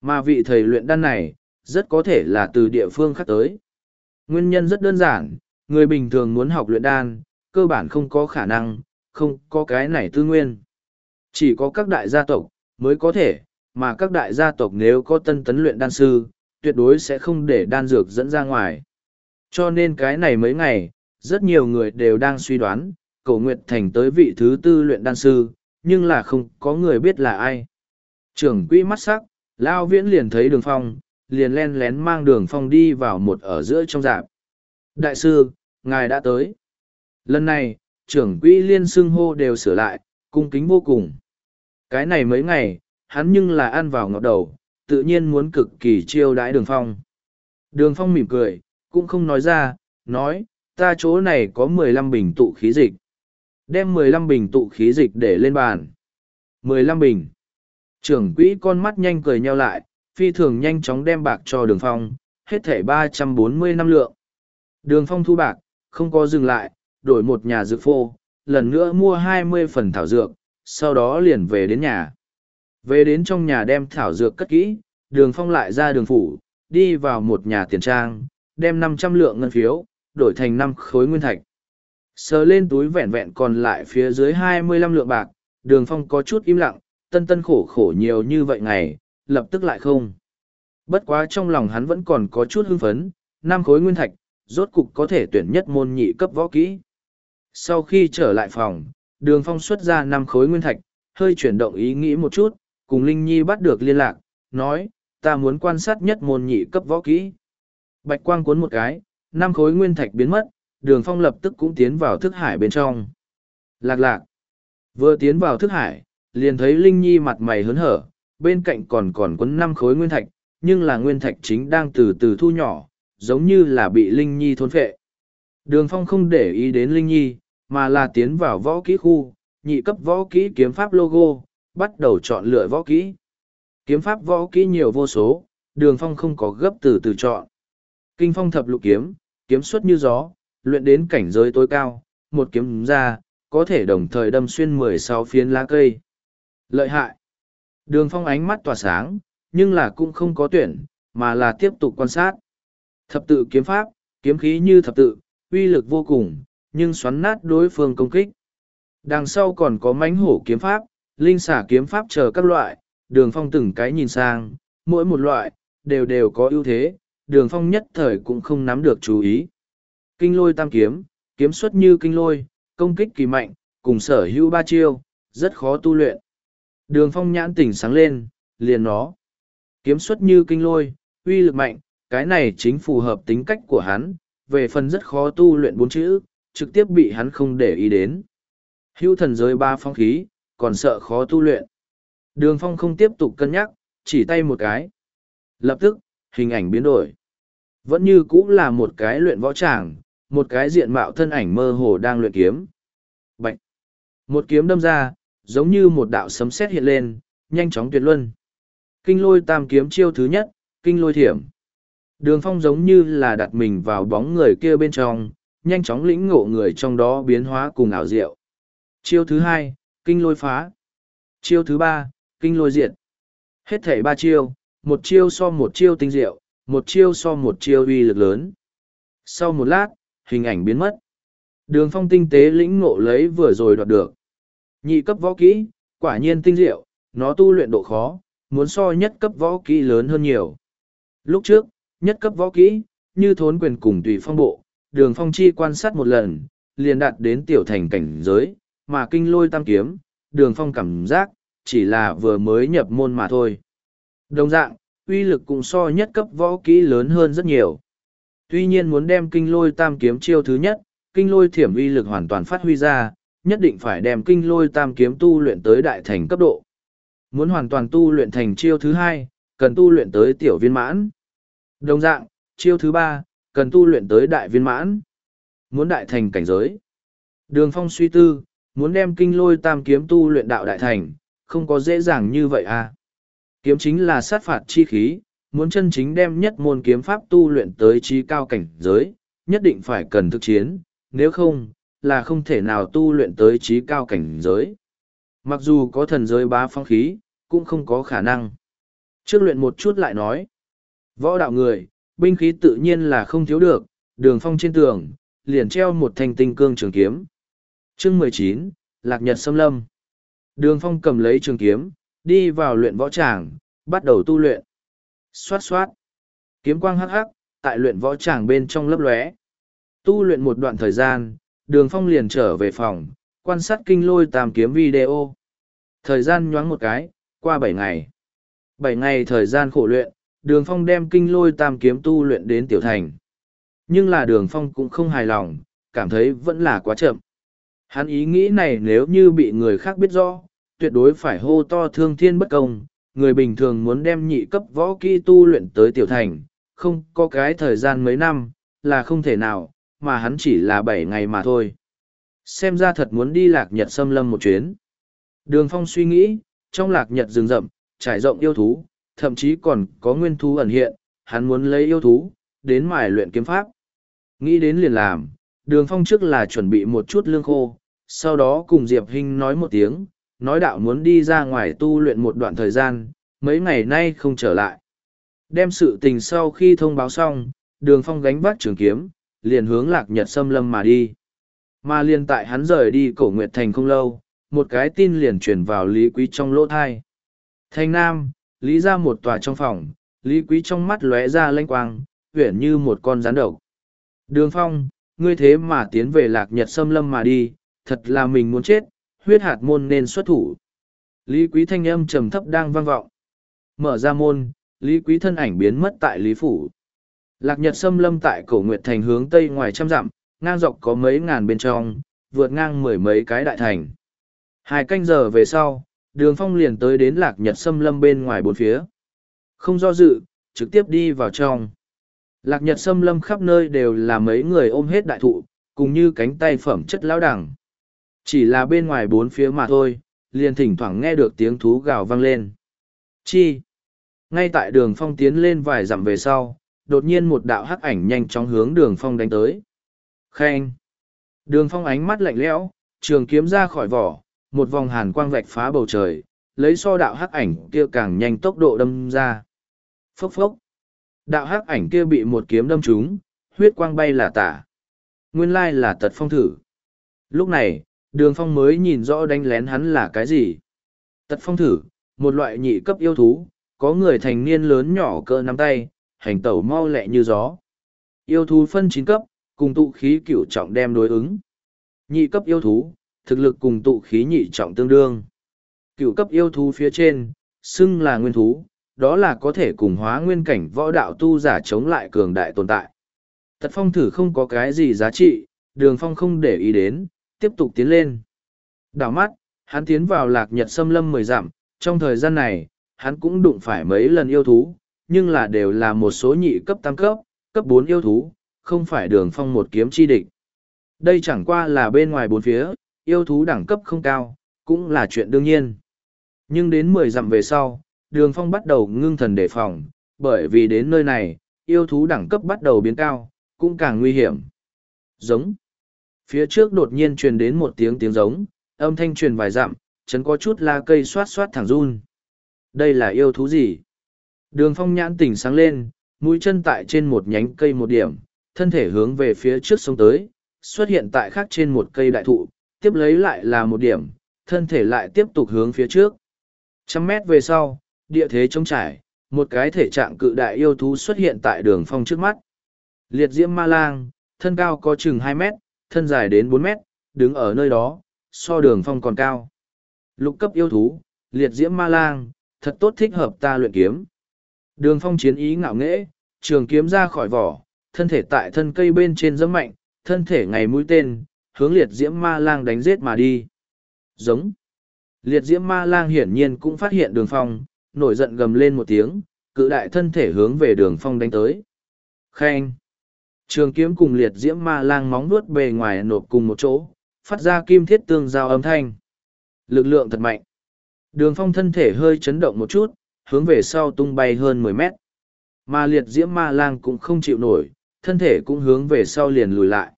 Mà vị thầy luyện đan này, rất có thể là từ địa phương khác tới. Nguyên nhân rất đơn giản, người bình thường muốn học luyện đan, cơ bản không có khả năng, không có cái này tư nguyên. Chỉ có các đại gia tộc mới có thể, mà các đại gia tộc nếu có tân tấn luyện đan sư, tuyệt đối sẽ không để đan dược dẫn ra ngoài. Cho nên cái này mấy ngày, rất nhiều người đều đang suy đoán, cổ Nguyệt Thành tới vị thứ tư luyện đan sư, nhưng là không có người biết là ai. Trưởng quỹ mắt sắc, Lao Viễn liền thấy đường phong, liền len lén mang đường phong đi vào một ở giữa trong dạp. Đại sư, ngài đã tới. Lần này, trưởng quỹ liên xưng hô đều sửa lại, cung kính vô cùng. Cái này mấy ngày, hắn nhưng là ăn vào ngọt đầu, tự nhiên muốn cực kỳ chiêu đãi đường phong. Đường phong mỉm cười, cũng không nói ra, nói, ta chỗ này có mười lăm bình tụ khí dịch. Đem mười lăm bình tụ khí dịch để lên bàn. mười lăm bình. Trưởng quỹ con mắt nhanh cười nheo lại, phi thường nhanh chóng đem bạc cho đường phong, hết thẻ ba trăm bốn mươi năm lượng. Đường phong thu bạc, không có dừng lại, đổi một nhà dược phô, lần nữa mua hai mươi phần thảo dược, sau đó liền về đến nhà. Về đến trong nhà đem thảo dược cất kỹ, đường phong lại ra đường phủ, đi vào một nhà tiền trang, đem năm trăm lượng ngân phiếu, đổi thành năm khối nguyên thạch. Sờ lên túi vẹn vẹn còn lại phía dưới hai mươi lăm lượng bạc, đường phong có chút im lặng, tân tân khổ khổ nhiều như vậy ngày, lập tức lại không. Bất quá trong lòng hắn vẫn còn có chút hưng phấn, năm khối nguyên thạch, rốt cục có thể tuyển nhất môn nhị cấp võ kỹ. Sau khi trở lại phòng, đường phong xuất ra năm khối nguyên thạch, hơi chuyển động ý nghĩ một chút, cùng Linh Nhi bắt được liên lạc, nói, ta muốn quan sát nhất môn nhị cấp võ kỹ. Bạch quang cuốn một cái, năm khối nguyên thạch biến mất, đường phong lập tức cũng tiến vào thức hải bên trong. Lạc lạc. Vừa tiến vào thức hải, liền thấy Linh Nhi mặt mày hớn hở, bên cạnh còn còn quấn năm khối nguyên thạch, nhưng là nguyên thạch chính đang từ từ thu nhỏ, giống như là bị Linh Nhi thôn phệ. Đường phong không để ý đến Linh Nhi, mà là tiến vào võ kỹ khu, nhị cấp võ kỹ kiếm pháp logo, bắt đầu chọn lựa võ kỹ. Kiếm pháp võ kỹ nhiều vô số, đường phong không có gấp từ từ chọn. Kinh phong thập lục kiếm, kiếm xuất như gió, luyện đến cảnh giới tối cao, một kiếm ra, có thể đồng thời đâm xuyên mười sáu phiến lá cây. Lợi hại. Đường phong ánh mắt tỏa sáng, nhưng là cũng không có tuyển, mà là tiếp tục quan sát. Thập tự kiếm pháp, kiếm khí như thập tự, uy lực vô cùng, nhưng xoắn nát đối phương công kích. Đằng sau còn có mánh hổ kiếm pháp, linh xả kiếm pháp chờ các loại, đường phong từng cái nhìn sang, mỗi một loại, đều đều có ưu thế, đường phong nhất thời cũng không nắm được chú ý. Kinh lôi tam kiếm, kiếm xuất như kinh lôi, công kích kỳ mạnh, cùng sở hữu ba chiêu, rất khó tu luyện. Đường phong nhãn tỉnh sáng lên, liền nó. Kiếm xuất như kinh lôi, uy lực mạnh, cái này chính phù hợp tính cách của hắn, về phần rất khó tu luyện bốn chữ, trực tiếp bị hắn không để ý đến. Hữu thần giới ba phong khí, còn sợ khó tu luyện. Đường phong không tiếp tục cân nhắc, chỉ tay một cái. Lập tức, hình ảnh biến đổi. Vẫn như cũng là một cái luyện võ tràng, một cái diện mạo thân ảnh mơ hồ đang luyện kiếm. Bạch! Một kiếm đâm ra, giống như một đạo sấm sét hiện lên, nhanh chóng tuyệt luân. Kinh lôi tam kiếm chiêu thứ nhất, kinh lôi thiểm. Đường phong giống như là đặt mình vào bóng người kia bên trong, nhanh chóng lĩnh ngộ người trong đó biến hóa cùng ảo diệu. Chiêu thứ hai, kinh lôi phá. Chiêu thứ ba, kinh lôi diệt. Hết thảy ba chiêu, một chiêu so một chiêu tinh diệu, một chiêu so một chiêu uy lực lớn. Sau một lát, hình ảnh biến mất. Đường phong tinh tế lĩnh ngộ lấy vừa rồi đoạt được. Nhị cấp võ kỹ, quả nhiên tinh diệu, nó tu luyện độ khó, muốn so nhất cấp võ kỹ lớn hơn nhiều. Lúc trước, nhất cấp võ kỹ, như thốn quyền cùng tùy phong bộ, đường phong chi quan sát một lần, liền đạt đến tiểu thành cảnh giới, mà kinh lôi tam kiếm, đường phong cảm giác, chỉ là vừa mới nhập môn mà thôi. Đồng dạng, uy lực cũng so nhất cấp võ kỹ lớn hơn rất nhiều. Tuy nhiên muốn đem kinh lôi tam kiếm chiêu thứ nhất, kinh lôi thiểm uy lực hoàn toàn phát huy ra, nhất định phải đem kinh lôi tam kiếm tu luyện tới đại thành cấp độ. Muốn hoàn toàn tu luyện thành chiêu thứ hai, cần tu luyện tới tiểu viên mãn. Đồng dạng, chiêu thứ ba, cần tu luyện tới đại viên mãn. Muốn đại thành cảnh giới. Đường phong suy tư, muốn đem kinh lôi tam kiếm tu luyện đạo đại thành, không có dễ dàng như vậy à. Kiếm chính là sát phạt chi khí, muốn chân chính đem nhất môn kiếm pháp tu luyện tới trí cao cảnh giới, nhất định phải cần thực chiến, nếu không, là không thể nào tu luyện tới trí cao cảnh giới. Mặc dù có thần giới bá phong khí, cũng không có khả năng. Trước luyện một chút lại nói, võ đạo người, binh khí tự nhiên là không thiếu được, đường phong trên tường, liền treo một thanh tinh cương trường kiếm. chương mười chín Lạc Nhật Sâm Lâm. Đường phong cầm lấy trường kiếm, đi vào luyện võ tràng, bắt đầu tu luyện. Xoát xoát. Kiếm quang hắc hắc, tại luyện võ tràng bên trong lấp lóe. Tu luyện một đoạn thời gian, đường phong liền trở về phòng, quan sát kinh lôi tam kiếm video. Thời gian nhoáng một cái, qua bảy ngày. Bảy ngày thời gian khổ luyện, đường phong đem kinh lôi tam kiếm tu luyện đến tiểu thành. Nhưng là đường phong cũng không hài lòng, cảm thấy vẫn là quá chậm. Hắn ý nghĩ này nếu như bị người khác biết rõ, tuyệt đối phải hô to thương thiên bất công, người bình thường muốn đem nhị cấp võ kỹ tu luyện tới tiểu thành, không có cái thời gian mấy năm, là không thể nào, mà hắn chỉ là bảy ngày mà thôi. Xem ra thật muốn đi lạc nhật xâm lâm một chuyến. Đường phong suy nghĩ, trong lạc nhật rừng rậm, trải rộng yêu thú, thậm chí còn có nguyên thú ẩn hiện, hắn muốn lấy yêu thú, đến mài luyện kiếm pháp. Nghĩ đến liền làm, đường phong trước là chuẩn bị một chút lương khô, sau đó cùng Diệp Hinh nói một tiếng, nói đạo muốn đi ra ngoài tu luyện một đoạn thời gian, mấy ngày nay không trở lại. Đem sự tình sau khi thông báo xong, đường phong gánh vác trường kiếm, liền hướng lạc nhật xâm lâm mà đi. Mà liền tại hắn rời đi cổ Nguyệt Thành không lâu, một cái tin liền truyền vào Lý Quý trong lỗ thai. Thành Nam, Lý ra một tòa trong phòng, Lý Quý trong mắt lóe ra lanh quang, huyển như một con rắn độc. Đường Phong, ngươi thế mà tiến về lạc nhật xâm lâm mà đi, thật là mình muốn chết, huyết hạt môn nên xuất thủ. Lý Quý thanh âm trầm thấp đang vang vọng. Mở ra môn, Lý Quý thân ảnh biến mất tại Lý Phủ. Lạc Nhật xâm lâm tại cổ Nguyệt Thành hướng tây ngoài trăm dặm, ngang dọc có mấy ngàn bên trong, vượt ngang mười mấy cái đại thành. Hai canh giờ về sau, đường phong liền tới đến Lạc Nhật xâm lâm bên ngoài bốn phía. Không do dự, trực tiếp đi vào trong. Lạc Nhật xâm lâm khắp nơi đều là mấy người ôm hết đại thụ, cùng như cánh tay phẩm chất lão đẳng. Chỉ là bên ngoài bốn phía mà thôi, liền thỉnh thoảng nghe được tiếng thú gào vang lên. Chi? Ngay tại đường phong tiến lên vài dặm về sau, đột nhiên một đạo hắc ảnh nhanh chóng hướng đường phong đánh tới. Khen! Đường phong ánh mắt lạnh lẽo, trường kiếm ra khỏi vỏ, một vòng hàn quang vạch phá bầu trời, lấy so đạo hắc ảnh kia càng nhanh tốc độ đâm ra. Phốc phốc! Đạo hắc ảnh kia bị một kiếm đâm trúng, huyết quang bay là tả. Nguyên lai là tật phong thử. Lúc này, đường phong mới nhìn rõ đánh lén hắn là cái gì. Tật phong thử, một loại nhị cấp yêu thú, có người thành niên lớn nhỏ cỡ nắm tay, hành tẩu mau lẹ như gió. Yêu thú phân chín cấp, cùng tụ khí cửu trọng đem đối ứng. Nhị cấp yêu thú, thực lực cùng tụ khí nhị trọng tương đương. Cửu cấp yêu thú phía trên, xưng là nguyên thú, đó là có thể cùng hóa nguyên cảnh võ đạo tu giả chống lại cường đại tồn tại. Tật phong thử không có cái gì giá trị, đường phong không để ý đến, tiếp tục tiến lên. Đảo mắt, hắn tiến vào lạc nhật xâm lâm mười dặm, trong thời gian này, hắn cũng đụng phải mấy lần yêu thú, nhưng là đều là một số nhị cấp tam cấp, cấp bốn yêu thú, không phải đường phong một kiếm chi địch. Đây chẳng qua là bên ngoài bốn phía, yêu thú đẳng cấp không cao, cũng là chuyện đương nhiên. Nhưng đến mười dặm về sau, đường phong bắt đầu ngưng thần đề phòng, bởi vì đến nơi này, yêu thú đẳng cấp bắt đầu biến cao, cũng càng nguy hiểm. Giống. Phía trước đột nhiên truyền đến một tiếng tiếng giống, âm thanh truyền vài dặm, chấn có chút la cây xoát xoát thẳng run. Đây là yêu thú gì? Đường phong nhãn tỉnh sáng lên, mũi chân tại trên một nhánh cây một điểm, thân thể hướng về phía trước sông tới, xuất hiện tại khác trên một cây đại thụ, tiếp lấy lại là một điểm, thân thể lại tiếp tục hướng phía trước. Trăm mét về sau, địa thế trống trải, một cái thể trạng cự đại yêu thú xuất hiện tại đường phong trước mắt. Liệt diễm ma lang, thân cao có chừng hai mét, thân dài đến bốn mét, đứng ở nơi đó, so đường phong còn cao. Lục cấp yêu thú, liệt diễm ma lang, thật tốt thích hợp ta luyện kiếm. Đường phong chiến ý ngạo nghễ, trường kiếm ra khỏi vỏ, thân thể tại thân cây bên trên dẫm mạnh, thân thể ngày mũi tên, hướng liệt diễm ma lang đánh giết mà đi. Giống. Liệt diễm ma lang hiển nhiên cũng phát hiện đường phong, nổi giận gầm lên một tiếng, cự đại thân thể hướng về đường phong đánh tới. Khen. Trường kiếm cùng liệt diễm ma lang móng nuốt bề ngoài nộp cùng một chỗ, phát ra kim thiết tương giao âm thanh. Lực lượng thật mạnh. Đường phong thân thể hơi chấn động một chút, hướng về sau tung bay hơn mười mét. Mà liệt diễm ma lang cũng không chịu nổi, thân thể cũng hướng về sau liền lùi lại.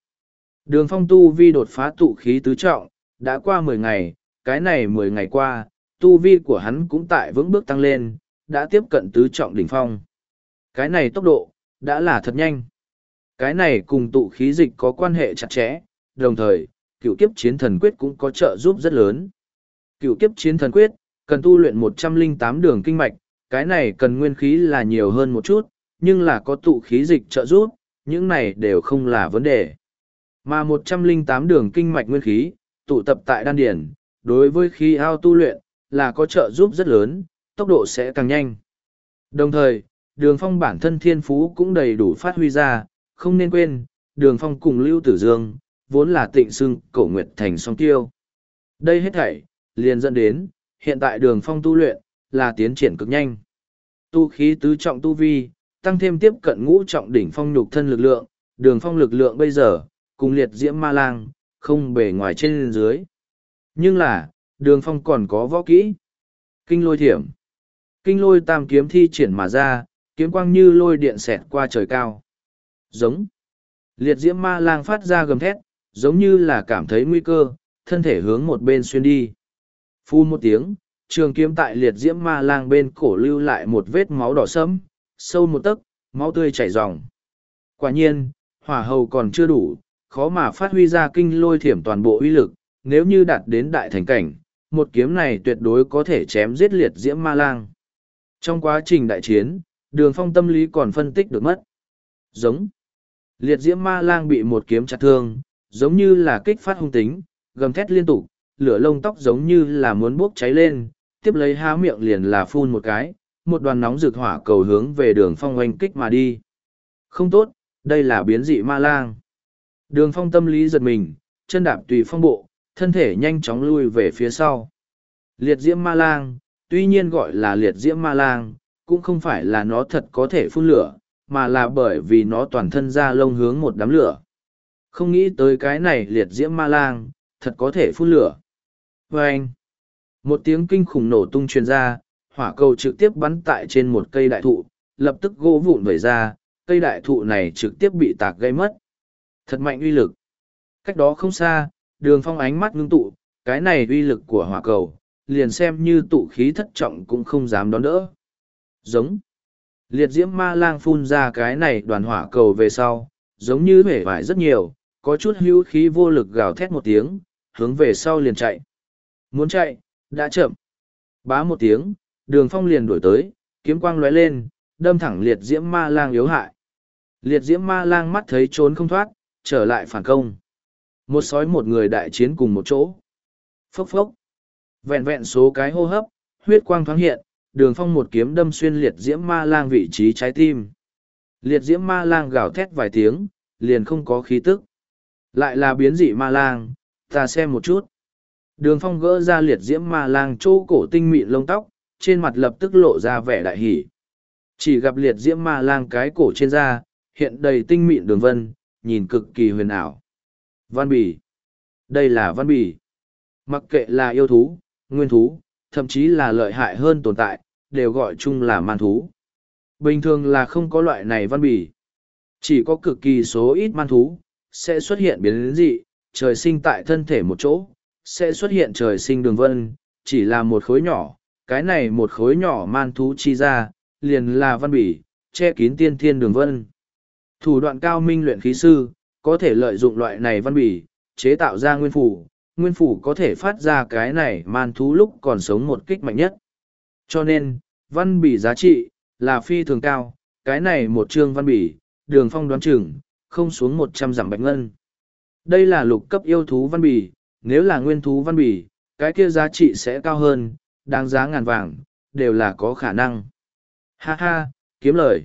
Đường phong tu vi đột phá tụ khí tứ trọng, đã qua mười ngày, cái này mười ngày qua, tu vi của hắn cũng tại vững bước tăng lên, đã tiếp cận tứ trọng đỉnh phong. Cái này tốc độ, đã là thật nhanh. Cái này cùng tụ khí dịch có quan hệ chặt chẽ, đồng thời, cựu kiếp chiến thần quyết cũng có trợ giúp rất lớn. Cựu kiếp chiến thần quyết, cần tu luyện một trăm linh tám đường kinh mạch, cái này cần nguyên khí là nhiều hơn một chút, nhưng là có tụ khí dịch trợ giúp, những này đều không là vấn đề. Mà một trăm linh tám đường kinh mạch nguyên khí, tụ tập tại đan điển, đối với khí ao tu luyện, là có trợ giúp rất lớn, tốc độ sẽ càng nhanh. Đồng thời, đường phong bản thân thiên phú cũng đầy đủ phát huy ra, không nên quên, đường phong cùng Lưu Tử Dương, vốn là tịnh xưng cổ nguyệt thành song tiêu. Đây hết thảy, liền dẫn đến, hiện tại đường phong tu luyện, là tiến triển cực nhanh. Tu khí tứ trọng tu vi, tăng thêm tiếp cận ngũ trọng đỉnh phong nhục thân lực lượng, đường phong lực lượng bây giờ, cùng liệt diễm ma lang, không bề ngoài trên dưới. Nhưng là, đường phong còn có võ kỹ. Kinh lôi thiểm. Kinh lôi tam kiếm thi triển mà ra, kiếm quang như lôi điện xẹt qua trời cao. Giống. Liệt diễm ma lang phát ra gầm thét, giống như là cảm thấy nguy cơ, thân thể hướng một bên xuyên đi. Phun một tiếng, trường kiếm tại liệt diễm ma lang bên cổ lưu lại một vết máu đỏ sẫm, sâu một tấc, máu tươi chảy ròng. Quả nhiên, hỏa hầu còn chưa đủ, khó mà phát huy ra kinh lôi thiểm toàn bộ uy lực, nếu như đạt đến đại thành cảnh, một kiếm này tuyệt đối có thể chém giết liệt diễm ma lang. Trong quá trình đại chiến, đường phong tâm lý còn phân tích được mất. Giống. Liệt diễm ma lang bị một kiếm chặt thương, giống như là kích phát hung tính, gầm thét liên tục, lửa lông tóc giống như là muốn bốc cháy lên, tiếp lấy há miệng liền là phun một cái, một đoàn nóng rực hỏa cầu hướng về đường phong oanh kích mà đi. Không tốt, đây là biến dị ma lang. Đường phong tâm lý giật mình, chân đạp tùy phong bộ, thân thể nhanh chóng lui về phía sau. Liệt diễm ma lang, tuy nhiên gọi là liệt diễm ma lang, cũng không phải là nó thật có thể phun lửa, mà là bởi vì nó toàn thân ra lông hướng một đám lửa. Không nghĩ tới cái này liệt diễm ma lang, thật có thể phun lửa. Và anh, một tiếng kinh khủng nổ tung truyền ra, hỏa cầu trực tiếp bắn tại trên một cây đại thụ, lập tức gỗ vụn vẩy ra, cây đại thụ này trực tiếp bị tạc gây mất. Thật mạnh uy lực. Cách đó không xa, đường phong ánh mắt ngưng tụ, cái này uy lực của hỏa cầu, liền xem như tụ khí thất trọng cũng không dám đón đỡ. Giống. Liệt diễm ma lang phun ra cái này đoàn hỏa cầu về sau, giống như huệ vải rất nhiều, có chút hữu khí vô lực gào thét một tiếng, hướng về sau liền chạy. Muốn chạy, đã chậm. Bá một tiếng, đường phong liền đuổi tới, kiếm quang lóe lên, đâm thẳng liệt diễm ma lang yếu hại. Liệt diễm ma lang mắt thấy trốn không thoát, trở lại phản công. Một sói một người đại chiến cùng một chỗ. Phốc phốc. Vẹn vẹn số cái hô hấp, huyết quang thoáng hiện, đường phong một kiếm đâm xuyên liệt diễm ma lang vị trí trái tim. Liệt diễm ma lang gào thét vài tiếng, liền không có khí tức. Lại là biến dị ma lang, ta xem một chút. Đường phong gỡ ra liệt diễm ma lang chỗ cổ tinh mịn lông tóc, trên mặt lập tức lộ ra vẻ đại hỷ. Chỉ gặp liệt diễm ma lang cái cổ trên da, hiện đầy tinh mịn đường vân, nhìn cực kỳ huyền ảo. Văn bì. Đây là văn bì. Mặc kệ là yêu thú, nguyên thú, thậm chí là lợi hại hơn tồn tại, đều gọi chung là man thú. Bình thường là không có loại này văn bì. Chỉ có cực kỳ số ít man thú, sẽ xuất hiện biến dị, trời sinh tại thân thể một chỗ, sẽ xuất hiện trời sinh đường vân, chỉ là một khối nhỏ, cái này một khối nhỏ man thú chi ra, liền là văn bỉ, che kín tiên thiên đường vân. Thủ đoạn cao minh luyện khí sư, có thể lợi dụng loại này văn bì, chế tạo ra nguyên phủ, nguyên phủ có thể phát ra cái này man thú lúc còn sống một kích mạnh nhất. Cho nên, văn bì giá trị, là phi thường cao, cái này một chương văn bì, đường phong đoán chừng, không xuống một trăm dặm bạch ngân. Đây là lục cấp yêu thú văn bì, nếu là nguyên thú văn bì, cái kia giá trị sẽ cao hơn, đáng giá ngàn vàng, đều là có khả năng. Ha ha, kiếm lời.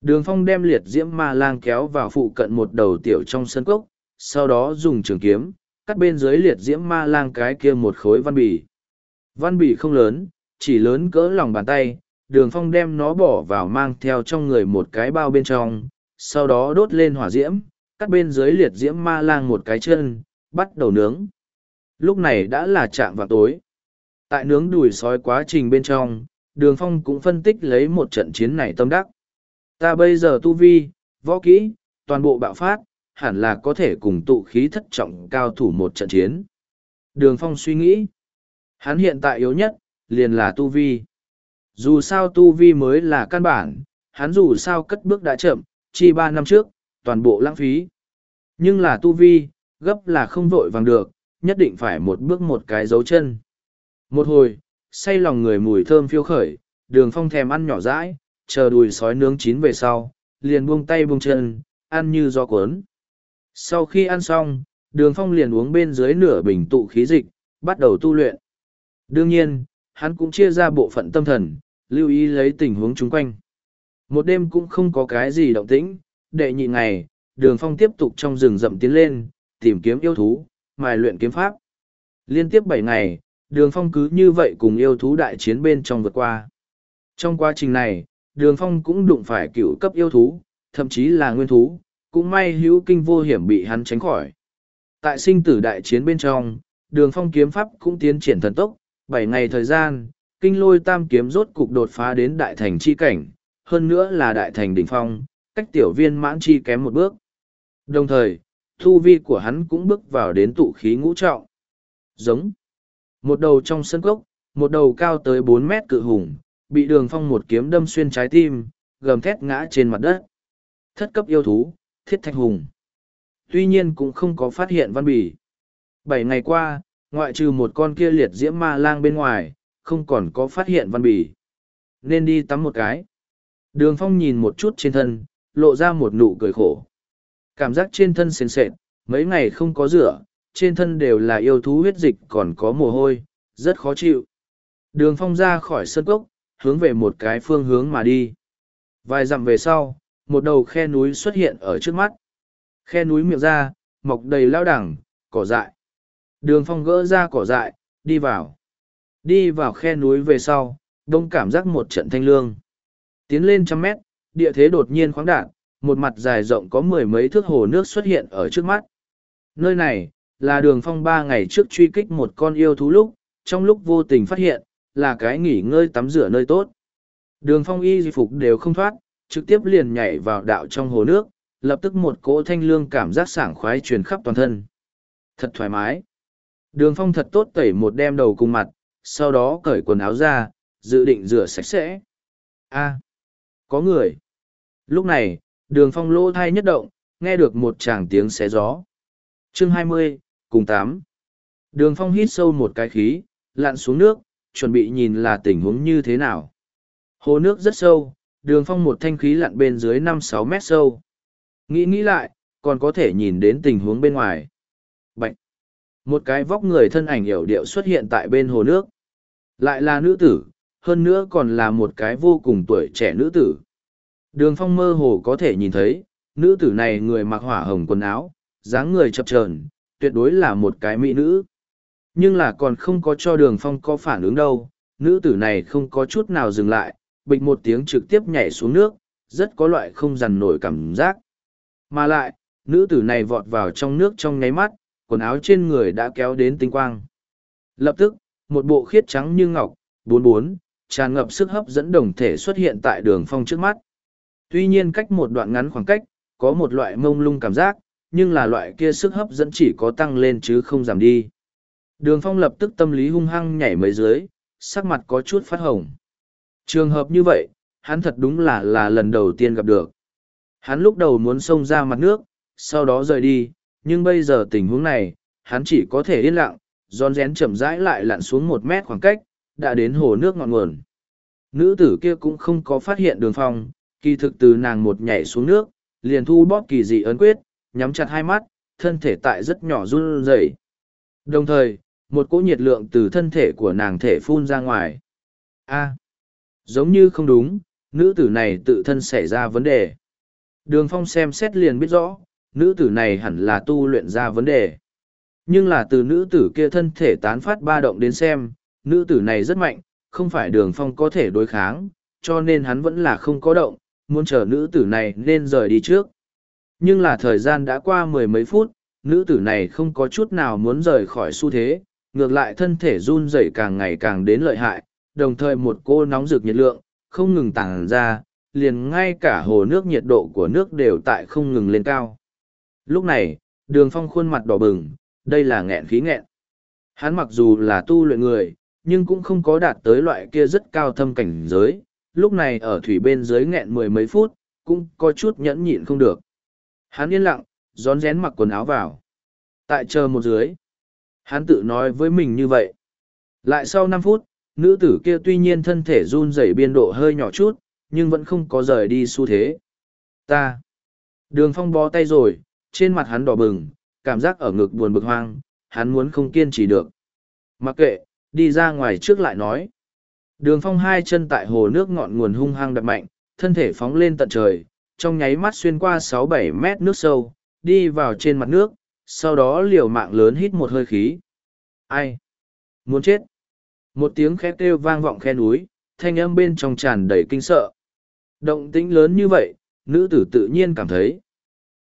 Đường phong đem liệt diễm ma lang kéo vào phụ cận một đầu tiểu trong sân cốc, sau đó dùng trường kiếm, cắt bên dưới liệt diễm ma lang cái kia một khối văn bì. Văn bì không lớn, chỉ lớn cỡ lòng bàn tay, đường phong đem nó bỏ vào mang theo trong người một cái bao bên trong, sau đó đốt lên hỏa diễm, cắt bên dưới liệt diễm ma lang một cái chân, bắt đầu nướng. Lúc này đã là chạm vào tối. Tại nướng đùi sói quá trình bên trong, đường phong cũng phân tích lấy một trận chiến này tâm đắc. Ta bây giờ tu vi, võ kỹ, toàn bộ bạo phát, hẳn là có thể cùng tụ khí thất trọng cao thủ một trận chiến. Đường phong suy nghĩ, hắn hiện tại yếu nhất, liền là tu vi. Dù sao tu vi mới là căn bản, hắn dù sao cất bước đã chậm, chi ba năm trước, toàn bộ lãng phí. Nhưng là tu vi, gấp là không vội vàng được, nhất định phải một bước một cái dấu chân. Một hồi, say lòng người mùi thơm phiêu khởi, đường phong thèm ăn nhỏ rãi, chờ đùi sói nướng chín về sau, liền buông tay buông chân, ăn như gió cuốn. Sau khi ăn xong, đường phong liền uống bên dưới nửa bình tụ khí dịch, bắt đầu tu luyện. Đương nhiên, hắn cũng chia ra bộ phận tâm thần, lưu ý lấy tình huống chung quanh. Một đêm cũng không có cái gì động tĩnh, đệ nhị ngày, đường phong tiếp tục trong rừng rậm tiến lên, tìm kiếm yêu thú, mài luyện kiếm pháp. Liên tiếp bảy ngày, đường phong cứ như vậy cùng yêu thú đại chiến bên trong vượt qua. Trong quá trình này, đường phong cũng đụng phải cựu cấp yêu thú, thậm chí là nguyên thú, cũng may hữu kinh vô hiểm bị hắn tránh khỏi. Tại sinh tử đại chiến bên trong, đường phong kiếm pháp cũng tiến triển thần tốc, bảy ngày thời gian, kinh lôi tam kiếm rốt cục đột phá đến đại thành chi cảnh, hơn nữa là đại thành đỉnh phong, cách tiểu viên mãn chi kém một bước. Đồng thời, thu vi của hắn cũng bước vào đến tụ khí ngũ trọng. Giống. Một đầu trong sân cốc, một đầu cao tới bốn mét cự hùng, bị đường phong một kiếm đâm xuyên trái tim, gầm thét ngã trên mặt đất. Thất cấp yêu thú, thiết thạch hùng. Tuy nhiên cũng không có phát hiện văn bì. Bảy ngày qua, ngoại trừ một con kia liệt diễm ma lang bên ngoài, không còn có phát hiện văn bì. Nên đi tắm một cái. Đường phong nhìn một chút trên thân, lộ ra một nụ cười khổ. Cảm giác trên thân sền sệt, mấy ngày không có rửa, trên thân đều là yêu thú huyết dịch còn có mồ hôi, rất khó chịu. Đường phong ra khỏi sân cốc, hướng về một cái phương hướng mà đi. Vài dặm về sau, một đầu khe núi xuất hiện ở trước mắt. Khe núi miệng ra, mọc đầy lao đẳng, cỏ dại. Đường phong gỡ ra cỏ dại, đi vào. Đi vào khe núi về sau, đông cảm giác một trận thanh lương. Tiến lên trăm mét, địa thế đột nhiên khoáng đạn, một mặt dài rộng có mười mấy thước hồ nước xuất hiện ở trước mắt. Nơi này, là đường phong ba ngày trước truy kích một con yêu thú lúc, trong lúc vô tình phát hiện, là cái nghỉ ngơi tắm rửa nơi tốt. Đường phong y di phục đều không thoát, trực tiếp liền nhảy vào đạo trong hồ nước, lập tức một cỗ thanh lương cảm giác sảng khoái truyền khắp toàn thân. Thật thoải mái. Đường phong thật tốt tẩy một đem đầu cùng mặt, sau đó cởi quần áo ra, dự định rửa sạch sẽ. a có người. Lúc này, đường phong lỗ thai nhất động, nghe được một tràng tiếng xé gió. chương hai mươi cùng tám Đường phong hít sâu một cái khí, lặn xuống nước, chuẩn bị nhìn là tình huống như thế nào. Hồ nước rất sâu, đường phong một thanh khí lặn bên dưới năm sáu mét sâu. Nghĩ nghĩ lại, còn có thể nhìn đến tình huống bên ngoài. Bạch! Một cái vóc người thân ảnh hiểu điệu xuất hiện tại bên hồ nước. Lại là nữ tử, hơn nữa còn là một cái vô cùng tuổi trẻ nữ tử. Đường phong mơ hồ có thể nhìn thấy, nữ tử này người mặc hỏa hồng quần áo, dáng người chập trờn, tuyệt đối là một cái mỹ nữ. Nhưng là còn không có cho đường phong có phản ứng đâu, nữ tử này không có chút nào dừng lại, bịch một tiếng trực tiếp nhảy xuống nước, rất có loại không dằn nổi cảm giác. Mà lại, nữ tử này vọt vào trong nước trong nháy mắt, quần áo trên người đã kéo đến tinh quang. Lập tức, một bộ khiết trắng như ngọc, bốn bốn, tràn ngập sức hấp dẫn đồng thể xuất hiện tại đường phong trước mắt. Tuy nhiên cách một đoạn ngắn khoảng cách, có một loại mông lung cảm giác, nhưng là loại kia sức hấp dẫn chỉ có tăng lên chứ không giảm đi. Đường phong lập tức tâm lý hung hăng nhảy mấy dưới, sắc mặt có chút phát hồng. Trường hợp như vậy, hắn thật đúng là là lần đầu tiên gặp được. Hắn lúc đầu muốn xông ra mặt nước, sau đó rời đi, nhưng bây giờ tình huống này, hắn chỉ có thể yên lặng, giòn rén chậm rãi lại lặn xuống một mét khoảng cách, đã đến hồ nước ngọn nguồn. Nữ tử kia cũng không có phát hiện đường phong, kỳ thực từ nàng một nhảy xuống nước, liền thu bóp kỳ dị ấn quyết, nhắm chặt hai mắt, thân thể tại rất nhỏ run rẩy. Đồng thời, một cỗ nhiệt lượng từ thân thể của nàng thể phun ra ngoài. A, giống như không đúng, nữ tử này tự thân xảy ra vấn đề. Đường phong xem xét liền biết rõ, nữ tử này hẳn là tu luyện ra vấn đề. Nhưng là từ nữ tử kia thân thể tán phát ba động đến xem, nữ tử này rất mạnh, không phải đường phong có thể đối kháng, cho nên hắn vẫn là không có động, muốn chờ nữ tử này nên rời đi trước. Nhưng là thời gian đã qua mười mấy phút, nữ tử này không có chút nào muốn rời khỏi xu thế, ngược lại thân thể run rẩy càng ngày càng đến lợi hại, đồng thời một cô nóng rực nhiệt lượng, không ngừng tàng ra, liền ngay cả hồ nước nhiệt độ của nước đều tại không ngừng lên cao. Lúc này, đường phong khuôn mặt đỏ bừng, đây là nghẹn khí nghẹn. Hắn mặc dù là tu luyện người, nhưng cũng không có đạt tới loại kia rất cao thâm cảnh giới, lúc này ở thủy bên dưới nghẹn mười mấy phút, cũng có chút nhẫn nhịn không được. Hắn yên lặng, rón rén mặc quần áo vào. Tại chờ một dưới. Hắn tự nói với mình như vậy. Lại sau năm phút, nữ tử kia tuy nhiên thân thể run rẩy biên độ hơi nhỏ chút, nhưng vẫn không có rời đi xu thế. Ta. Đường phong bó tay rồi, trên mặt hắn đỏ bừng, cảm giác ở ngực buồn bực hoang, hắn muốn không kiên trì được. Mặc kệ, đi ra ngoài trước lại nói. Đường phong hai chân tại hồ nước ngọn nguồn hung hăng đập mạnh, thân thể phóng lên tận trời, trong nháy mắt xuyên qua sáu bảy mét nước sâu, đi vào trên mặt nước, sau đó liều mạng lớn hít một hơi khí. Ai? Muốn chết? Một tiếng khét kêu vang vọng khe núi, thanh âm bên trong tràn đầy kinh sợ. Động tĩnh lớn như vậy, nữ tử tự nhiên cảm thấy.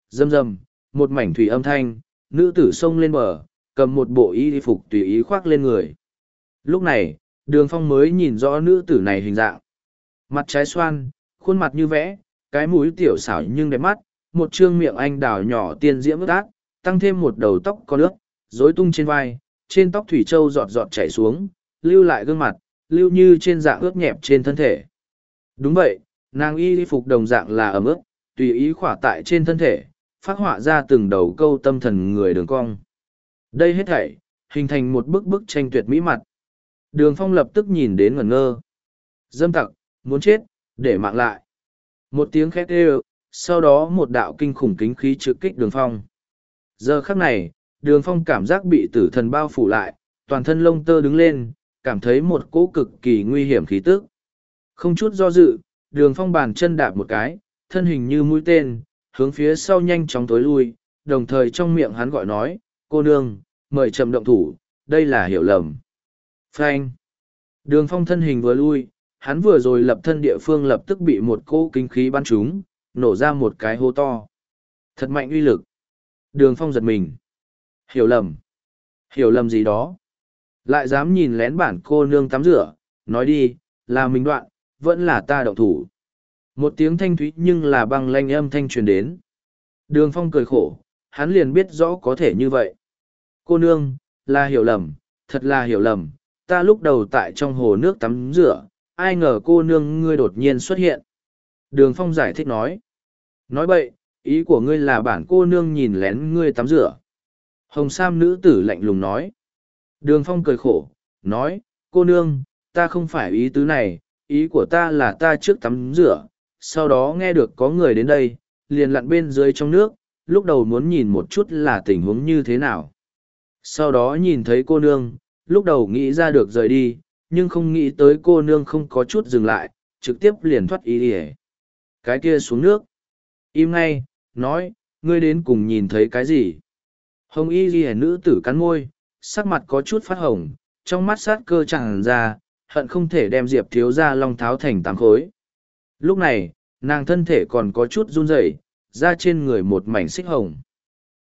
rầm rầm, một mảnh thủy âm thanh, nữ tử xông lên bờ, cầm một bộ y phục tùy ý khoác lên người. Lúc này, đường phong mới nhìn rõ nữ tử này hình dạng. Mặt trái xoan, khuôn mặt như vẽ, cái mũi tiểu xảo nhưng đẹp mắt, một trương miệng anh đào nhỏ tiên diễm ướt át, tăng thêm một đầu tóc có nước, rối tung trên vai, trên tóc thủy châu giọt giọt chảy xuống, lưu lại gương mặt, lưu như trên dạng ướt nhẹp trên thân thể. Đúng vậy, nàng y phục đồng dạng là ấm ướt, tùy ý khỏa tại trên thân thể, phát họa ra từng đầu câu tâm thần người đường cong. Đây hết thảy, hình thành một bức bức tranh tuyệt mỹ mặt. Đường phong lập tức nhìn đến ngẩn ngơ. Dâm tặc, muốn chết, để mạng lại. Một tiếng khét đều, sau đó một đạo kinh khủng kính khí trực kích đường phong. Giờ khắc này, đường phong cảm giác bị tử thần bao phủ lại, toàn thân lông tơ đứng lên, cảm thấy một cỗ cực kỳ nguy hiểm khí tức. Không chút do dự, đường phong bàn chân đạp một cái, thân hình như mũi tên, hướng phía sau nhanh chóng tối lui, đồng thời trong miệng hắn gọi nói, cô nương, mời chậm động thủ, đây là hiểu lầm. Frank. Đường phong thân hình vừa lui, hắn vừa rồi lập thân địa phương lập tức bị một cỗ kinh khí bắn trúng, nổ ra một cái hô to. Thật mạnh uy lực. Đường phong giật mình. Hiểu lầm. Hiểu lầm gì đó. Lại dám nhìn lén bản cô nương tắm rửa, nói đi, là mình đoạn, vẫn là ta động thủ. Một tiếng thanh thúy nhưng là băng lanh âm thanh truyền đến. Đường phong cười khổ, hắn liền biết rõ có thể như vậy. Cô nương, là hiểu lầm, thật là hiểu lầm, ta lúc đầu tại trong hồ nước tắm rửa, ai ngờ cô nương ngươi đột nhiên xuất hiện. Đường phong giải thích nói. Nói bậy, ý của ngươi là bản cô nương nhìn lén ngươi tắm rửa. Hồng Sam nữ tử lạnh lùng nói. Đường phong cười khổ, nói, cô nương, ta không phải ý tứ này, ý của ta là ta trước tắm rửa, sau đó nghe được có người đến đây, liền lặn bên dưới trong nước, lúc đầu muốn nhìn một chút là tình huống như thế nào. Sau đó nhìn thấy cô nương, lúc đầu nghĩ ra được rời đi, nhưng không nghĩ tới cô nương không có chút dừng lại, trực tiếp liền thoát ý đi Cái kia xuống nước. Im ngay, nói, ngươi đến cùng nhìn thấy cái gì? Hồng y ghi nữ tử cắn môi, sắc mặt có chút phát hồng, trong mắt sát cơ chẳng ra, hận không thể đem diệp thiếu ra long tháo thành tám khối. Lúc này, nàng thân thể còn có chút run rẩy, ra trên người một mảnh xích hồng.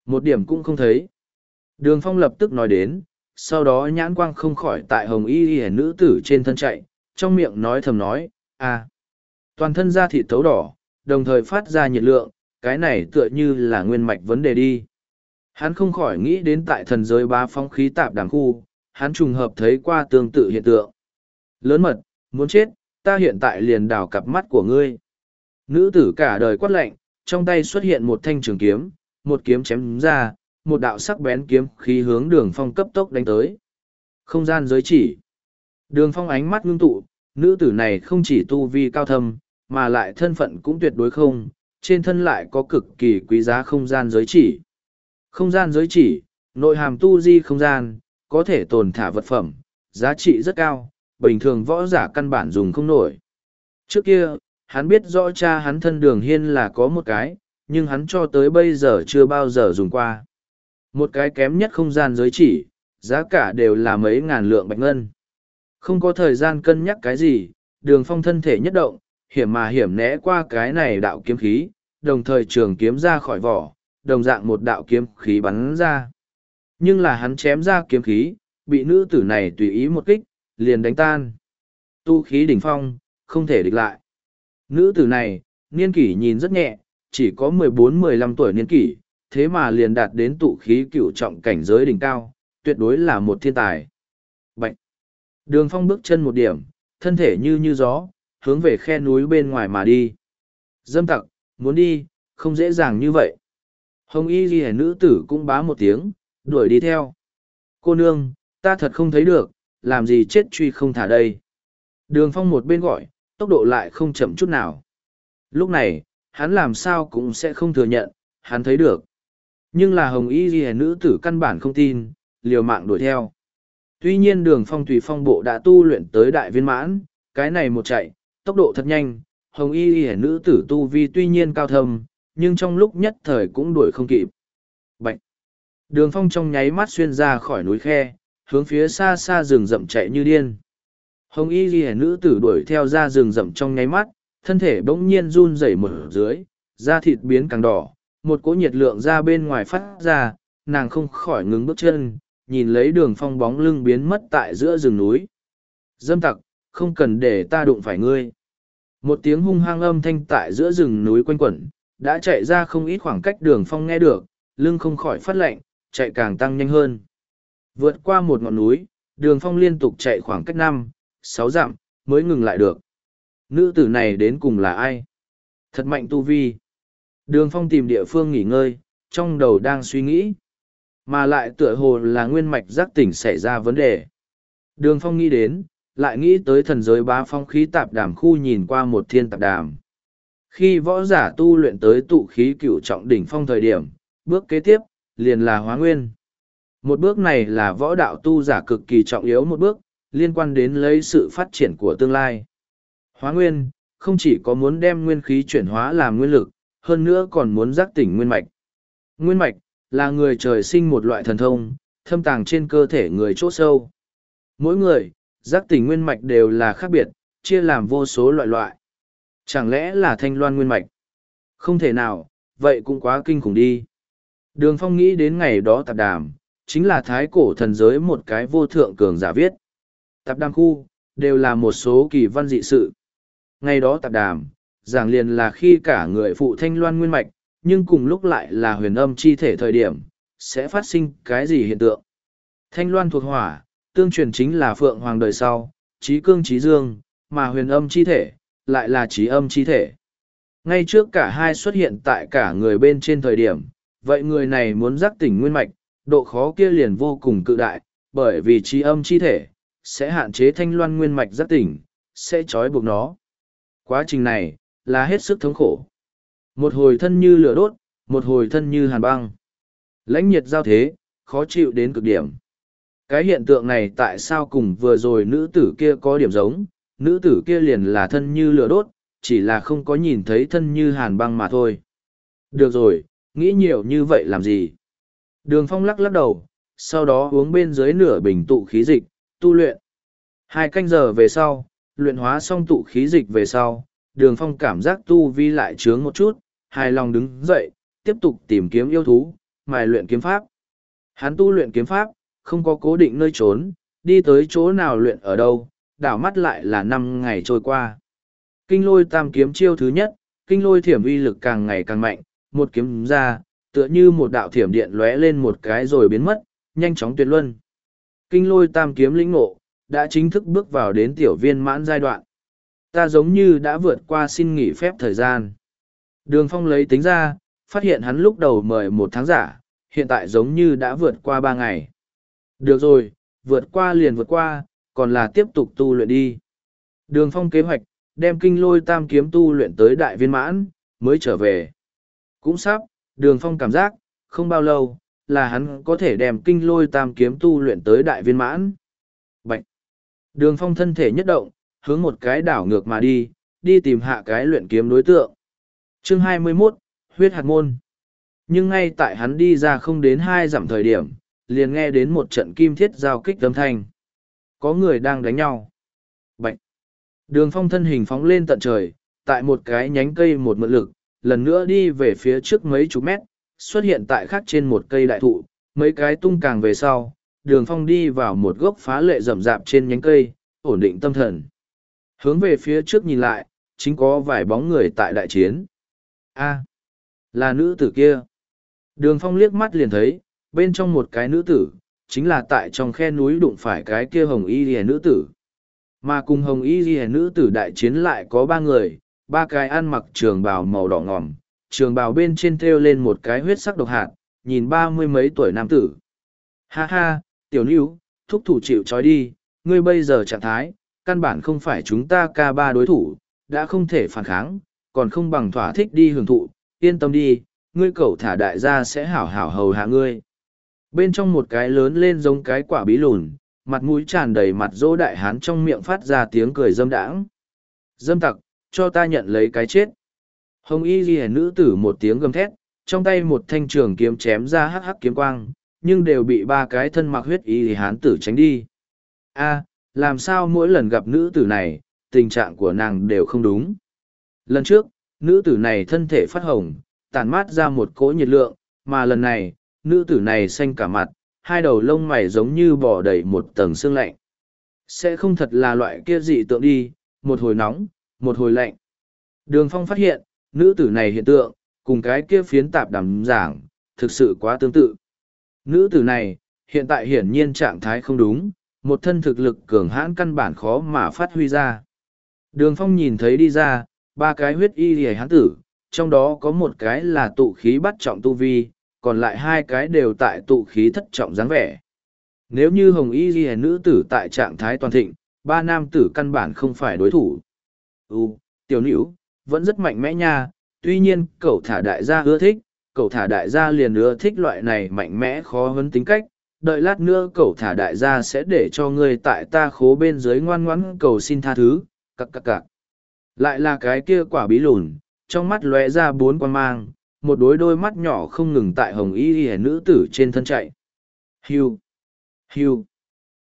Một điểm cũng không thấy. Đường phong lập tức nói đến, sau đó nhãn quang không khỏi tại hồng y y nữ tử trên thân chạy, trong miệng nói thầm nói, à, toàn thân da thịt thấu đỏ, đồng thời phát ra nhiệt lượng, cái này tựa như là nguyên mạch vấn đề đi. Hắn không khỏi nghĩ đến tại thần giới ba phong khí tạp đảng khu, hắn trùng hợp thấy qua tương tự hiện tượng. Lớn mật, muốn chết, ta hiện tại liền đào cặp mắt của ngươi. Nữ tử cả đời quát lạnh, trong tay xuất hiện một thanh trường kiếm, một kiếm chém ra, một đạo sắc bén kiếm khí hướng đường phong cấp tốc đánh tới. Không gian giới chỉ. Đường phong ánh mắt ngưng tụ, nữ tử này không chỉ tu vi cao thâm, mà lại thân phận cũng tuyệt đối không, trên thân lại có cực kỳ quý giá không gian giới chỉ. Không gian giới chỉ, nội hàm tu di không gian, có thể tồn thả vật phẩm, giá trị rất cao, bình thường võ giả căn bản dùng không nổi. Trước kia, hắn biết rõ cha hắn thân đường hiên là có một cái, nhưng hắn cho tới bây giờ chưa bao giờ dùng qua. Một cái kém nhất không gian giới chỉ, giá cả đều là mấy ngàn lượng bạch ngân. Không có thời gian cân nhắc cái gì, đường phong thân thể nhất động, hiểm mà hiểm né qua cái này đạo kiếm khí, đồng thời trường kiếm ra khỏi vỏ, đồng dạng một đạo kiếm khí bắn ra. Nhưng là hắn chém ra kiếm khí, bị nữ tử này tùy ý một kích, liền đánh tan. Tu khí đỉnh phong, không thể địch lại. Nữ tử này, niên kỷ nhìn rất nhẹ, chỉ có mười bốn mười lăm tuổi niên kỷ, thế mà liền đạt đến tụ khí cựu trọng cảnh giới đỉnh cao, tuyệt đối là một thiên tài. Bạch! Đường phong bước chân một điểm, thân thể như như gió, hướng về khe núi bên ngoài mà đi. Dâm tặc, muốn đi, không dễ dàng như vậy. Hồng y ghi nữ tử cũng bá một tiếng, đuổi đi theo. Cô nương, ta thật không thấy được, làm gì chết truy không thả đây. Đường phong một bên gọi, tốc độ lại không chậm chút nào. Lúc này, hắn làm sao cũng sẽ không thừa nhận, hắn thấy được. Nhưng là hồng y ghi nữ tử căn bản không tin, liều mạng đuổi theo. Tuy nhiên đường phong tùy phong bộ đã tu luyện tới đại viên mãn, cái này một chạy, tốc độ thật nhanh, hồng y ghi nữ tử tu vi tuy nhiên cao thâm, nhưng trong lúc nhất thời cũng đuổi không kịp. Bạch! Đường phong trong nháy mắt xuyên ra khỏi núi khe, hướng phía xa xa rừng rậm chạy như điên. Hồng y ghi nữ tử đuổi theo ra rừng rậm trong nháy mắt, thân thể bỗng nhiên run rẩy mở dưới, da thịt biến càng đỏ, một cỗ nhiệt lượng ra bên ngoài phát ra, nàng không khỏi ngừng bước chân, nhìn lấy đường phong bóng lưng biến mất tại giữa rừng núi. Dâm tặc, không cần để ta đụng phải ngươi. Một tiếng hung hăng âm thanh tại giữa rừng núi quanh quẩn, đã chạy ra không ít khoảng cách đường phong nghe được, lưng không khỏi phát lạnh, chạy càng tăng nhanh hơn. Vượt qua một ngọn núi, đường phong liên tục chạy khoảng cách năm, sáu dặm, mới ngừng lại được. Nữ tử này đến cùng là ai? Thật mạnh tu vi. Đường phong tìm địa phương nghỉ ngơi, trong đầu đang suy nghĩ. Mà lại tựa hồ là nguyên mạch giác tỉnh xảy ra vấn đề. Đường phong nghĩ đến, lại nghĩ tới thần giới bá phong khí tạp đàm khu nhìn qua một thiên tạp đàm. Khi võ giả tu luyện tới tụ khí cựu trọng đỉnh phong thời điểm, bước kế tiếp, liền là hóa nguyên. Một bước này là võ đạo tu giả cực kỳ trọng yếu một bước, liên quan đến lấy sự phát triển của tương lai. Hóa nguyên, không chỉ có muốn đem nguyên khí chuyển hóa làm nguyên lực, hơn nữa còn muốn giác tỉnh nguyên mạch. Nguyên mạch, là người trời sinh một loại thần thông, thâm tàng trên cơ thể người chỗ sâu. Mỗi người, giác tỉnh nguyên mạch đều là khác biệt, chia làm vô số loại loại. Chẳng lẽ là thanh loan nguyên mạch? Không thể nào, vậy cũng quá kinh khủng đi. Đường Phong nghĩ đến ngày đó tạp đàm, chính là thái cổ thần giới một cái vô thượng cường giả viết. Tạp đàm khu, đều là một số kỳ văn dị sự. Ngày đó tạp đàm, giảng liền là khi cả người phụ thanh loan nguyên mạch, nhưng cùng lúc lại là huyền âm chi thể thời điểm, sẽ phát sinh cái gì hiện tượng. Thanh loan thuộc hỏa, tương truyền chính là phượng hoàng đời sau, trí cương trí dương, mà huyền âm chi thể, lại là trí âm chi thể. Ngay trước cả hai xuất hiện tại cả người bên trên thời điểm, vậy người này muốn giác tỉnh nguyên mạch, độ khó kia liền vô cùng cự đại, bởi vì trí âm chi thể, sẽ hạn chế thanh loan nguyên mạch giác tỉnh, sẽ trói buộc nó. Quá trình này, là hết sức thống khổ. Một hồi thân như lửa đốt, một hồi thân như hàn băng. Lãnh nhiệt giao thế, khó chịu đến cực điểm. Cái hiện tượng này tại sao cùng vừa rồi nữ tử kia có điểm giống, nữ tử kia liền là thân như lửa đốt, chỉ là không có nhìn thấy thân như hàn băng mà thôi. Được rồi, nghĩ nhiều như vậy làm gì? Đường phong lắc lắc đầu, sau đó uống bên dưới nửa bình tụ khí dịch, tu luyện. Hai canh giờ về sau, luyện hóa xong tụ khí dịch về sau, đường phong cảm giác tu vi lại trướng một chút, hài lòng đứng dậy, tiếp tục tìm kiếm yêu thú, mài luyện kiếm pháp. Hắn tu luyện kiếm pháp, không có cố định nơi trốn, đi tới chỗ nào luyện ở đâu, đảo mắt lại là năm ngày trôi qua. Kinh lôi tam kiếm chiêu thứ nhất, kinh lôi thiểm uy lực càng ngày càng mạnh, một kiếm ra, tựa như một đạo thiểm điện lóe lên một cái rồi biến mất, nhanh chóng tuyệt luân. Kinh lôi tam kiếm lĩnh ngộ, đã chính thức bước vào đến tiểu viên mãn giai đoạn. Ta giống như đã vượt qua xin nghỉ phép thời gian. Đường phong lấy tính ra, phát hiện hắn lúc đầu mời một tháng giả, hiện tại giống như đã vượt qua ba ngày. Được rồi, vượt qua liền vượt qua, còn là tiếp tục tu luyện đi. Đường phong kế hoạch, đem kinh lôi tam kiếm tu luyện tới đại viên mãn, mới trở về. Cũng sắp, đường phong cảm giác, không bao lâu, là hắn có thể đem kinh lôi tam kiếm tu luyện tới đại viên mãn. Bạch! Đường phong thân thể nhất động, hướng một cái đảo ngược mà đi, đi tìm hạ cái luyện kiếm đối tượng. Chương 21, Huyết hạt môn. Nhưng ngay tại hắn đi ra không đến hai dặm thời điểm, liền nghe đến một trận kim thiết giao kích âm thanh. Có người đang đánh nhau. Bạch! Đường phong thân hình phóng lên tận trời, tại một cái nhánh cây một mượn lực, lần nữa đi về phía trước mấy chục mét, xuất hiện tại khác trên một cây đại thụ, mấy cái tung càng về sau, đường phong đi vào một gốc phá lệ rậm rạp trên nhánh cây, ổn định tâm thần. Hướng về phía trước nhìn lại, chính có vài bóng người tại đại chiến. A, là nữ tử kia. Đường phong liếc mắt liền thấy, bên trong một cái nữ tử, chính là tại trong khe núi đụng phải cái kia hồng y ghi nữ tử. Mà cùng hồng y ghi nữ tử đại chiến lại có ba người, ba cái ăn mặc trường bào màu đỏ ngòm, trường bào bên trên thêu lên một cái huyết sắc độc hạt, nhìn ba mươi mấy tuổi nam tử. Ha ha, tiểu níu, thúc thủ chịu trói đi, ngươi bây giờ trạng thái, căn bản không phải chúng ta ca ba đối thủ, đã không thể phản kháng, còn không bằng thỏa thích đi hưởng thụ, yên tâm đi, ngươi cậu thả đại gia sẽ hảo hảo hầu hạ ngươi. Bên trong một cái lớn lên giống cái quả bí lùn, mặt mũi tràn đầy mặt dỗ đại hán trong miệng phát ra tiếng cười dâm đãng. Dâm tặc, cho ta nhận lấy cái chết. Hồng y ghi nữ tử một tiếng gầm thét, trong tay một thanh trường kiếm chém ra hắc hắc kiếm quang, nhưng đều bị ba cái thân mặc huyết y hán tử tránh đi. a làm sao mỗi lần gặp nữ tử này, tình trạng của nàng đều không đúng. Lần trước, nữ tử này thân thể phát hồng, tàn mát ra một cỗ nhiệt lượng, mà lần này, nữ tử này xanh cả mặt, hai đầu lông mày giống như bỏ đầy một tầng xương lạnh. Sẽ không thật là loại kia dị tượng đi, một hồi nóng, một hồi lạnh. Đường phong phát hiện, nữ tử này hiện tượng, cùng cái kia phiến tạp đàm giảng, thực sự quá tương tự. Nữ tử này, hiện tại hiển nhiên trạng thái không đúng, một thân thực lực cường hãn căn bản khó mà phát huy ra. Đường phong nhìn thấy đi ra, ba cái huyết y hề hán tử, trong đó có một cái là tụ khí bắt trọng tu vi, còn lại hai cái đều tại tụ khí thất trọng dáng vẻ. Nếu như hồng y ghi nữ tử tại trạng thái toàn thịnh, ba nam tử căn bản không phải đối thủ. Ừ, tiểu nữ, vẫn rất mạnh mẽ nha, tuy nhiên cậu thả đại gia ưa thích, cậu thả đại gia liền ưa thích loại này mạnh mẽ khó hơn tính cách. Đợi lát nữa cậu thả đại gia sẽ để cho ngươi tại ta khố bên dưới ngoan ngoãn cầu xin tha thứ, cặc cặc cặc. Lại là cái kia quả bí lùn, trong mắt lóe ra bốn quan mang, một đối đôi mắt nhỏ không ngừng tại hồng y y nữ tử trên thân chạy. Hiu! Hiu!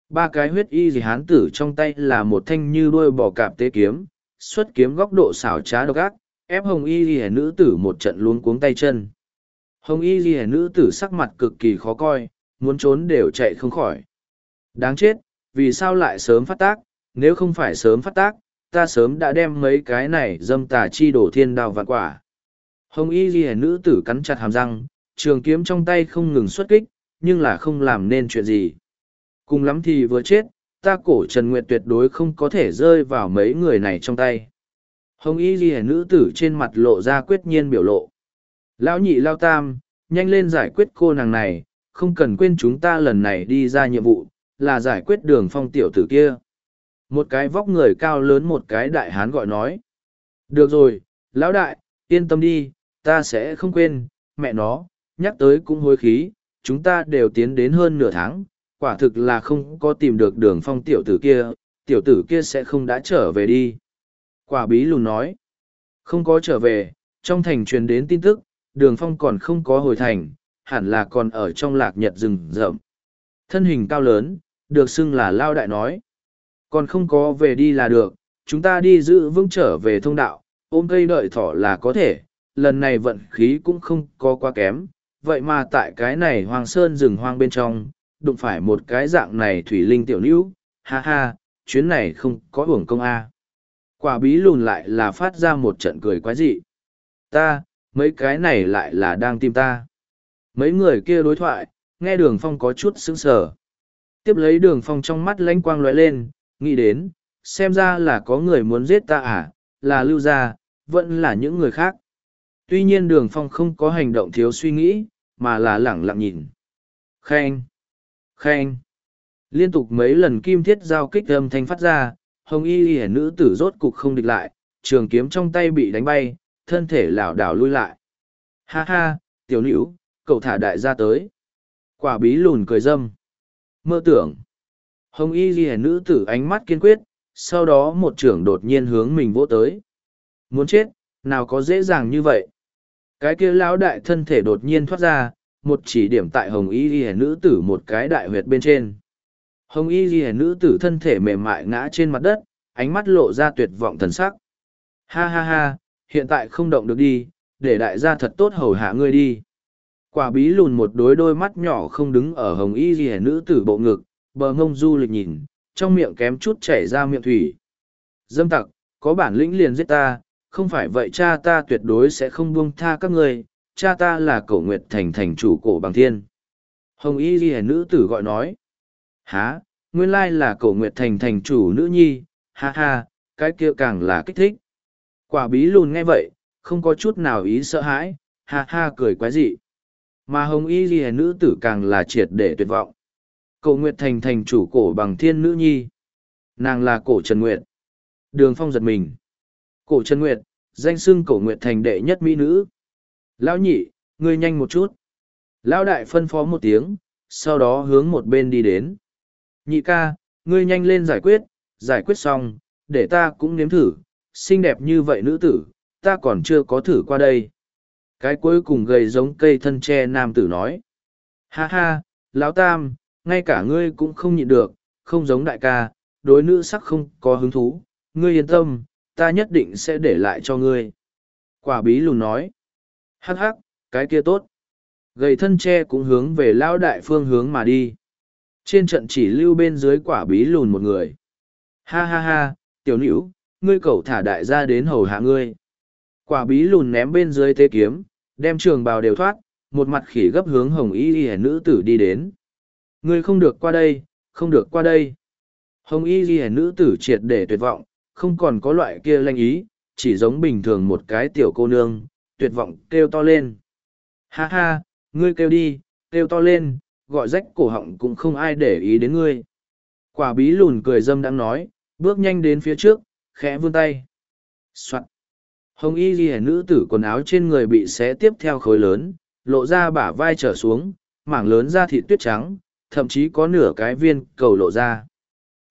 Ba cái huyết y gì hán tử trong tay là một thanh như đuôi bò cạp tế kiếm, xuất kiếm góc độ xảo trá độc ác, ép hồng y y nữ tử một trận luống cuống tay chân. Hồng y y nữ tử sắc mặt cực kỳ khó coi, muốn trốn đều chạy không khỏi. Đáng chết, vì sao lại sớm phát tác, nếu không phải sớm phát tác, ta sớm đã đem mấy cái này dâm tà chi đổ thiên đào vạn quả. Hồng y ghi nữ tử cắn chặt hàm răng, trường kiếm trong tay không ngừng xuất kích, nhưng là không làm nên chuyện gì. Cùng lắm thì vừa chết, ta cổ Trần Nguyệt tuyệt đối không có thể rơi vào mấy người này trong tay. Hồng y ghi nữ tử trên mặt lộ ra quyết nhiên biểu lộ. Lão nhị lao tam, nhanh lên giải quyết cô nàng này, không cần quên chúng ta lần này đi ra nhiệm vụ, là giải quyết đường phong tiểu tử kia. Một cái vóc người cao lớn một cái đại hán gọi nói. Được rồi, lão đại, yên tâm đi, ta sẽ không quên, mẹ nó, nhắc tới cũng hối khí, chúng ta đều tiến đến hơn nửa tháng, quả thực là không có tìm được đường phong tiểu tử kia, tiểu tử kia sẽ không đã trở về đi. Quả bí lùn nói, không có trở về, trong thành truyền đến tin tức, đường phong còn không có hồi thành, hẳn là còn ở trong lạc nhật rừng rậm. Thân hình cao lớn, được xưng là lao đại nói. Còn không có về đi là được, chúng ta đi giữ vững trở về thông đạo, ôm cây đợi thỏ là có thể, lần này vận khí cũng không có quá kém, vậy mà tại cái này hoàng sơn rừng hoang bên trong, đụng phải một cái dạng này thủy linh tiểu nữ, ha ha, chuyến này không có hưởng công a. Quả bí lùn lại là phát ra một trận cười quái dị. Ta, mấy cái này lại là đang tìm ta. Mấy người kia đối thoại, nghe đường phong có chút sững sờ. Tiếp lấy đường phong trong mắt lánh quang lóe lên, nghĩ đến, xem ra là có người muốn giết ta à, là lưu gia, vẫn là những người khác. Tuy nhiên đường phong không có hành động thiếu suy nghĩ, mà là lẳng lặng nhìn. Khen! Khen! Liên tục mấy lần kim thiết giao kích âm thanh phát ra, hồng y y nữ tử rốt cục không địch lại, trường kiếm trong tay bị đánh bay, thân thể lảo đảo lui lại. Ha ha, tiểu nữ, cậu thả đại gia tới. Quả bí lùn cười dâm. Mơ tưởng. Hồng y ghi nữ tử ánh mắt kiên quyết, sau đó một trưởng đột nhiên hướng mình vỗ tới. Muốn chết, nào có dễ dàng như vậy. Cái kia lão đại thân thể đột nhiên thoát ra, một chỉ điểm tại hồng y ghi nữ tử một cái đại huyệt bên trên. Hồng y ghi nữ tử thân thể mềm mại ngã trên mặt đất, ánh mắt lộ ra tuyệt vọng thần sắc. Ha ha ha, hiện tại không động được đi, để đại gia thật tốt hầu hạ ngươi đi. Quả bí lùn một đối đôi mắt nhỏ không đứng ở hồng y ghi nữ tử bộ ngực, bờ ngông du lịch nhìn, trong miệng kém chút chảy ra miệng thủy. Dâm tặc, có bản lĩnh liền giết ta, không phải vậy cha ta tuyệt đối sẽ không buông tha các ngươi, cha ta là cổ nguyệt thành thành chủ cổ bằng thiên. Hồng y ghi nữ tử gọi nói. Há, nguyên lai là cổ nguyệt thành thành chủ nữ nhi, ha ha, cái kia càng là kích thích. Quả bí lùn nghe vậy, không có chút nào ý sợ hãi, ha ha cười quái dị. Mà hồng y ghi nữ tử càng là triệt để tuyệt vọng. Cổ Nguyệt Thành thành chủ cổ bằng thiên nữ nhi. Nàng là cổ Trần Nguyệt. Đường Phong giật mình. Cổ Trần Nguyệt, danh xưng cổ Nguyệt Thành đệ nhất mỹ nữ. Lão nhị, ngươi nhanh một chút. Lão đại phân phó một tiếng, sau đó hướng một bên đi đến. Nhị ca, ngươi nhanh lên giải quyết, giải quyết xong, để ta cũng nếm thử, xinh đẹp như vậy nữ tử, ta còn chưa có thử qua đây. Cái cuối cùng gầy giống cây thân tre nam tử nói. Ha ha, lão tam, ngay cả ngươi cũng không nhịn được, không giống đại ca, đối nữ sắc không có hứng thú, ngươi yên tâm, ta nhất định sẽ để lại cho ngươi. Quả bí lùn nói. Hắc hắc, cái kia tốt. Gầy thân tre cũng hướng về lão đại phương hướng mà đi. Trên trận chỉ lưu bên dưới quả bí lùn một người. Ha ha ha, tiểu nữ, ngươi cầu thả đại gia đến hầu hạ ngươi. Quả bí lùn ném bên dưới tế kiếm, đem trường bào đều thoát, một mặt khỉ gấp hướng hồng y y nữ tử đi đến. Ngươi không được qua đây, không được qua đây. Hồng y ghi nữ tử triệt để tuyệt vọng, không còn có loại kia lanh ý, chỉ giống bình thường một cái tiểu cô nương, tuyệt vọng kêu to lên. Ha ha, ngươi kêu đi, kêu to lên, gọi rách cổ họng cũng không ai để ý đến ngươi. Quả bí lùn cười dâm đang nói, bước nhanh đến phía trước, khẽ vươn tay. Soạn. Hồng y ghi nữ tử quần áo trên người bị xé tiếp theo khối lớn, lộ ra bả vai trở xuống, mảng lớn da thịt tuyết trắng, thậm chí có nửa cái viên cầu lộ ra.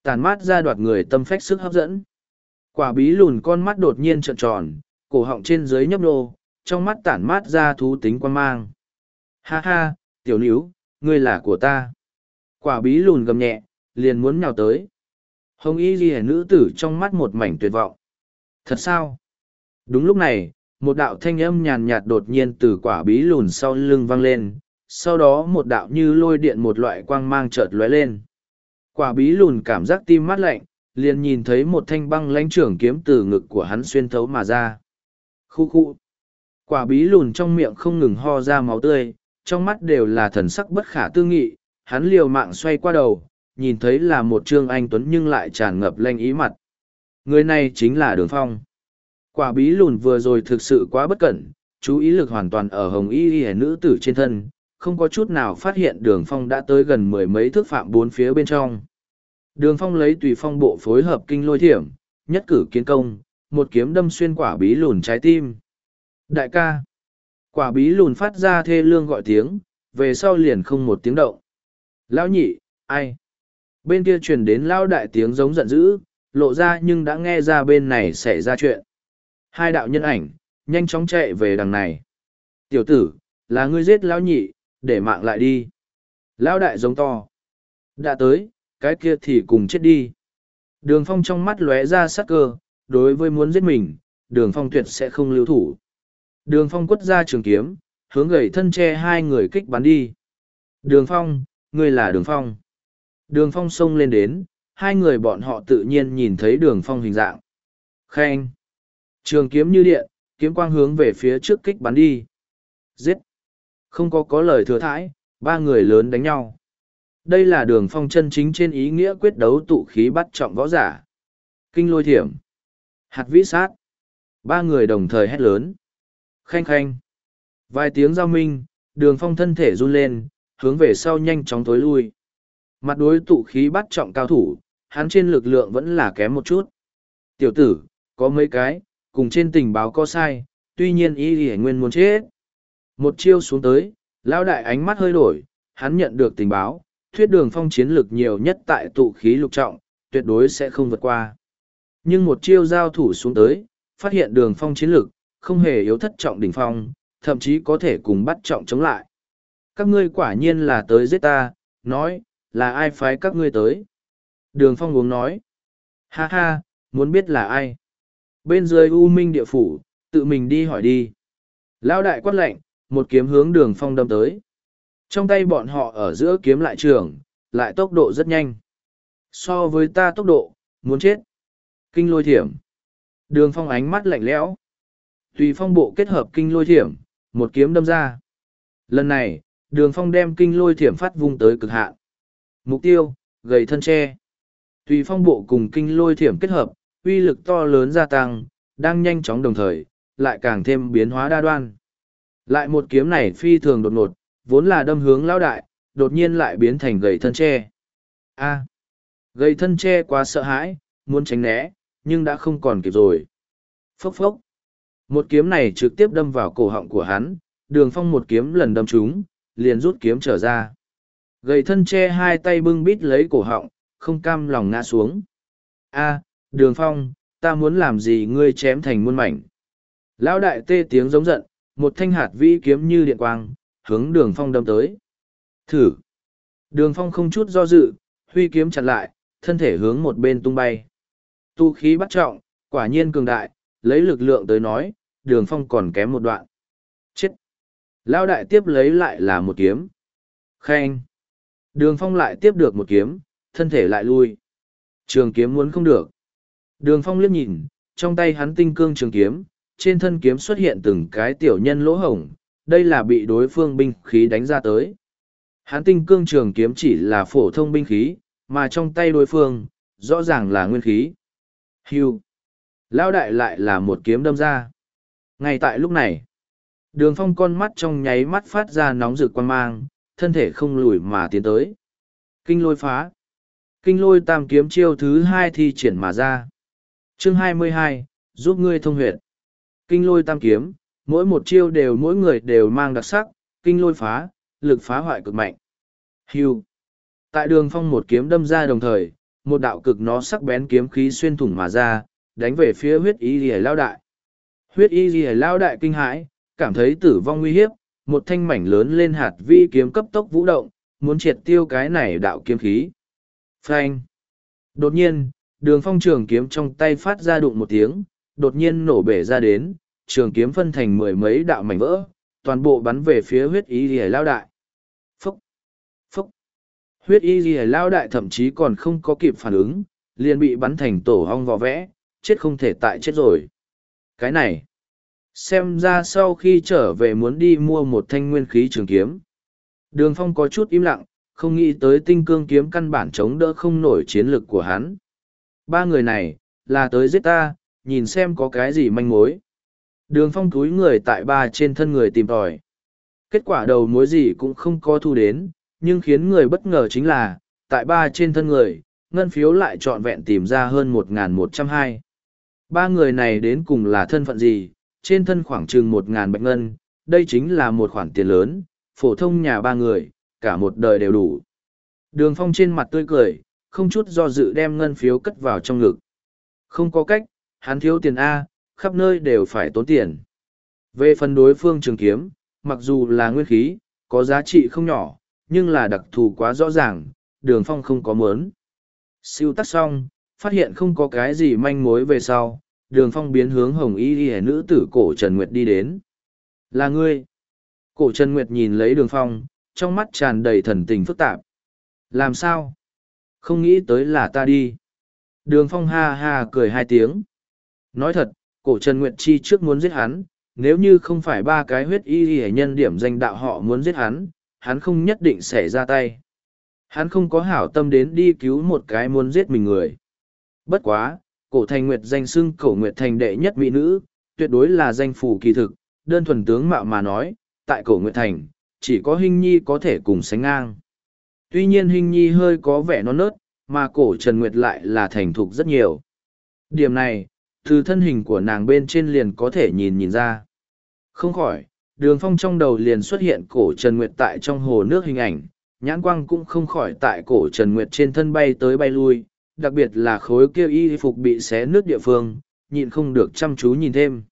Tàn mát ra đoạt người tâm phách sức hấp dẫn. Quả bí lùn con mắt đột nhiên trợn tròn, cổ họng trên dưới nhấp nô, trong mắt tản mát ra thú tính quan mang. Ha ha, tiểu níu, ngươi là của ta. Quả bí lùn gầm nhẹ, liền muốn nhào tới. Hồng y ghi nữ tử trong mắt một mảnh tuyệt vọng. Thật sao? Đúng lúc này, một đạo thanh âm nhàn nhạt đột nhiên từ quả bí lùn sau lưng vang lên, sau đó một đạo như lôi điện một loại quang mang chợt lóe lên. Quả bí lùn cảm giác tim mát lạnh, liền nhìn thấy một thanh băng lãnh trưởng kiếm từ ngực của hắn xuyên thấu mà ra. Khu khu. Quả bí lùn trong miệng không ngừng ho ra máu tươi, trong mắt đều là thần sắc bất khả tư nghị, hắn liều mạng xoay qua đầu, nhìn thấy là một trương anh tuấn nhưng lại tràn ngập lanh ý mặt. Người này chính là đường phong. Quả bí lùn vừa rồi thực sự quá bất cẩn, chú ý lực hoàn toàn ở hồng y y nữ tử trên thân, không có chút nào phát hiện đường phong đã tới gần mười mấy thước phạm bốn phía bên trong. Đường phong lấy tùy phong bộ phối hợp kinh lôi thiểm, nhất cử kiến công, một kiếm đâm xuyên quả bí lùn trái tim. Đại ca, quả bí lùn phát ra thê lương gọi tiếng, về sau liền không một tiếng động. Lão nhị, ai? Bên kia truyền đến Lão đại tiếng giống giận dữ, lộ ra nhưng đã nghe ra bên này xảy ra chuyện. Hai đạo nhân ảnh, nhanh chóng chạy về đằng này. Tiểu tử, là ngươi giết lão nhị, để mạng lại đi. Lão đại giống to. Đã tới, cái kia thì cùng chết đi. Đường phong trong mắt lóe ra sắc cơ, đối với muốn giết mình, đường phong tuyệt sẽ không lưu thủ. Đường phong quất ra trường kiếm, hướng gầy thân che hai người kích bắn đi. Đường phong, ngươi là đường phong. Đường phong xông lên đến, hai người bọn họ tự nhiên nhìn thấy đường phong hình dạng. Khen. Trường kiếm như điện, kiếm quang hướng về phía trước kích bắn đi. Giết. Không có có lời thừa thãi, ba người lớn đánh nhau. Đây là đường phong chân chính trên ý nghĩa quyết đấu tụ khí bắt trọng võ giả. Kinh lôi thiểm. Hạt vĩ sát. Ba người đồng thời hét lớn. Khanh khanh. Vài tiếng giao minh, đường phong thân thể run lên, hướng về sau nhanh chóng tối lui. Mặt đối tụ khí bắt trọng cao thủ, hắn trên lực lượng vẫn là kém một chút. Tiểu tử, có mấy cái, cùng trên tình báo có sai, tuy nhiên y y nguyên muốn chết. Một chiêu xuống tới, lão đại ánh mắt hơi đổi, hắn nhận được tình báo, thuyết đường phong chiến lực nhiều nhất tại tụ khí lục trọng, tuyệt đối sẽ không vượt qua. Nhưng một chiêu giao thủ xuống tới, phát hiện đường phong chiến lực, không hề yếu thất trọng đỉnh phong, thậm chí có thể cùng bắt trọng chống lại. Các ngươi quả nhiên là tới giết ta, nói, là ai phái các ngươi tới. Đường phong uống nói, ha ha, muốn biết là ai. Bên dưới U Minh địa phủ, tự mình đi hỏi đi. Lão đại quát lệnh, một kiếm hướng đường phong đâm tới. Trong tay bọn họ ở giữa kiếm lại trường, lại tốc độ rất nhanh. So với ta tốc độ, muốn chết. Kinh lôi thiểm. Đường phong ánh mắt lạnh lẽo. Tùy phong bộ kết hợp kinh lôi thiểm, một kiếm đâm ra. Lần này, đường phong đem kinh lôi thiểm phát vung tới cực hạn. Mục tiêu, gầy thân tre. Tùy phong bộ cùng kinh lôi thiểm kết hợp, uy lực to lớn gia tăng, đang nhanh chóng đồng thời, lại càng thêm biến hóa đa đoan. Lại một kiếm này phi thường đột ngột, vốn là đâm hướng lao đại, đột nhiên lại biến thành gầy thân tre. A. gầy thân tre quá sợ hãi, muốn tránh né, nhưng đã không còn kịp rồi. Phốc phốc. Một kiếm này trực tiếp đâm vào cổ họng của hắn, đường phong một kiếm lần đâm trúng, liền rút kiếm trở ra. Gầy thân tre hai tay bưng bít lấy cổ họng, không cam lòng ngã xuống. A, đường phong, ta muốn làm gì ngươi chém thành muôn mảnh. Lão đại tê tiếng giống giận, một thanh hạt vĩ kiếm như điện quang, hướng đường phong đâm tới. Thử. Đường phong không chút do dự, huy kiếm chặt lại, thân thể hướng một bên tung bay. Tu khí bắt trọng, quả nhiên cường đại, lấy lực lượng tới nói, đường phong còn kém một đoạn. Chết! Lao đại tiếp lấy lại là một kiếm. Khen! Đường phong lại tiếp được một kiếm, thân thể lại lui. Trường kiếm muốn không được. Đường phong liếc nhìn, trong tay hắn tinh cương trường kiếm, trên thân kiếm xuất hiện từng cái tiểu nhân lỗ hổng, đây là bị đối phương binh khí đánh ra tới. Hán tinh cương trường kiếm chỉ là phổ thông binh khí, mà trong tay đối phương, rõ ràng là nguyên khí. Hưu. Lao đại lại là một kiếm đâm ra. Ngay tại lúc này, đường phong con mắt trong nháy mắt phát ra nóng rực quan mang, thân thể không lùi mà tiến tới. Kinh lôi phá. Kinh lôi tam kiếm chiêu thứ hai thi triển mà ra. Chương 22, giúp ngươi thông huyệt. Kinh lôi tam kiếm, mỗi một chiêu đều mỗi người đều mang đặc sắc, kinh lôi phá, lực phá hoại cực mạnh. Hiu, Tại đường phong một kiếm đâm ra đồng thời, một đạo cực nó sắc bén kiếm khí xuyên thủng mà ra, đánh về phía huyết y rìa lao đại. Huyết y rìa lao đại kinh hãi, cảm thấy tử vong nguy hiếp, một thanh mảnh lớn lên hạt vi kiếm cấp tốc vũ động, muốn triệt tiêu cái này đạo kiếm khí. Phanh. Đột nhiên, đường phong trường kiếm trong tay phát ra đụng một tiếng, đột nhiên nổ bể ra đến, trường kiếm phân thành mười mấy đạo mảnh vỡ, toàn bộ bắn về phía huyết y lìa lao đại. Phúc. Phúc. Huyết y lìa lao đại thậm chí còn không có kịp phản ứng, liền bị bắn thành tổ hong vò vẽ, chết không thể tại chết rồi. Cái này, xem ra sau khi trở về muốn đi mua một thanh nguyên khí trường kiếm. Đường phong có chút im lặng, không nghĩ tới tinh cương kiếm căn bản chống đỡ không nổi chiến lực của hắn. Ba người này, là tới giết ta, nhìn xem có cái gì manh mối. Đường phong túi người tại ba trên thân người tìm tòi. Kết quả đầu mối gì cũng không có thu đến, nhưng khiến người bất ngờ chính là, tại ba trên thân người, ngân phiếu lại trọn vẹn tìm ra hơn một một trăm hai Ba người này đến cùng là thân phận gì, trên thân khoảng chừng một ngàn bạch ngân, đây chính là một khoản tiền lớn, phổ thông nhà ba người, cả một đời đều đủ. Đường phong trên mặt tươi cười, không chút do dự đem ngân phiếu cất vào trong ngực. Không có cách, hắn thiếu tiền A, khắp nơi đều phải tốn tiền. Về phần đối phương trường kiếm, mặc dù là nguyên khí, có giá trị không nhỏ, nhưng là đặc thù quá rõ ràng, đường phong không có mớn. Siêu tắt xong, phát hiện không có cái gì manh mối về sau, đường phong biến hướng hồng y y nữ tử cổ Trần Nguyệt đi đến. Là ngươi. Cổ Trần Nguyệt nhìn lấy đường phong, trong mắt tràn đầy thần tình phức tạp. Làm sao? Không nghĩ tới là ta đi. Đường phong ha ha cười hai tiếng. Nói thật, cổ Trần Nguyệt chi trước muốn giết hắn, nếu như không phải ba cái huyết y y nhân điểm danh đạo họ muốn giết hắn, hắn không nhất định sẽ ra tay. Hắn không có hảo tâm đến đi cứu một cái muốn giết mình người. Bất quá, cổ thành nguyệt danh xưng cổ nguyệt thành đệ nhất mỹ nữ, tuyệt đối là danh phủ kỳ thực, đơn thuần tướng mạo mà nói, tại cổ Nguyệt Thành, chỉ có Hinh Nhi có thể cùng sánh ngang. Tuy nhiên Hinh Nhi hơi có vẻ non nớt, mà cổ Trần Nguyệt lại là thành thục rất nhiều. Điểm này, từ thân hình của nàng bên trên liền có thể nhìn nhìn ra. Không khỏi, đường phong trong đầu liền xuất hiện cổ Trần Nguyệt tại trong hồ nước hình ảnh, nhãn quang cũng không khỏi tại cổ Trần Nguyệt trên thân bay tới bay lui, đặc biệt là khối kia y phục bị xé nước địa phương, nhịn không được chăm chú nhìn thêm.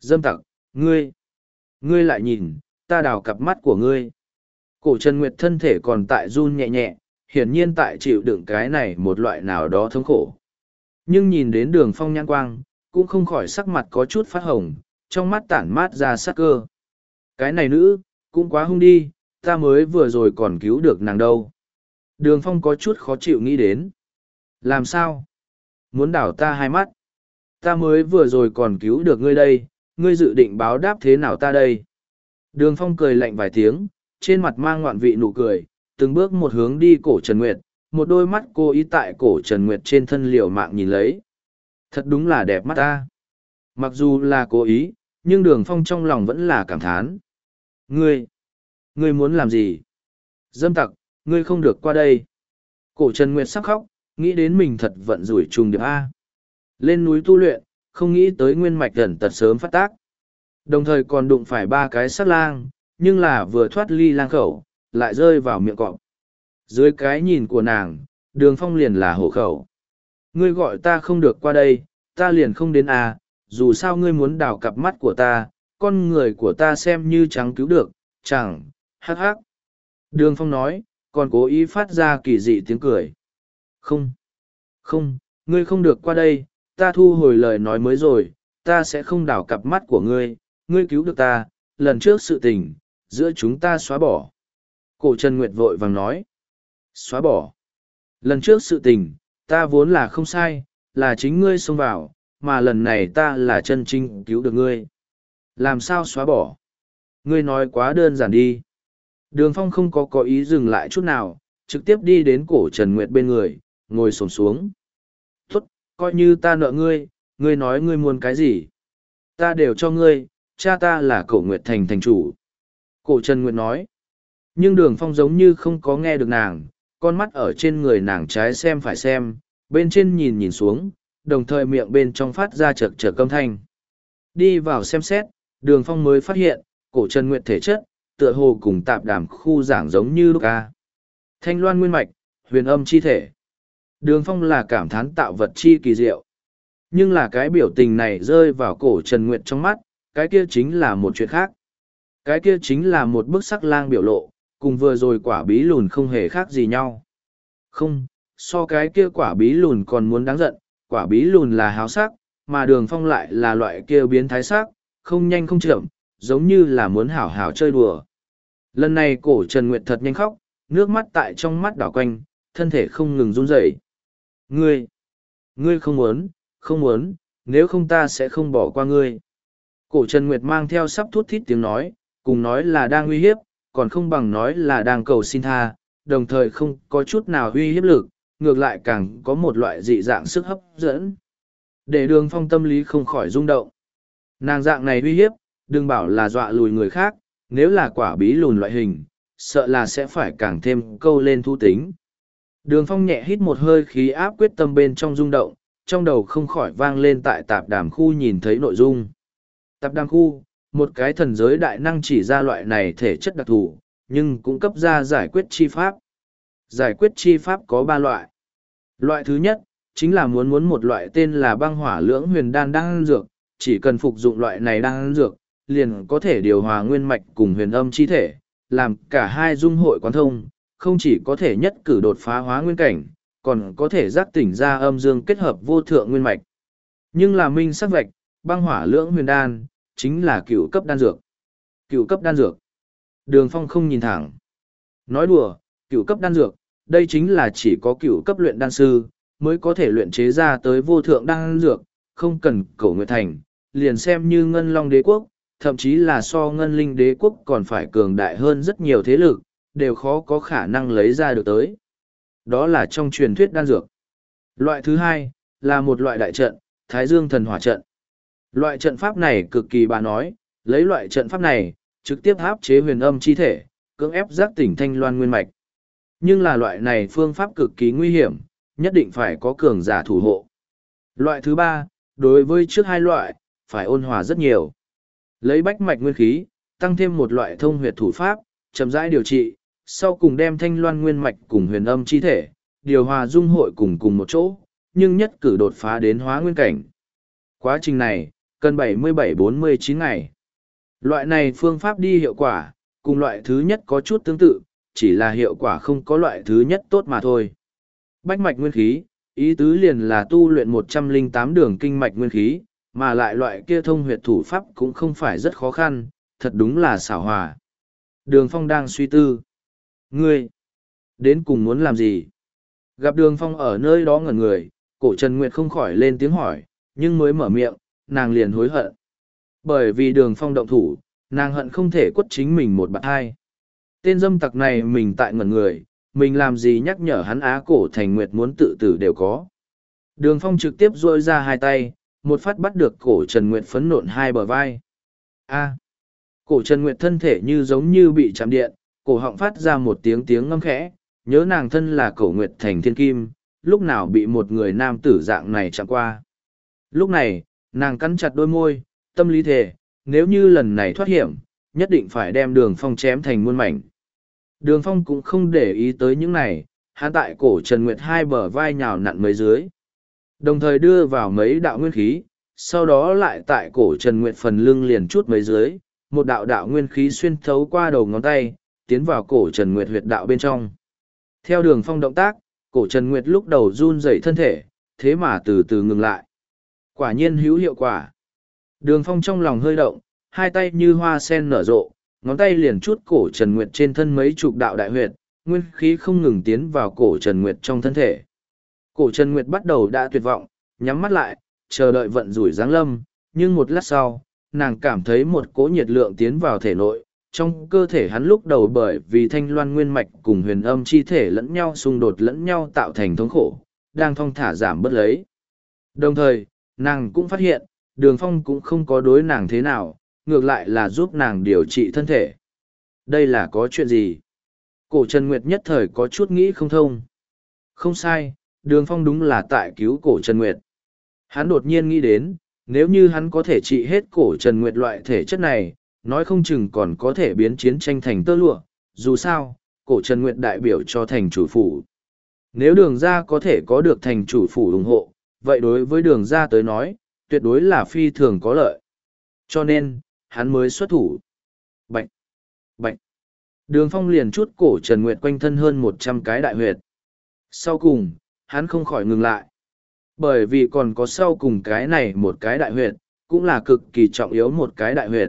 Dâm tặc, ngươi, ngươi lại nhìn, ta đào cặp mắt của ngươi. Cổ Trần Nguyệt thân thể còn tại run nhẹ nhẹ, hiển nhiên tại chịu đựng cái này một loại nào đó thống khổ. Nhưng nhìn đến đường phong nhãn quang, cũng không khỏi sắc mặt có chút phát hồng, trong mắt tản mát ra sắc cơ. Cái này nữ, cũng quá hung đi, ta mới vừa rồi còn cứu được nàng đâu. Đường phong có chút khó chịu nghĩ đến. Làm sao? Muốn đảo ta hai mắt? Ta mới vừa rồi còn cứu được ngươi đây, ngươi dự định báo đáp thế nào ta đây? Đường phong cười lạnh vài tiếng, trên mặt mang ngoạn vị nụ cười, từng bước một hướng đi cổ Trần Nguyệt, một đôi mắt cô ý tại cổ Trần Nguyệt trên thân liều mạng nhìn lấy. Thật đúng là đẹp mắt ta. Mặc dù là cố ý, nhưng đường phong trong lòng vẫn là cảm thán. Ngươi, ngươi muốn làm gì? Dâm tặc, ngươi không được qua đây. Cổ Trần Nguyệt sắc khóc, nghĩ đến mình thật vận rủi trùng điệp A. Lên núi tu luyện, không nghĩ tới nguyên mạch gần tật sớm phát tác. Đồng thời còn đụng phải ba cái sát lang, nhưng là vừa thoát ly lang khẩu, lại rơi vào miệng cọp. Dưới cái nhìn của nàng, đường phong liền là hộ khẩu. Ngươi gọi ta không được qua đây, ta liền không đến à, dù sao ngươi muốn đào cặp mắt của ta, con người của ta xem như chẳng cứu được, chẳng, hắc hắc. Đường phong nói, còn cố ý phát ra kỳ dị tiếng cười. Không, không, ngươi không được qua đây, ta thu hồi lời nói mới rồi, ta sẽ không đảo cặp mắt của ngươi, ngươi cứu được ta, lần trước sự tình, giữa chúng ta xóa bỏ. Cổ Trần Nguyệt vội vàng nói. Xóa bỏ. Lần trước sự tình, ta vốn là không sai, là chính ngươi xông vào, mà lần này ta là chân chính cứu được ngươi. Làm sao xóa bỏ? Ngươi nói quá đơn giản đi. Đường Phong không có có ý dừng lại chút nào, trực tiếp đi đến cổ Trần Nguyệt bên người, ngồi sổm xuống. Tốt, coi như ta nợ ngươi, ngươi nói ngươi muốn cái gì? Ta đều cho ngươi, cha ta là cổ Nguyệt Thành thành chủ. Cổ Trần Nguyệt nói. Nhưng đường phong giống như không có nghe được nàng, con mắt ở trên người nàng trái xem phải xem, bên trên nhìn nhìn xuống, đồng thời miệng bên trong phát ra chật chật câm thanh. Đi vào xem xét, đường phong mới phát hiện, cổ Trần Nguyệt thể chất, tựa hồ cùng tạp đàm khu giảng giống như lúc ca. Thanh loan nguyên mạch, huyền âm chi thể. Đường phong là cảm thán tạo vật chi kỳ diệu. Nhưng là cái biểu tình này rơi vào cổ Trần Nguyệt trong mắt, cái kia chính là một chuyện khác. Cái kia chính là một bức sắc lang biểu lộ, cùng vừa rồi quả bí lùn không hề khác gì nhau. Không, so cái kia quả bí lùn còn muốn đáng giận, quả bí lùn là háo sắc, mà đường phong lại là loại kia biến thái sắc, không nhanh không chậm, giống như là muốn hảo hảo chơi đùa. Lần này cổ Trần Nguyệt thật nhanh khóc, nước mắt tại trong mắt đảo quanh, thân thể không ngừng run rẩy. Ngươi, ngươi không muốn, không muốn, nếu không ta sẽ không bỏ qua ngươi. Cổ Trần Nguyệt mang theo sắp thút thít tiếng nói, cùng nói là đang uy hiếp, còn không bằng nói là đang cầu xin tha, đồng thời không có chút nào uy hiếp lực, ngược lại càng có một loại dị dạng sức hấp dẫn. Để đường phong tâm lý không khỏi rung động. Nàng dạng này uy hiếp, đừng bảo là dọa lùi người khác, nếu là quả bí lùn loại hình, sợ là sẽ phải càng thêm câu lên thu tính. Đường phong nhẹ hít một hơi khí áp quyết tâm bên trong rung động, trong đầu không khỏi vang lên tại tạp đàm khu nhìn thấy nội dung. Tạp đàm khu, một cái thần giới đại năng chỉ ra loại này thể chất đặc thù, nhưng cũng cấp ra giải quyết chi pháp. Giải quyết chi pháp có ba loại. Loại thứ nhất, chính là muốn muốn một loại tên là băng hỏa lưỡng huyền đan đan dược, chỉ cần phục dụng loại này đan dược, liền có thể điều hòa nguyên mạch cùng huyền âm chi thể, làm cả hai dung hội quán thông, không chỉ có thể nhất cử đột phá hóa nguyên cảnh, còn có thể giác tỉnh ra âm dương kết hợp vô thượng nguyên mạch. Nhưng là minh sắc vạch, băng hỏa lưỡng huyền đan, chính là cựu cấp đan dược. Cựu cấp đan dược. Đường Phong không nhìn thẳng. Nói đùa, cựu cấp đan dược, đây chính là chỉ có cựu cấp luyện đan sư, mới có thể luyện chế ra tới vô thượng đan dược, không cần cổ nguyệt thành, liền xem như ngân long đế quốc, thậm chí là so ngân linh đế quốc còn phải cường đại hơn rất nhiều thế lực, đều khó có khả năng lấy ra được tới. Đó là trong truyền thuyết đan dược. Loại thứ hai, là một loại đại trận, Thái Dương thần hỏa trận. Loại trận pháp này cực kỳ bà nói, lấy loại trận pháp này, trực tiếp áp chế huyền âm chi thể, cưỡng ép giác tỉnh thanh loan nguyên mạch. Nhưng là loại này phương pháp cực kỳ nguy hiểm, nhất định phải có cường giả thủ hộ. Loại thứ ba, đối với trước hai loại, phải ôn hòa rất nhiều. Lấy bách mạch nguyên khí, tăng thêm một loại thông huyệt thủ pháp, chậm rãi điều trị, sau cùng đem thanh loan nguyên mạch cùng huyền âm chi thể, điều hòa dung hội cùng cùng một chỗ, nhưng nhất cử đột phá đến hóa nguyên cảnh. Quá trình này, cần 77-49 ngày. Loại này phương pháp đi hiệu quả, cùng loại thứ nhất có chút tương tự, chỉ là hiệu quả không có loại thứ nhất tốt mà thôi. Bách mạch nguyên khí, ý tứ liền là tu luyện 108 đường kinh mạch nguyên khí, mà lại loại kia thông huyệt thủ pháp cũng không phải rất khó khăn, thật đúng là xảo hòa. Đường Phong đang suy tư. Ngươi, đến cùng muốn làm gì? Gặp Đường Phong ở nơi đó ngẩn người, cổ Trần Nguyệt không khỏi lên tiếng hỏi, nhưng mới mở miệng, nàng liền hối hận. Bởi vì Đường Phong động thủ, nàng hận không thể quất chính mình một bạn hai. Tên dâm tặc này mình tại ngẩn người, mình làm gì nhắc nhở hắn á cổ thành nguyệt muốn tự tử đều có. Đường phong trực tiếp rôi ra hai tay, một phát bắt được cổ Trần Nguyệt phấn nộn hai bờ vai. A. Cổ Trần Nguyệt thân thể như giống như bị chạm điện, cổ họng phát ra một tiếng tiếng ngâm khẽ, nhớ nàng thân là cổ Nguyệt thành thiên kim, lúc nào bị một người nam tử dạng này chạm qua. Lúc này, nàng cắn chặt đôi môi, tâm lý thể, nếu như lần này thoát hiểm, nhất định phải đem đường phong chém thành muôn mảnh. Đường phong cũng không để ý tới những này, hắn tại cổ Trần Nguyệt hai bờ vai nhào nặn mấy dưới. Đồng thời đưa vào mấy đạo nguyên khí, sau đó lại tại cổ Trần Nguyệt phần lưng liền chút mấy dưới, một đạo đạo nguyên khí xuyên thấu qua đầu ngón tay, tiến vào cổ Trần Nguyệt huyệt đạo bên trong. Theo đường phong động tác, cổ Trần Nguyệt lúc đầu run dậy thân thể, thế mà từ từ ngừng lại. Quả nhiên hữu hiệu quả. Đường phong trong lòng hơi động, hai tay như hoa sen nở rộ, ngón tay liền chút cổ Trần Nguyệt trên thân mấy chục đạo đại huyệt, nguyên khí không ngừng tiến vào cổ Trần Nguyệt trong thân thể. Cổ Trần Nguyệt bắt đầu đã tuyệt vọng, nhắm mắt lại, chờ đợi vận rủi giáng lâm, nhưng một lát sau, nàng cảm thấy một cỗ nhiệt lượng tiến vào thể nội, trong cơ thể hắn lúc đầu bởi vì thanh loan nguyên mạch cùng huyền âm chi thể lẫn nhau xung đột lẫn nhau tạo thành thống khổ, đang thong thả giảm bớt lấy. Đồng thời, nàng cũng phát hiện, đường phong cũng không có đối nàng thế nào, ngược lại là giúp nàng điều trị thân thể. Đây là có chuyện gì? Cổ Trần Nguyệt nhất thời có chút nghĩ không thông. Không sai, đường phong đúng là tại cứu cổ Trần Nguyệt. Hắn đột nhiên nghĩ đến, nếu như hắn có thể trị hết cổ Trần Nguyệt loại thể chất này, nói không chừng còn có thể biến chiến tranh thành tơ lụa, dù sao, cổ Trần Nguyệt đại biểu cho thành chủ phủ. Nếu đường ra có thể có được thành chủ phủ ủng hộ, vậy đối với đường ra tới nói, tuyệt đối là phi thường có lợi. Cho nên, hắn mới xuất thủ. bệnh bệnh Đường phong liền chút cổ Trần Nguyệt quanh thân hơn một trăm cái đại huyệt. Sau cùng, hắn không khỏi ngừng lại. Bởi vì còn có sau cùng cái này một cái đại huyệt, cũng là cực kỳ trọng yếu một cái đại huyệt.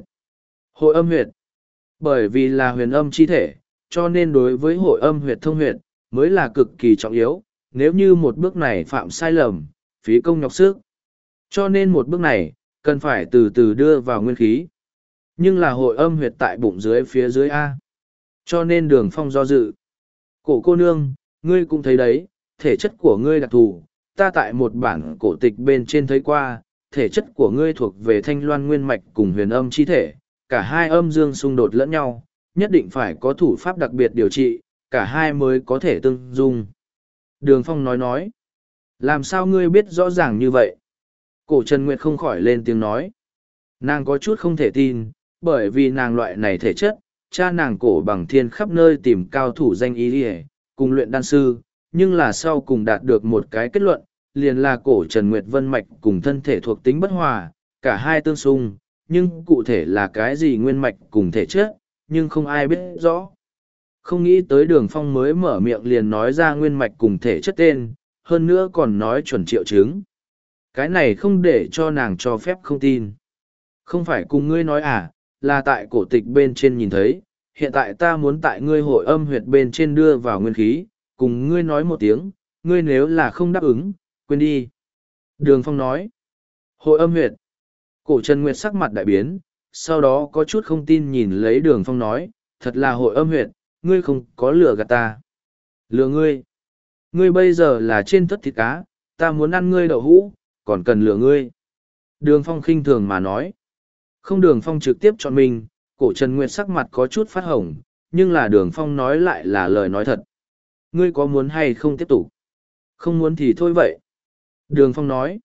Hội âm huyệt. Bởi vì là huyền âm chi thể, cho nên đối với hội âm huyệt thông huyệt, mới là cực kỳ trọng yếu, nếu như một bước này phạm sai lầm, phí công nhọc sức. Cho nên một bước này, cần phải từ từ đưa vào nguyên khí. Nhưng là hội âm huyệt tại bụng dưới phía dưới A. Cho nên đường phong do dự. Cổ cô nương, ngươi cũng thấy đấy, thể chất của ngươi đặc thù, ta tại một bản cổ tịch bên trên thấy qua, thể chất của ngươi thuộc về thanh loan nguyên mạch cùng huyền âm chi thể, cả hai âm dương xung đột lẫn nhau, nhất định phải có thủ pháp đặc biệt điều trị, cả hai mới có thể tương dung. Đường Phong nói nói, làm sao ngươi biết rõ ràng như vậy? Cổ Trần Nguyệt không khỏi lên tiếng nói. Nàng có chút không thể tin, bởi vì nàng loại này thể chất, cha nàng cổ bằng thiên khắp nơi tìm cao thủ danh ý đi cùng luyện đan sư, nhưng là sau cùng đạt được một cái kết luận, liền là cổ Trần Nguyệt Vân Mạch cùng thân thể thuộc tính bất hòa, cả hai tương xung, nhưng cụ thể là cái gì nguyên mạch cùng thể chất, nhưng không ai biết rõ. Không nghĩ tới đường phong mới mở miệng liền nói ra nguyên mạch cùng thể chất tên, hơn nữa còn nói chuẩn triệu chứng. Cái này không để cho nàng cho phép không tin. Không phải cùng ngươi nói à, là tại cổ tịch bên trên nhìn thấy, hiện tại ta muốn tại ngươi hội âm huyệt bên trên đưa vào nguyên khí, cùng ngươi nói một tiếng, ngươi nếu là không đáp ứng, quên đi. Đường Phong nói, hội âm huyệt. Cổ Trần Nguyệt sắc mặt đại biến, sau đó có chút không tin nhìn lấy đường Phong nói, thật là hội âm huyệt, ngươi không có lửa gạt ta. Lừa ngươi. Ngươi bây giờ là trên thất thịt cá, ta muốn ăn ngươi đậu hũ, còn cần lừa ngươi. Đường Phong khinh thường mà nói. Không đường phong trực tiếp chọn mình, cổ Trần Nguyệt sắc mặt có chút phát hồng, nhưng là đường phong nói lại là lời nói thật. Ngươi có muốn hay không tiếp tục? Không muốn thì thôi vậy. Đường phong nói.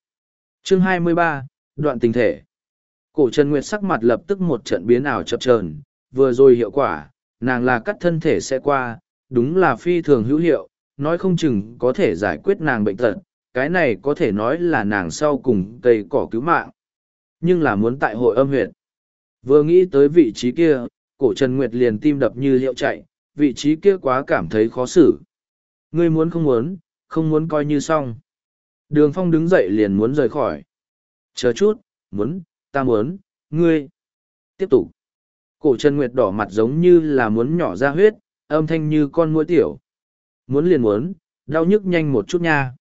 Chương 23, đoạn tình thể. Cổ Trần Nguyệt sắc mặt lập tức một trận biến ảo chập chờn, vừa rồi hiệu quả, nàng là cắt thân thể sẽ qua, đúng là phi thường hữu hiệu, nói không chừng có thể giải quyết nàng bệnh tật, cái này có thể nói là nàng sau cùng cây cỏ cứu mạng. Nhưng là muốn tại hội âm huyệt. Vừa nghĩ tới vị trí kia, cổ Trần Nguyệt liền tim đập như liệu chạy, vị trí kia quá cảm thấy khó xử. Ngươi muốn không muốn, không muốn coi như xong. Đường Phong đứng dậy liền muốn rời khỏi. Chờ chút, muốn, ta muốn, ngươi. Tiếp tục. Cổ Trần Nguyệt đỏ mặt giống như là muốn nhỏ ra huyết, âm thanh như con mũi tiểu. Muốn liền muốn, đau nhức nhanh một chút nha.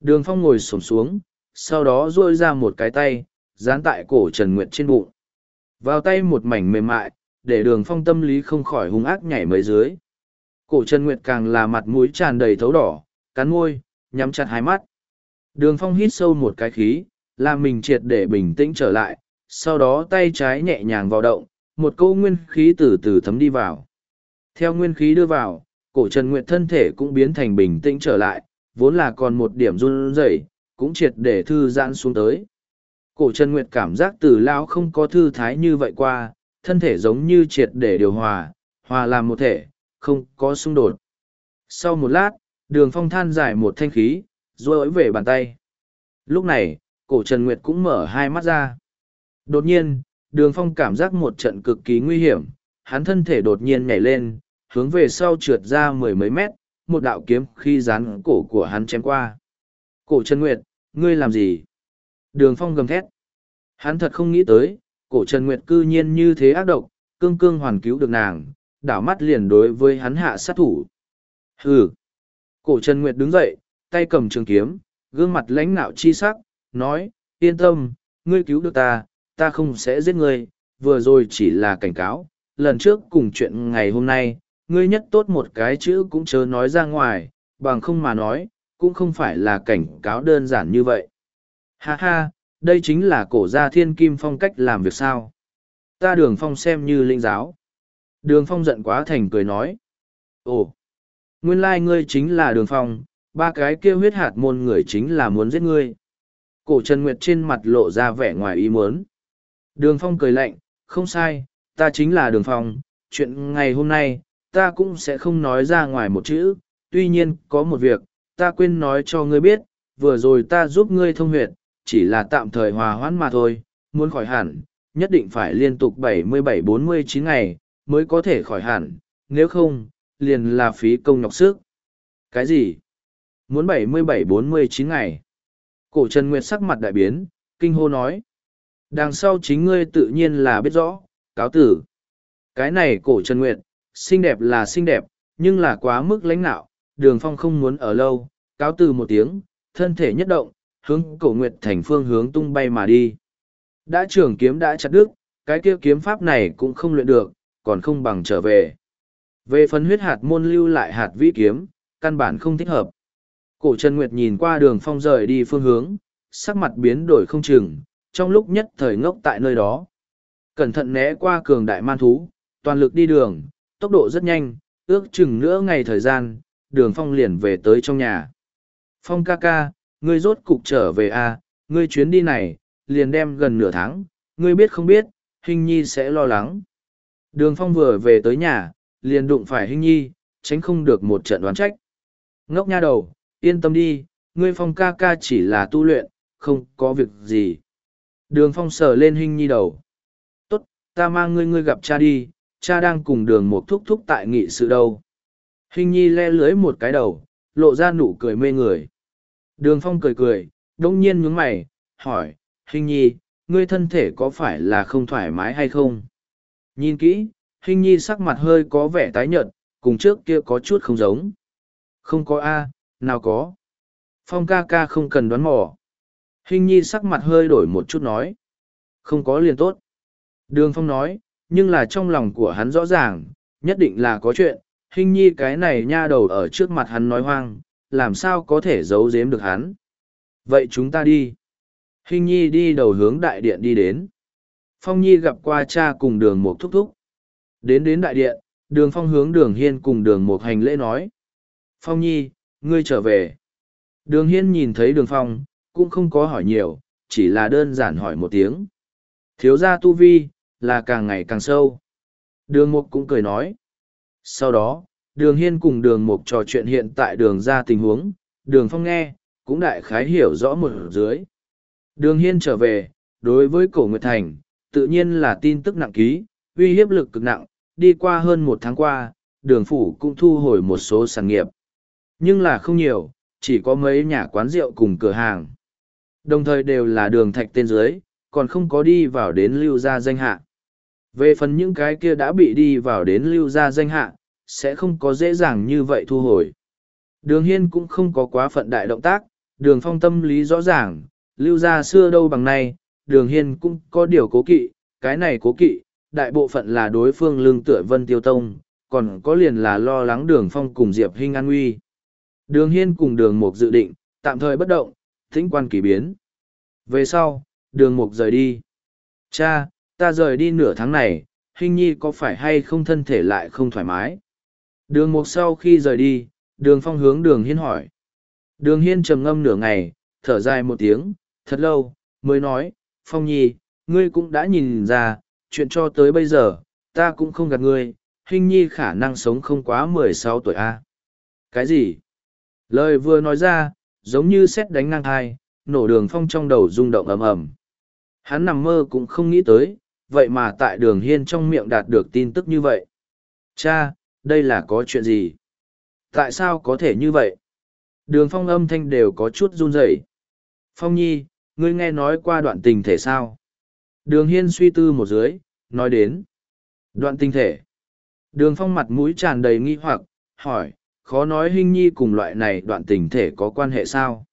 Đường Phong ngồi xổm xuống, sau đó duỗi ra một cái tay, dán tại cổ Trần Nguyệt trên bụng. Vào tay một mảnh mềm mại, để đường Phong tâm lý không khỏi hung ác nhảy mấy dưới. Cổ Trần Nguyệt càng là mặt mũi tràn đầy thấu đỏ, cắn môi, nhắm chặt hai mắt. Đường Phong hít sâu một cái khí, làm mình triệt để bình tĩnh trở lại, sau đó tay trái nhẹ nhàng vào động, một câu nguyên khí từ từ thấm đi vào. Theo nguyên khí đưa vào, cổ Trần Nguyệt thân thể cũng biến thành bình tĩnh trở lại, vốn là còn một điểm run rẩy, cũng triệt để thư giãn xuống tới. Cổ Trần Nguyệt cảm giác từ lao không có thư thái như vậy qua, thân thể giống như triệt để điều hòa, hòa làm một thể, không có xung đột. Sau một lát, đường phong than giải một thanh khí, rồi về bàn tay. Lúc này, cổ Trần Nguyệt cũng mở hai mắt ra. Đột nhiên, đường phong cảm giác một trận cực kỳ nguy hiểm, hắn thân thể đột nhiên nhảy lên, hướng về sau trượt ra mười mấy mét, một đạo kiếm khi dán cổ của hắn chém qua. Cổ Trần Nguyệt, ngươi làm gì? Đường phong gầm thét. Hắn thật không nghĩ tới, cổ Trần Nguyệt cư nhiên như thế ác độc, cương cương hoàn cứu được nàng, đảo mắt liền đối với hắn hạ sát thủ. Hừ! Cổ Trần Nguyệt đứng dậy, tay cầm trường kiếm, gương mặt lãnh nạo chi sắc, nói, yên tâm, ngươi cứu được ta, ta không sẽ giết ngươi, vừa rồi chỉ là cảnh cáo, lần trước cùng chuyện ngày hôm nay, ngươi nhất tốt một cái chữ cũng chớ nói ra ngoài, bằng không mà nói, cũng không phải là cảnh cáo đơn giản như vậy. Ha ha, đây chính là cổ gia thiên kim phong cách làm việc sao. Ta đường phong xem như linh giáo. Đường phong giận quá thành cười nói. Ồ, nguyên lai ngươi chính là đường phong, ba cái kia huyết hạt môn người chính là muốn giết ngươi. Cổ Trần Nguyệt trên mặt lộ ra vẻ ngoài ý muốn. Đường phong cười lạnh, không sai, ta chính là đường phong, chuyện ngày hôm nay, ta cũng sẽ không nói ra ngoài một chữ, tuy nhiên có một việc, ta quên nói cho ngươi biết, vừa rồi ta giúp ngươi thông huyệt, chỉ là tạm thời hòa hoãn mà thôi, muốn khỏi hẳn, nhất định phải liên tục 77-49 ngày, mới có thể khỏi hẳn, nếu không, liền là phí công nhọc sức. Cái gì? Muốn 77-49 ngày. Cổ Trần Nguyệt sắc mặt đại biến, kinh hô nói. Đằng sau chính ngươi tự nhiên là biết rõ, cáo tử. Cái này cổ Trần Nguyệt, xinh đẹp là xinh đẹp, nhưng là quá mức lãnh nạo, đường phong không muốn ở lâu, cáo từ một tiếng, thân thể nhất động, hướng cổ Nguyệt thành phương hướng tung bay mà đi. Đã trưởng kiếm đã chặt đứt, cái kia kiếm pháp này cũng không luyện được, còn không bằng trở về. Về phần huyết hạt môn lưu lại hạt vĩ kiếm, căn bản không thích hợp. Cổ Trần Nguyệt nhìn qua đường phong rời đi phương hướng, sắc mặt biến đổi không chừng, trong lúc nhất thời ngốc tại nơi đó. Cẩn thận né qua cường đại man thú, toàn lực đi đường, tốc độ rất nhanh, ước chừng nữa ngày thời gian, đường phong liền về tới trong nhà. Phong ca ca, ngươi rốt cục trở về à, ngươi chuyến đi này, liền đem gần nửa tháng, ngươi biết không biết, hình nhi sẽ lo lắng. Đường phong vừa về tới nhà, liền đụng phải hình nhi, tránh không được một trận đoán trách. Ngốc nha đầu, yên tâm đi, ngươi phong ca ca chỉ là tu luyện, không có việc gì. Đường phong sờ lên hình nhi đầu. Tốt, ta mang ngươi ngươi gặp cha đi, cha đang cùng đường một thúc thúc tại nghị sự đâu. Hình nhi le lưới một cái đầu, lộ ra nụ cười mê người. Đường phong cười cười, đông nhiên nhướng mày, hỏi, hình nhi, ngươi thân thể có phải là không thoải mái hay không? Nhìn kỹ, hình nhi sắc mặt hơi có vẻ tái nhợt, cùng trước kia có chút không giống. Không có A, nào có. Phong ca ca không cần đoán mò. Hình nhi sắc mặt hơi đổi một chút nói. Không có liền tốt. Đường phong nói, nhưng là trong lòng của hắn rõ ràng, nhất định là có chuyện, hình nhi cái này nha đầu ở trước mặt hắn nói hoang, làm sao có thể giấu giếm được hắn. Vậy chúng ta đi. Hình nhi đi đầu hướng đại điện đi đến. Phong Nhi gặp qua cha cùng đường một thúc thúc. Đến đến đại điện, đường phong hướng đường hiên cùng đường một hành lễ nói. Phong Nhi, ngươi trở về. Đường hiên nhìn thấy đường phong, cũng không có hỏi nhiều, chỉ là đơn giản hỏi một tiếng. Thiếu gia tu vi, là càng ngày càng sâu. Đường mục cũng cười nói. Sau đó, đường hiên cùng đường mục trò chuyện hiện tại đường ra tình huống, đường phong nghe, cũng đại khái hiểu rõ một dưới. Đường hiên trở về, đối với cổ Nguyệt Thành, tự nhiên là tin tức nặng ký, uy hiếp lực cực nặng, đi qua hơn một tháng qua, đường phủ cũng thu hồi một số sản nghiệp. Nhưng là không nhiều, chỉ có mấy nhà quán rượu cùng cửa hàng. Đồng thời đều là đường thạch tên dưới, còn không có đi vào đến lưu gia danh hạ. Về phần những cái kia đã bị đi vào đến lưu gia danh hạ, sẽ không có dễ dàng như vậy thu hồi. Đường Hiên cũng không có quá phận đại động tác, đường phong tâm lý rõ ràng, lưu gia xưa đâu bằng nay, đường Hiên cũng có điều cố kỵ, cái này cố kỵ, đại bộ phận là đối phương lương tựa vân tiêu tông, còn có liền là lo lắng đường phong cùng Diệp Hinh an nguy. Đường Hiên cùng đường Mục dự định, tạm thời bất động, thính quan kỳ biến. Về sau, đường Mục rời đi. Cha, ta rời đi nửa tháng này, hình Nhi có phải hay không thân thể lại không thoải mái? Đường Mục sau khi rời đi, đường phong hướng đường Hiên hỏi. Đường Hiên trầm ngâm nửa ngày, thở dài một tiếng, thật lâu, mới nói, Phong Nhi, ngươi cũng đã nhìn ra, chuyện cho tới bây giờ, ta cũng không gạt ngươi, hình Nhi khả năng sống không quá mười sáu tuổi A. Cái gì? Lời vừa nói ra, giống như xét đánh ngang thai, nổ đường phong trong đầu rung động ầm ầm. Hắn nằm mơ cũng không nghĩ tới, vậy mà tại đường hiên trong miệng đạt được tin tức như vậy. Cha, đây là có chuyện gì? Tại sao có thể như vậy? Đường phong âm thanh đều có chút run rẩy. Phong nhi, ngươi nghe nói qua đoạn tình thể sao? Đường hiên suy tư một dưới, nói đến. Đoạn tình thể. Đường phong mặt mũi tràn đầy nghi hoặc, hỏi, khó nói Hinh Nhi cùng loại này đoạn tình thể có quan hệ sao?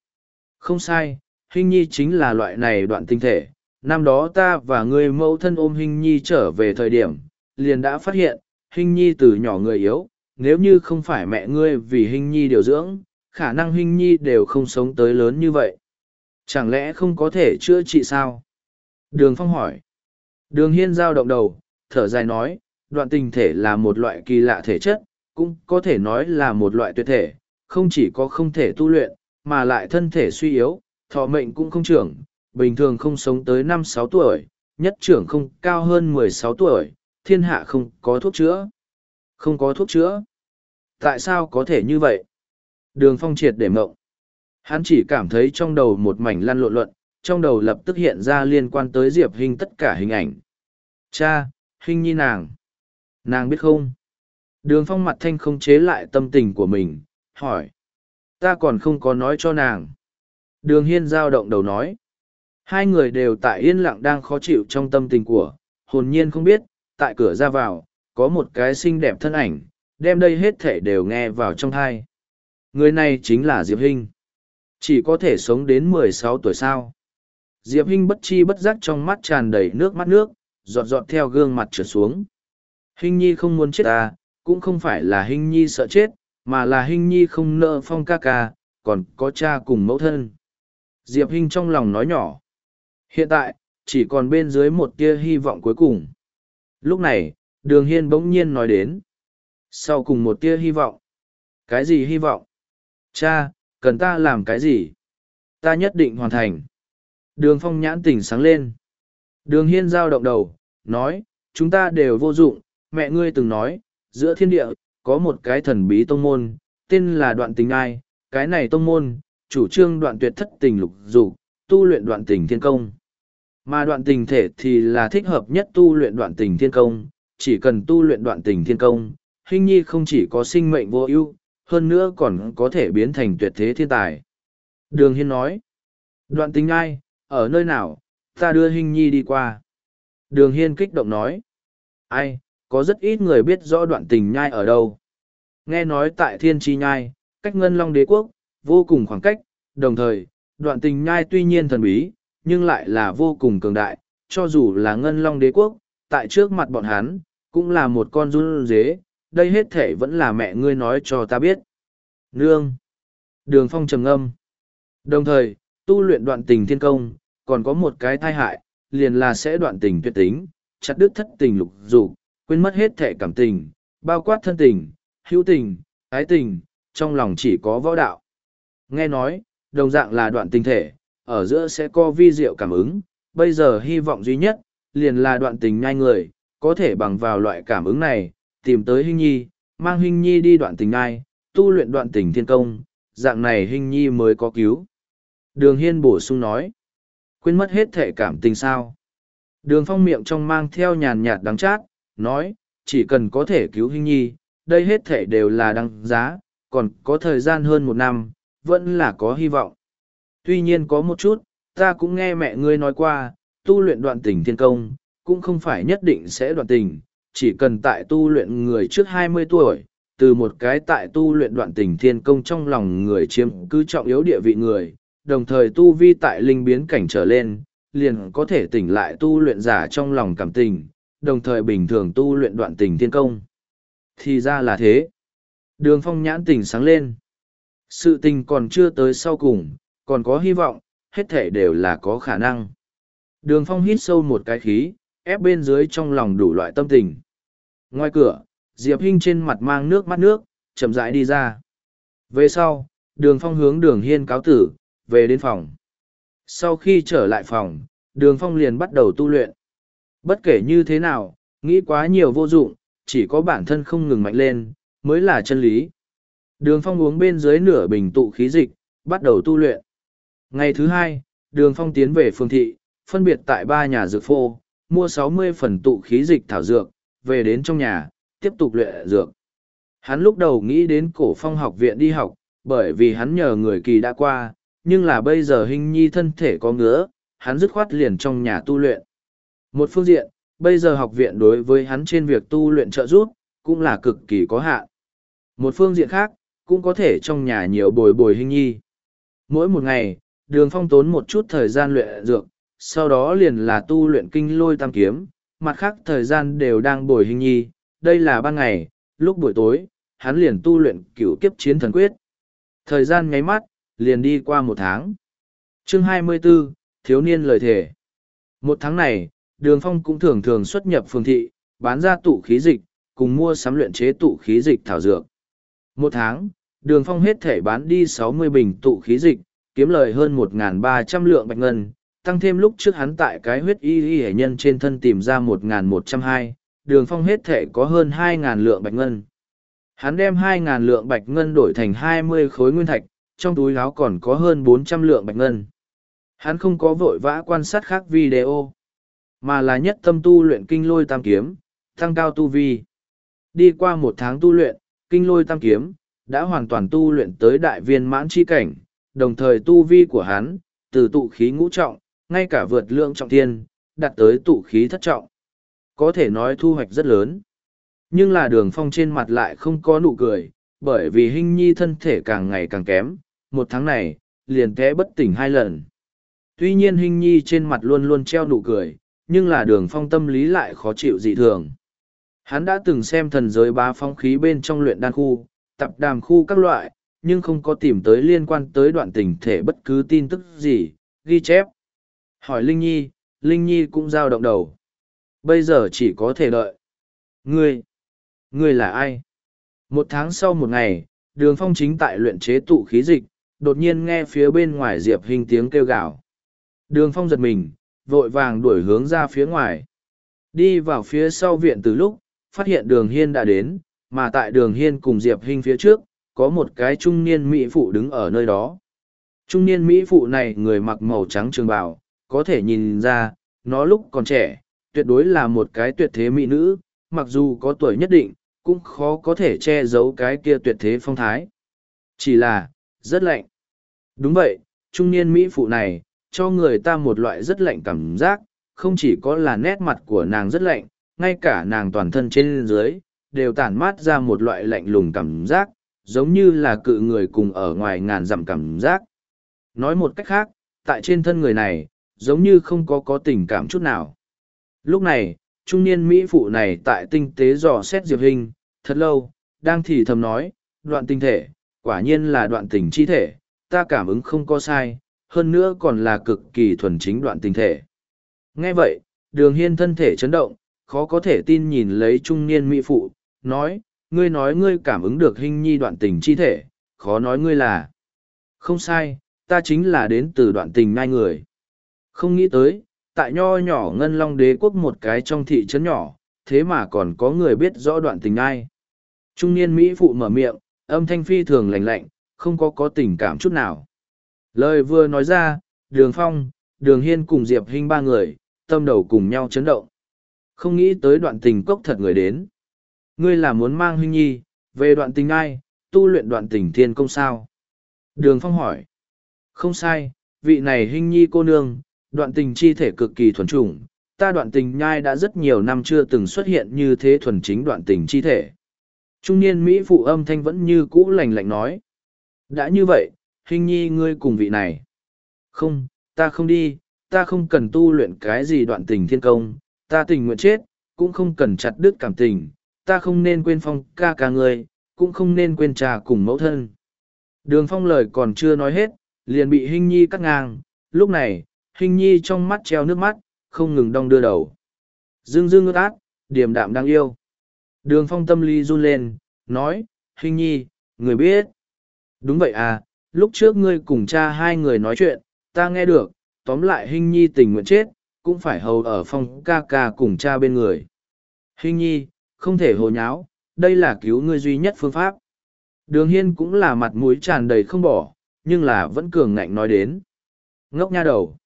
Không sai, Hinh Nhi chính là loại này đoạn tình thể. Năm đó ta và người mẫu thân ôm hình Nhi trở về thời điểm, liền đã phát hiện, hình Nhi từ nhỏ người yếu, nếu như không phải mẹ ngươi vì hình Nhi điều dưỡng, khả năng hình Nhi đều không sống tới lớn như vậy. Chẳng lẽ không có thể chữa trị sao? Đường Phong hỏi. Đường Hiên giao động đầu, thở dài nói, đoạn tình thể là một loại kỳ lạ thể chất, cũng có thể nói là một loại tuyệt thể, không chỉ có không thể tu luyện, mà lại thân thể suy yếu, thọ mệnh cũng không trưởng, bình thường không sống tới năm sáu tuổi, nhất trưởng không cao hơn mười sáu tuổi, thiên hạ không có thuốc chữa. Không có thuốc chữa. Tại sao có thể như vậy? Đường phong triệt để mộng. Hắn chỉ cảm thấy trong đầu một mảnh lăn lộn luận, trong đầu lập tức hiện ra liên quan tới Diệp Hinh tất cả hình ảnh. Cha, Hinh nhi nàng. Nàng biết không? Đường phong mặt thanh không chế lại tâm tình của mình, hỏi. Ta còn không có nói cho nàng. Đường hiên giao động đầu nói. Hai người đều tại yên lặng đang khó chịu trong tâm tình của, hồn nhiên không biết, tại cửa ra vào, có một cái xinh đẹp thân ảnh, đem đây hết thể đều nghe vào trong thai. Người này chính là Diệp Hinh. Chỉ có thể sống đến mười sáu tuổi sao. Diệp Hinh bất chi bất giác trong mắt tràn đầy nước mắt nước, giọt giọt theo gương mặt trượt xuống. Hinh nhi không muốn chết ta, cũng không phải là Hinh nhi sợ chết, mà là Hinh nhi không nợ phong ca ca, còn có cha cùng mẫu thân. Diệp Hinh trong lòng nói nhỏ. Hiện tại, chỉ còn bên dưới một tia hy vọng cuối cùng. Lúc này, đường hiên bỗng nhiên nói đến. Sau cùng một tia hy vọng. Cái gì hy vọng? Cha, cần ta làm cái gì? Ta nhất định hoàn thành. Đường phong nhãn tỉnh sáng lên. Đường hiên giao động đầu, nói, chúng ta đều vô dụng, mẹ ngươi từng nói, giữa thiên địa, có một cái thần bí tông môn, tên là đoạn tình ai, cái này tông môn, chủ trương đoạn tuyệt thất tình lục dục, tu luyện đoạn tình thiên công. Mà đoạn tình thể thì là thích hợp nhất tu luyện đoạn tình thiên công, chỉ cần tu luyện đoạn tình thiên công, hình nhi không chỉ có sinh mệnh vô ưu, hơn nữa còn có thể biến thành tuyệt thế thiên tài. Đường Hiên nói, đoạn tình ai, ở nơi nào, ta đưa hình nhi đi qua. Đường Hiên kích động nói, ai, có rất ít người biết rõ đoạn tình nhai ở đâu. Nghe nói tại thiên tri nhai, cách ngân long đế quốc, vô cùng khoảng cách, đồng thời, đoạn tình nhai tuy nhiên thần bí, nhưng lại là vô cùng cường đại, cho dù là ngân long đế quốc, tại trước mặt bọn hắn, cũng là một con run dế, đây hết thể vẫn là mẹ ngươi nói cho ta biết. Nương. Đường phong trầm âm. Đồng thời, tu luyện đoạn tình thiên công, còn có một cái thai hại, liền là sẽ đoạn tình tuyệt tính, chặt đứt thất tình lục dục, quên mất hết thể cảm tình, bao quát thân tình, hữu tình, ái tình, trong lòng chỉ có võ đạo. Nghe nói, đồng dạng là đoạn tình thể, ở giữa sẽ có vi diệu cảm ứng, bây giờ hy vọng duy nhất, liền là đoạn tình nhai người, có thể bằng vào loại cảm ứng này, tìm tới Hinh Nhi, mang Hinh Nhi đi đoạn tình nhai, tu luyện đoạn tình thiên công, dạng này Hinh Nhi mới có cứu. Đường Hiên bổ sung nói, quên mất hết thể cảm tình sao. Đường phong miệng trong mang theo nhàn nhạt đắng chát, nói, chỉ cần có thể cứu Hinh Nhi, đây hết thể đều là đăng giá, còn có thời gian hơn một năm, vẫn là có hy vọng. Tuy nhiên có một chút, ta cũng nghe mẹ ngươi nói qua, tu luyện đoạn tình thiên công, cũng không phải nhất định sẽ đoạn tình, chỉ cần tại tu luyện người trước hai mươi tuổi, từ một cái tại tu luyện đoạn tình thiên công trong lòng người chiếm cứ trọng yếu địa vị người, đồng thời tu vi tại linh biến cảnh trở lên, liền có thể tỉnh lại tu luyện giả trong lòng cảm tình, đồng thời bình thường tu luyện đoạn tình thiên công. Thì ra là thế. Đường phong nhãn tình sáng lên. Sự tình còn chưa tới sau cùng, còn có hy vọng, hết thể đều là có khả năng. Đường phong hít sâu một cái khí, ép bên dưới trong lòng đủ loại tâm tình. Ngoài cửa, Diệp Hinh trên mặt mang nước mắt nước, chậm rãi đi ra. Về sau, đường phong hướng đường hiên cáo tử, về đến phòng. Sau khi trở lại phòng, đường phong liền bắt đầu tu luyện. Bất kể như thế nào, nghĩ quá nhiều vô dụng, chỉ có bản thân không ngừng mạnh lên, mới là chân lý. Đường phong uống bên dưới nửa bình tụ khí dịch, bắt đầu tu luyện. Ngày thứ hai, đường phong tiến về phương thị, phân biệt tại ba nhà dược phô, mua sáu mươi phần tụ khí dịch thảo dược, về đến trong nhà, tiếp tục luyện dược. Hắn lúc đầu nghĩ đến cổ phong học viện đi học, bởi vì hắn nhờ người kỳ đã qua, nhưng là bây giờ hình nhi thân thể có ngứa, hắn dứt khoát liền trong nhà tu luyện. Một phương diện, bây giờ học viện đối với hắn trên việc tu luyện trợ giúp, cũng là cực kỳ có hạn. Một phương diện khác, cũng có thể trong nhà nhiều bồi bồi hình nhi. Mỗi một ngày, đường phong tốn một chút thời gian luyện dược, sau đó liền là tu luyện kinh lôi tam kiếm, mặt khác thời gian đều đang bồi hình nhi, đây là ban ngày, lúc buổi tối, hắn liền tu luyện cửu kiếp chiến thần quyết. Thời gian nháy mắt, liền đi qua một tháng. Chương 24, Thiếu niên lời thề. Một tháng này, Đường Phong cũng thường thường xuất nhập phường thị, bán ra tụ khí dịch, cùng mua sắm luyện chế tụ khí dịch thảo dược. Một tháng, Đường Phong hết thể bán đi sáu mươi bình tụ khí dịch, kiếm lời hơn một ba trăm lượng bạch ngân, tăng thêm lúc trước hắn tại cái huyết y y hệ nhân trên thân tìm ra một một trăm hai đường phong hết thể có hơn hai lượng bạch ngân. Hắn đem hai lượng bạch ngân đổi thành hai mươi khối nguyên thạch trong túi áo còn có hơn bốn trăm lượng bạch ngân. Hắn không có vội vã quan sát khác video mà là nhất tâm tu luyện kinh lôi tam kiếm tăng cao tu vi. Đi qua một tháng tu luyện kinh lôi tam kiếm đã hoàn toàn tu luyện tới đại viên mãn chi cảnh đồng thời tu vi của hắn từ tụ khí ngũ trọng ngay cả vượt lượng trọng thiên, đạt tới tụ khí thất trọng. Có thể nói thu hoạch rất lớn. Nhưng là đường phong trên mặt lại không có nụ cười, bởi vì hình nhi thân thể càng ngày càng kém, một tháng này, liền té bất tỉnh hai lần. Tuy nhiên hình nhi trên mặt luôn luôn treo nụ cười, nhưng là đường phong tâm lý lại khó chịu dị thường. Hắn đã từng xem thần giới ba phong khí bên trong luyện đan khu, tập đàm khu các loại, nhưng không có tìm tới liên quan tới đoạn tình thể bất cứ tin tức gì, ghi chép. Hỏi Linh Nhi, Linh Nhi cũng giao động đầu. Bây giờ chỉ có thể đợi. Ngươi, ngươi là ai? Một tháng sau một ngày, đường phong chính tại luyện chế tụ khí dịch, đột nhiên nghe phía bên ngoài Diệp Hình tiếng kêu gào. Đường phong giật mình, vội vàng đuổi hướng ra phía ngoài. Đi vào phía sau viện từ lúc, phát hiện đường hiên đã đến, mà tại đường hiên cùng Diệp Hình phía trước, có một cái trung niên mỹ phụ đứng ở nơi đó. Trung niên mỹ phụ này người mặc màu trắng trường bào, có thể nhìn ra, nó lúc còn trẻ, tuyệt đối là một cái tuyệt thế mỹ nữ, mặc dù có tuổi nhất định, cũng khó có thể che giấu cái kia tuyệt thế phong thái. Chỉ là, rất lạnh. Đúng vậy, trung niên Mỹ phụ này, cho người ta một loại rất lạnh cảm giác, không chỉ có là nét mặt của nàng rất lạnh, ngay cả nàng toàn thân trên dưới, đều tản mát ra một loại lạnh lùng cảm giác, giống như là cự người cùng ở ngoài ngàn dặm cảm giác. Nói một cách khác, tại trên thân người này, giống như không có có tình cảm chút nào. Lúc này, trung niên Mỹ phụ này tại tinh tế dò xét Diệp Hình, thật lâu, đang thì thầm nói, đoạn tinh thể, quả nhiên là đoạn tình chi thể, ta cảm ứng không có sai, hơn nữa còn là cực kỳ thuần chính đoạn tinh thể. Nghe vậy, đường hiên thân thể chấn động, khó có thể tin nhìn lấy trung niên mỹ phụ, nói, ngươi nói ngươi cảm ứng được hình nhi đoạn tình chi thể, khó nói ngươi là. Không sai, ta chính là đến từ đoạn tình nai người. Không nghĩ tới, tại nho nhỏ ngân long đế quốc một cái trong thị trấn nhỏ, thế mà còn có người biết rõ đoạn tình nai. Trung niên Mỹ phụ mở miệng, âm thanh phi thường lạnh lạnh, không có có tình cảm chút nào. Lời vừa nói ra, đường phong, đường hiên cùng Diệp Hinh ba người, tâm đầu cùng nhau chấn động. Không nghĩ tới đoạn tình cốc thật người đến. Ngươi là muốn mang huynh nhi, về đoạn tình ai, tu luyện đoạn tình thiên công sao? Đường phong hỏi. Không sai, vị này huynh nhi cô nương, đoạn tình chi thể cực kỳ thuần chủng. Ta đoạn tình nhai đã rất nhiều năm chưa từng xuất hiện như thế thuần chính đoạn tình chi thể. Trung niên Mỹ phụ âm thanh vẫn như cũ lành lạnh nói. Đã như vậy, hình nhi ngươi cùng vị này. Không, ta không đi, ta không cần tu luyện cái gì đoạn tình thiên công, ta tình nguyện chết, cũng không cần chặt đứt cảm tình, ta không nên quên phong ca ca ngươi, cũng không nên quên trà cùng mẫu thân. Đường phong lời còn chưa nói hết, liền bị hình nhi cắt ngang, lúc này, hình nhi trong mắt treo nước mắt, không ngừng đong đưa đầu. Dương dương ướt át, điềm đạm đang yêu. Đường phong tâm lý run lên, nói, hình nhi, người biết. Đúng vậy à, lúc trước ngươi cùng cha hai người nói chuyện, ta nghe được, tóm lại hình nhi tình nguyện chết, cũng phải hầu ở phong ca ca cùng cha bên người. Hình nhi, không thể hồ nháo, đây là cứu ngươi duy nhất phương pháp. Đường hiên cũng là mặt mũi tràn đầy không bỏ, nhưng là vẫn cường ngạnh nói đến. Ngốc nha đầu.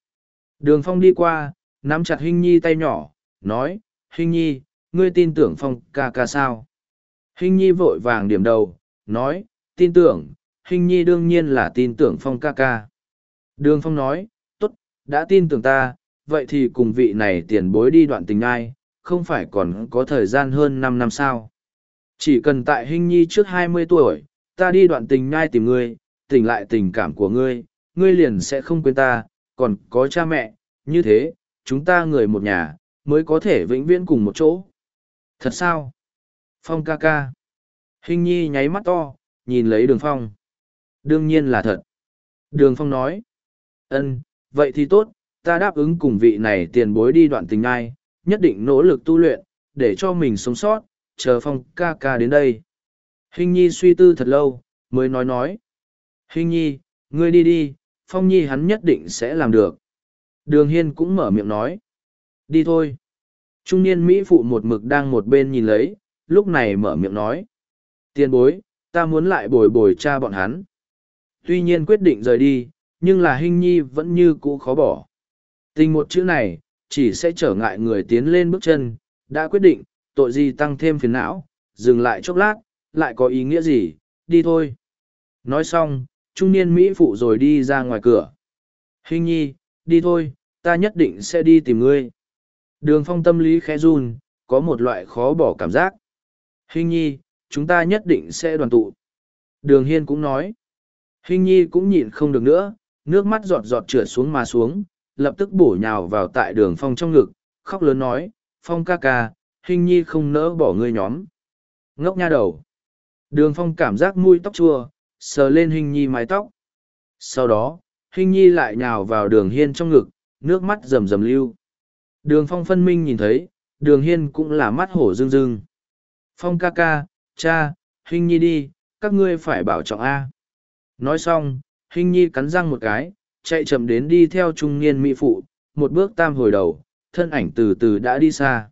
Đường phong đi qua, nắm chặt Hinh nhi tay nhỏ, nói, Hinh nhi, ngươi tin tưởng phong ca ca sao? Hinh nhi vội vàng điểm đầu, nói, tin tưởng, Hinh nhi đương nhiên là tin tưởng phong ca ca. Đường phong nói, tốt, đã tin tưởng ta, vậy thì cùng vị này tiền bối đi đoạn tình ai, không phải còn có thời gian hơn năm năm sao. Chỉ cần tại hình nhi trước hai mươi tuổi, ta đi đoạn tình nai tìm ngươi, tỉnh lại tình cảm của ngươi, ngươi liền sẽ không quên ta, còn có cha mẹ, như thế, chúng ta người một nhà, mới có thể vĩnh viễn cùng một chỗ. Thật sao? Phong ca ca. Hình nhi nháy mắt to, nhìn lấy đường phong. Đương nhiên là thật. Đường phong nói. ân vậy thì tốt, ta đáp ứng cùng vị này tiền bối đi đoạn tình nai nhất định nỗ lực tu luyện, để cho mình sống sót, chờ phong ca ca đến đây. Hình nhi suy tư thật lâu, mới nói nói. Hình nhi, ngươi đi đi, phong nhi hắn nhất định sẽ làm được. Đường hiên cũng mở miệng nói. Đi thôi. Trung niên Mỹ phụ một mực đang một bên nhìn lấy, lúc này mở miệng nói. tiên bối, ta muốn lại bồi bồi cha bọn hắn. Tuy nhiên quyết định rời đi, nhưng là hình nhi vẫn như cũ khó bỏ. Tình một chữ này, chỉ sẽ trở ngại người tiến lên bước chân, đã quyết định, tội gì tăng thêm phiền não, dừng lại chốc lát, lại có ý nghĩa gì, đi thôi. Nói xong, trung niên Mỹ phụ rồi đi ra ngoài cửa. Hình nhi, đi thôi, ta nhất định sẽ đi tìm ngươi. Đường phong tâm lý khẽ run, có một loại khó bỏ cảm giác. Hình nhi, chúng ta nhất định sẽ đoàn tụ. Đường hiên cũng nói. Hình nhi cũng nhịn không được nữa, nước mắt giọt giọt trượt xuống mà xuống, lập tức bổ nhào vào tại đường phong trong ngực, khóc lớn nói, phong ca ca, hình nhi không nỡ bỏ ngươi nhóm. Ngốc nha đầu. Đường phong cảm giác mũi tóc chua, sờ lên hình nhi mái tóc. Sau đó, hình nhi lại nhào vào đường hiên trong ngực, nước mắt rầm rầm lưu. Đường phong phân minh nhìn thấy, đường hiên cũng là mắt hổ rưng rưng. Phong ca ca, cha, hình nhi đi, các ngươi phải bảo trọng A. Nói xong, hình nhi cắn răng một cái, chạy chậm đến đi theo trung niên mỹ phụ, một bước tam hồi đầu, thân ảnh từ từ đã đi xa.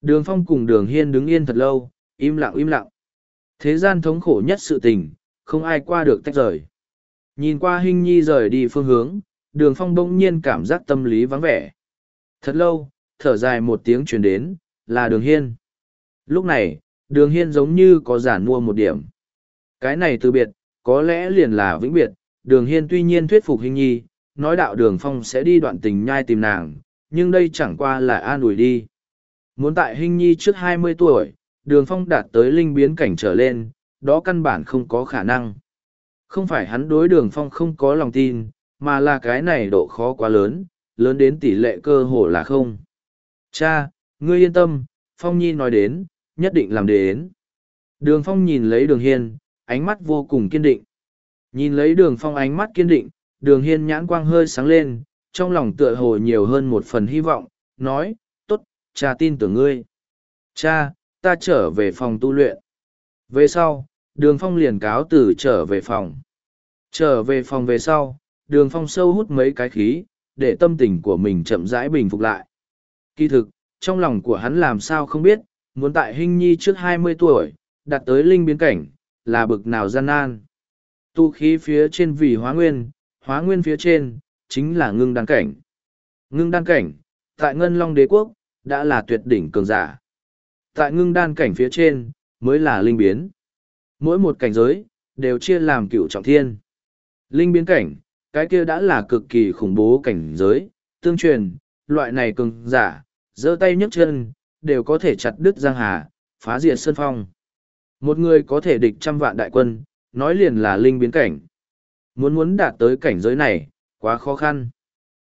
Đường phong cùng đường hiên đứng yên thật lâu, im lặng im lặng. Thế gian thống khổ nhất sự tình, không ai qua được tách rời. Nhìn qua hình nhi rời đi phương hướng, đường phong bỗng nhiên cảm giác tâm lý vắng vẻ. Thật lâu, thở dài một tiếng truyền đến, là đường hiên. Lúc này, đường hiên giống như có giản mua một điểm. Cái này từ biệt, có lẽ liền là vĩnh biệt, đường hiên tuy nhiên thuyết phục hình nhi, nói đạo đường phong sẽ đi đoạn tình nhai tìm nàng, nhưng đây chẳng qua là an ủi đi. Muốn tại hình nhi trước hai mươi tuổi, đường phong đạt tới linh biến cảnh trở lên, đó căn bản không có khả năng. Không phải hắn đối đường phong không có lòng tin, mà là cái này độ khó quá lớn, lớn đến tỷ lệ cơ hồ là không. Cha, ngươi yên tâm, Phong Nhi nói đến, nhất định làm đến. Đường Phong nhìn lấy đường hiên, ánh mắt vô cùng kiên định. Nhìn lấy đường Phong ánh mắt kiên định, đường hiên nhãn quang hơi sáng lên, trong lòng tựa hồ nhiều hơn một phần hy vọng, nói, tốt, cha tin tưởng ngươi. Cha, ta trở về phòng tu luyện. Về sau, đường phong liền cáo từ trở về phòng. Trở về phòng về sau, đường phong sâu hút mấy cái khí, để tâm tình của mình chậm rãi bình phục lại. Kỳ thực, trong lòng của hắn làm sao không biết, muốn tại hình nhi trước hai mươi tuổi, đạt tới linh biến cảnh, là bực nào gian nan. Tu khí phía trên vì hóa nguyên, hóa nguyên phía trên, chính là ngưng đan cảnh. Ngưng đan cảnh, tại ngân long đế quốc, đã là tuyệt đỉnh cường giả. Tại ngưng đan cảnh phía trên, mới là linh biến. Mỗi một cảnh giới, đều chia làm cựu trọng thiên. Linh biến cảnh, cái kia đã là cực kỳ khủng bố cảnh giới, tương truyền, loại này cường giả, giơ tay nhấc chân, đều có thể chặt đứt giang hà, phá diệt sơn phong. Một người có thể địch trăm vạn đại quân, nói liền là linh biến cảnh. Muốn muốn đạt tới cảnh giới này, quá khó khăn.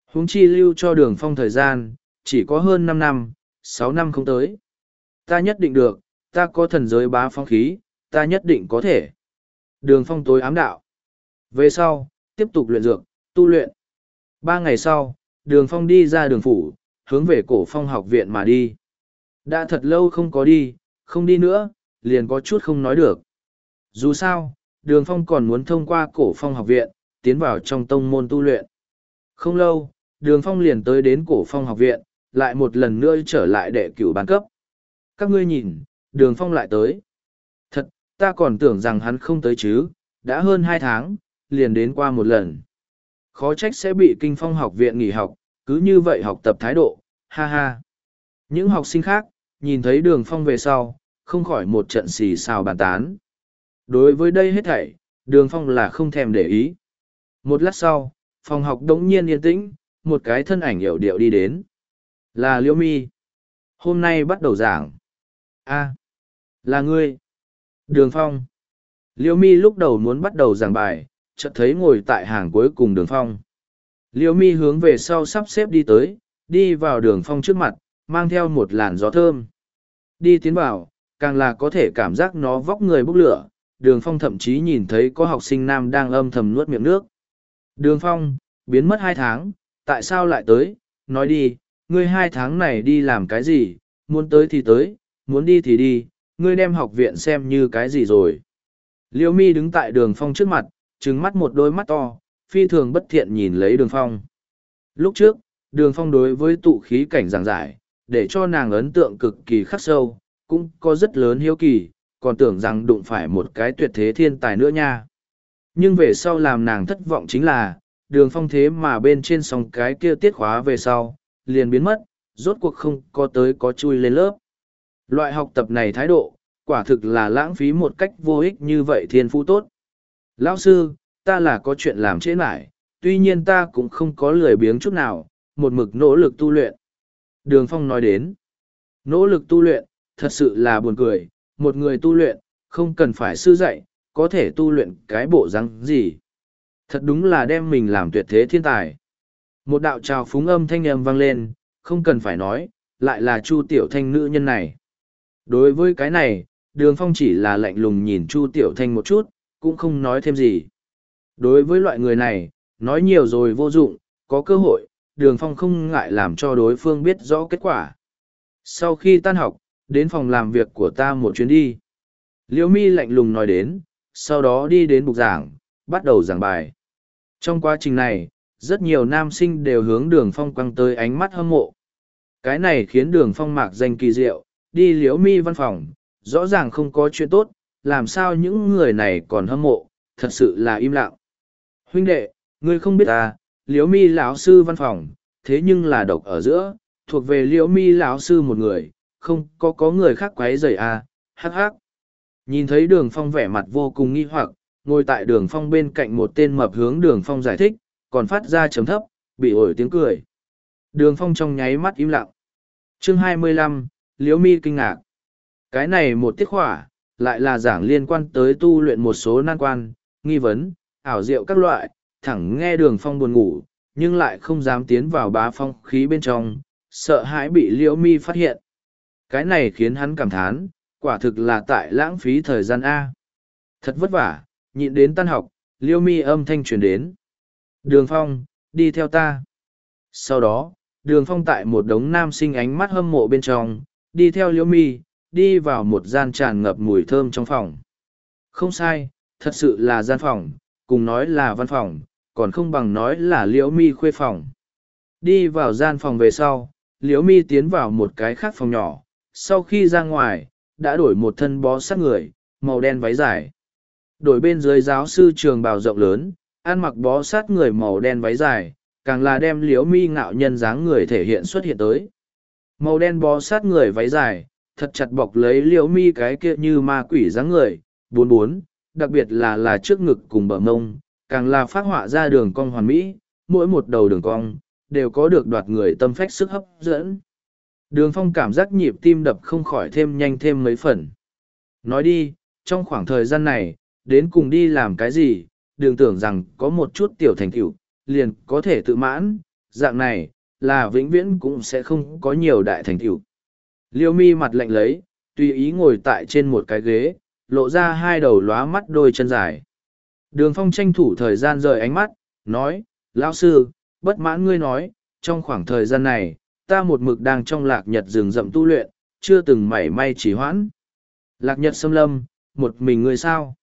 Húng chi lưu cho đường phong thời gian, chỉ có hơn năm năm, sáu năm không tới. Ta nhất định được, ta có thần giới bá phong khí, ta nhất định có thể. Đường phong tối ám đạo. Về sau, tiếp tục luyện dược, tu luyện. Ba ngày sau, đường phong đi ra đường phủ, hướng về cổ phong học viện mà đi. Đã thật lâu không có đi, không đi nữa, liền có chút không nói được. Dù sao, đường phong còn muốn thông qua cổ phong học viện, tiến vào trong tông môn tu luyện. Không lâu, đường phong liền tới đến cổ phong học viện, lại một lần nữa trở lại đệ cửu bán cấp. Các ngươi nhìn, đường phong lại tới. Thật, ta còn tưởng rằng hắn không tới chứ, đã hơn hai tháng, liền đến qua một lần. Khó trách sẽ bị kinh phong học viện nghỉ học, cứ như vậy học tập thái độ, ha ha. Những học sinh khác, nhìn thấy đường phong về sau, không khỏi một trận xì xào bàn tán. Đối với đây hết thảy, đường phong là không thèm để ý. Một lát sau, phòng học đống nhiên yên tĩnh, một cái thân ảnh hiểu điệu đi đến. Là Liễu Mi. Hôm nay bắt đầu giảng. a là ngươi. Đường phong. Liễu Mi lúc đầu muốn bắt đầu giảng bài, chợt thấy ngồi tại hàng cuối cùng đường phong. Liễu Mi hướng về sau sắp xếp đi tới, đi vào đường phong trước mặt, mang theo một làn gió thơm. Đi tiến vào, càng là có thể cảm giác nó vóc người bốc lửa, đường phong thậm chí nhìn thấy có học sinh nam đang âm thầm nuốt miệng nước. Đường phong, biến mất hai tháng, tại sao lại tới, nói đi, ngươi hai tháng này đi làm cái gì, muốn tới thì tới, muốn đi thì đi, ngươi đem học viện xem như cái gì rồi. Liêu mi đứng tại đường phong trước mặt, trừng mắt một đôi mắt to, phi thường bất thiện nhìn lấy đường phong. Lúc trước, đường phong đối với tụ khí cảnh giảng giải, để cho nàng ấn tượng cực kỳ khắc sâu, cũng có rất lớn hiếu kỳ, còn tưởng rằng đụng phải một cái tuyệt thế thiên tài nữa nha. Nhưng về sau làm nàng thất vọng chính là, đường phong thế mà bên trên sòng cái kia tiết khóa về sau, liền biến mất, rốt cuộc không có tới có chui lên lớp. Loại học tập này thái độ, quả thực là lãng phí một cách vô ích như vậy thiên phú tốt. Lão sư, ta là có chuyện làm trễ mãi, tuy nhiên ta cũng không có lười biếng chút nào, một mực nỗ lực tu luyện. Đường Phong nói đến, nỗ lực tu luyện, thật sự là buồn cười, một người tu luyện, không cần phải sư dạy, có thể tu luyện cái bộ răng gì. Thật đúng là đem mình làm tuyệt thế thiên tài. Một đạo trào phúng âm thanh âm vang lên, không cần phải nói, lại là Chu Tiểu Thanh nữ nhân này. Đối với cái này, Đường Phong chỉ là lạnh lùng nhìn Chu Tiểu Thanh một chút, cũng không nói thêm gì. Đối với loại người này, nói nhiều rồi vô dụng, có cơ hội, Đường Phong không ngại làm cho đối phương biết rõ kết quả. Sau khi tan học, đến phòng làm việc của ta một chuyến đi. Liễu mi lạnh lùng nói đến, sau đó đi đến bục giảng, bắt đầu giảng bài. Trong quá trình này, rất nhiều nam sinh đều hướng đường phong quăng tới ánh mắt hâm mộ. Cái này khiến đường phong mạc danh kỳ diệu, đi liễu mi văn phòng, rõ ràng không có chuyện tốt, làm sao những người này còn hâm mộ, thật sự là im lặng. Huynh đệ, ngươi không biết ta, liễu mi lão sư văn phòng, thế nhưng là độc ở giữa, thuộc về liễu mi lão sư một người, không có có người khác quấy rầy à, hắc hắc. Nhìn thấy đường phong vẻ mặt vô cùng nghi hoặc, ngồi tại đường phong bên cạnh một tên mập hướng đường phong giải thích, còn phát ra chấm thấp, bị ổi tiếng cười. Đường phong trong nháy mắt im lặng. chương hai mươi lăm Liễu Mi kinh ngạc. Cái này một tiết khỏa, lại là giảng liên quan tới tu luyện một số nan quan, nghi vấn, ảo diệu các loại, thẳng nghe đường phong buồn ngủ, nhưng lại không dám tiến vào bá phong khí bên trong, sợ hãi bị Liễu Mi phát hiện. Cái này khiến hắn cảm thán, quả thực là tại lãng phí thời gian A. Thật vất vả, nhịn đến tan học, liêu mi âm thanh truyền đến. Đường phong, đi theo ta. Sau đó, đường phong tại một đống nam sinh ánh mắt hâm mộ bên trong đi theo liễu mi đi vào một gian tràn ngập mùi thơm trong phòng không sai thật sự là gian phòng cùng nói là văn phòng còn không bằng nói là liễu mi khuê phòng đi vào gian phòng về sau liễu mi tiến vào một cái khác phòng nhỏ sau khi ra ngoài, đã đổi một thân bó sát người, màu đen váy dài. Đổi bên dưới giáo sư trường bào rộng lớn, ăn mặc bó sát người màu đen váy dài, càng là đem liễu mi ngạo nhân dáng người thể hiện xuất hiện tới. Màu đen bó sát người váy dài, thật chặt bọc lấy liễu mi cái kia như ma quỷ dáng người, bốn bốn, đặc biệt là là trước ngực cùng bờ mông, càng là phát họa ra đường cong hoàn mỹ, mỗi một đầu đường cong, đều có được đoạt người tâm phách sức hấp dẫn đường phong cảm giác nhịp tim đập không khỏi thêm nhanh thêm mấy phần. Nói đi, trong khoảng thời gian này, đến cùng đi làm cái gì, đừng tưởng rằng có một chút tiểu thành tựu, liền có thể tự mãn, dạng này, là vĩnh viễn cũng sẽ không có nhiều đại thành tựu. Liêu mi mặt lạnh lấy, tùy ý ngồi tại trên một cái ghế, lộ ra hai đầu lóa mắt đôi chân dài. Đường phong tranh thủ thời gian rời ánh mắt, nói, lão sư, bất mãn ngươi nói, trong khoảng thời gian này ta một mực đang trong lạc nhật rừng rậm tu luyện, chưa từng mảy may chỉ hoãn. Lạc nhật xâm lâm, một mình ngươi sao?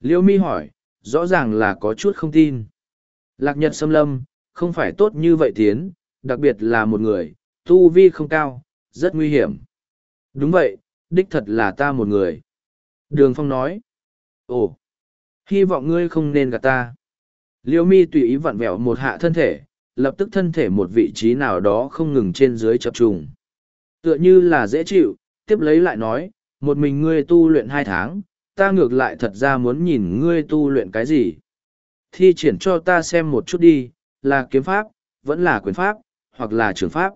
Liêu mi hỏi, rõ ràng là có chút không tin. Lạc nhật xâm lâm, không phải tốt như vậy tiến, đặc biệt là một người, tu vi không cao, rất nguy hiểm. Đúng vậy, đích thật là ta một người. Đường phong nói, ồ, hy vọng ngươi không nên gạt ta. Liêu mi tùy ý vặn vẹo một hạ thân thể lập tức thân thể một vị trí nào đó không ngừng trên dưới chập trùng. Tựa như là dễ chịu, tiếp lấy lại nói, một mình ngươi tu luyện hai tháng, ta ngược lại thật ra muốn nhìn ngươi tu luyện cái gì. Thi triển cho ta xem một chút đi, là kiếm pháp, vẫn là quyền pháp, hoặc là trường pháp.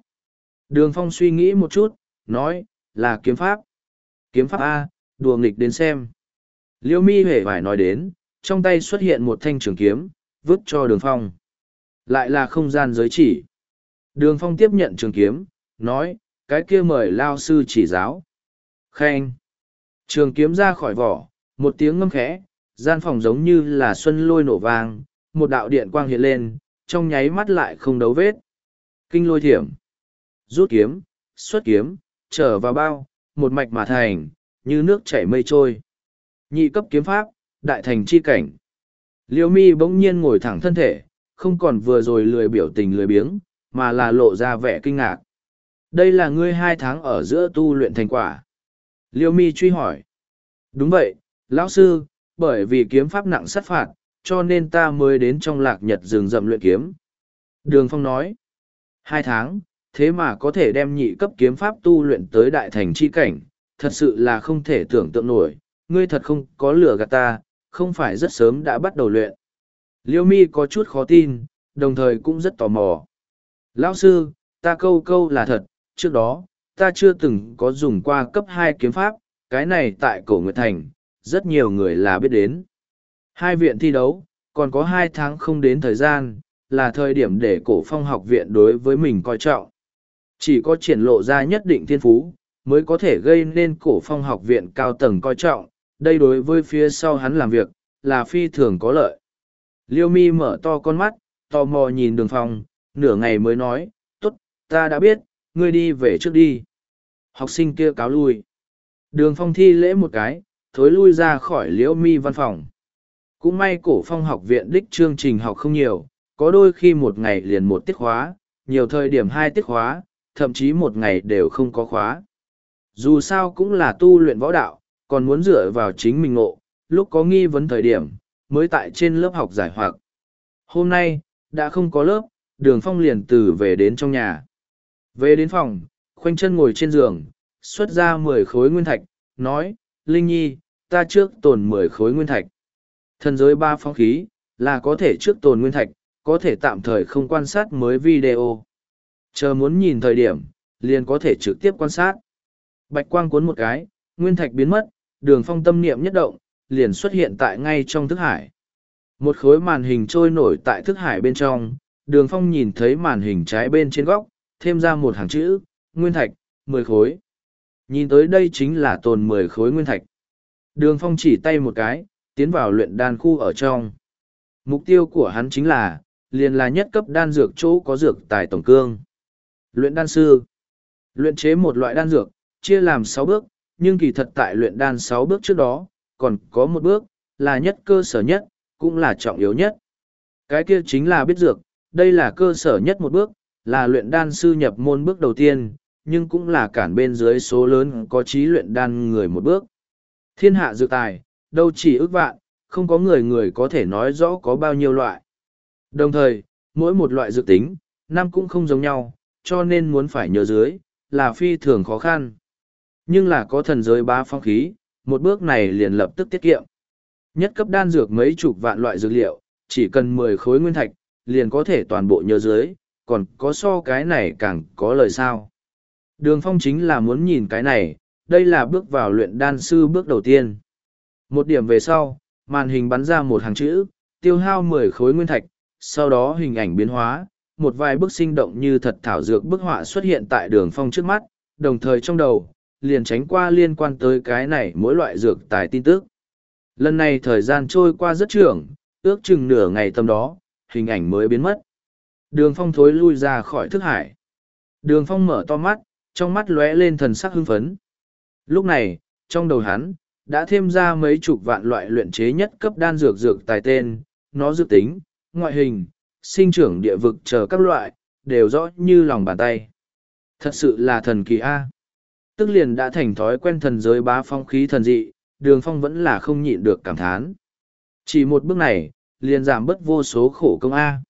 Đường phong suy nghĩ một chút, nói, là kiếm pháp. Kiếm pháp a, đùa nghịch đến xem. Liêu mi hề phải nói đến, trong tay xuất hiện một thanh trường kiếm, vứt cho đường phong lại là không gian giới chỉ. Đường phong tiếp nhận trường kiếm, nói, cái kia mời lao sư chỉ giáo. Khen. Trường kiếm ra khỏi vỏ, một tiếng ngâm khẽ, gian phòng giống như là xuân lôi nổ vang, một đạo điện quang hiện lên, trong nháy mắt lại không đấu vết. Kinh lôi thiểm. Rút kiếm, xuất kiếm, trở vào bao, một mạch mà thành, như nước chảy mây trôi. Nhị cấp kiếm pháp, đại thành chi cảnh. Liêu mi bỗng nhiên ngồi thẳng thân thể không còn vừa rồi lười biểu tình lười biếng, mà là lộ ra vẻ kinh ngạc. Đây là ngươi hai tháng ở giữa tu luyện thành quả. Liêu mi truy hỏi. Đúng vậy, lão sư, bởi vì kiếm pháp nặng sát phạt, cho nên ta mới đến trong lạc nhật rừng rậm luyện kiếm. Đường phong nói. Hai tháng, thế mà có thể đem nhị cấp kiếm pháp tu luyện tới đại thành chi cảnh, thật sự là không thể tưởng tượng nổi. Ngươi thật không có lửa gạt ta, không phải rất sớm đã bắt đầu luyện liêu mi có chút khó tin, đồng thời cũng rất tò mò. Lão sư, ta câu câu là thật, trước đó, ta chưa từng có dùng qua cấp hai kiếm pháp, cái này tại cổ nguyệt thành, rất nhiều người là biết đến. Hai viện thi đấu, còn có hai tháng không đến thời gian, là thời điểm để cổ phong học viện đối với mình coi trọng. Chỉ có triển lộ ra nhất định thiên phú, mới có thể gây nên cổ phong học viện cao tầng coi trọng, đây đối với phía sau hắn làm việc, là phi thường có lợi liêu mi mở to con mắt tò mò nhìn đường phong nửa ngày mới nói Tốt, ta đã biết ngươi đi về trước đi. Học sinh kia cáo lui. Đường phong thi lễ một cái thối lui ra khỏi liễu mi văn phòng. Cũng may cổ phong học viện đích chương trình học không nhiều có đôi khi một ngày liền một tiết khóa nhiều thời điểm hai tiết khóa thậm chí một ngày đều không có khóa. Dù sao cũng là tu luyện võ đạo còn muốn dựa vào chính mình ngộ lúc có nghi vấn thời điểm mới tại trên lớp học giải hoặc. Hôm nay đã không có lớp đường phong liền từ về đến trong nhà. Về đến phòng khoanh chân ngồi trên giường xuất ra mười khối nguyên thạch nói linh nhi ta trước tồn mười khối nguyên thạch. Thần giới ba phong khí là có thể trước tồn nguyên thạch có thể tạm thời không quan sát mới video. Chờ muốn nhìn thời điểm liền có thể trực tiếp quan sát. Bạch quang cuốn một cái, nguyên thạch biến mất, đường phong tâm niệm nhất động, liền xuất hiện tại ngay trong thức hải. Một khối màn hình trôi nổi tại thức hải bên trong, đường phong nhìn thấy màn hình trái bên trên góc, thêm ra một hàng chữ, nguyên thạch, mười khối. Nhìn tới đây chính là tồn mười khối nguyên thạch. Đường phong chỉ tay một cái, tiến vào luyện đan khu ở trong. Mục tiêu của hắn chính là, liền là nhất cấp đan dược chỗ có dược tài tổng cương. Luyện đan sư. Luyện chế một loại đan dược, chia làm sáu bước, nhưng kỳ thật tại luyện đan sáu bước trước đó, còn có một bước, là nhất cơ sở nhất, cũng là trọng yếu nhất. Cái kia chính là biết dược, đây là cơ sở nhất một bước, là luyện đan sư nhập môn bước đầu tiên, nhưng cũng là cản bên dưới số lớn có trí luyện đan người một bước. Thiên hạ dược tài, đâu chỉ ước vạn, không có người người có thể nói rõ có bao nhiêu loại. Đồng thời, mỗi một loại dược tính, năm cũng không giống nhau, cho nên muốn phải nhớ dưới, là phi thường khó khăn. Nhưng là có thần giới ba phong khí, một bước này liền lập tức tiết kiệm. Nhất cấp đan dược mấy chục vạn loại dược liệu, chỉ cần mười khối nguyên thạch, liền có thể toàn bộ nhớ dưới, còn có so cái này càng có lời sao. Đường phong chính là muốn nhìn cái này, đây là bước vào luyện đan sư bước đầu tiên. Một điểm về sau, màn hình bắn ra một hàng chữ, tiêu hao mười khối nguyên thạch, sau đó hình ảnh biến hóa, một vài bức sinh động như thật thảo dược bức họa xuất hiện tại đường phong trước mắt, đồng thời trong đầu, liền tránh qua liên quan tới cái này mỗi loại dược tài tin tức. Lần này thời gian trôi qua rất trưởng, ước chừng nửa ngày tầm đó, hình ảnh mới biến mất. Đường phong thối lui ra khỏi thức hải. Đường phong mở to mắt, trong mắt lóe lên thần sắc hưng phấn. Lúc này, trong đầu hắn, đã thêm ra mấy chục vạn loại luyện chế nhất cấp đan dược dược tài tên, nó dược tính, ngoại hình, sinh trưởng địa vực chờ các loại, đều rõ như lòng bàn tay. Thật sự là thần kỳ A. Tức liền đã thành thói quen thần giới bá phong khí thần dị, đường phong vẫn là không nhịn được cảm thán. Chỉ một bước này, liền giảm bớt vô số khổ công A.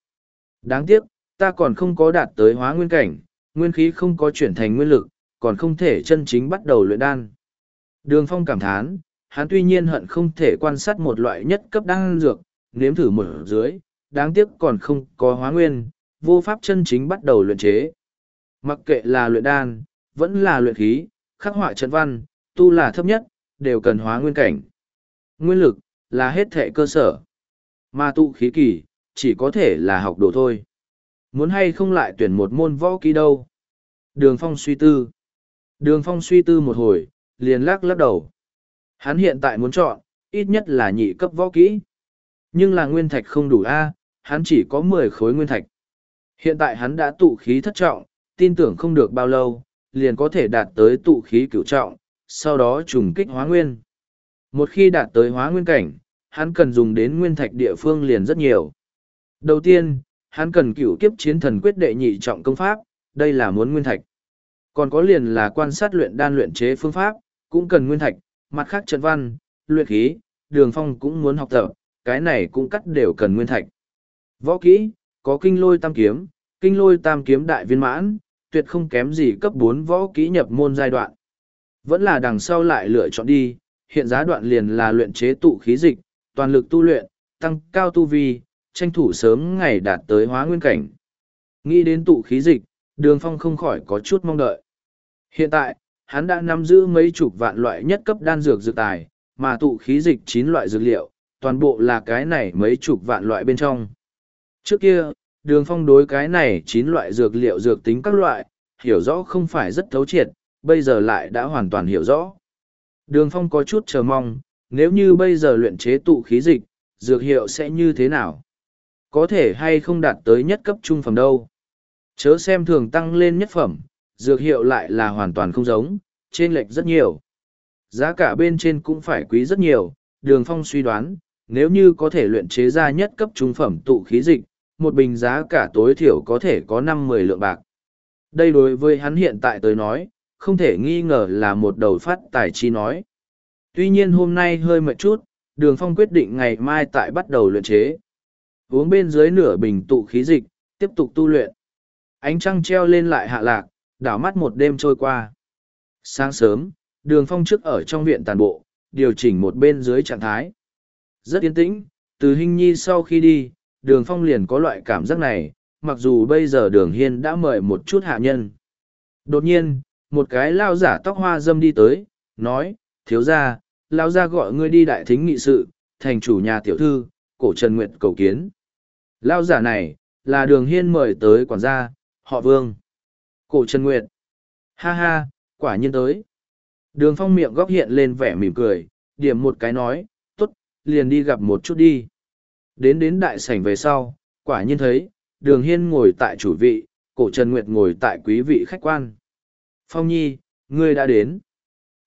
Đáng tiếc, ta còn không có đạt tới hóa nguyên cảnh, nguyên khí không có chuyển thành nguyên lực, còn không thể chân chính bắt đầu luyện đan. Đường phong cảm thán, hắn tuy nhiên hận không thể quan sát một loại nhất cấp đan dược, nếm thử một dưới, đáng tiếc còn không có hóa nguyên, vô pháp chân chính bắt đầu luyện chế. Mặc kệ là luyện đan, vẫn là luyện khí, khắc họa trận văn, tu là thấp nhất, đều cần hóa nguyên cảnh. Nguyên lực, là hết thể cơ sở. Mà tụ khí kỳ, chỉ có thể là học đồ thôi. Muốn hay không lại tuyển một môn võ kỹ đâu. Đường phong suy tư. Đường phong suy tư một hồi, liền lắc lắc đầu. Hắn hiện tại muốn chọn, ít nhất là nhị cấp võ kỹ. Nhưng là nguyên thạch không đủ A, hắn chỉ có mười khối nguyên thạch. Hiện tại hắn đã tụ khí thất trọng, tin tưởng không được bao lâu, liền có thể đạt tới tụ khí cửu trọng, sau đó trùng kích hóa nguyên. Một khi đạt tới hóa nguyên cảnh, hắn cần dùng đến nguyên thạch địa phương liền rất nhiều. Đầu tiên, hắn cần cửu kiếp chiến thần quyết đệ nhị trọng công pháp, đây là muốn nguyên thạch. Còn có liền là quan sát luyện đan luyện chế phương pháp, cũng cần nguyên thạch, mặt khác trận văn, luyện khí, đường phong cũng muốn học tập, cái này cũng cắt đều cần nguyên thạch. Võ kỹ, có kinh lôi tam kiếm, kinh lôi tam kiếm đại viên mãn, tuyệt không kém gì cấp bốn võ kỹ nhập môn giai đoạn. Vẫn là đằng sau lại lựa chọn đi, hiện giá đoạn liền là luyện chế tụ khí dịch, toàn lực tu luyện, tăng cao tu vi, tranh thủ sớm ngày đạt tới hóa nguyên cảnh. Nghĩ đến tụ khí dịch, đường phong không khỏi có chút mong đợi. Hiện tại, hắn đã nắm giữ mấy chục vạn loại nhất cấp đan dược dược tài, mà tụ khí dịch chín loại dược liệu, toàn bộ là cái này mấy chục vạn loại bên trong. Trước kia, đường phong đối cái này chín loại dược liệu dược tính các loại, hiểu rõ không phải rất thấu triệt, bây giờ lại đã hoàn toàn hiểu rõ. Đường phong có chút chờ mong, nếu như bây giờ luyện chế tụ khí dịch, dược hiệu sẽ như thế nào? Có thể hay không đạt tới nhất cấp trung phẩm đâu? Chớ xem thường tăng lên nhất phẩm, dược hiệu lại là hoàn toàn không giống, trên lệch rất nhiều. Giá cả bên trên cũng phải quý rất nhiều, đường phong suy đoán, nếu như có thể luyện chế ra nhất cấp trung phẩm tụ khí dịch, một bình giá cả tối thiểu có thể có năm mười lượng bạc. Đây đối với hắn hiện tại tới nói, không thể nghi ngờ là một đầu phát tài chi nói. Tuy nhiên hôm nay hơi mệt chút, đường phong quyết định ngày mai tại bắt đầu luyện chế. Uống bên dưới nửa bình tụ khí dịch, tiếp tục tu luyện. Ánh trăng treo lên lại hạ lạc, đảo mắt một đêm trôi qua. Sáng sớm, đường phong trước ở trong viện tàn bộ, điều chỉnh một bên dưới trạng thái. Rất yên tĩnh, từ hình nhi sau khi đi, đường phong liền có loại cảm giác này, mặc dù bây giờ đường hiên đã mời một chút hạ nhân. Đột nhiên, một cái lao giả tóc hoa dâm đi tới, nói, thiếu gia, lao gia gọi ngươi đi đại thính nghị sự, thành chủ nhà tiểu thư, cổ Trần Nguyệt cầu kiến. Lao giả này, là đường hiên mời tới quản gia, họ vương. Cổ Trần Nguyệt. Ha ha, quả nhiên tới. Đường phong miệng góc hiện lên vẻ mỉm cười, điểm một cái nói, tốt, liền đi gặp một chút đi. Đến đến đại sảnh về sau, quả nhiên thấy, đường hiên ngồi tại chủ vị, cổ Trần Nguyệt ngồi tại quý vị khách quan. Phong Nhi, ngươi đã đến.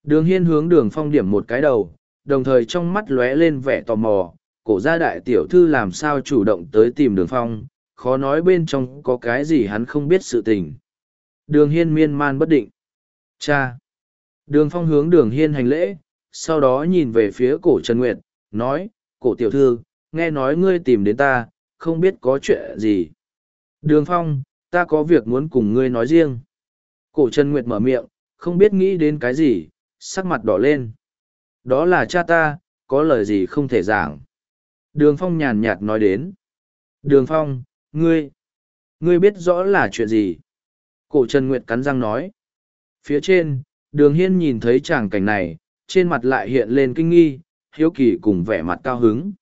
Đường Hiên hướng đường phong điểm một cái đầu, đồng thời trong mắt lóe lên vẻ tò mò, cổ gia đại tiểu thư làm sao chủ động tới tìm đường phong, khó nói bên trong có cái gì hắn không biết sự tình. Đường Hiên miên man bất định. Cha! Đường phong hướng đường Hiên hành lễ, sau đó nhìn về phía cổ Trần Nguyệt, nói, cổ tiểu thư, nghe nói ngươi tìm đến ta, không biết có chuyện gì. Đường phong, ta có việc muốn cùng ngươi nói riêng. Cổ Trần Nguyệt mở miệng, không biết nghĩ đến cái gì, sắc mặt đỏ lên. Đó là cha ta, có lời gì không thể giảng. Đường Phong nhàn nhạt nói đến. Đường Phong, ngươi, ngươi biết rõ là chuyện gì. Cổ Trần Nguyệt cắn răng nói. Phía trên, đường hiên nhìn thấy tràng cảnh này, trên mặt lại hiện lên kinh nghi, hiếu kỳ cùng vẻ mặt cao hứng.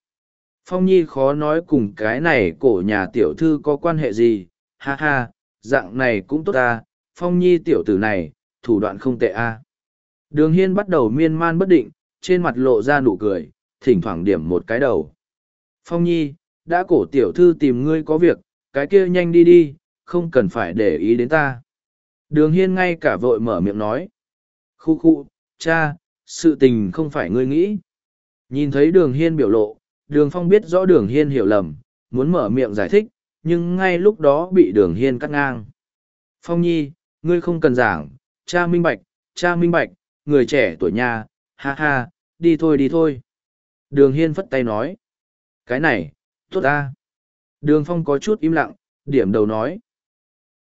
Phong Nhi khó nói cùng cái này cổ nhà tiểu thư có quan hệ gì, ha ha, dạng này cũng tốt ta, Phong Nhi tiểu tử này, thủ đoạn không tệ a. Đường Hiên bắt đầu miên man bất định, trên mặt lộ ra nụ cười, thỉnh thoảng điểm một cái đầu. Phong Nhi, đã cổ tiểu thư tìm ngươi có việc, cái kia nhanh đi đi, không cần phải để ý đến ta. Đường Hiên ngay cả vội mở miệng nói. Khu khu, cha, sự tình không phải ngươi nghĩ. Nhìn thấy đường Hiên biểu lộ, đường Phong biết rõ đường Hiên hiểu lầm, muốn mở miệng giải thích, nhưng ngay lúc đó bị đường Hiên cắt ngang. Phong Nhi, ngươi không cần giảng, cha minh bạch, cha minh bạch, người trẻ tuổi nhà, ha ha, đi thôi đi thôi. Đường Hiên phất tay nói. Cái này, tốt ta. Đường Phong có chút im lặng, điểm đầu nói.